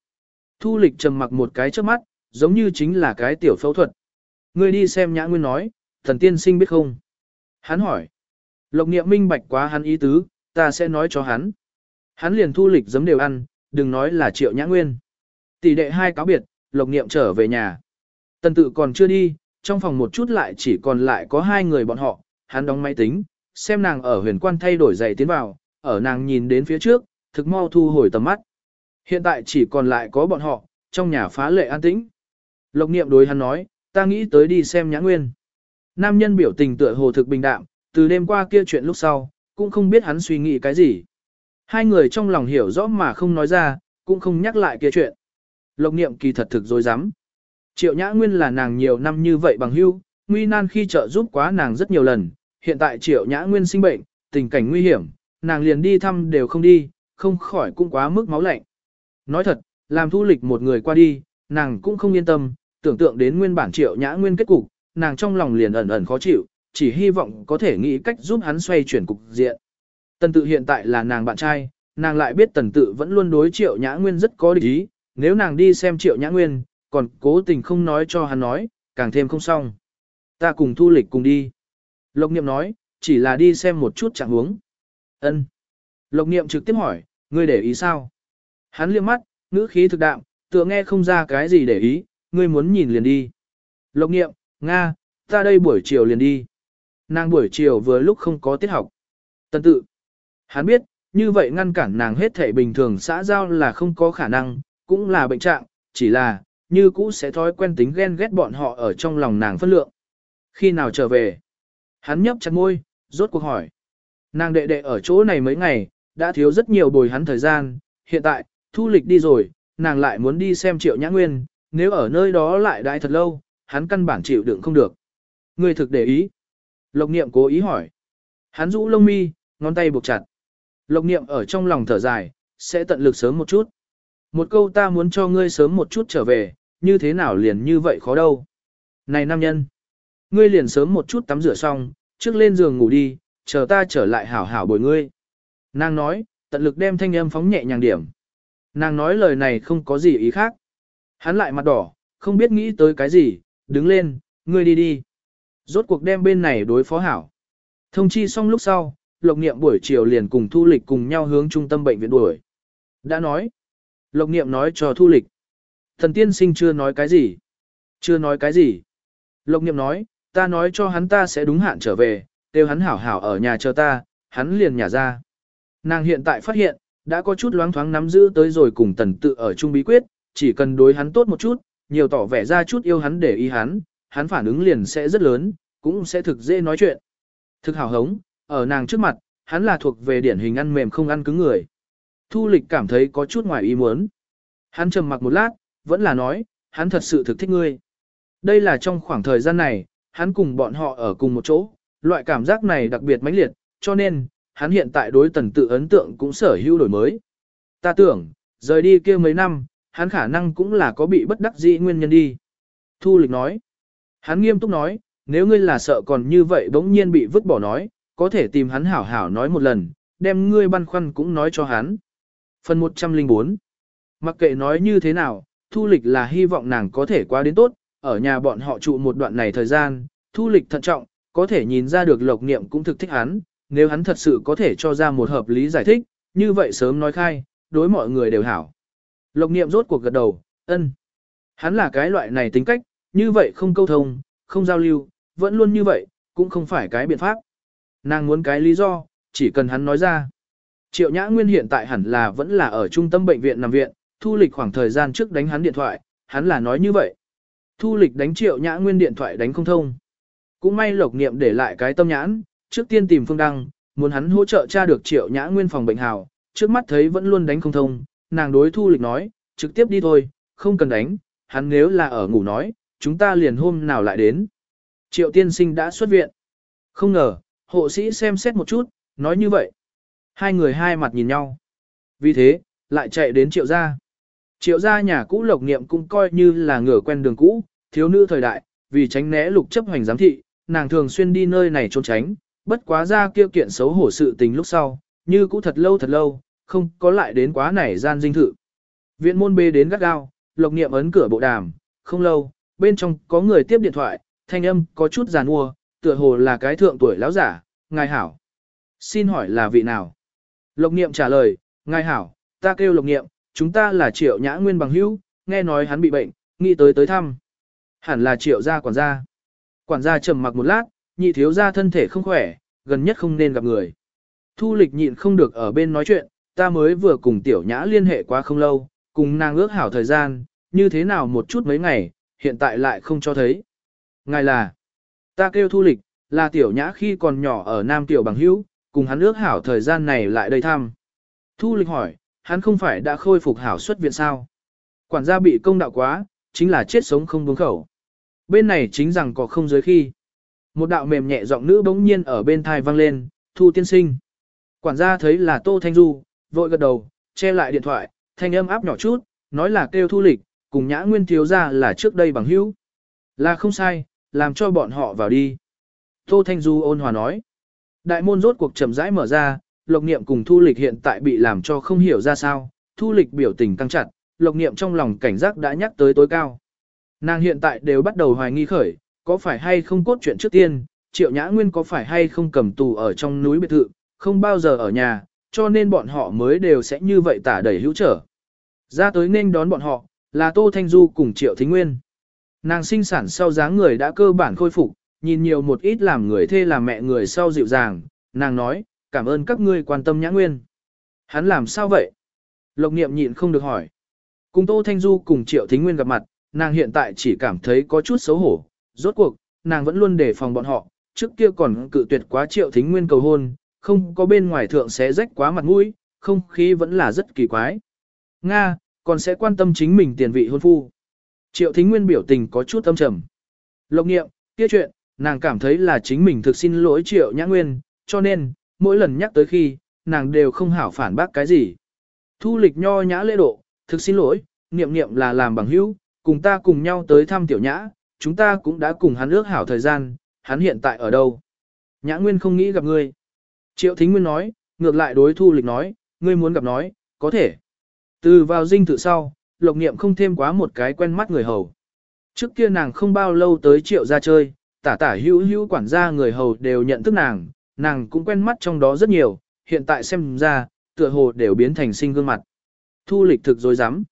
Thu lịch trầm mặc một cái trước mắt, giống như chính là cái tiểu phẫu thuật. Ngươi đi xem nhã nguyên nói, thần tiên sinh biết không? Hắn hỏi. Lộc niệm minh bạch quá hắn ý tứ, ta sẽ nói cho hắn. Hắn liền thu lịch giấm đều ăn, đừng nói là triệu nhã nguyên. Tỷ đệ hai cáo biệt, lộc niệm trở về nhà. Tần tự còn chưa đi, trong phòng một chút lại chỉ còn lại có hai người bọn họ, hắn đóng máy tính, xem nàng ở huyền quan thay đổi giày tiến vào, ở nàng nhìn đến phía trước, thực mau thu hồi tầm mắt. Hiện tại chỉ còn lại có bọn họ, trong nhà phá lệ an tĩnh. Lộc niệm đối hắn nói, ta nghĩ tới đi xem nhã nguyên. Nam nhân biểu tình tựa hồ thực bình đạm, từ đêm qua kia chuyện lúc sau, cũng không biết hắn suy nghĩ cái gì. Hai người trong lòng hiểu rõ mà không nói ra, cũng không nhắc lại kia chuyện. Lộc niệm kỳ thật thực dối rắm Triệu Nhã Nguyên là nàng nhiều năm như vậy bằng hưu, nguy nan khi trợ giúp quá nàng rất nhiều lần, hiện tại Triệu Nhã Nguyên sinh bệnh, tình cảnh nguy hiểm, nàng liền đi thăm đều không đi, không khỏi cũng quá mức máu lạnh. Nói thật, làm thu lịch một người qua đi, nàng cũng không yên tâm, tưởng tượng đến nguyên bản Triệu Nhã Nguyên kết cục, nàng trong lòng liền ẩn ẩn khó chịu, chỉ hy vọng có thể nghĩ cách giúp hắn xoay chuyển cục diện. Tần tự hiện tại là nàng bạn trai, nàng lại biết tần tự vẫn luôn đối Triệu Nhã Nguyên rất có địch ý, nếu nàng đi xem Triệu Nhã Nguyên, còn cố tình không nói cho hắn nói, càng thêm không xong. Ta cùng thu lịch cùng đi. Lộc niệm nói, chỉ là đi xem một chút trạng huống. Ân. Lộc niệm trực tiếp hỏi, ngươi để ý sao? Hắn liếc mắt, ngữ khí thực đạm, tựa nghe không ra cái gì để ý, ngươi muốn nhìn liền đi. Lộc niệm, Nga, ta đây buổi chiều liền đi. Nàng buổi chiều vừa lúc không có tiết học. Tần tự. Hắn biết, như vậy ngăn cản nàng hết thể bình thường xã giao là không có khả năng, cũng là bệnh trạng, chỉ là, như cũ sẽ thói quen tính ghen ghét bọn họ ở trong lòng nàng phân lượng. Khi nào trở về? Hắn nhấp chặt môi, rốt cuộc hỏi. Nàng đệ đệ ở chỗ này mấy ngày, đã thiếu rất nhiều bồi hắn thời gian, hiện tại, thu lịch đi rồi, nàng lại muốn đi xem triệu nhã nguyên, nếu ở nơi đó lại đãi thật lâu, hắn căn bản chịu đựng không được. Người thực để ý. Lộc niệm cố ý hỏi. Hắn rũ lông mi, ngón tay buộc chặt. Lộc niệm ở trong lòng thở dài, sẽ tận lực sớm một chút. Một câu ta muốn cho ngươi sớm một chút trở về, như thế nào liền như vậy khó đâu. Này nam nhân, ngươi liền sớm một chút tắm rửa xong, trước lên giường ngủ đi, chờ ta trở lại hảo hảo bồi ngươi. Nàng nói, tận lực đem thanh âm phóng nhẹ nhàng điểm. Nàng nói lời này không có gì ý khác. Hắn lại mặt đỏ, không biết nghĩ tới cái gì, đứng lên, ngươi đi đi. Rốt cuộc đem bên này đối phó hảo. Thông chi xong lúc sau, Lộc Niệm buổi chiều liền cùng Thu Lịch cùng nhau hướng trung tâm bệnh viện đuổi. Đã nói. Lộc Niệm nói cho Thu Lịch. Thần tiên sinh chưa nói cái gì. Chưa nói cái gì. Lộc Niệm nói, ta nói cho hắn ta sẽ đúng hạn trở về, kêu hắn hảo hảo ở nhà chờ ta, hắn liền nhả ra. Nàng hiện tại phát hiện, đã có chút loáng thoáng nắm giữ tới rồi cùng tần tự ở chung bí quyết, chỉ cần đối hắn tốt một chút, nhiều tỏ vẻ ra chút yêu hắn để ý hắn, hắn phản ứng liền sẽ rất lớn, cũng sẽ thực dễ nói chuyện. Thực hào hống, ở nàng trước mặt, hắn là thuộc về điển hình ăn mềm không ăn cứng người. Thu lịch cảm thấy có chút ngoài ý muốn. Hắn trầm mặc một lát, vẫn là nói, hắn thật sự thực thích ngươi. Đây là trong khoảng thời gian này, hắn cùng bọn họ ở cùng một chỗ, loại cảm giác này đặc biệt mãnh liệt, cho nên, hắn hiện tại đối tần tự ấn tượng cũng sở hữu đổi mới. Ta tưởng, rời đi kia mấy năm, hắn khả năng cũng là có bị bất đắc dĩ nguyên nhân đi. Thu lịch nói, hắn nghiêm túc nói, nếu ngươi là sợ còn như vậy bỗng nhiên bị vứt bỏ nói, có thể tìm hắn hảo hảo nói một lần, đem ngươi băn khoăn cũng nói cho hắn. Phần 104 Mặc kệ nói như thế nào, thu lịch là hy vọng nàng có thể qua đến tốt, ở nhà bọn họ trụ một đoạn này thời gian, thu lịch thận trọng, có thể nhìn ra được lộc niệm cũng thực thích hắn, nếu hắn thật sự có thể cho ra một hợp lý giải thích, như vậy sớm nói khai, đối mọi người đều hảo. Lộc niệm rốt cuộc gật đầu, ân. Hắn là cái loại này tính cách, như vậy không câu thông, không giao lưu, vẫn luôn như vậy, cũng không phải cái biện pháp. Nàng muốn cái lý do, chỉ cần hắn nói ra. Triệu Nhã Nguyên hiện tại hẳn là vẫn là ở trung tâm bệnh viện nằm viện, thu lịch khoảng thời gian trước đánh hắn điện thoại, hắn là nói như vậy. Thu lịch đánh Triệu Nhã Nguyên điện thoại đánh không thông. Cũng may lộc niệm để lại cái tâm nhãn, trước tiên tìm Phương Đăng, muốn hắn hỗ trợ tra được Triệu Nhã Nguyên phòng bệnh hào, trước mắt thấy vẫn luôn đánh không thông, nàng đối thu lịch nói, trực tiếp đi thôi, không cần đánh, hắn nếu là ở ngủ nói, chúng ta liền hôm nào lại đến. Triệu tiên sinh đã xuất viện. Không ngờ, hộ sĩ xem xét một chút, nói như vậy. Hai người hai mặt nhìn nhau. Vì thế, lại chạy đến triệu gia. Triệu gia nhà cũ lộc niệm cũng coi như là ngửa quen đường cũ, thiếu nữ thời đại, vì tránh né lục chấp hành giám thị, nàng thường xuyên đi nơi này trốn tránh, bất quá ra kia kiện xấu hổ sự tình lúc sau, như cũ thật lâu thật lâu, không có lại đến quá nảy gian dinh thự. Viện môn bê đến gắt gao, lộc niệm ấn cửa bộ đàm, không lâu, bên trong có người tiếp điện thoại, thanh âm có chút giàn ua, tựa hồ là cái thượng tuổi lão giả, ngài hảo. Xin hỏi là vị nào? Lộc niệm trả lời, ngài hảo, ta kêu lộc niệm, chúng ta là triệu nhã nguyên bằng hữu, nghe nói hắn bị bệnh, nghĩ tới tới thăm. Hẳn là triệu gia quản gia. Quản gia trầm mặc một lát, nhị thiếu gia thân thể không khỏe, gần nhất không nên gặp người. Thu lịch nhịn không được ở bên nói chuyện, ta mới vừa cùng tiểu nhã liên hệ quá không lâu, cùng nàng ước hảo thời gian, như thế nào một chút mấy ngày, hiện tại lại không cho thấy. Ngài là, ta kêu thu lịch, là tiểu nhã khi còn nhỏ ở Nam Tiểu Bằng Hữu, cùng hắn ước hảo thời gian này lại đây thăm. Thu lịch hỏi, hắn không phải đã khôi phục hảo xuất viện sao? Quản gia bị công đạo quá, chính là chết sống không buông khẩu. Bên này chính rằng có không giới khi. Một đạo mềm nhẹ giọng nữ bỗng nhiên ở bên thai vang lên, thu tiên sinh. Quản gia thấy là Tô Thanh Du, vội gật đầu, che lại điện thoại, thanh âm áp nhỏ chút, nói là kêu thu lịch, cùng nhã nguyên thiếu ra là trước đây bằng hữu. Là không sai, làm cho bọn họ vào đi. Tô Thanh Du ôn hòa nói. Đại môn rốt cuộc chậm rãi mở ra, lộc niệm cùng thu lịch hiện tại bị làm cho không hiểu ra sao, thu lịch biểu tình căng chặt, lộc niệm trong lòng cảnh giác đã nhắc tới tối cao. Nàng hiện tại đều bắt đầu hoài nghi khởi, có phải hay không cốt chuyện trước tiên, triệu nhã nguyên có phải hay không cầm tù ở trong núi biệt thự, không bao giờ ở nhà, cho nên bọn họ mới đều sẽ như vậy tả đẩy hữu trở. Ra tới nên đón bọn họ, là Tô Thanh Du cùng Triệu Thính Nguyên. Nàng sinh sản sau dáng người đã cơ bản khôi phục, nhìn nhiều một ít làm người thê làm mẹ người sau dịu dàng, nàng nói, cảm ơn các ngươi quan tâm nhã nguyên. Hắn làm sao vậy? Lộc niệm nhịn không được hỏi. Cùng Tô Thanh Du cùng Triệu Thính Nguyên gặp mặt, nàng hiện tại chỉ cảm thấy có chút xấu hổ. Rốt cuộc, nàng vẫn luôn đề phòng bọn họ, trước kia còn cự tuyệt quá Triệu Thính Nguyên cầu hôn, không có bên ngoài thượng sẽ rách quá mặt mũi, không khí vẫn là rất kỳ quái. Nga, còn sẽ quan tâm chính mình tiền vị hôn phu. Triệu Thính Nguyên biểu tình có chút âm trầm. Lộc nghiệm, kia chuyện, nàng cảm thấy là chính mình thực xin lỗi Triệu Nhã Nguyên, cho nên, mỗi lần nhắc tới khi, nàng đều không hảo phản bác cái gì. Thu lịch nho nhã lễ độ, thực xin lỗi, niệm niệm là làm bằng hữu, cùng ta cùng nhau tới thăm tiểu nhã, chúng ta cũng đã cùng hắn ước hảo thời gian, hắn hiện tại ở đâu. Nhã Nguyên không nghĩ gặp ngươi. Triệu Thính Nguyên nói, ngược lại đối thu lịch nói, ngươi muốn gặp nói, có thể. Từ vào dinh thự sau, lộc niệm không thêm quá một cái quen mắt người hầu. Trước kia nàng không bao lâu tới triệu ra chơi, tả tả hữu hữu quản gia người hầu đều nhận thức nàng, nàng cũng quen mắt trong đó rất nhiều, hiện tại xem ra, tựa hồ đều biến thành sinh gương mặt. Thu lịch thực dối rắm